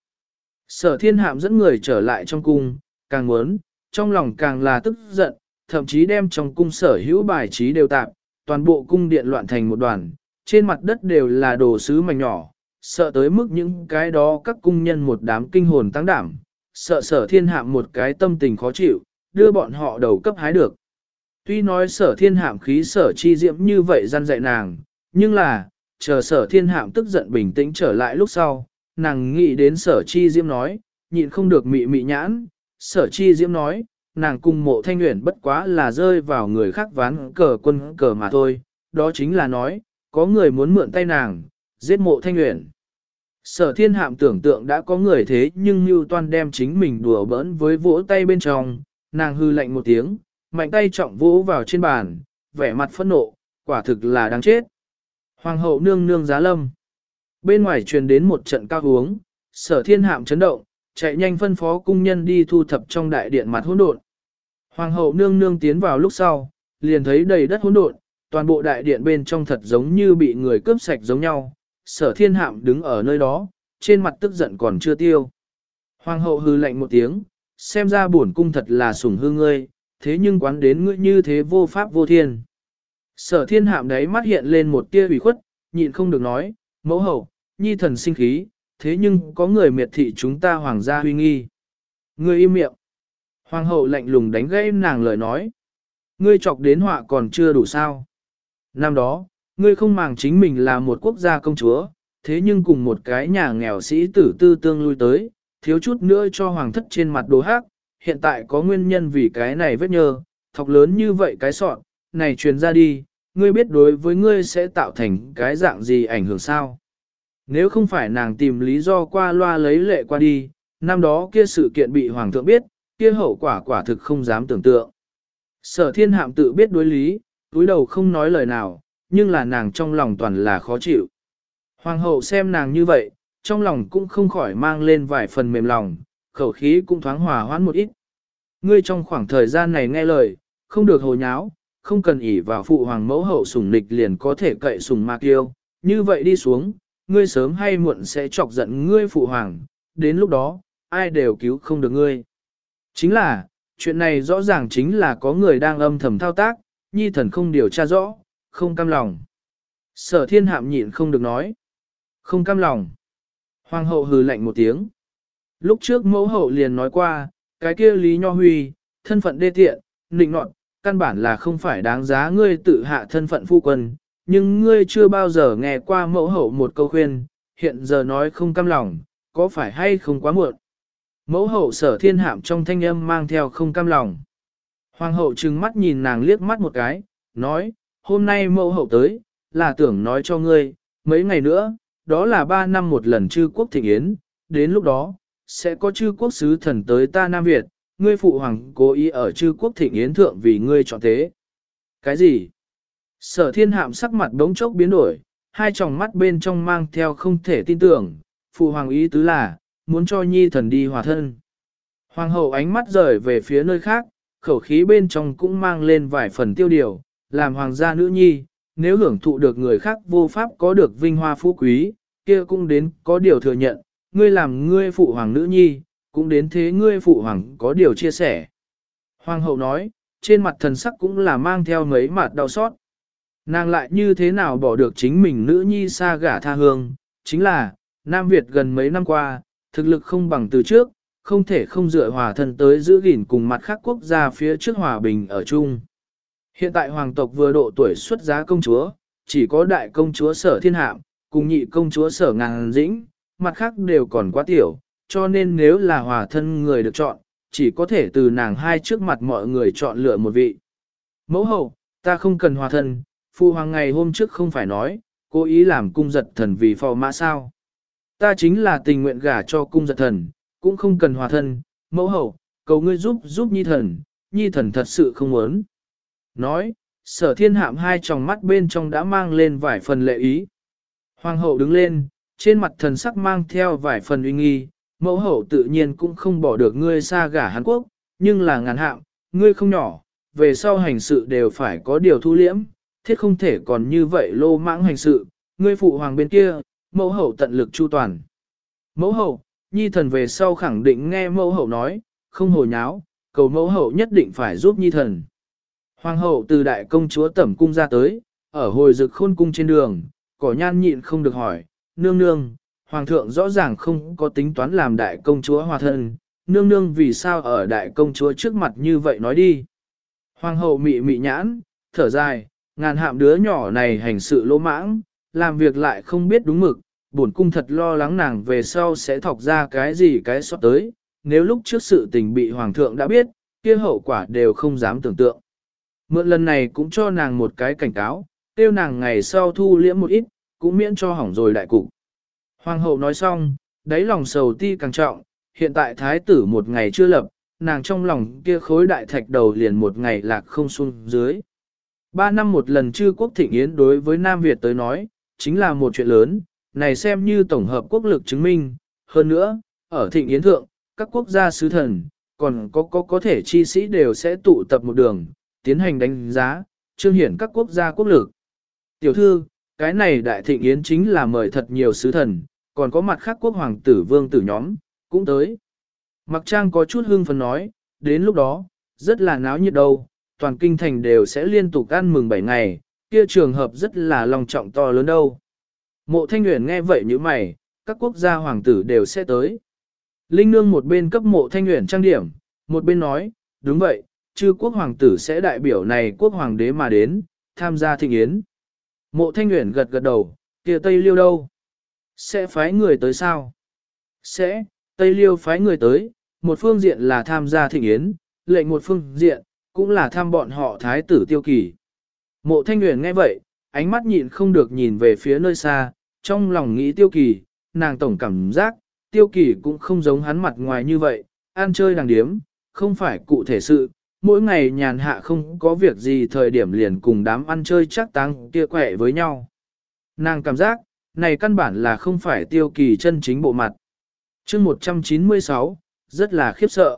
Sở thiên hạm dẫn người trở lại trong cung, càng muốn, trong lòng càng là tức giận, thậm chí đem trong cung sở hữu bài trí đều tạm, toàn bộ cung điện loạn thành một đoàn, trên mặt đất đều là đồ sứ mảnh nhỏ, sợ tới mức những cái đó các cung nhân một đám kinh hồn tăng đảm, sợ sở thiên hạm một cái tâm tình khó chịu, đưa bọn họ đầu cấp hái được. Tuy nói sở thiên hạm khí sở chi diễm như vậy gian dạy nàng, nhưng là, chờ sở thiên hạm tức giận bình tĩnh trở lại lúc sau, nàng nghĩ đến sở chi diễm nói, nhịn không được mị mị nhãn, sở chi diễm nói, nàng cùng mộ thanh nguyện bất quá là rơi vào người khác ván cờ quân cờ mà thôi, đó chính là nói, có người muốn mượn tay nàng, giết mộ thanh nguyện. Sở thiên hạm tưởng tượng đã có người thế nhưng như Toan đem chính mình đùa bỡn với vỗ tay bên trong, nàng hư lạnh một tiếng, mạnh tay trọng vỗ vào trên bàn, vẻ mặt phẫn nộ, quả thực là đáng chết. Hoàng hậu nương nương giá lâm. Bên ngoài truyền đến một trận cao uống, sở thiên hạm chấn động, chạy nhanh phân phó cung nhân đi thu thập trong đại điện mặt hỗn độn. Hoàng hậu nương nương tiến vào lúc sau, liền thấy đầy đất hỗn độn, toàn bộ đại điện bên trong thật giống như bị người cướp sạch giống nhau, sở thiên hạm đứng ở nơi đó, trên mặt tức giận còn chưa tiêu. Hoàng hậu hư lạnh một tiếng, xem ra bổn cung thật là sủng hư ngươi, thế nhưng quán đến ngươi như thế vô pháp vô thiên. Sở thiên hạm đấy mắt hiện lên một tia ủy khuất, nhịn không được nói, mẫu hậu, nhi thần sinh khí, thế nhưng có người miệt thị chúng ta hoàng gia huy nghi. Ngươi im miệng. Hoàng hậu lạnh lùng đánh gãy nàng lời nói. Ngươi chọc đến họa còn chưa đủ sao. Năm đó, ngươi không màng chính mình là một quốc gia công chúa, thế nhưng cùng một cái nhà nghèo sĩ tử tư tương lui tới, thiếu chút nữa cho hoàng thất trên mặt đồ hát, hiện tại có nguyên nhân vì cái này vết nhơ, thọc lớn như vậy cái sọn, này truyền ra đi, ngươi biết đối với ngươi sẽ tạo thành cái dạng gì ảnh hưởng sao. Nếu không phải nàng tìm lý do qua loa lấy lệ qua đi, năm đó kia sự kiện bị hoàng thượng biết, kia hậu quả quả thực không dám tưởng tượng. Sở thiên hạm tự biết đối lý, túi đầu không nói lời nào, nhưng là nàng trong lòng toàn là khó chịu. Hoàng hậu xem nàng như vậy, trong lòng cũng không khỏi mang lên vài phần mềm lòng, khẩu khí cũng thoáng hòa hoãn một ít. Ngươi trong khoảng thời gian này nghe lời, không được hồ nháo, không cần ỷ vào phụ hoàng mẫu hậu sủng nịch liền có thể cậy sủng ma kiêu, như vậy đi xuống, ngươi sớm hay muộn sẽ chọc giận ngươi phụ hoàng, đến lúc đó, ai đều cứu không được ngươi. Chính là, chuyện này rõ ràng chính là có người đang âm thầm thao tác, nhi thần không điều tra rõ, không cam lòng. Sở thiên hạm nhịn không được nói. Không cam lòng. Hoàng hậu hừ lạnh một tiếng. Lúc trước mẫu hậu liền nói qua, cái kia Lý Nho Huy, thân phận đê tiện, nịnh nọt, căn bản là không phải đáng giá ngươi tự hạ thân phận phu quân, nhưng ngươi chưa bao giờ nghe qua mẫu hậu một câu khuyên, hiện giờ nói không cam lòng, có phải hay không quá muộn. Mẫu hậu sở thiên hạm trong thanh âm mang theo không cam lòng. Hoàng hậu trừng mắt nhìn nàng liếc mắt một cái, nói, hôm nay mẫu hậu tới, là tưởng nói cho ngươi, mấy ngày nữa, đó là ba năm một lần chư quốc thịnh yến, đến lúc đó, sẽ có chư quốc sứ thần tới ta Nam Việt, ngươi phụ hoàng cố ý ở chư quốc thịnh yến thượng vì ngươi chọn thế. Cái gì? Sở thiên hạm sắc mặt đống chốc biến đổi, hai tròng mắt bên trong mang theo không thể tin tưởng, phụ hoàng ý tứ là, muốn cho nhi thần đi hòa thân. Hoàng hậu ánh mắt rời về phía nơi khác, khẩu khí bên trong cũng mang lên vài phần tiêu điều, làm hoàng gia nữ nhi, nếu hưởng thụ được người khác vô pháp có được vinh hoa phú quý, kia cũng đến có điều thừa nhận, ngươi làm ngươi phụ hoàng nữ nhi, cũng đến thế ngươi phụ hoàng có điều chia sẻ. Hoàng hậu nói, trên mặt thần sắc cũng là mang theo mấy mặt đau xót. Nàng lại như thế nào bỏ được chính mình nữ nhi xa gả tha hương, chính là, Nam Việt gần mấy năm qua, thực lực không bằng từ trước, không thể không dựa hòa thân tới giữ gìn cùng mặt khác quốc gia phía trước hòa bình ở chung. Hiện tại hoàng tộc vừa độ tuổi xuất giá công chúa, chỉ có đại công chúa sở thiên hạm, cùng nhị công chúa sở ngàn dĩnh, mặt khác đều còn quá tiểu, cho nên nếu là hòa thân người được chọn, chỉ có thể từ nàng hai trước mặt mọi người chọn lựa một vị. Mẫu hậu, ta không cần hòa thân, phu hoàng ngày hôm trước không phải nói, cố ý làm cung giật thần vì phò mã sao. Ta chính là tình nguyện gả cho cung giật thần, cũng không cần hòa thân, mẫu hậu, cầu ngươi giúp giúp nhi thần, nhi thần thật sự không muốn. Nói, sở thiên hạm hai tròng mắt bên trong đã mang lên vài phần lệ ý. Hoàng hậu đứng lên, trên mặt thần sắc mang theo vài phần uy nghi, mẫu hậu tự nhiên cũng không bỏ được ngươi xa gả Hàn Quốc, nhưng là ngàn hạm, ngươi không nhỏ, về sau hành sự đều phải có điều thu liễm, thiết không thể còn như vậy lô mãng hành sự, ngươi phụ hoàng bên kia, mẫu hậu tận lực chu toàn. Mẫu hậu, nhi thần về sau khẳng định nghe mẫu hậu nói, không hồi nháo, cầu mẫu hậu nhất định phải giúp nhi thần. Hoàng hậu từ đại công chúa tẩm cung ra tới, ở hồi rực khôn cung trên đường, cỏ nhan nhịn không được hỏi, nương nương, hoàng thượng rõ ràng không có tính toán làm đại công chúa hòa thân, nương nương vì sao ở đại công chúa trước mặt như vậy nói đi. Hoàng hậu mị mị nhãn, thở dài, ngàn hạm đứa nhỏ này hành sự lỗ mãng, làm việc lại không biết đúng mực, bổn cung thật lo lắng nàng về sau sẽ thọc ra cái gì cái sót tới, nếu lúc trước sự tình bị hoàng thượng đã biết, kia hậu quả đều không dám tưởng tượng. Mượn lần này cũng cho nàng một cái cảnh cáo, tiêu nàng ngày sau thu liễm một ít, cũng miễn cho hỏng rồi đại cục. Hoàng hậu nói xong, đáy lòng sầu ti càng trọng, hiện tại thái tử một ngày chưa lập, nàng trong lòng kia khối đại thạch đầu liền một ngày lạc không xuống dưới. Ba năm một lần chư quốc thịnh yến đối với Nam Việt tới nói, chính là một chuyện lớn, này xem như tổng hợp quốc lực chứng minh. Hơn nữa, ở thịnh yến thượng, các quốc gia sứ thần, còn có có có thể chi sĩ đều sẽ tụ tập một đường, tiến hành đánh giá, trương hiển các quốc gia quốc lực. Tiểu thư, cái này đại thịnh yến chính là mời thật nhiều sứ thần, còn có mặt khác quốc hoàng tử vương tử nhóm, cũng tới. Mặc trang có chút hưng phấn nói, đến lúc đó, rất là náo nhiệt đâu, toàn kinh thành đều sẽ liên tục ăn mừng 7 ngày, kia trường hợp rất là long trọng to lớn đâu. Mộ thanh nguyện nghe vậy như mày, các quốc gia hoàng tử đều sẽ tới. Linh nương một bên cấp mộ thanh nguyện trang điểm, một bên nói, đúng vậy, chư quốc hoàng tử sẽ đại biểu này quốc hoàng đế mà đến, tham gia thịnh yến. Mộ thanh nguyện gật gật đầu, kia Tây Liêu đâu? Sẽ phái người tới sao? Sẽ, Tây Liêu phái người tới, một phương diện là tham gia thịnh yến, lệnh một phương diện, cũng là tham bọn họ thái tử tiêu kỳ. Mộ thanh nguyện nghe vậy, ánh mắt nhịn không được nhìn về phía nơi xa, trong lòng nghĩ tiêu kỳ, nàng tổng cảm giác, tiêu kỳ cũng không giống hắn mặt ngoài như vậy, ăn chơi đàng điếm, không phải cụ thể sự, mỗi ngày nhàn hạ không có việc gì thời điểm liền cùng đám ăn chơi chắc táng kia quẹ với nhau. Nàng cảm giác, này căn bản là không phải tiêu kỳ chân chính bộ mặt. chương 196, rất là khiếp sợ.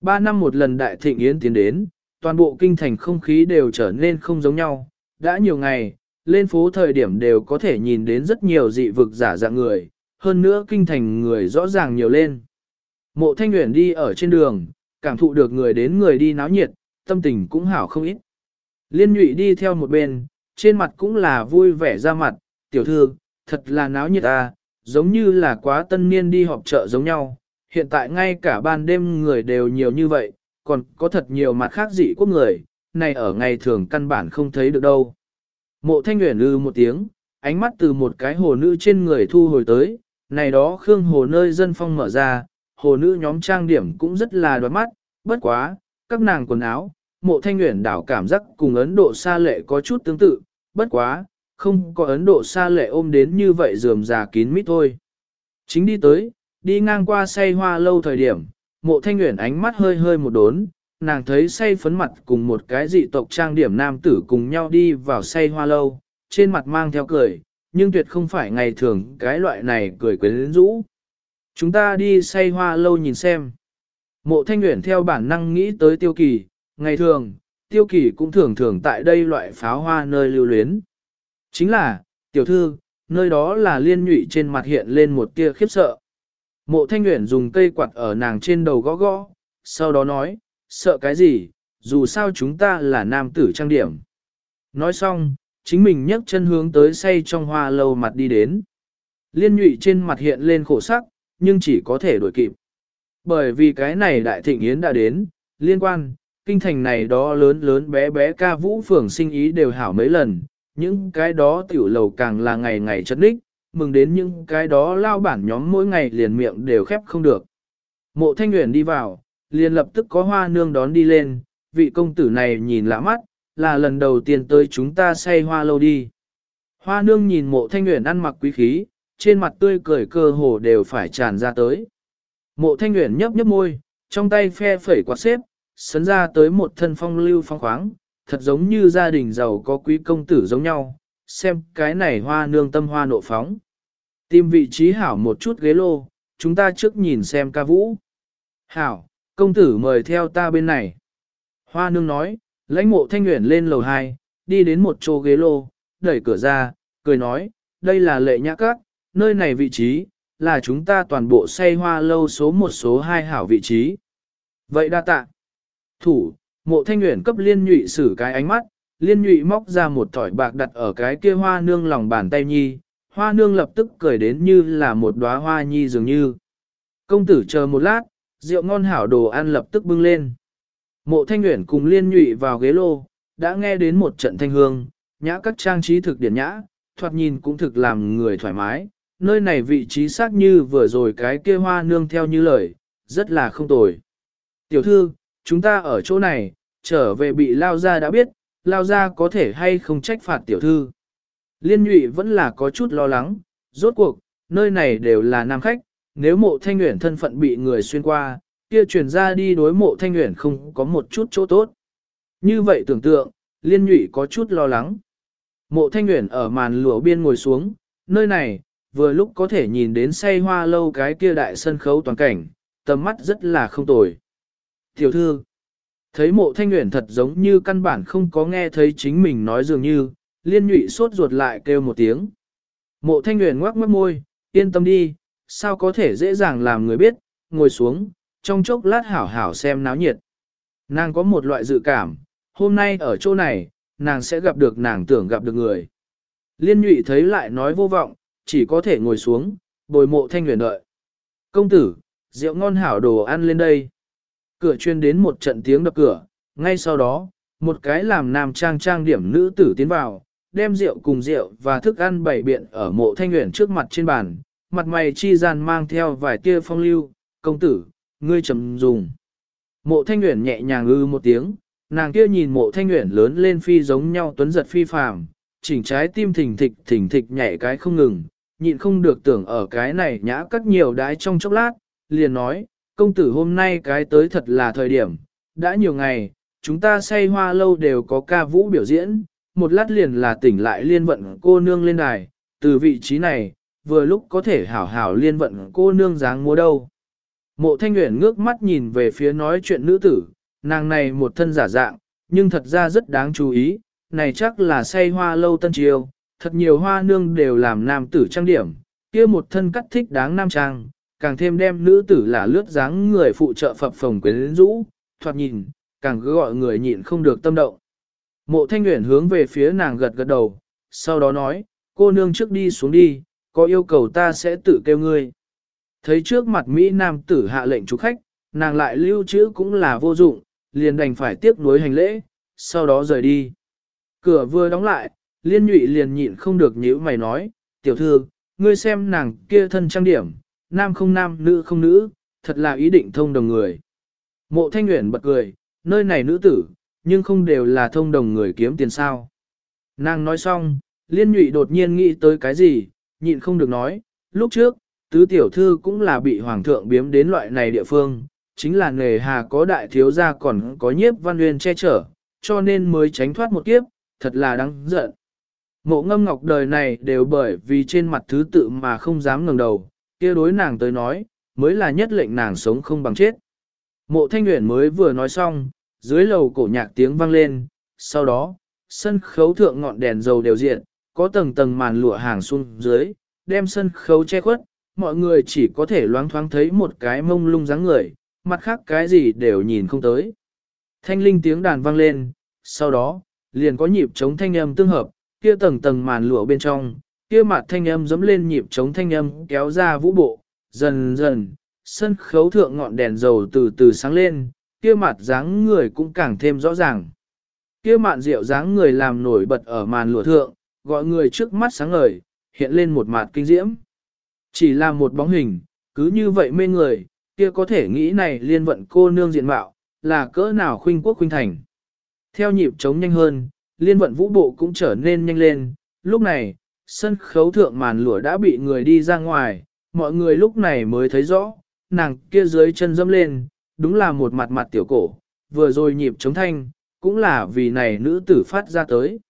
Ba năm một lần đại thịnh yến tiến đến, toàn bộ kinh thành không khí đều trở nên không giống nhau. Đã nhiều ngày, lên phố thời điểm đều có thể nhìn đến rất nhiều dị vực giả dạng người, hơn nữa kinh thành người rõ ràng nhiều lên. Mộ thanh nguyện đi ở trên đường, cảm thụ được người đến người đi náo nhiệt, tâm tình cũng hảo không ít. Liên nhụy đi theo một bên, trên mặt cũng là vui vẻ ra mặt, tiểu thư, thật là náo nhiệt ta, giống như là quá tân niên đi họp chợ giống nhau, hiện tại ngay cả ban đêm người đều nhiều như vậy, còn có thật nhiều mặt khác dị quốc người, này ở ngày thường căn bản không thấy được đâu. Mộ thanh nguyện lư một tiếng, ánh mắt từ một cái hồ nữ trên người thu hồi tới, này đó khương hồ nơi dân phong mở ra, hồ nữ nhóm trang điểm cũng rất là đoán mắt, bất quá, các nàng quần áo, mộ thanh nguyện đảo cảm giác cùng Ấn Độ xa lệ có chút tương tự, bất quá, không có Ấn Độ xa lệ ôm đến như vậy dườm già kín mít thôi. Chính đi tới, đi ngang qua say hoa lâu thời điểm, mộ thanh nguyện ánh mắt hơi hơi một đốn, nàng thấy say phấn mặt cùng một cái dị tộc trang điểm nam tử cùng nhau đi vào say hoa lâu, trên mặt mang theo cười, nhưng tuyệt không phải ngày thường cái loại này cười quyến rũ. Chúng ta đi say hoa lâu nhìn xem. Mộ thanh nguyện theo bản năng nghĩ tới tiêu kỳ, ngày thường, tiêu kỳ cũng thường thường tại đây loại pháo hoa nơi lưu luyến. Chính là, tiểu thư, nơi đó là liên nhụy trên mặt hiện lên một tia khiếp sợ. Mộ thanh nguyện dùng cây quạt ở nàng trên đầu gõ gõ, sau đó nói, sợ cái gì, dù sao chúng ta là nam tử trang điểm. Nói xong, chính mình nhấc chân hướng tới say trong hoa lâu mặt đi đến. Liên nhụy trên mặt hiện lên khổ sắc, nhưng chỉ có thể đuổi kịp. Bởi vì cái này đại thịnh yến đã đến, liên quan, kinh thành này đó lớn lớn bé bé ca vũ phường sinh ý đều hảo mấy lần, những cái đó tiểu lầu càng là ngày ngày chất đích, mừng đến những cái đó lao bản nhóm mỗi ngày liền miệng đều khép không được. Mộ thanh nguyện đi vào, liền lập tức có hoa nương đón đi lên, vị công tử này nhìn lạ mắt, là lần đầu tiên tới chúng ta say hoa lâu đi. Hoa nương nhìn mộ thanh nguyện ăn mặc quý khí, trên mặt tươi cười cơ hồ đều phải tràn ra tới. Mộ thanh nguyện nhấp nhấp môi, trong tay phe phẩy quạt xếp, sấn ra tới một thân phong lưu phong khoáng, thật giống như gia đình giàu có quý công tử giống nhau, xem cái này hoa nương tâm hoa nộ phóng. Tìm vị trí hảo một chút ghế lô, chúng ta trước nhìn xem ca vũ. Hảo, công tử mời theo ta bên này. Hoa nương nói, lãnh mộ thanh nguyện lên lầu 2, đi đến một chỗ ghế lô, đẩy cửa ra, cười nói, đây là lệ nhã các, nơi này vị trí, là chúng ta toàn bộ say hoa lâu số một số hai hảo vị trí. Vậy đa tạ. Thủ, mộ thanh nguyện cấp liên nhụy xử cái ánh mắt, liên nhụy móc ra một thỏi bạc đặt ở cái kia hoa nương lòng bàn tay nhi, hoa nương lập tức cười đến như là một đóa hoa nhi dường như. Công tử chờ một lát, rượu ngon hảo đồ ăn lập tức bưng lên. Mộ thanh nguyện cùng liên nhụy vào ghế lô, đã nghe đến một trận thanh hương, nhã các trang trí thực điển nhã, thoạt nhìn cũng thực làm người thoải mái, nơi này vị trí xác như vừa rồi cái kia hoa nương theo như lời, rất là không tồi. Tiểu thư, chúng ta ở chỗ này, trở về bị lao ra đã biết, lao ra có thể hay không trách phạt tiểu thư. Liên nhụy vẫn là có chút lo lắng, rốt cuộc, nơi này đều là nam khách, nếu mộ thanh nguyện thân phận bị người xuyên qua, kia truyền ra đi đối mộ thanh nguyện không có một chút chỗ tốt. Như vậy tưởng tượng, liên nhụy có chút lo lắng. Mộ thanh nguyện ở màn lụa biên ngồi xuống, nơi này, vừa lúc có thể nhìn đến say hoa lâu cái kia đại sân khấu toàn cảnh, tầm mắt rất là không tồi. Tiểu thư, thấy mộ thanh nguyện thật giống như căn bản không có nghe thấy chính mình nói dường như, liên nhụy sốt ruột lại kêu một tiếng. Mộ thanh nguyện ngoác mất môi, yên tâm đi, sao có thể dễ dàng làm người biết, ngồi xuống, trong chốc lát hảo hảo xem náo nhiệt. Nàng có một loại dự cảm, hôm nay ở chỗ này, nàng sẽ gặp được nàng tưởng gặp được người. Liên nhụy thấy lại nói vô vọng, chỉ có thể ngồi xuống, bồi mộ thanh luyện đợi. Công tử, rượu ngon hảo đồ ăn lên đây. Cửa chuyên đến một trận tiếng đập cửa, ngay sau đó, một cái làm nam trang trang điểm nữ tử tiến vào, đem rượu cùng rượu và thức ăn bày biện ở mộ thanh luyện trước mặt trên bàn, mặt mày chi gian mang theo vài tia phong lưu, công tử, ngươi trầm dùng. Mộ thanh luyện nhẹ nhàng ư một tiếng, nàng kia nhìn mộ thanh luyện lớn lên phi giống nhau tuấn giật phi phàm, chỉnh trái tim thình thịch thình thịch nhảy cái không ngừng, nhịn không được tưởng ở cái này nhã cắt nhiều đái trong chốc lát, liền nói, công tử hôm nay cái tới thật là thời điểm, đã nhiều ngày, chúng ta say hoa lâu đều có ca vũ biểu diễn, một lát liền là tỉnh lại liên vận cô nương lên đài, từ vị trí này, vừa lúc có thể hảo hảo liên vận cô nương dáng múa đâu. Mộ thanh nguyện ngước mắt nhìn về phía nói chuyện nữ tử, nàng này một thân giả dạng, nhưng thật ra rất đáng chú ý, này chắc là say hoa lâu tân triều, thật nhiều hoa nương đều làm nam tử trang điểm, kia một thân cắt thích đáng nam trang, càng thêm đem nữ tử là lướt dáng người phụ trợ phập phồng quyến rũ, thoạt nhìn, càng cứ gọi người nhịn không được tâm động. Mộ thanh nguyện hướng về phía nàng gật gật đầu, sau đó nói, cô nương trước đi xuống đi, có yêu cầu ta sẽ tự kêu ngươi. Thấy trước mặt Mỹ Nam tử hạ lệnh chủ khách, nàng lại lưu trữ cũng là vô dụng, liền đành phải tiếp nối hành lễ, sau đó rời đi. Cửa vừa đóng lại, liên nhụy liền nhịn không được nhíu mày nói, tiểu thư, ngươi xem nàng kia thân trang điểm, nam không nam, nữ không nữ, thật là ý định thông đồng người. Mộ thanh nguyện bật cười, nơi này nữ tử, nhưng không đều là thông đồng người kiếm tiền sao. Nàng nói xong, liên nhụy đột nhiên nghĩ tới cái gì, nhịn không được nói, lúc trước, tứ tiểu thư cũng là bị hoàng thượng biếm đến loại này địa phương, chính là nghề hà có đại thiếu gia còn có nhiếp văn nguyên che chở, cho nên mới tránh thoát một kiếp, thật là đáng giận. Mộ ngâm ngọc đời này đều bởi vì trên mặt thứ tự mà không dám ngẩng đầu, kia đối nàng tới nói, mới là nhất lệnh nàng sống không bằng chết. Mộ thanh nguyện mới vừa nói xong, dưới lầu cổ nhạc tiếng vang lên, sau đó, sân khấu thượng ngọn đèn dầu đều diện, có tầng tầng màn lụa hàng xuống dưới, đem sân khấu che khuất, mọi người chỉ có thể loáng thoáng thấy một cái mông lung dáng người, mặt khác cái gì đều nhìn không tới. Thanh linh tiếng đàn vang lên, sau đó, liền có nhịp chống thanh âm tương hợp, kia tầng tầng màn lụa bên trong, kia mặt thanh âm dẫm lên nhịp chống thanh âm kéo ra vũ bộ, dần dần, sân khấu thượng ngọn đèn dầu từ từ sáng lên, kia mặt dáng người cũng càng thêm rõ ràng. Kia mạn rượu dáng người làm nổi bật ở màn lụa thượng, gọi người trước mắt sáng ngời, hiện lên một mặt kinh diễm. Chỉ là một bóng hình, cứ như vậy mê người, kia có thể nghĩ này liên vận cô nương diện mạo, là cỡ nào khuynh quốc khuynh thành. Theo nhịp chống nhanh hơn, liên vận vũ bộ cũng trở nên nhanh lên, lúc này, sân khấu thượng màn lụa đã bị người đi ra ngoài, mọi người lúc này mới thấy rõ, nàng kia dưới chân dâm lên, đúng là một mặt mặt tiểu cổ, vừa rồi nhịp chống thanh, cũng là vì này nữ tử phát ra tới.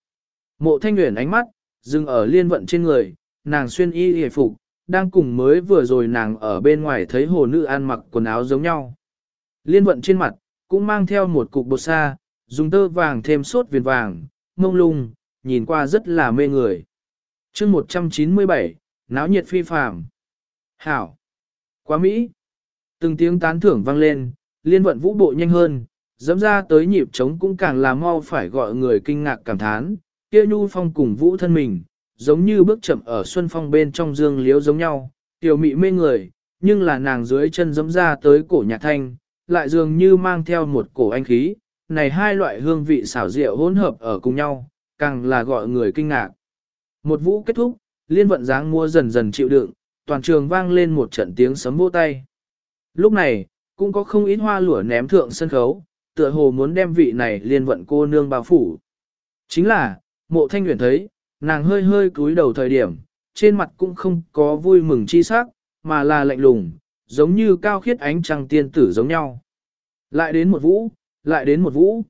Mộ thanh nguyện ánh mắt, dừng ở liên vận trên người, nàng xuyên y hề phục, đang cùng mới vừa rồi nàng ở bên ngoài thấy hồ nữ ăn mặc quần áo giống nhau. Liên vận trên mặt, cũng mang theo một cục bột sa, dùng tơ vàng thêm sốt viền vàng, mông lung, nhìn qua rất là mê người. chương 197, náo nhiệt phi phàm. Hảo! Quá Mỹ! Từng tiếng tán thưởng vang lên, liên vận vũ bộ nhanh hơn, dẫm ra tới nhịp trống cũng càng làm mau phải gọi người kinh ngạc cảm thán, kia nhu phong cùng vũ thân mình, giống như bước chậm ở xuân phong bên trong dương liếu giống nhau, tiểu mị mê người, nhưng là nàng dưới chân dẫm ra tới cổ nhạc thanh, lại dường như mang theo một cổ anh khí, này hai loại hương vị xảo rượu hỗn hợp ở cùng nhau, càng là gọi người kinh ngạc. Một vũ kết thúc, liên vận dáng mua dần dần chịu đựng, toàn trường vang lên một trận tiếng sấm vỗ tay. Lúc này, cũng có không ít hoa lửa ném thượng sân khấu, tựa hồ muốn đem vị này liên vận cô nương bao phủ. Chính là, mộ thanh nguyện thấy, nàng hơi hơi cúi đầu thời điểm, trên mặt cũng không có vui mừng chi sắc, mà là lạnh lùng, giống như cao khiết ánh trăng tiên tử giống nhau. Lại đến một vũ, lại đến một vũ.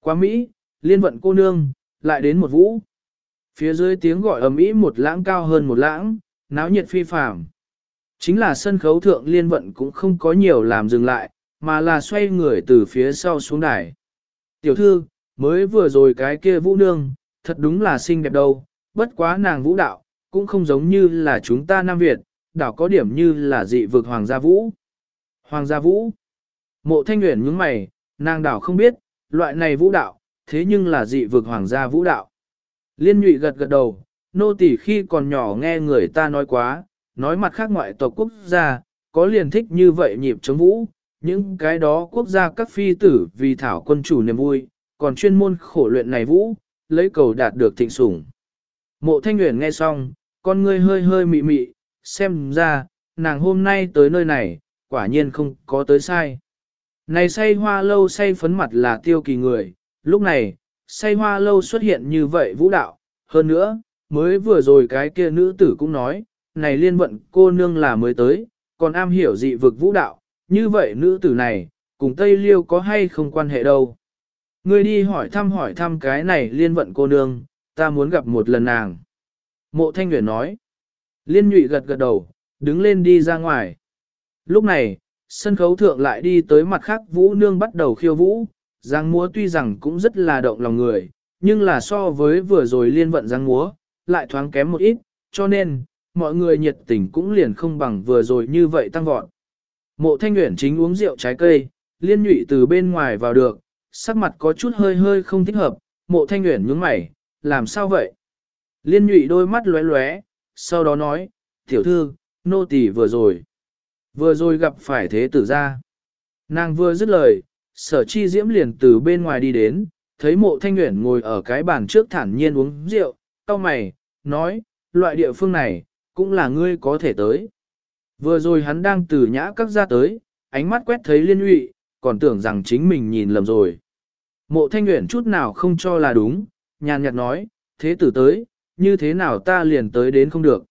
Quá Mỹ, liên vận cô nương, lại đến một vũ. Phía dưới tiếng gọi ầm ĩ một lãng cao hơn một lãng, náo nhiệt phi phàm. Chính là sân khấu thượng liên vận cũng không có nhiều làm dừng lại, mà là xoay người từ phía sau xuống đài. Tiểu thư, mới vừa rồi cái kia vũ nương, thật đúng là xinh đẹp đâu, bất quá nàng vũ đạo, cũng không giống như là chúng ta Nam Việt, đảo có điểm như là dị vực Hoàng gia vũ. Hoàng gia vũ. Mộ thanh nguyện nhướng mày, nàng đảo không biết, loại này vũ đạo, thế nhưng là dị vực Hoàng gia vũ đạo. Liên nhụy gật gật đầu, nô tỳ khi còn nhỏ nghe người ta nói quá, nói mặt khác ngoại tộc quốc gia, có liền thích như vậy nhịp chống vũ, những cái đó quốc gia các phi tử vì thảo quân chủ niềm vui, còn chuyên môn khổ luyện này vũ, lấy cầu đạt được thịnh sủng. Mộ thanh nguyện nghe xong, con ngươi hơi hơi mị mị, xem ra, nàng hôm nay tới nơi này, quả nhiên không có tới sai. Này say hoa lâu say phấn mặt là tiêu kỳ người, lúc này, say hoa lâu xuất hiện như vậy vũ đạo, hơn nữa, mới vừa rồi cái kia nữ tử cũng nói, này liên vận cô nương là mới tới, còn am hiểu dị vực vũ đạo, như vậy nữ tử này, cùng Tây Liêu có hay không quan hệ đâu. Ngươi đi hỏi thăm hỏi thăm cái này liên vận cô nương, ta muốn gặp một lần nàng. Mộ thanh nguyện nói. Liên nhụy gật gật đầu, đứng lên đi ra ngoài. Lúc này, sân khấu thượng lại đi tới mặt khác vũ nương bắt đầu khiêu vũ. Giang múa tuy rằng cũng rất là động lòng người, nhưng là so với vừa rồi liên vận giang múa, lại thoáng kém một ít, cho nên, mọi người nhiệt tình cũng liền không bằng vừa rồi như vậy tăng vọt. Mộ thanh nguyện chính uống rượu trái cây, liên nhụy từ bên ngoài vào được, sắc mặt có chút hơi hơi không thích hợp, mộ thanh nguyện nhướng mày, làm sao vậy? Liên nhụy đôi mắt lóe lóe, sau đó nói, Tiểu thư, nô tỳ vừa rồi. Vừa rồi gặp phải thế tử ra. Nàng vừa dứt lời, sở chi diễm liền từ bên ngoài đi đến, thấy mộ thanh nguyện ngồi ở cái bàn trước thản nhiên uống rượu, cau mày, nói, loại địa phương này, cũng là ngươi có thể tới. Vừa rồi hắn đang từ nhã các ra tới, ánh mắt quét thấy liên lụy, còn tưởng rằng chính mình nhìn lầm rồi. Mộ thanh nguyện chút nào không cho là đúng, nhàn nhạt nói, thế tử tới, như thế nào ta liền tới đến không được.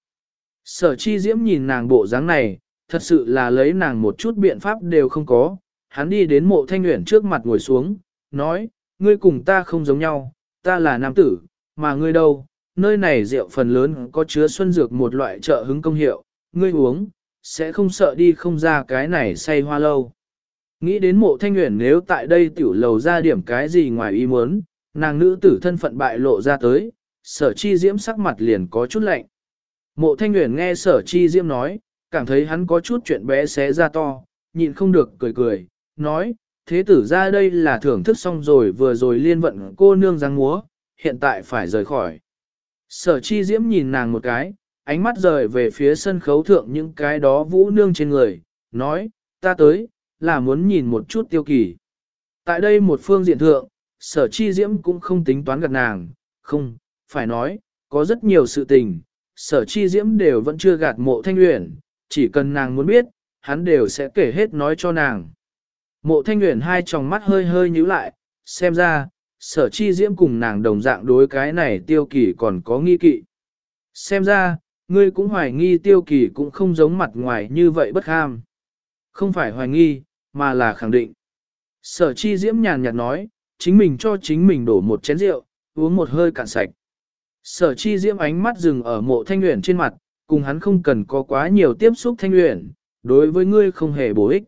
Sở chi diễm nhìn nàng bộ dáng này, thật sự là lấy nàng một chút biện pháp đều không có. Hắn đi đến mộ thanh nguyện trước mặt ngồi xuống, nói, ngươi cùng ta không giống nhau, ta là nam tử, mà ngươi đâu, nơi này rượu phần lớn có chứa xuân dược một loại trợ hứng công hiệu, ngươi uống, sẽ không sợ đi không ra cái này say hoa lâu. Nghĩ đến mộ thanh nguyện nếu tại đây tiểu lầu ra điểm cái gì ngoài ý muốn, nàng nữ tử thân phận bại lộ ra tới, sở chi diễm sắc mặt liền có chút lạnh. Mộ thanh nguyện nghe sở chi diễm nói, cảm thấy hắn có chút chuyện bé xé ra to, nhịn không được cười cười, nói, thế tử ra đây là thưởng thức xong rồi vừa rồi liên vận cô nương giang múa, hiện tại phải rời khỏi. Sở chi diễm nhìn nàng một cái, ánh mắt rời về phía sân khấu thượng những cái đó vũ nương trên người, nói, ta tới, là muốn nhìn một chút tiêu kỳ. Tại đây một phương diện thượng, sở chi diễm cũng không tính toán gặt nàng, không, phải nói, có rất nhiều sự tình, sở chi diễm đều vẫn chưa gạt mộ thanh uyển, chỉ cần nàng muốn biết, hắn đều sẽ kể hết nói cho nàng. Mộ thanh nguyện hai tròng mắt hơi hơi nhíu lại, xem ra, sở chi diễm cùng nàng đồng dạng đối cái này tiêu kỳ còn có nghi kỵ. Xem ra, ngươi cũng hoài nghi tiêu kỳ cũng không giống mặt ngoài như vậy bất ham. Không phải hoài nghi, mà là khẳng định. Sở chi diễm nhàn nhạt nói, chính mình cho chính mình đổ một chén rượu, uống một hơi cạn sạch. Sở chi diễm ánh mắt dừng ở mộ thanh nguyện trên mặt, cùng hắn không cần có quá nhiều tiếp xúc thanh luyện đối với ngươi không hề bổ ích.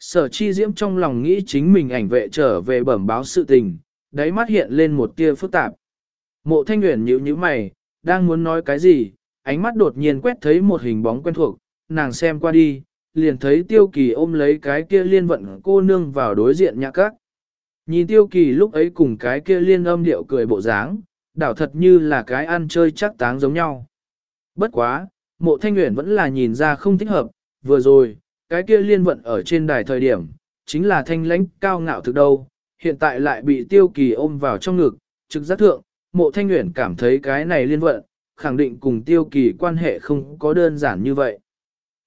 Sở chi diễm trong lòng nghĩ chính mình ảnh vệ trở về bẩm báo sự tình, đáy mắt hiện lên một tia phức tạp. Mộ thanh luyện nhíu nhíu mày, đang muốn nói cái gì, ánh mắt đột nhiên quét thấy một hình bóng quen thuộc, nàng xem qua đi, liền thấy tiêu kỳ ôm lấy cái kia liên vận cô nương vào đối diện nhã các. Nhìn tiêu kỳ lúc ấy cùng cái kia liên âm điệu cười bộ dáng, đảo thật như là cái ăn chơi chắc táng giống nhau. Bất quá, mộ thanh nguyện vẫn là nhìn ra không thích hợp, vừa rồi, cái kia liên vận ở trên đài thời điểm, chính là thanh lãnh cao ngạo thực đâu, hiện tại lại bị tiêu kỳ ôm vào trong ngực, trực giác thượng, mộ thanh nguyện cảm thấy cái này liên vận, khẳng định cùng tiêu kỳ quan hệ không có đơn giản như vậy.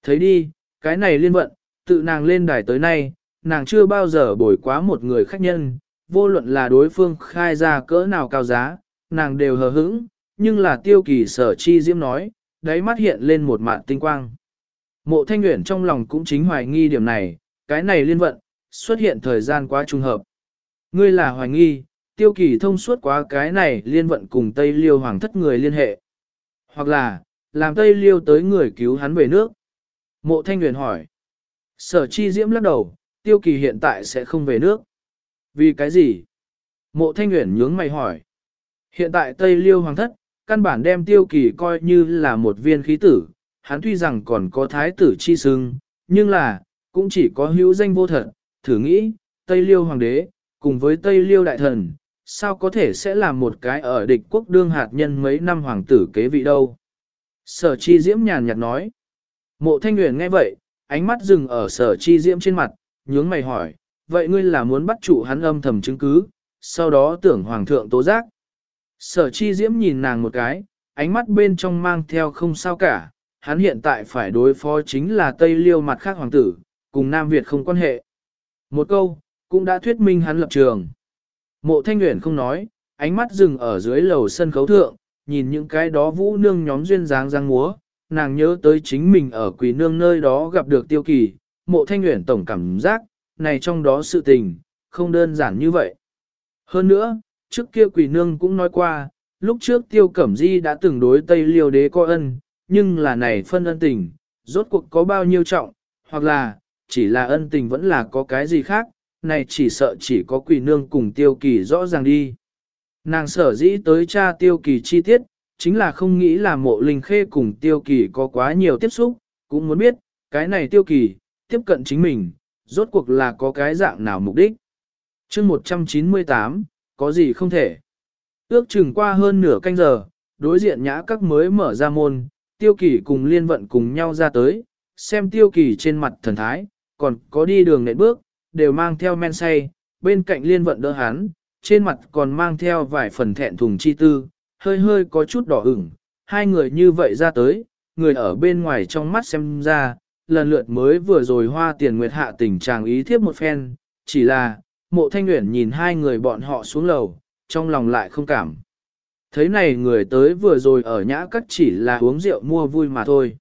Thấy đi, cái này liên vận, tự nàng lên đài tới nay, nàng chưa bao giờ bồi quá một người khách nhân, vô luận là đối phương khai ra cỡ nào cao giá, nàng đều hờ hững, nhưng là tiêu kỳ sở chi diễm nói, đáy mắt hiện lên một mạn tinh quang. Mộ thanh nguyện trong lòng cũng chính hoài nghi điểm này, cái này liên vận, xuất hiện thời gian quá trùng hợp. Ngươi là hoài nghi, tiêu kỳ thông suốt quá cái này liên vận cùng Tây Liêu hoàng thất người liên hệ. Hoặc là, làm Tây Liêu tới người cứu hắn về nước. Mộ thanh nguyện hỏi. Sở chi diễm lắc đầu, tiêu kỳ hiện tại sẽ không về nước. Vì cái gì? Mộ thanh nguyện nhướng mày hỏi. Hiện tại Tây Liêu Hoàng thất, căn bản đem tiêu kỳ coi như là một viên khí tử, hắn tuy rằng còn có thái tử chi xưng, nhưng là, cũng chỉ có hữu danh vô thật, thử nghĩ, Tây Liêu Hoàng đế, cùng với Tây Liêu Đại Thần, sao có thể sẽ là một cái ở địch quốc đương hạt nhân mấy năm hoàng tử kế vị đâu. Sở chi diễm nhàn nhạt nói. Mộ thanh nguyện nghe vậy, ánh mắt dừng ở sở chi diễm trên mặt, nhướng mày hỏi, vậy ngươi là muốn bắt trụ hắn âm thầm chứng cứ, sau đó tưởng hoàng thượng tố giác. Sở chi diễm nhìn nàng một cái, ánh mắt bên trong mang theo không sao cả, hắn hiện tại phải đối phó chính là Tây Liêu mặt khác hoàng tử, cùng Nam Việt không quan hệ. Một câu, cũng đã thuyết minh hắn lập trường. Mộ thanh nguyện không nói, ánh mắt dừng ở dưới lầu sân khấu thượng, nhìn những cái đó vũ nương nhóm duyên dáng giang múa, nàng nhớ tới chính mình ở quỷ nương nơi đó gặp được tiêu kỳ, mộ thanh nguyện tổng cảm giác, này trong đó sự tình, không đơn giản như vậy. Hơn nữa, trước kia quỷ nương cũng nói qua, lúc trước tiêu cẩm di đã từng đối Tây Liêu đế có ân, nhưng là này phân ân tình, rốt cuộc có bao nhiêu trọng, hoặc là, chỉ là ân tình vẫn là có cái gì khác, này chỉ sợ chỉ có quỷ nương cùng tiêu kỳ rõ ràng đi. Nàng sở dĩ tới cha tiêu kỳ chi tiết, chính là không nghĩ là mộ linh khê cùng tiêu kỳ có quá nhiều tiếp xúc, cũng muốn biết, cái này tiêu kỳ, tiếp cận chính mình, rốt cuộc là có cái dạng nào mục đích. chương 198, có gì không thể. Ước chừng qua hơn nửa canh giờ, đối diện nhã các mới mở ra môn, tiêu kỳ cùng liên vận cùng nhau ra tới, xem tiêu kỳ trên mặt thần thái, còn có đi đường nệm bước, đều mang theo men say, bên cạnh liên vận đỡ hắn, trên mặt còn mang theo vài phần thẹn thùng chi tư, hơi hơi có chút đỏ ửng, hai người như vậy ra tới, người ở bên ngoài trong mắt xem ra, lần lượt mới vừa rồi hoa tiền nguyệt hạ tình chàng ý thiếp một phen, chỉ là, mộ thanh nguyện nhìn hai người bọn họ xuống lầu, trong lòng lại không cảm. Thấy này người tới vừa rồi ở nhã cắt chỉ là uống rượu mua vui mà thôi.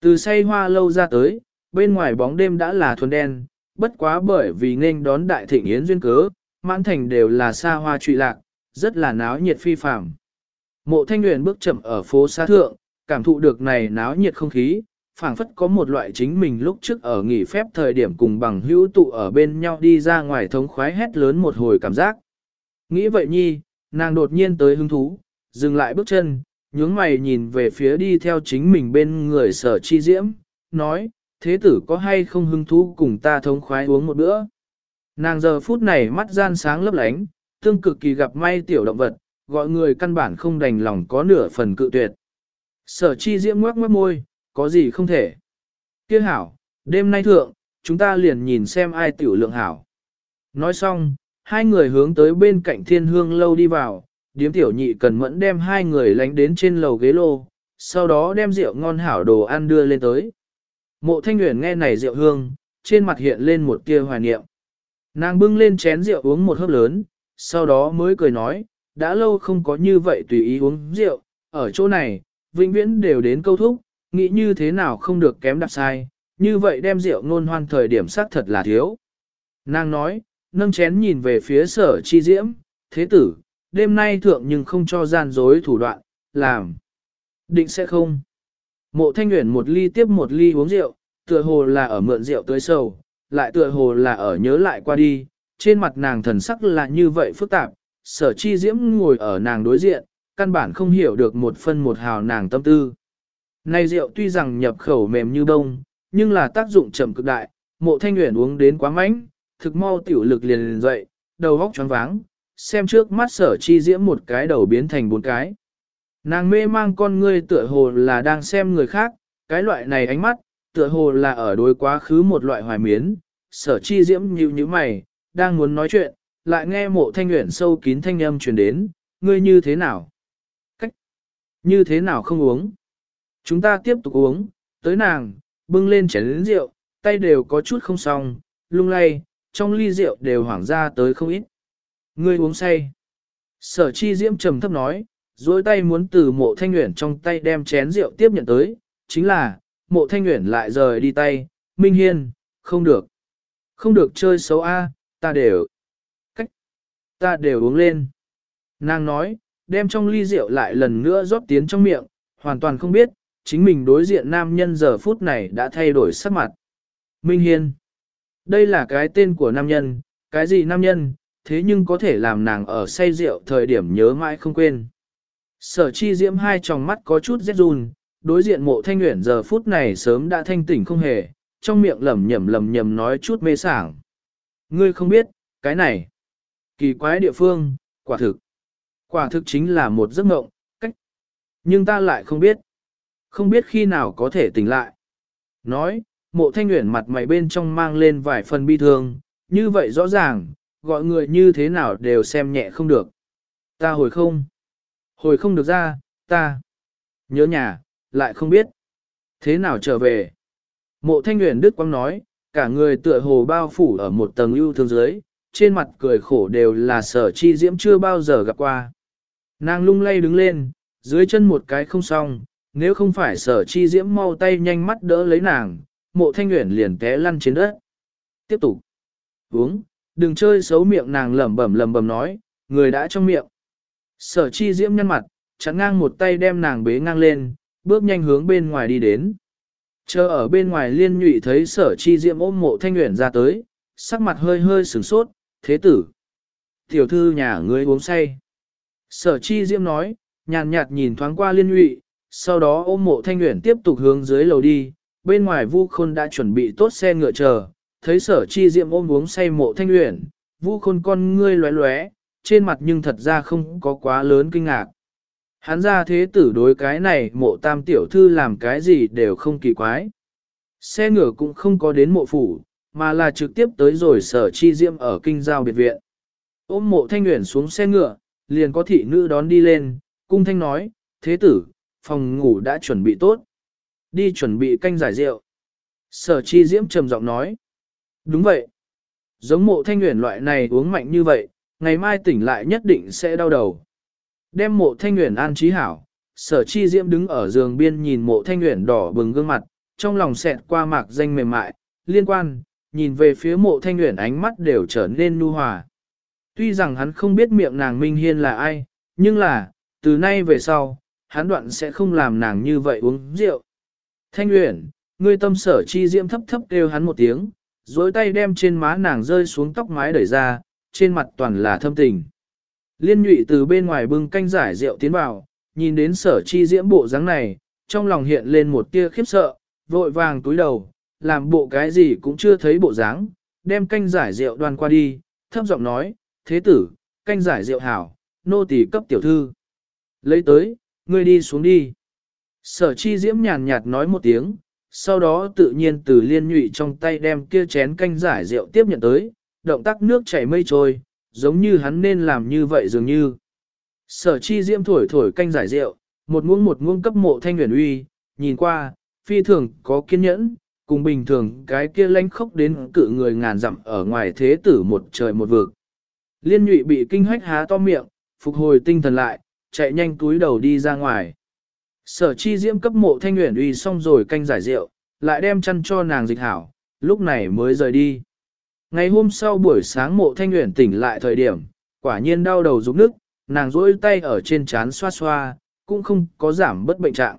Từ say hoa lâu ra tới, bên ngoài bóng đêm đã là thuần đen, bất quá bởi vì nên đón đại thịnh yến duyên cớ, mãn thành đều là xa hoa trụy lạc, rất là náo nhiệt phi phàm. Mộ thanh nguyện bước chậm ở phố xa thượng, cảm thụ được này náo nhiệt không khí, phảng phất có một loại chính mình lúc trước ở nghỉ phép thời điểm cùng bằng hữu tụ ở bên nhau đi ra ngoài thống khoái hét lớn một hồi cảm giác. Nghĩ vậy nhi, nàng đột nhiên tới hứng thú, dừng lại bước chân, nhướng mày nhìn về phía đi theo chính mình bên người sở chi diễm, nói, thế tử có hay không hứng thú cùng ta thống khoái uống một bữa. Nàng giờ phút này mắt gian sáng lấp lánh, tương cực kỳ gặp may tiểu động vật, gọi người căn bản không đành lòng có nửa phần cự tuyệt. Sở chi diễm ngoác mất môi, có gì không thể. Kia hảo, đêm nay thượng, chúng ta liền nhìn xem ai tiểu lượng hảo. Nói xong, hai người hướng tới bên cạnh thiên hương lâu đi vào, điếm tiểu nhị cần mẫn đem hai người lánh đến trên lầu ghế lô, sau đó đem rượu ngon hảo đồ ăn đưa lên tới. Mộ thanh nguyện nghe này rượu hương, trên mặt hiện lên một tia hoài niệm. Nàng bưng lên chén rượu uống một hớp lớn, sau đó mới cười nói, đã lâu không có như vậy tùy ý uống rượu, ở chỗ này, vĩnh viễn đều đến câu thúc, nghĩ như thế nào không được kém đặt sai, như vậy đem rượu nôn hoan thời điểm sắc thật là thiếu. Nàng nói, nâng chén nhìn về phía sở chi diễm, thế tử, đêm nay thượng nhưng không cho gian dối thủ đoạn, làm. Định sẽ không. Mộ thanh nguyện một ly tiếp một ly uống rượu, tựa hồ là ở mượn rượu tới sầu, lại tựa hồ là ở nhớ lại qua đi, trên mặt nàng thần sắc là như vậy phức tạp, sở chi diễm ngồi ở nàng đối diện, căn bản không hiểu được một phân một hào nàng tâm tư. Này rượu tuy rằng nhập khẩu mềm như bông, nhưng là tác dụng chậm cực đại, mộ thanh nguyện uống đến quá mánh, thực mau tiểu lực liền liền dậy, đầu góc choáng váng, xem trước mắt sở chi diễm một cái đầu biến thành bốn cái. Nàng mê mang con ngươi tựa hồ là đang xem người khác, cái loại này ánh mắt, tựa hồ là ở đối quá khứ một loại hoài miến, sở chi diễm nhíu như mày, đang muốn nói chuyện, lại nghe mộ thanh nguyện sâu kín thanh âm truyền đến, ngươi như thế nào? Cách? Như thế nào không uống? Chúng ta tiếp tục uống, tới nàng, bưng lên chén lĩnh rượu, tay đều có chút không xong, lung lay, trong ly rượu đều hoảng ra tới không ít. Ngươi uống say. Sở chi diễm trầm thấp nói, dối tay muốn từ mộ thanh nguyện trong tay đem chén rượu tiếp nhận tới, chính là, mộ thanh nguyện lại rời đi tay, minh hiên, không được. Không được chơi xấu A, ta đều. Cách. Ta đều uống lên. Nàng nói, đem trong ly rượu lại lần nữa rót tiến trong miệng, hoàn toàn không biết, chính mình đối diện nam nhân giờ phút này đã thay đổi sắc mặt. Minh Hiên. Đây là cái tên của nam nhân, cái gì nam nhân, thế nhưng có thể làm nàng ở say rượu thời điểm nhớ mãi không quên. Sở chi diễm hai tròng mắt có chút rét run, đối diện mộ thanh nguyện giờ phút này sớm đã thanh tỉnh không hề, trong miệng lẩm nhẩm lẩm nhẩm nói chút mê sảng. Ngươi không biết, cái này, kỳ quái địa phương, quả thực. Quả thực chính là một giấc mộng, cách. Nhưng ta lại không biết. Không biết khi nào có thể tỉnh lại. Nói, mộ thanh nguyện mặt mày bên trong mang lên vài phần bi thương, như vậy rõ ràng, gọi người như thế nào đều xem nhẹ không được. Ta hồi không? Hồi không được ra, ta nhớ nhà, lại không biết. Thế nào trở về? Mộ thanh nguyện Đức Quang nói, cả người tựa hồ bao phủ ở một tầng ưu thương dưới, trên mặt cười khổ đều là sở chi diễm chưa bao giờ gặp qua. Nàng lung lay đứng lên, dưới chân một cái không xong, nếu không phải sở chi diễm mau tay nhanh mắt đỡ lấy nàng, mộ thanh nguyện liền té lăn trên đất. Tiếp tục. Uống, đừng chơi xấu miệng nàng lẩm bẩm lẩm bẩm nói, người đã trong miệng. Sở chi diễm nhăn mặt, chắn ngang một tay đem nàng bế ngang lên, bước nhanh hướng bên ngoài đi đến. Chờ ở bên ngoài liên nhụy thấy sở chi diễm ôm mộ thanh nguyện ra tới, sắc mặt hơi hơi sửng sốt, thế tử. Tiểu thư nhà ngươi uống say. Sở chi diễm nói, nhàn nhạt nhìn thoáng qua liên nhụy, sau đó ôm mộ thanh nguyện tiếp tục hướng dưới lầu đi, bên ngoài vu khôn đã chuẩn bị tốt xe ngựa chờ, thấy sở chi diệm ôm uống say mộ thanh nguyện, vu khôn con ngươi lóe lóe, trên mặt nhưng thật ra không có quá lớn kinh ngạc. Hắn ra thế tử đối cái này mộ tam tiểu thư làm cái gì đều không kỳ quái. Xe ngựa cũng không có đến mộ phủ, mà là trực tiếp tới rồi sở chi diễm ở kinh giao biệt viện. Ôm mộ thanh nguyện xuống xe ngựa, liền có thị nữ đón đi lên, cung thanh nói, thế tử, phòng ngủ đã chuẩn bị tốt. Đi chuẩn bị canh giải rượu. Sở chi diễm trầm giọng nói. Đúng vậy. Giống mộ thanh nguyện loại này uống mạnh như vậy, ngày mai tỉnh lại nhất định sẽ đau đầu. Đem mộ thanh nguyện an trí hảo, sở chi diễm đứng ở giường biên nhìn mộ thanh nguyện đỏ bừng gương mặt, trong lòng xẹt qua mạc danh mềm mại, liên quan, nhìn về phía mộ thanh nguyện ánh mắt đều trở nên nu hòa. Tuy rằng hắn không biết miệng nàng Minh Hiên là ai, nhưng là, từ nay về sau, hắn đoạn sẽ không làm nàng như vậy uống rượu. Thanh Uyển, ngươi tâm sở chi diễm thấp thấp kêu hắn một tiếng, dối tay đem trên má nàng rơi xuống tóc mái đẩy ra, trên mặt toàn là thâm tình. Liên nhụy từ bên ngoài bưng canh giải rượu tiến vào, nhìn đến sở chi diễm bộ dáng này, trong lòng hiện lên một tia khiếp sợ, vội vàng túi đầu, làm bộ cái gì cũng chưa thấy bộ dáng, đem canh giải rượu đoan qua đi, thấp giọng nói, thế tử, canh giải rượu hảo, nô tỳ cấp tiểu thư. Lấy tới, ngươi đi xuống đi. Sở chi diễm nhàn nhạt nói một tiếng, sau đó tự nhiên từ liên nhụy trong tay đem kia chén canh giải rượu tiếp nhận tới, động tác nước chảy mây trôi, giống như hắn nên làm như vậy dường như. Sở chi diễm thổi thổi canh giải rượu, một muỗng một muỗng cấp mộ thanh huyền uy, nhìn qua, phi thường có kiên nhẫn, cùng bình thường cái kia lanh khốc đến cự người ngàn dặm ở ngoài thế tử một trời một vực. Liên nhụy bị kinh hách há to miệng, phục hồi tinh thần lại, chạy nhanh túi đầu đi ra ngoài. Sở chi diễm cấp mộ thanh nguyện uy xong rồi canh giải rượu, lại đem chăn cho nàng dịch hảo, lúc này mới rời đi. Ngày hôm sau buổi sáng mộ thanh nguyện tỉnh lại thời điểm, quả nhiên đau đầu rụng nước, nàng rỗi tay ở trên chán xoa xoa, cũng không có giảm bất bệnh trạng.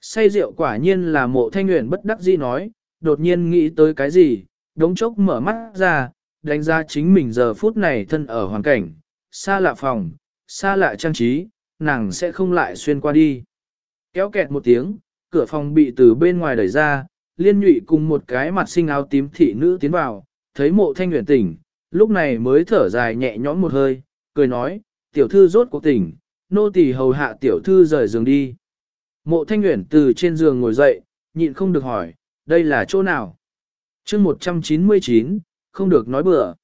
Say rượu quả nhiên là mộ thanh nguyện bất đắc dĩ nói, đột nhiên nghĩ tới cái gì, đống chốc mở mắt ra, đánh giá chính mình giờ phút này thân ở hoàn cảnh, xa lạ phòng, xa lạ trang trí, nàng sẽ không lại xuyên qua đi. Kéo kẹt một tiếng, cửa phòng bị từ bên ngoài đẩy ra, liên nhụy cùng một cái mặt xinh áo tím thị nữ tiến vào, thấy mộ thanh nguyện tỉnh, lúc này mới thở dài nhẹ nhõm một hơi, cười nói, tiểu thư rốt cuộc tỉnh, nô tỳ hầu hạ tiểu thư rời giường đi. Mộ thanh nguyện từ trên giường ngồi dậy, nhịn không được hỏi, đây là chỗ nào? chương 199, không được nói bừa.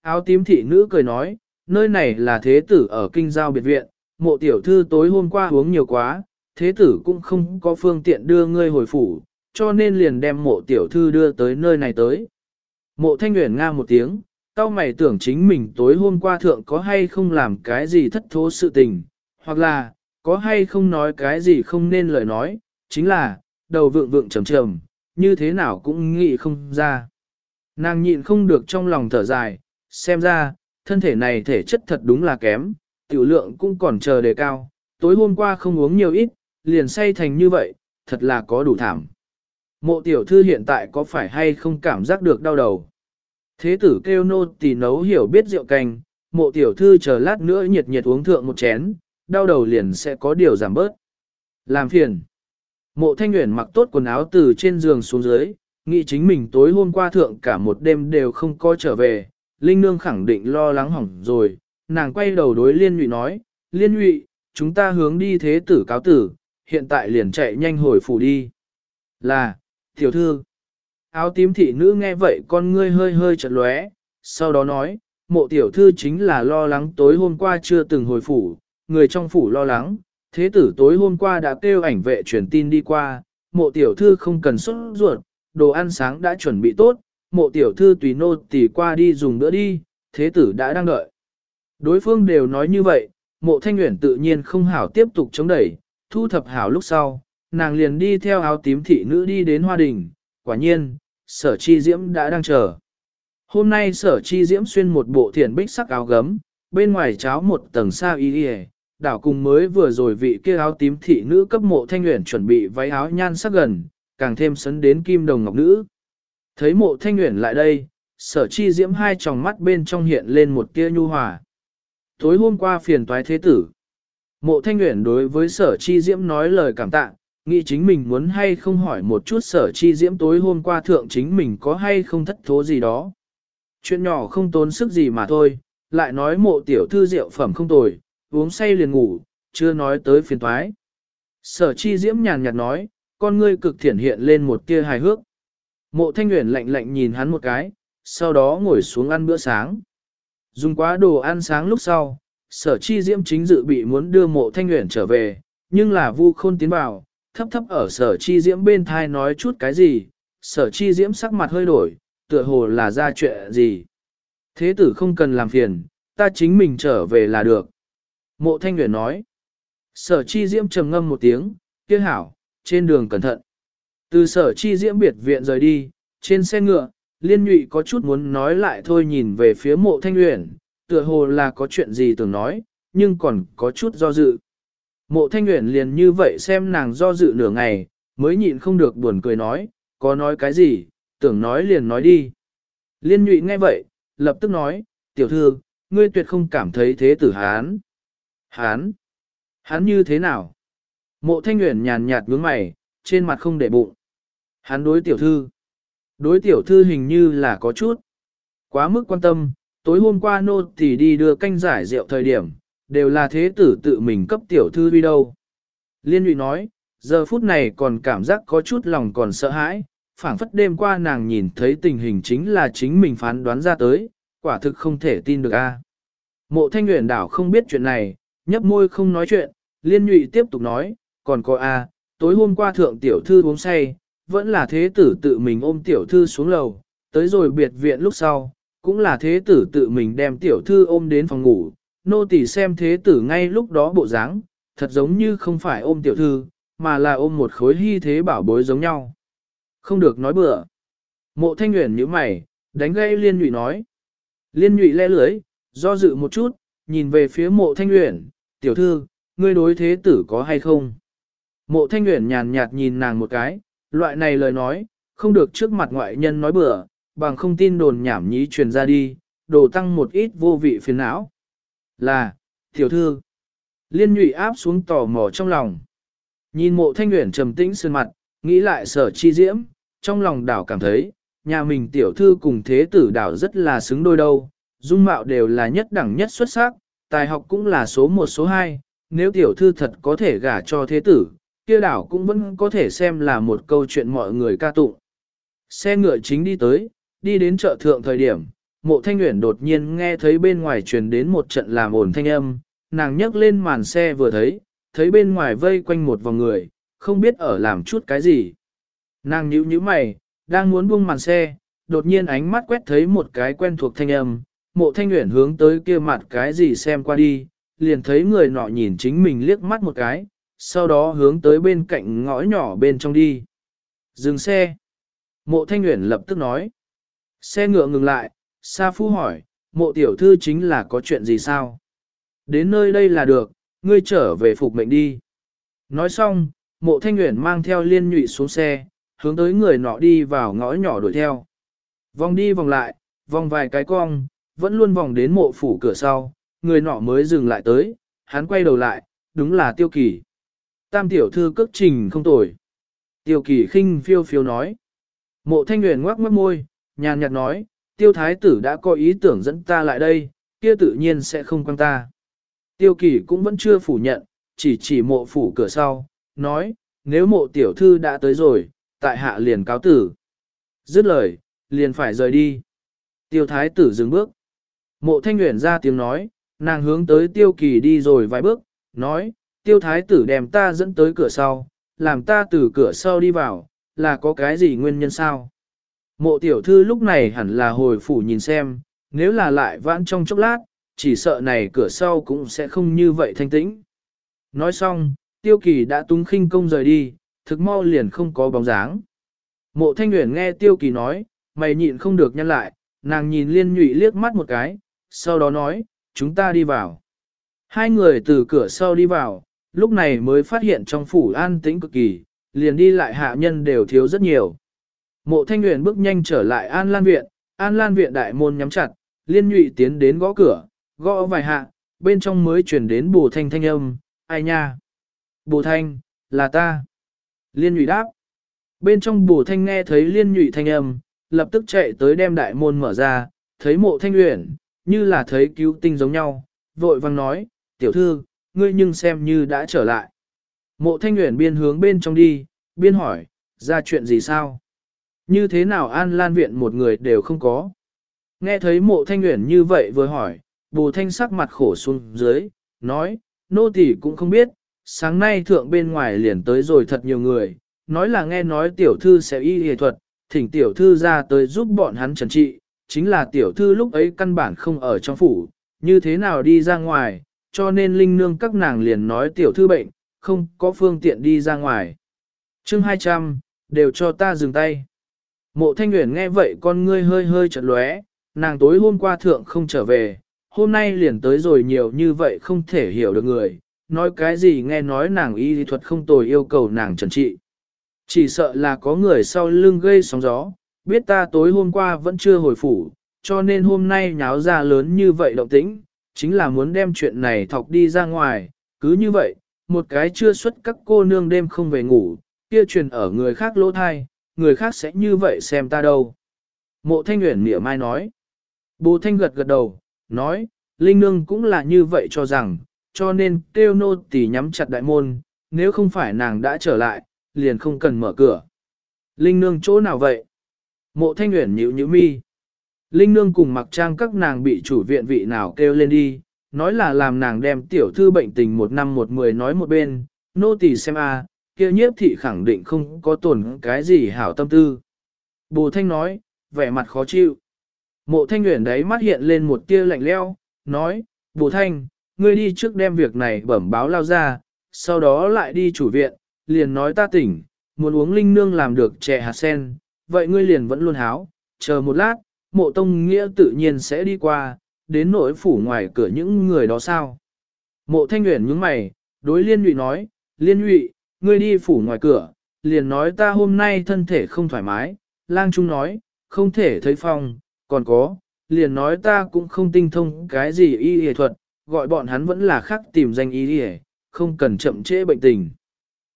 Áo tím thị nữ cười nói, nơi này là thế tử ở kinh giao biệt viện, mộ tiểu thư tối hôm qua uống nhiều quá, thế tử cũng không có phương tiện đưa ngươi hồi phủ, cho nên liền đem mộ tiểu thư đưa tới nơi này tới. Mộ thanh nguyện nga một tiếng, tao mày tưởng chính mình tối hôm qua thượng có hay không làm cái gì thất thố sự tình, hoặc là, có hay không nói cái gì không nên lời nói, chính là, đầu vượng vượng trầm trầm, như thế nào cũng nghĩ không ra. Nàng nhịn không được trong lòng thở dài, xem ra, thân thể này thể chất thật đúng là kém, tiểu lượng cũng còn chờ đề cao, tối hôm qua không uống nhiều ít, liền say thành như vậy, thật là có đủ thảm. Mộ tiểu thư hiện tại có phải hay không cảm giác được đau đầu? Thế tử kêu nô tỳ nấu hiểu biết rượu canh, mộ tiểu thư chờ lát nữa nhiệt nhiệt uống thượng một chén, đau đầu liền sẽ có điều giảm bớt. Làm phiền. Mộ thanh nguyện mặc tốt quần áo từ trên giường xuống dưới, nghĩ chính mình tối hôm qua thượng cả một đêm đều không có trở về, Linh Nương khẳng định lo lắng hỏng rồi, nàng quay đầu đối Liên Nhụy nói, Liên Nhụy, chúng ta hướng đi thế tử cáo tử, hiện tại liền chạy nhanh hồi phủ đi. Là, tiểu thư, áo tím thị nữ nghe vậy con ngươi hơi hơi chật lóe, sau đó nói, mộ tiểu thư chính là lo lắng tối hôm qua chưa từng hồi phủ, người trong phủ lo lắng, thế tử tối hôm qua đã kêu ảnh vệ truyền tin đi qua, mộ tiểu thư không cần xuất ruột, đồ ăn sáng đã chuẩn bị tốt, mộ tiểu thư tùy nô tỳ qua đi dùng bữa đi, thế tử đã đang đợi. Đối phương đều nói như vậy, mộ thanh nguyện tự nhiên không hảo tiếp tục chống đẩy, thu thập hảo lúc sau, nàng liền đi theo áo tím thị nữ đi đến hoa đình, quả nhiên, sở chi diễm đã đang chờ. Hôm nay sở chi diễm xuyên một bộ thiền bích sắc áo gấm, bên ngoài cháo một tầng sa y y đảo cùng mới vừa rồi vị kia áo tím thị nữ cấp mộ thanh nguyện chuẩn bị váy áo nhan sắc gần, càng thêm sấn đến kim đồng ngọc nữ. Thấy mộ thanh nguyện lại đây, sở chi diễm hai tròng mắt bên trong hiện lên một tia nhu hòa. Tối hôm qua phiền toái thế tử. Mộ thanh nguyện đối với sở chi diễm nói lời cảm tạ, nghĩ chính mình muốn hay không hỏi một chút sở chi diễm tối hôm qua thượng chính mình có hay không thất thố gì đó. Chuyện nhỏ không tốn sức gì mà thôi, lại nói mộ tiểu thư rượu phẩm không tồi, uống say liền ngủ, chưa nói tới phiền Toái. Sở chi diễm nhàn nhạt nói, con ngươi cực thiển hiện lên một tia hài hước. Mộ thanh nguyện lạnh lạnh nhìn hắn một cái, sau đó ngồi xuống ăn bữa sáng. Dùng quá đồ ăn sáng lúc sau, sở chi diễm chính dự bị muốn đưa mộ thanh nguyện trở về, nhưng là vu khôn tiến vào, thấp thấp ở sở chi diễm bên thai nói chút cái gì, sở chi diễm sắc mặt hơi đổi, tựa hồ là ra chuyện gì. Thế tử không cần làm phiền, ta chính mình trở về là được. Mộ thanh nguyện nói. Sở chi diễm trầm ngâm một tiếng, kia hảo, trên đường cẩn thận. Từ sở chi diễm biệt viện rời đi, trên xe ngựa, liên nhụy có chút muốn nói lại thôi nhìn về phía mộ thanh uyển tựa hồ là có chuyện gì tưởng nói, nhưng còn có chút do dự. Mộ thanh uyển liền như vậy xem nàng do dự nửa ngày, mới nhịn không được buồn cười nói, có nói cái gì, tưởng nói liền nói đi. Liên nhụy nghe vậy, lập tức nói, tiểu thư, ngươi tuyệt không cảm thấy thế tử hán. Hán? Hán như thế nào? Mộ thanh uyển nhàn nhạt nhướng mày, trên mặt không để bụng hắn đối tiểu thư. Đối tiểu thư hình như là có chút. Quá mức quan tâm, tối hôm qua nô tỳ đi đưa canh giải rượu thời điểm, đều là thế tử tự mình cấp tiểu thư đi đâu. Liên lụy nói, giờ phút này còn cảm giác có chút lòng còn sợ hãi, phảng phất đêm qua nàng nhìn thấy tình hình chính là chính mình phán đoán ra tới, quả thực không thể tin được a. Mộ thanh nguyện đảo không biết chuyện này, nhấp môi không nói chuyện, liên nhụy tiếp tục nói, còn có a, tối hôm qua thượng tiểu thư uống say, vẫn là thế tử tự mình ôm tiểu thư xuống lầu, tới rồi biệt viện lúc sau, cũng là thế tử tự mình đem tiểu thư ôm đến phòng ngủ, nô tỳ xem thế tử ngay lúc đó bộ dáng, thật giống như không phải ôm tiểu thư, mà là ôm một khối hy thế bảo bối giống nhau. Không được nói bừa. Mộ thanh nguyện như mày, đánh gây liên nhụy nói. Liên nhụy le lưới, do dự một chút, nhìn về phía mộ thanh nguyện, tiểu thư, ngươi đối thế tử có hay không? Mộ thanh nguyện nhàn nhạt nhìn nàng một cái, loại này lời nói, không được trước mặt ngoại nhân nói bừa, bằng không tin đồn nhảm nhí truyền ra đi, đồ tăng một ít vô vị phiền não. Là, tiểu thư, liên nhụy áp xuống tò mò trong lòng. Nhìn mộ thanh nguyện trầm tĩnh sơn mặt, nghĩ lại sở chi diễm, trong lòng đảo cảm thấy, nhà mình tiểu thư cùng thế tử đảo rất là xứng đôi đâu, dung mạo đều là nhất đẳng nhất xuất sắc, tài học cũng là số một số hai, nếu tiểu thư thật có thể gả cho thế tử, kia đảo cũng vẫn có thể xem là một câu chuyện mọi người ca tụng. Xe ngựa chính đi tới, đi đến chợ thượng thời điểm, mộ thanh nguyện đột nhiên nghe thấy bên ngoài truyền đến một trận làm ồn thanh âm, nàng nhấc lên màn xe vừa thấy, thấy bên ngoài vây quanh một vòng người, không biết ở làm chút cái gì. Nàng nhíu nhíu mày, đang muốn buông màn xe, đột nhiên ánh mắt quét thấy một cái quen thuộc thanh âm, mộ thanh nguyện hướng tới kia mặt cái gì xem qua đi, liền thấy người nọ nhìn chính mình liếc mắt một cái, sau đó hướng tới bên cạnh ngõ nhỏ bên trong đi. Dừng xe. Mộ thanh nguyễn lập tức nói. Xe ngựa ngừng lại, Sa Phu hỏi, mộ tiểu thư chính là có chuyện gì sao? Đến nơi đây là được, ngươi trở về phục mệnh đi. Nói xong, mộ thanh nguyễn mang theo liên nhụy xuống xe, hướng tới người nọ đi vào ngõ nhỏ đuổi theo. Vòng đi vòng lại, vòng vài cái cong, vẫn luôn vòng đến mộ phủ cửa sau, người nọ mới dừng lại tới, hắn quay đầu lại, đúng là tiêu kỳ. Tam tiểu thư cước trình không tồi. Tiêu kỳ khinh phiêu phiêu nói. Mộ thanh nguyện ngoác mất môi, nhàn nhạt nói, tiêu thái tử đã có ý tưởng dẫn ta lại đây, kia tự nhiên sẽ không quan ta. Tiêu kỳ cũng vẫn chưa phủ nhận, chỉ chỉ mộ phủ cửa sau, nói, nếu mộ tiểu thư đã tới rồi, tại hạ liền cáo tử. Dứt lời, liền phải rời đi. Tiêu thái tử dừng bước. Mộ thanh nguyện ra tiếng nói, nàng hướng tới tiêu kỳ đi rồi vài bước, nói, tiêu thái tử đem ta dẫn tới cửa sau, làm ta từ cửa sau đi vào, là có cái gì nguyên nhân sao? Mộ tiểu thư lúc này hẳn là hồi phủ nhìn xem, nếu là lại vãn trong chốc lát, chỉ sợ này cửa sau cũng sẽ không như vậy thanh tĩnh. Nói xong, tiêu kỳ đã tung khinh công rời đi, thực mau liền không có bóng dáng. Mộ thanh nguyện nghe tiêu kỳ nói, mày nhịn không được nhăn lại, nàng nhìn liên nhụy liếc mắt một cái, sau đó nói, chúng ta đi vào. Hai người từ cửa sau đi vào, lúc này mới phát hiện trong phủ an tĩnh cực kỳ, liền đi lại hạ nhân đều thiếu rất nhiều. Mộ thanh uyển bước nhanh trở lại an lan viện, an lan viện đại môn nhắm chặt, liên nhụy tiến đến gõ cửa, gõ vài hạ, bên trong mới chuyển đến bù thanh thanh âm, ai nha? Bù thanh, là ta. Liên nhụy đáp. Bên trong bù thanh nghe thấy liên nhụy thanh âm, lập tức chạy tới đem đại môn mở ra, thấy mộ thanh uyển như là thấy cứu tinh giống nhau, vội vang nói, tiểu thư, ngươi nhưng xem như đã trở lại. Mộ thanh nguyện biên hướng bên trong đi, biên hỏi, ra chuyện gì sao? Như thế nào An Lan Viện một người đều không có? Nghe thấy mộ thanh nguyện như vậy vừa hỏi, bồ thanh sắc mặt khổ xuống dưới, nói, nô tỳ cũng không biết, sáng nay thượng bên ngoài liền tới rồi thật nhiều người, nói là nghe nói tiểu thư sẽ y y thuật, thỉnh tiểu thư ra tới giúp bọn hắn trần trị, chính là tiểu thư lúc ấy căn bản không ở trong phủ, như thế nào đi ra ngoài, cho nên linh nương các nàng liền nói tiểu thư bệnh, không có phương tiện đi ra ngoài. chương 200, đều cho ta dừng tay. Mộ thanh nguyện nghe vậy con ngươi hơi hơi chật lóe, nàng tối hôm qua thượng không trở về, hôm nay liền tới rồi nhiều như vậy không thể hiểu được người, nói cái gì nghe nói nàng y lý thuật không tồi yêu cầu nàng trần trị. Chỉ sợ là có người sau lưng gây sóng gió, biết ta tối hôm qua vẫn chưa hồi phủ, cho nên hôm nay nháo ra lớn như vậy động tĩnh, chính là muốn đem chuyện này thọc đi ra ngoài, cứ như vậy, một cái chưa xuất các cô nương đêm không về ngủ, kia truyền ở người khác lỗ thai, người khác sẽ như vậy xem ta đâu. Mộ thanh nguyện mỉa mai nói. Bố thanh gật gật đầu, nói, Linh Nương cũng là như vậy cho rằng, cho nên kêu nô tỳ nhắm chặt đại môn, nếu không phải nàng đã trở lại, liền không cần mở cửa. Linh Nương chỗ nào vậy? Mộ thanh nguyện nhíu nhíu mi. Linh Nương cùng mặc trang các nàng bị chủ viện vị nào kêu lên đi, nói là làm nàng đem tiểu thư bệnh tình một năm một mười nói một bên, nô tỳ xem a, kia nhiếp thị khẳng định không có tổn cái gì hảo tâm tư. Bồ Thanh nói, vẻ mặt khó chịu. Mộ Thanh Nguyễn đấy mắt hiện lên một tia lạnh leo, nói, Bồ Thanh, ngươi đi trước đem việc này bẩm báo lao ra, sau đó lại đi chủ viện, liền nói ta tỉnh, muốn uống linh nương làm được chè hạt sen, vậy ngươi liền vẫn luôn háo, chờ một lát, mộ tông nghĩa tự nhiên sẽ đi qua, đến nỗi phủ ngoài cửa những người đó sao. Mộ thanh nguyện nhướng mày, đối liên nhụy nói, liên nhụy, ngươi đi phủ ngoài cửa, liền nói ta hôm nay thân thể không thoải mái, lang trung nói, không thể thấy phong, còn có, liền nói ta cũng không tinh thông cái gì y y thuật, gọi bọn hắn vẫn là khác tìm danh y y, không cần chậm trễ bệnh tình.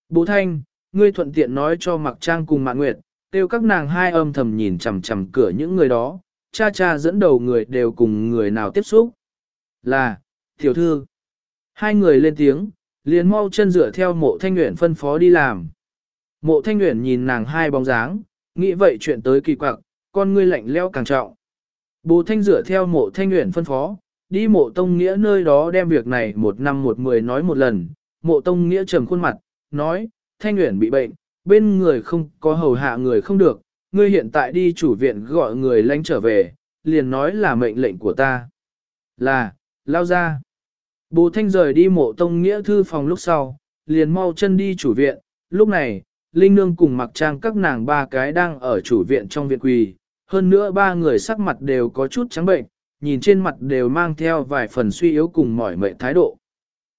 Bố thanh, ngươi thuận tiện nói cho mặc trang cùng mạng nguyệt, tiêu các nàng hai âm thầm nhìn chằm chằm cửa những người đó, cha cha dẫn đầu người đều cùng người nào tiếp xúc. Là, tiểu thư. Hai người lên tiếng, liền mau chân dựa theo mộ thanh nguyện phân phó đi làm. Mộ thanh nguyện nhìn nàng hai bóng dáng, nghĩ vậy chuyện tới kỳ quặc, con ngươi lạnh leo càng trọng. Bố thanh dựa theo mộ thanh nguyện phân phó, đi mộ tông nghĩa nơi đó đem việc này một năm một mười nói một lần, mộ tông nghĩa trầm khuôn mặt, nói, thanh nguyện bị bệnh, bên người không có hầu hạ người không được, ngươi hiện tại đi chủ viện gọi người lánh trở về, liền nói là mệnh lệnh của ta. Là, lao ra. Bố Thanh rời đi mộ tông nghĩa thư phòng lúc sau, liền mau chân đi chủ viện, lúc này, Linh Nương cùng mặc trang các nàng ba cái đang ở chủ viện trong viện quỳ, hơn nữa ba người sắc mặt đều có chút trắng bệnh, nhìn trên mặt đều mang theo vài phần suy yếu cùng mỏi mệt thái độ.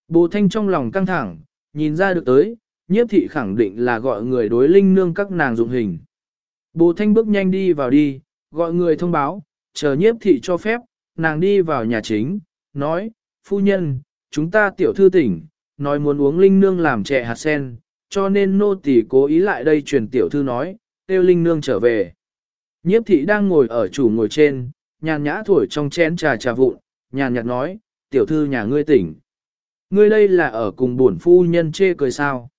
Bố Thanh trong lòng căng thẳng, nhìn ra được tới, nhiếp thị khẳng định là gọi người đối Linh Nương các nàng dụng hình. Bồ Thanh bước nhanh đi vào đi, gọi người thông báo, chờ nhiếp thị cho phép, nàng đi vào nhà chính, nói, phu nhân, chúng ta tiểu thư tỉnh, nói muốn uống linh nương làm trẻ hạt sen, cho nên nô tỳ cố ý lại đây truyền tiểu thư nói, tiêu linh nương trở về. Nhiếp thị đang ngồi ở chủ ngồi trên, nhàn nhã thổi trong chén trà trà vụn, nhàn nhạt nói, tiểu thư nhà ngươi tỉnh. Ngươi đây là ở cùng bổn phu nhân chê cười sao.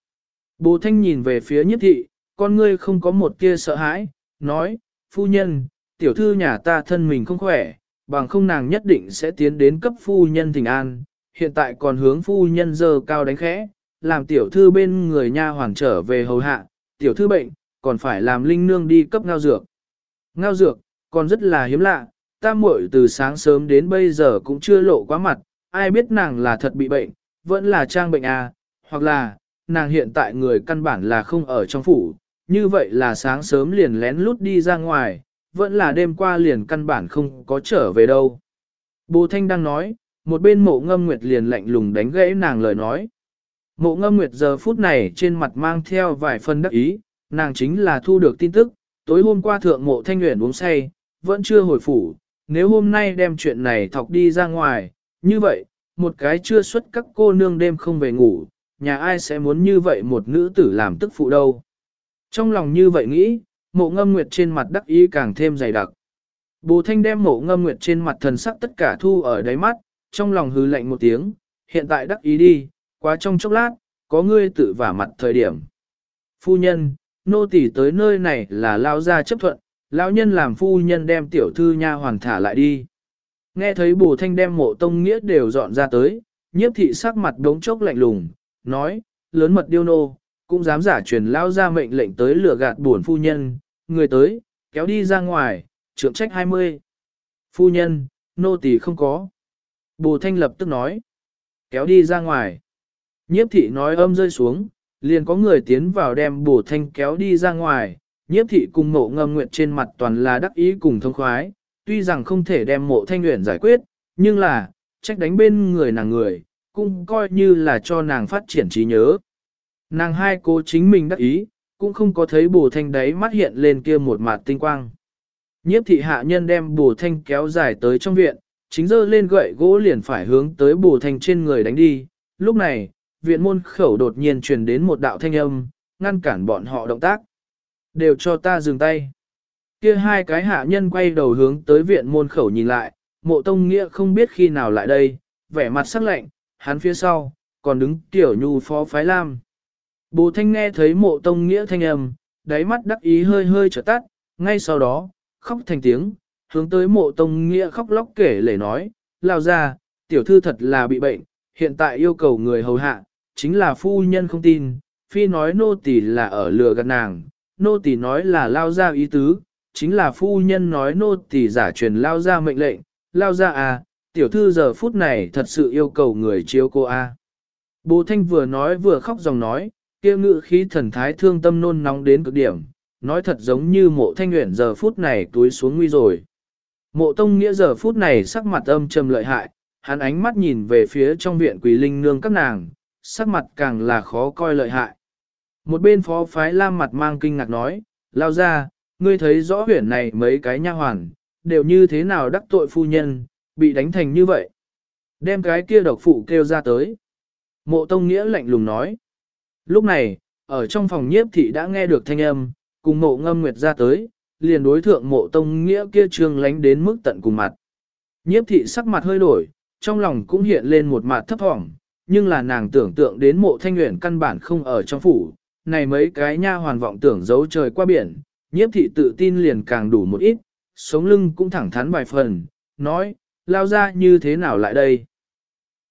Bồ thanh nhìn về phía nhiếp thị, con ngươi không có một tia sợ hãi, nói, phu nhân, tiểu thư nhà ta thân mình không khỏe, bằng không nàng nhất định sẽ tiến đến cấp phu nhân thỉnh an, hiện tại còn hướng phu nhân dơ cao đánh khẽ, làm tiểu thư bên người nha hoàng trở về hầu hạ, tiểu thư bệnh, còn phải làm linh nương đi cấp ngao dược. Ngao dược, còn rất là hiếm lạ, ta muội từ sáng sớm đến bây giờ cũng chưa lộ quá mặt, ai biết nàng là thật bị bệnh, vẫn là trang bệnh à, hoặc là, nàng hiện tại người căn bản là không ở trong phủ, như vậy là sáng sớm liền lén lút đi ra ngoài, vẫn là đêm qua liền căn bản không có trở về đâu. Bồ Thanh đang nói, một bên mộ ngâm nguyệt liền lạnh lùng đánh gãy nàng lời nói. Mộ ngâm nguyệt giờ phút này trên mặt mang theo vài phần đắc ý, nàng chính là thu được tin tức, tối hôm qua thượng mộ thanh nguyện uống say, vẫn chưa hồi phủ, nếu hôm nay đem chuyện này thọc đi ra ngoài, như vậy, một cái chưa xuất các cô nương đêm không về ngủ, nhà ai sẽ muốn như vậy một nữ tử làm tức phụ đâu. Trong lòng như vậy nghĩ, mộ ngâm nguyệt trên mặt đắc ý càng thêm dày đặc. Bồ thanh đem mộ ngâm nguyệt trên mặt thần sắc tất cả thu ở đáy mắt, trong lòng hư lạnh một tiếng, hiện tại đắc ý đi, quá trong chốc lát, có ngươi tự vả mặt thời điểm. Phu nhân, nô tỳ tới nơi này là lao ra chấp thuận, lão nhân làm phu nhân đem tiểu thư nha hoàn thả lại đi. Nghe thấy bồ thanh đem mộ tông nghĩa đều dọn ra tới, nhiếp thị sắc mặt đống chốc lạnh lùng, nói, lớn mật điêu nô, cũng dám giả truyền lao ra mệnh lệnh tới lửa gạt buồn phu nhân, người tới, kéo đi ra ngoài, trưởng trách 20. Phu nhân, nô tỳ không có. Bồ thanh lập tức nói, kéo đi ra ngoài. Nhiếp thị nói âm rơi xuống, liền có người tiến vào đem bồ thanh kéo đi ra ngoài, nhiếp thị cùng mộ ngâm nguyện trên mặt toàn là đắc ý cùng thông khoái, tuy rằng không thể đem mộ thanh nguyện giải quyết, nhưng là, trách đánh bên người nàng người, cũng coi như là cho nàng phát triển trí nhớ. Nàng hai cô chính mình đắc ý, cũng không có thấy bồ thanh đấy mắt hiện lên kia một mặt tinh quang. Nhiếp thị hạ nhân đem bồ thanh kéo dài tới trong viện, chính dơ lên gậy gỗ liền phải hướng tới bồ thanh trên người đánh đi. Lúc này, viện môn khẩu đột nhiên truyền đến một đạo thanh âm, ngăn cản bọn họ động tác. Đều cho ta dừng tay. Kia hai cái hạ nhân quay đầu hướng tới viện môn khẩu nhìn lại, mộ tông nghĩa không biết khi nào lại đây, vẻ mặt sắc lạnh, hắn phía sau, còn đứng tiểu nhu phó phái lam. Bồ thanh nghe thấy mộ tông nghĩa thanh âm, đáy mắt đắc ý hơi hơi trở tắt, ngay sau đó, khóc thành tiếng, hướng tới mộ tông nghĩa khóc lóc kể lể nói, lao ra, tiểu thư thật là bị bệnh, hiện tại yêu cầu người hầu hạ, chính là phu nhân không tin, phi nói nô tỳ là ở lừa gạt nàng, nô tỳ nói là lao ra ý tứ, chính là phu nhân nói nô tỳ giả truyền lao ra mệnh lệnh, lao ra à, tiểu thư giờ phút này thật sự yêu cầu người chiếu cô a. Bố Thanh vừa nói vừa khóc dòng nói, kia ngự khí thần thái thương tâm nôn nóng đến cực điểm, nói thật giống như mộ thanh nguyện giờ phút này túi xuống nguy rồi. Mộ tông nghĩa giờ phút này sắc mặt âm trầm lợi hại, hắn ánh mắt nhìn về phía trong viện quỷ linh nương các nàng, sắc mặt càng là khó coi lợi hại. Một bên phó phái lam mặt mang kinh ngạc nói, lao ra, ngươi thấy rõ huyển này mấy cái nha hoàn, đều như thế nào đắc tội phu nhân, bị đánh thành như vậy. Đem cái kia độc phụ kêu ra tới. Mộ Tông Nghĩa lạnh lùng nói. Lúc này, ở trong phòng nhiếp thị đã nghe được thanh âm, cùng mộ ngâm nguyệt ra tới, liền đối thượng mộ Tông Nghĩa kia trương lánh đến mức tận cùng mặt. Nhiếp thị sắc mặt hơi đổi, trong lòng cũng hiện lên một mặt thấp thỏm, nhưng là nàng tưởng tượng đến mộ thanh nguyện căn bản không ở trong phủ, này mấy cái nha hoàn vọng tưởng giấu trời qua biển, nhiếp thị tự tin liền càng đủ một ít, sống lưng cũng thẳng thắn vài phần, nói, lao ra như thế nào lại đây?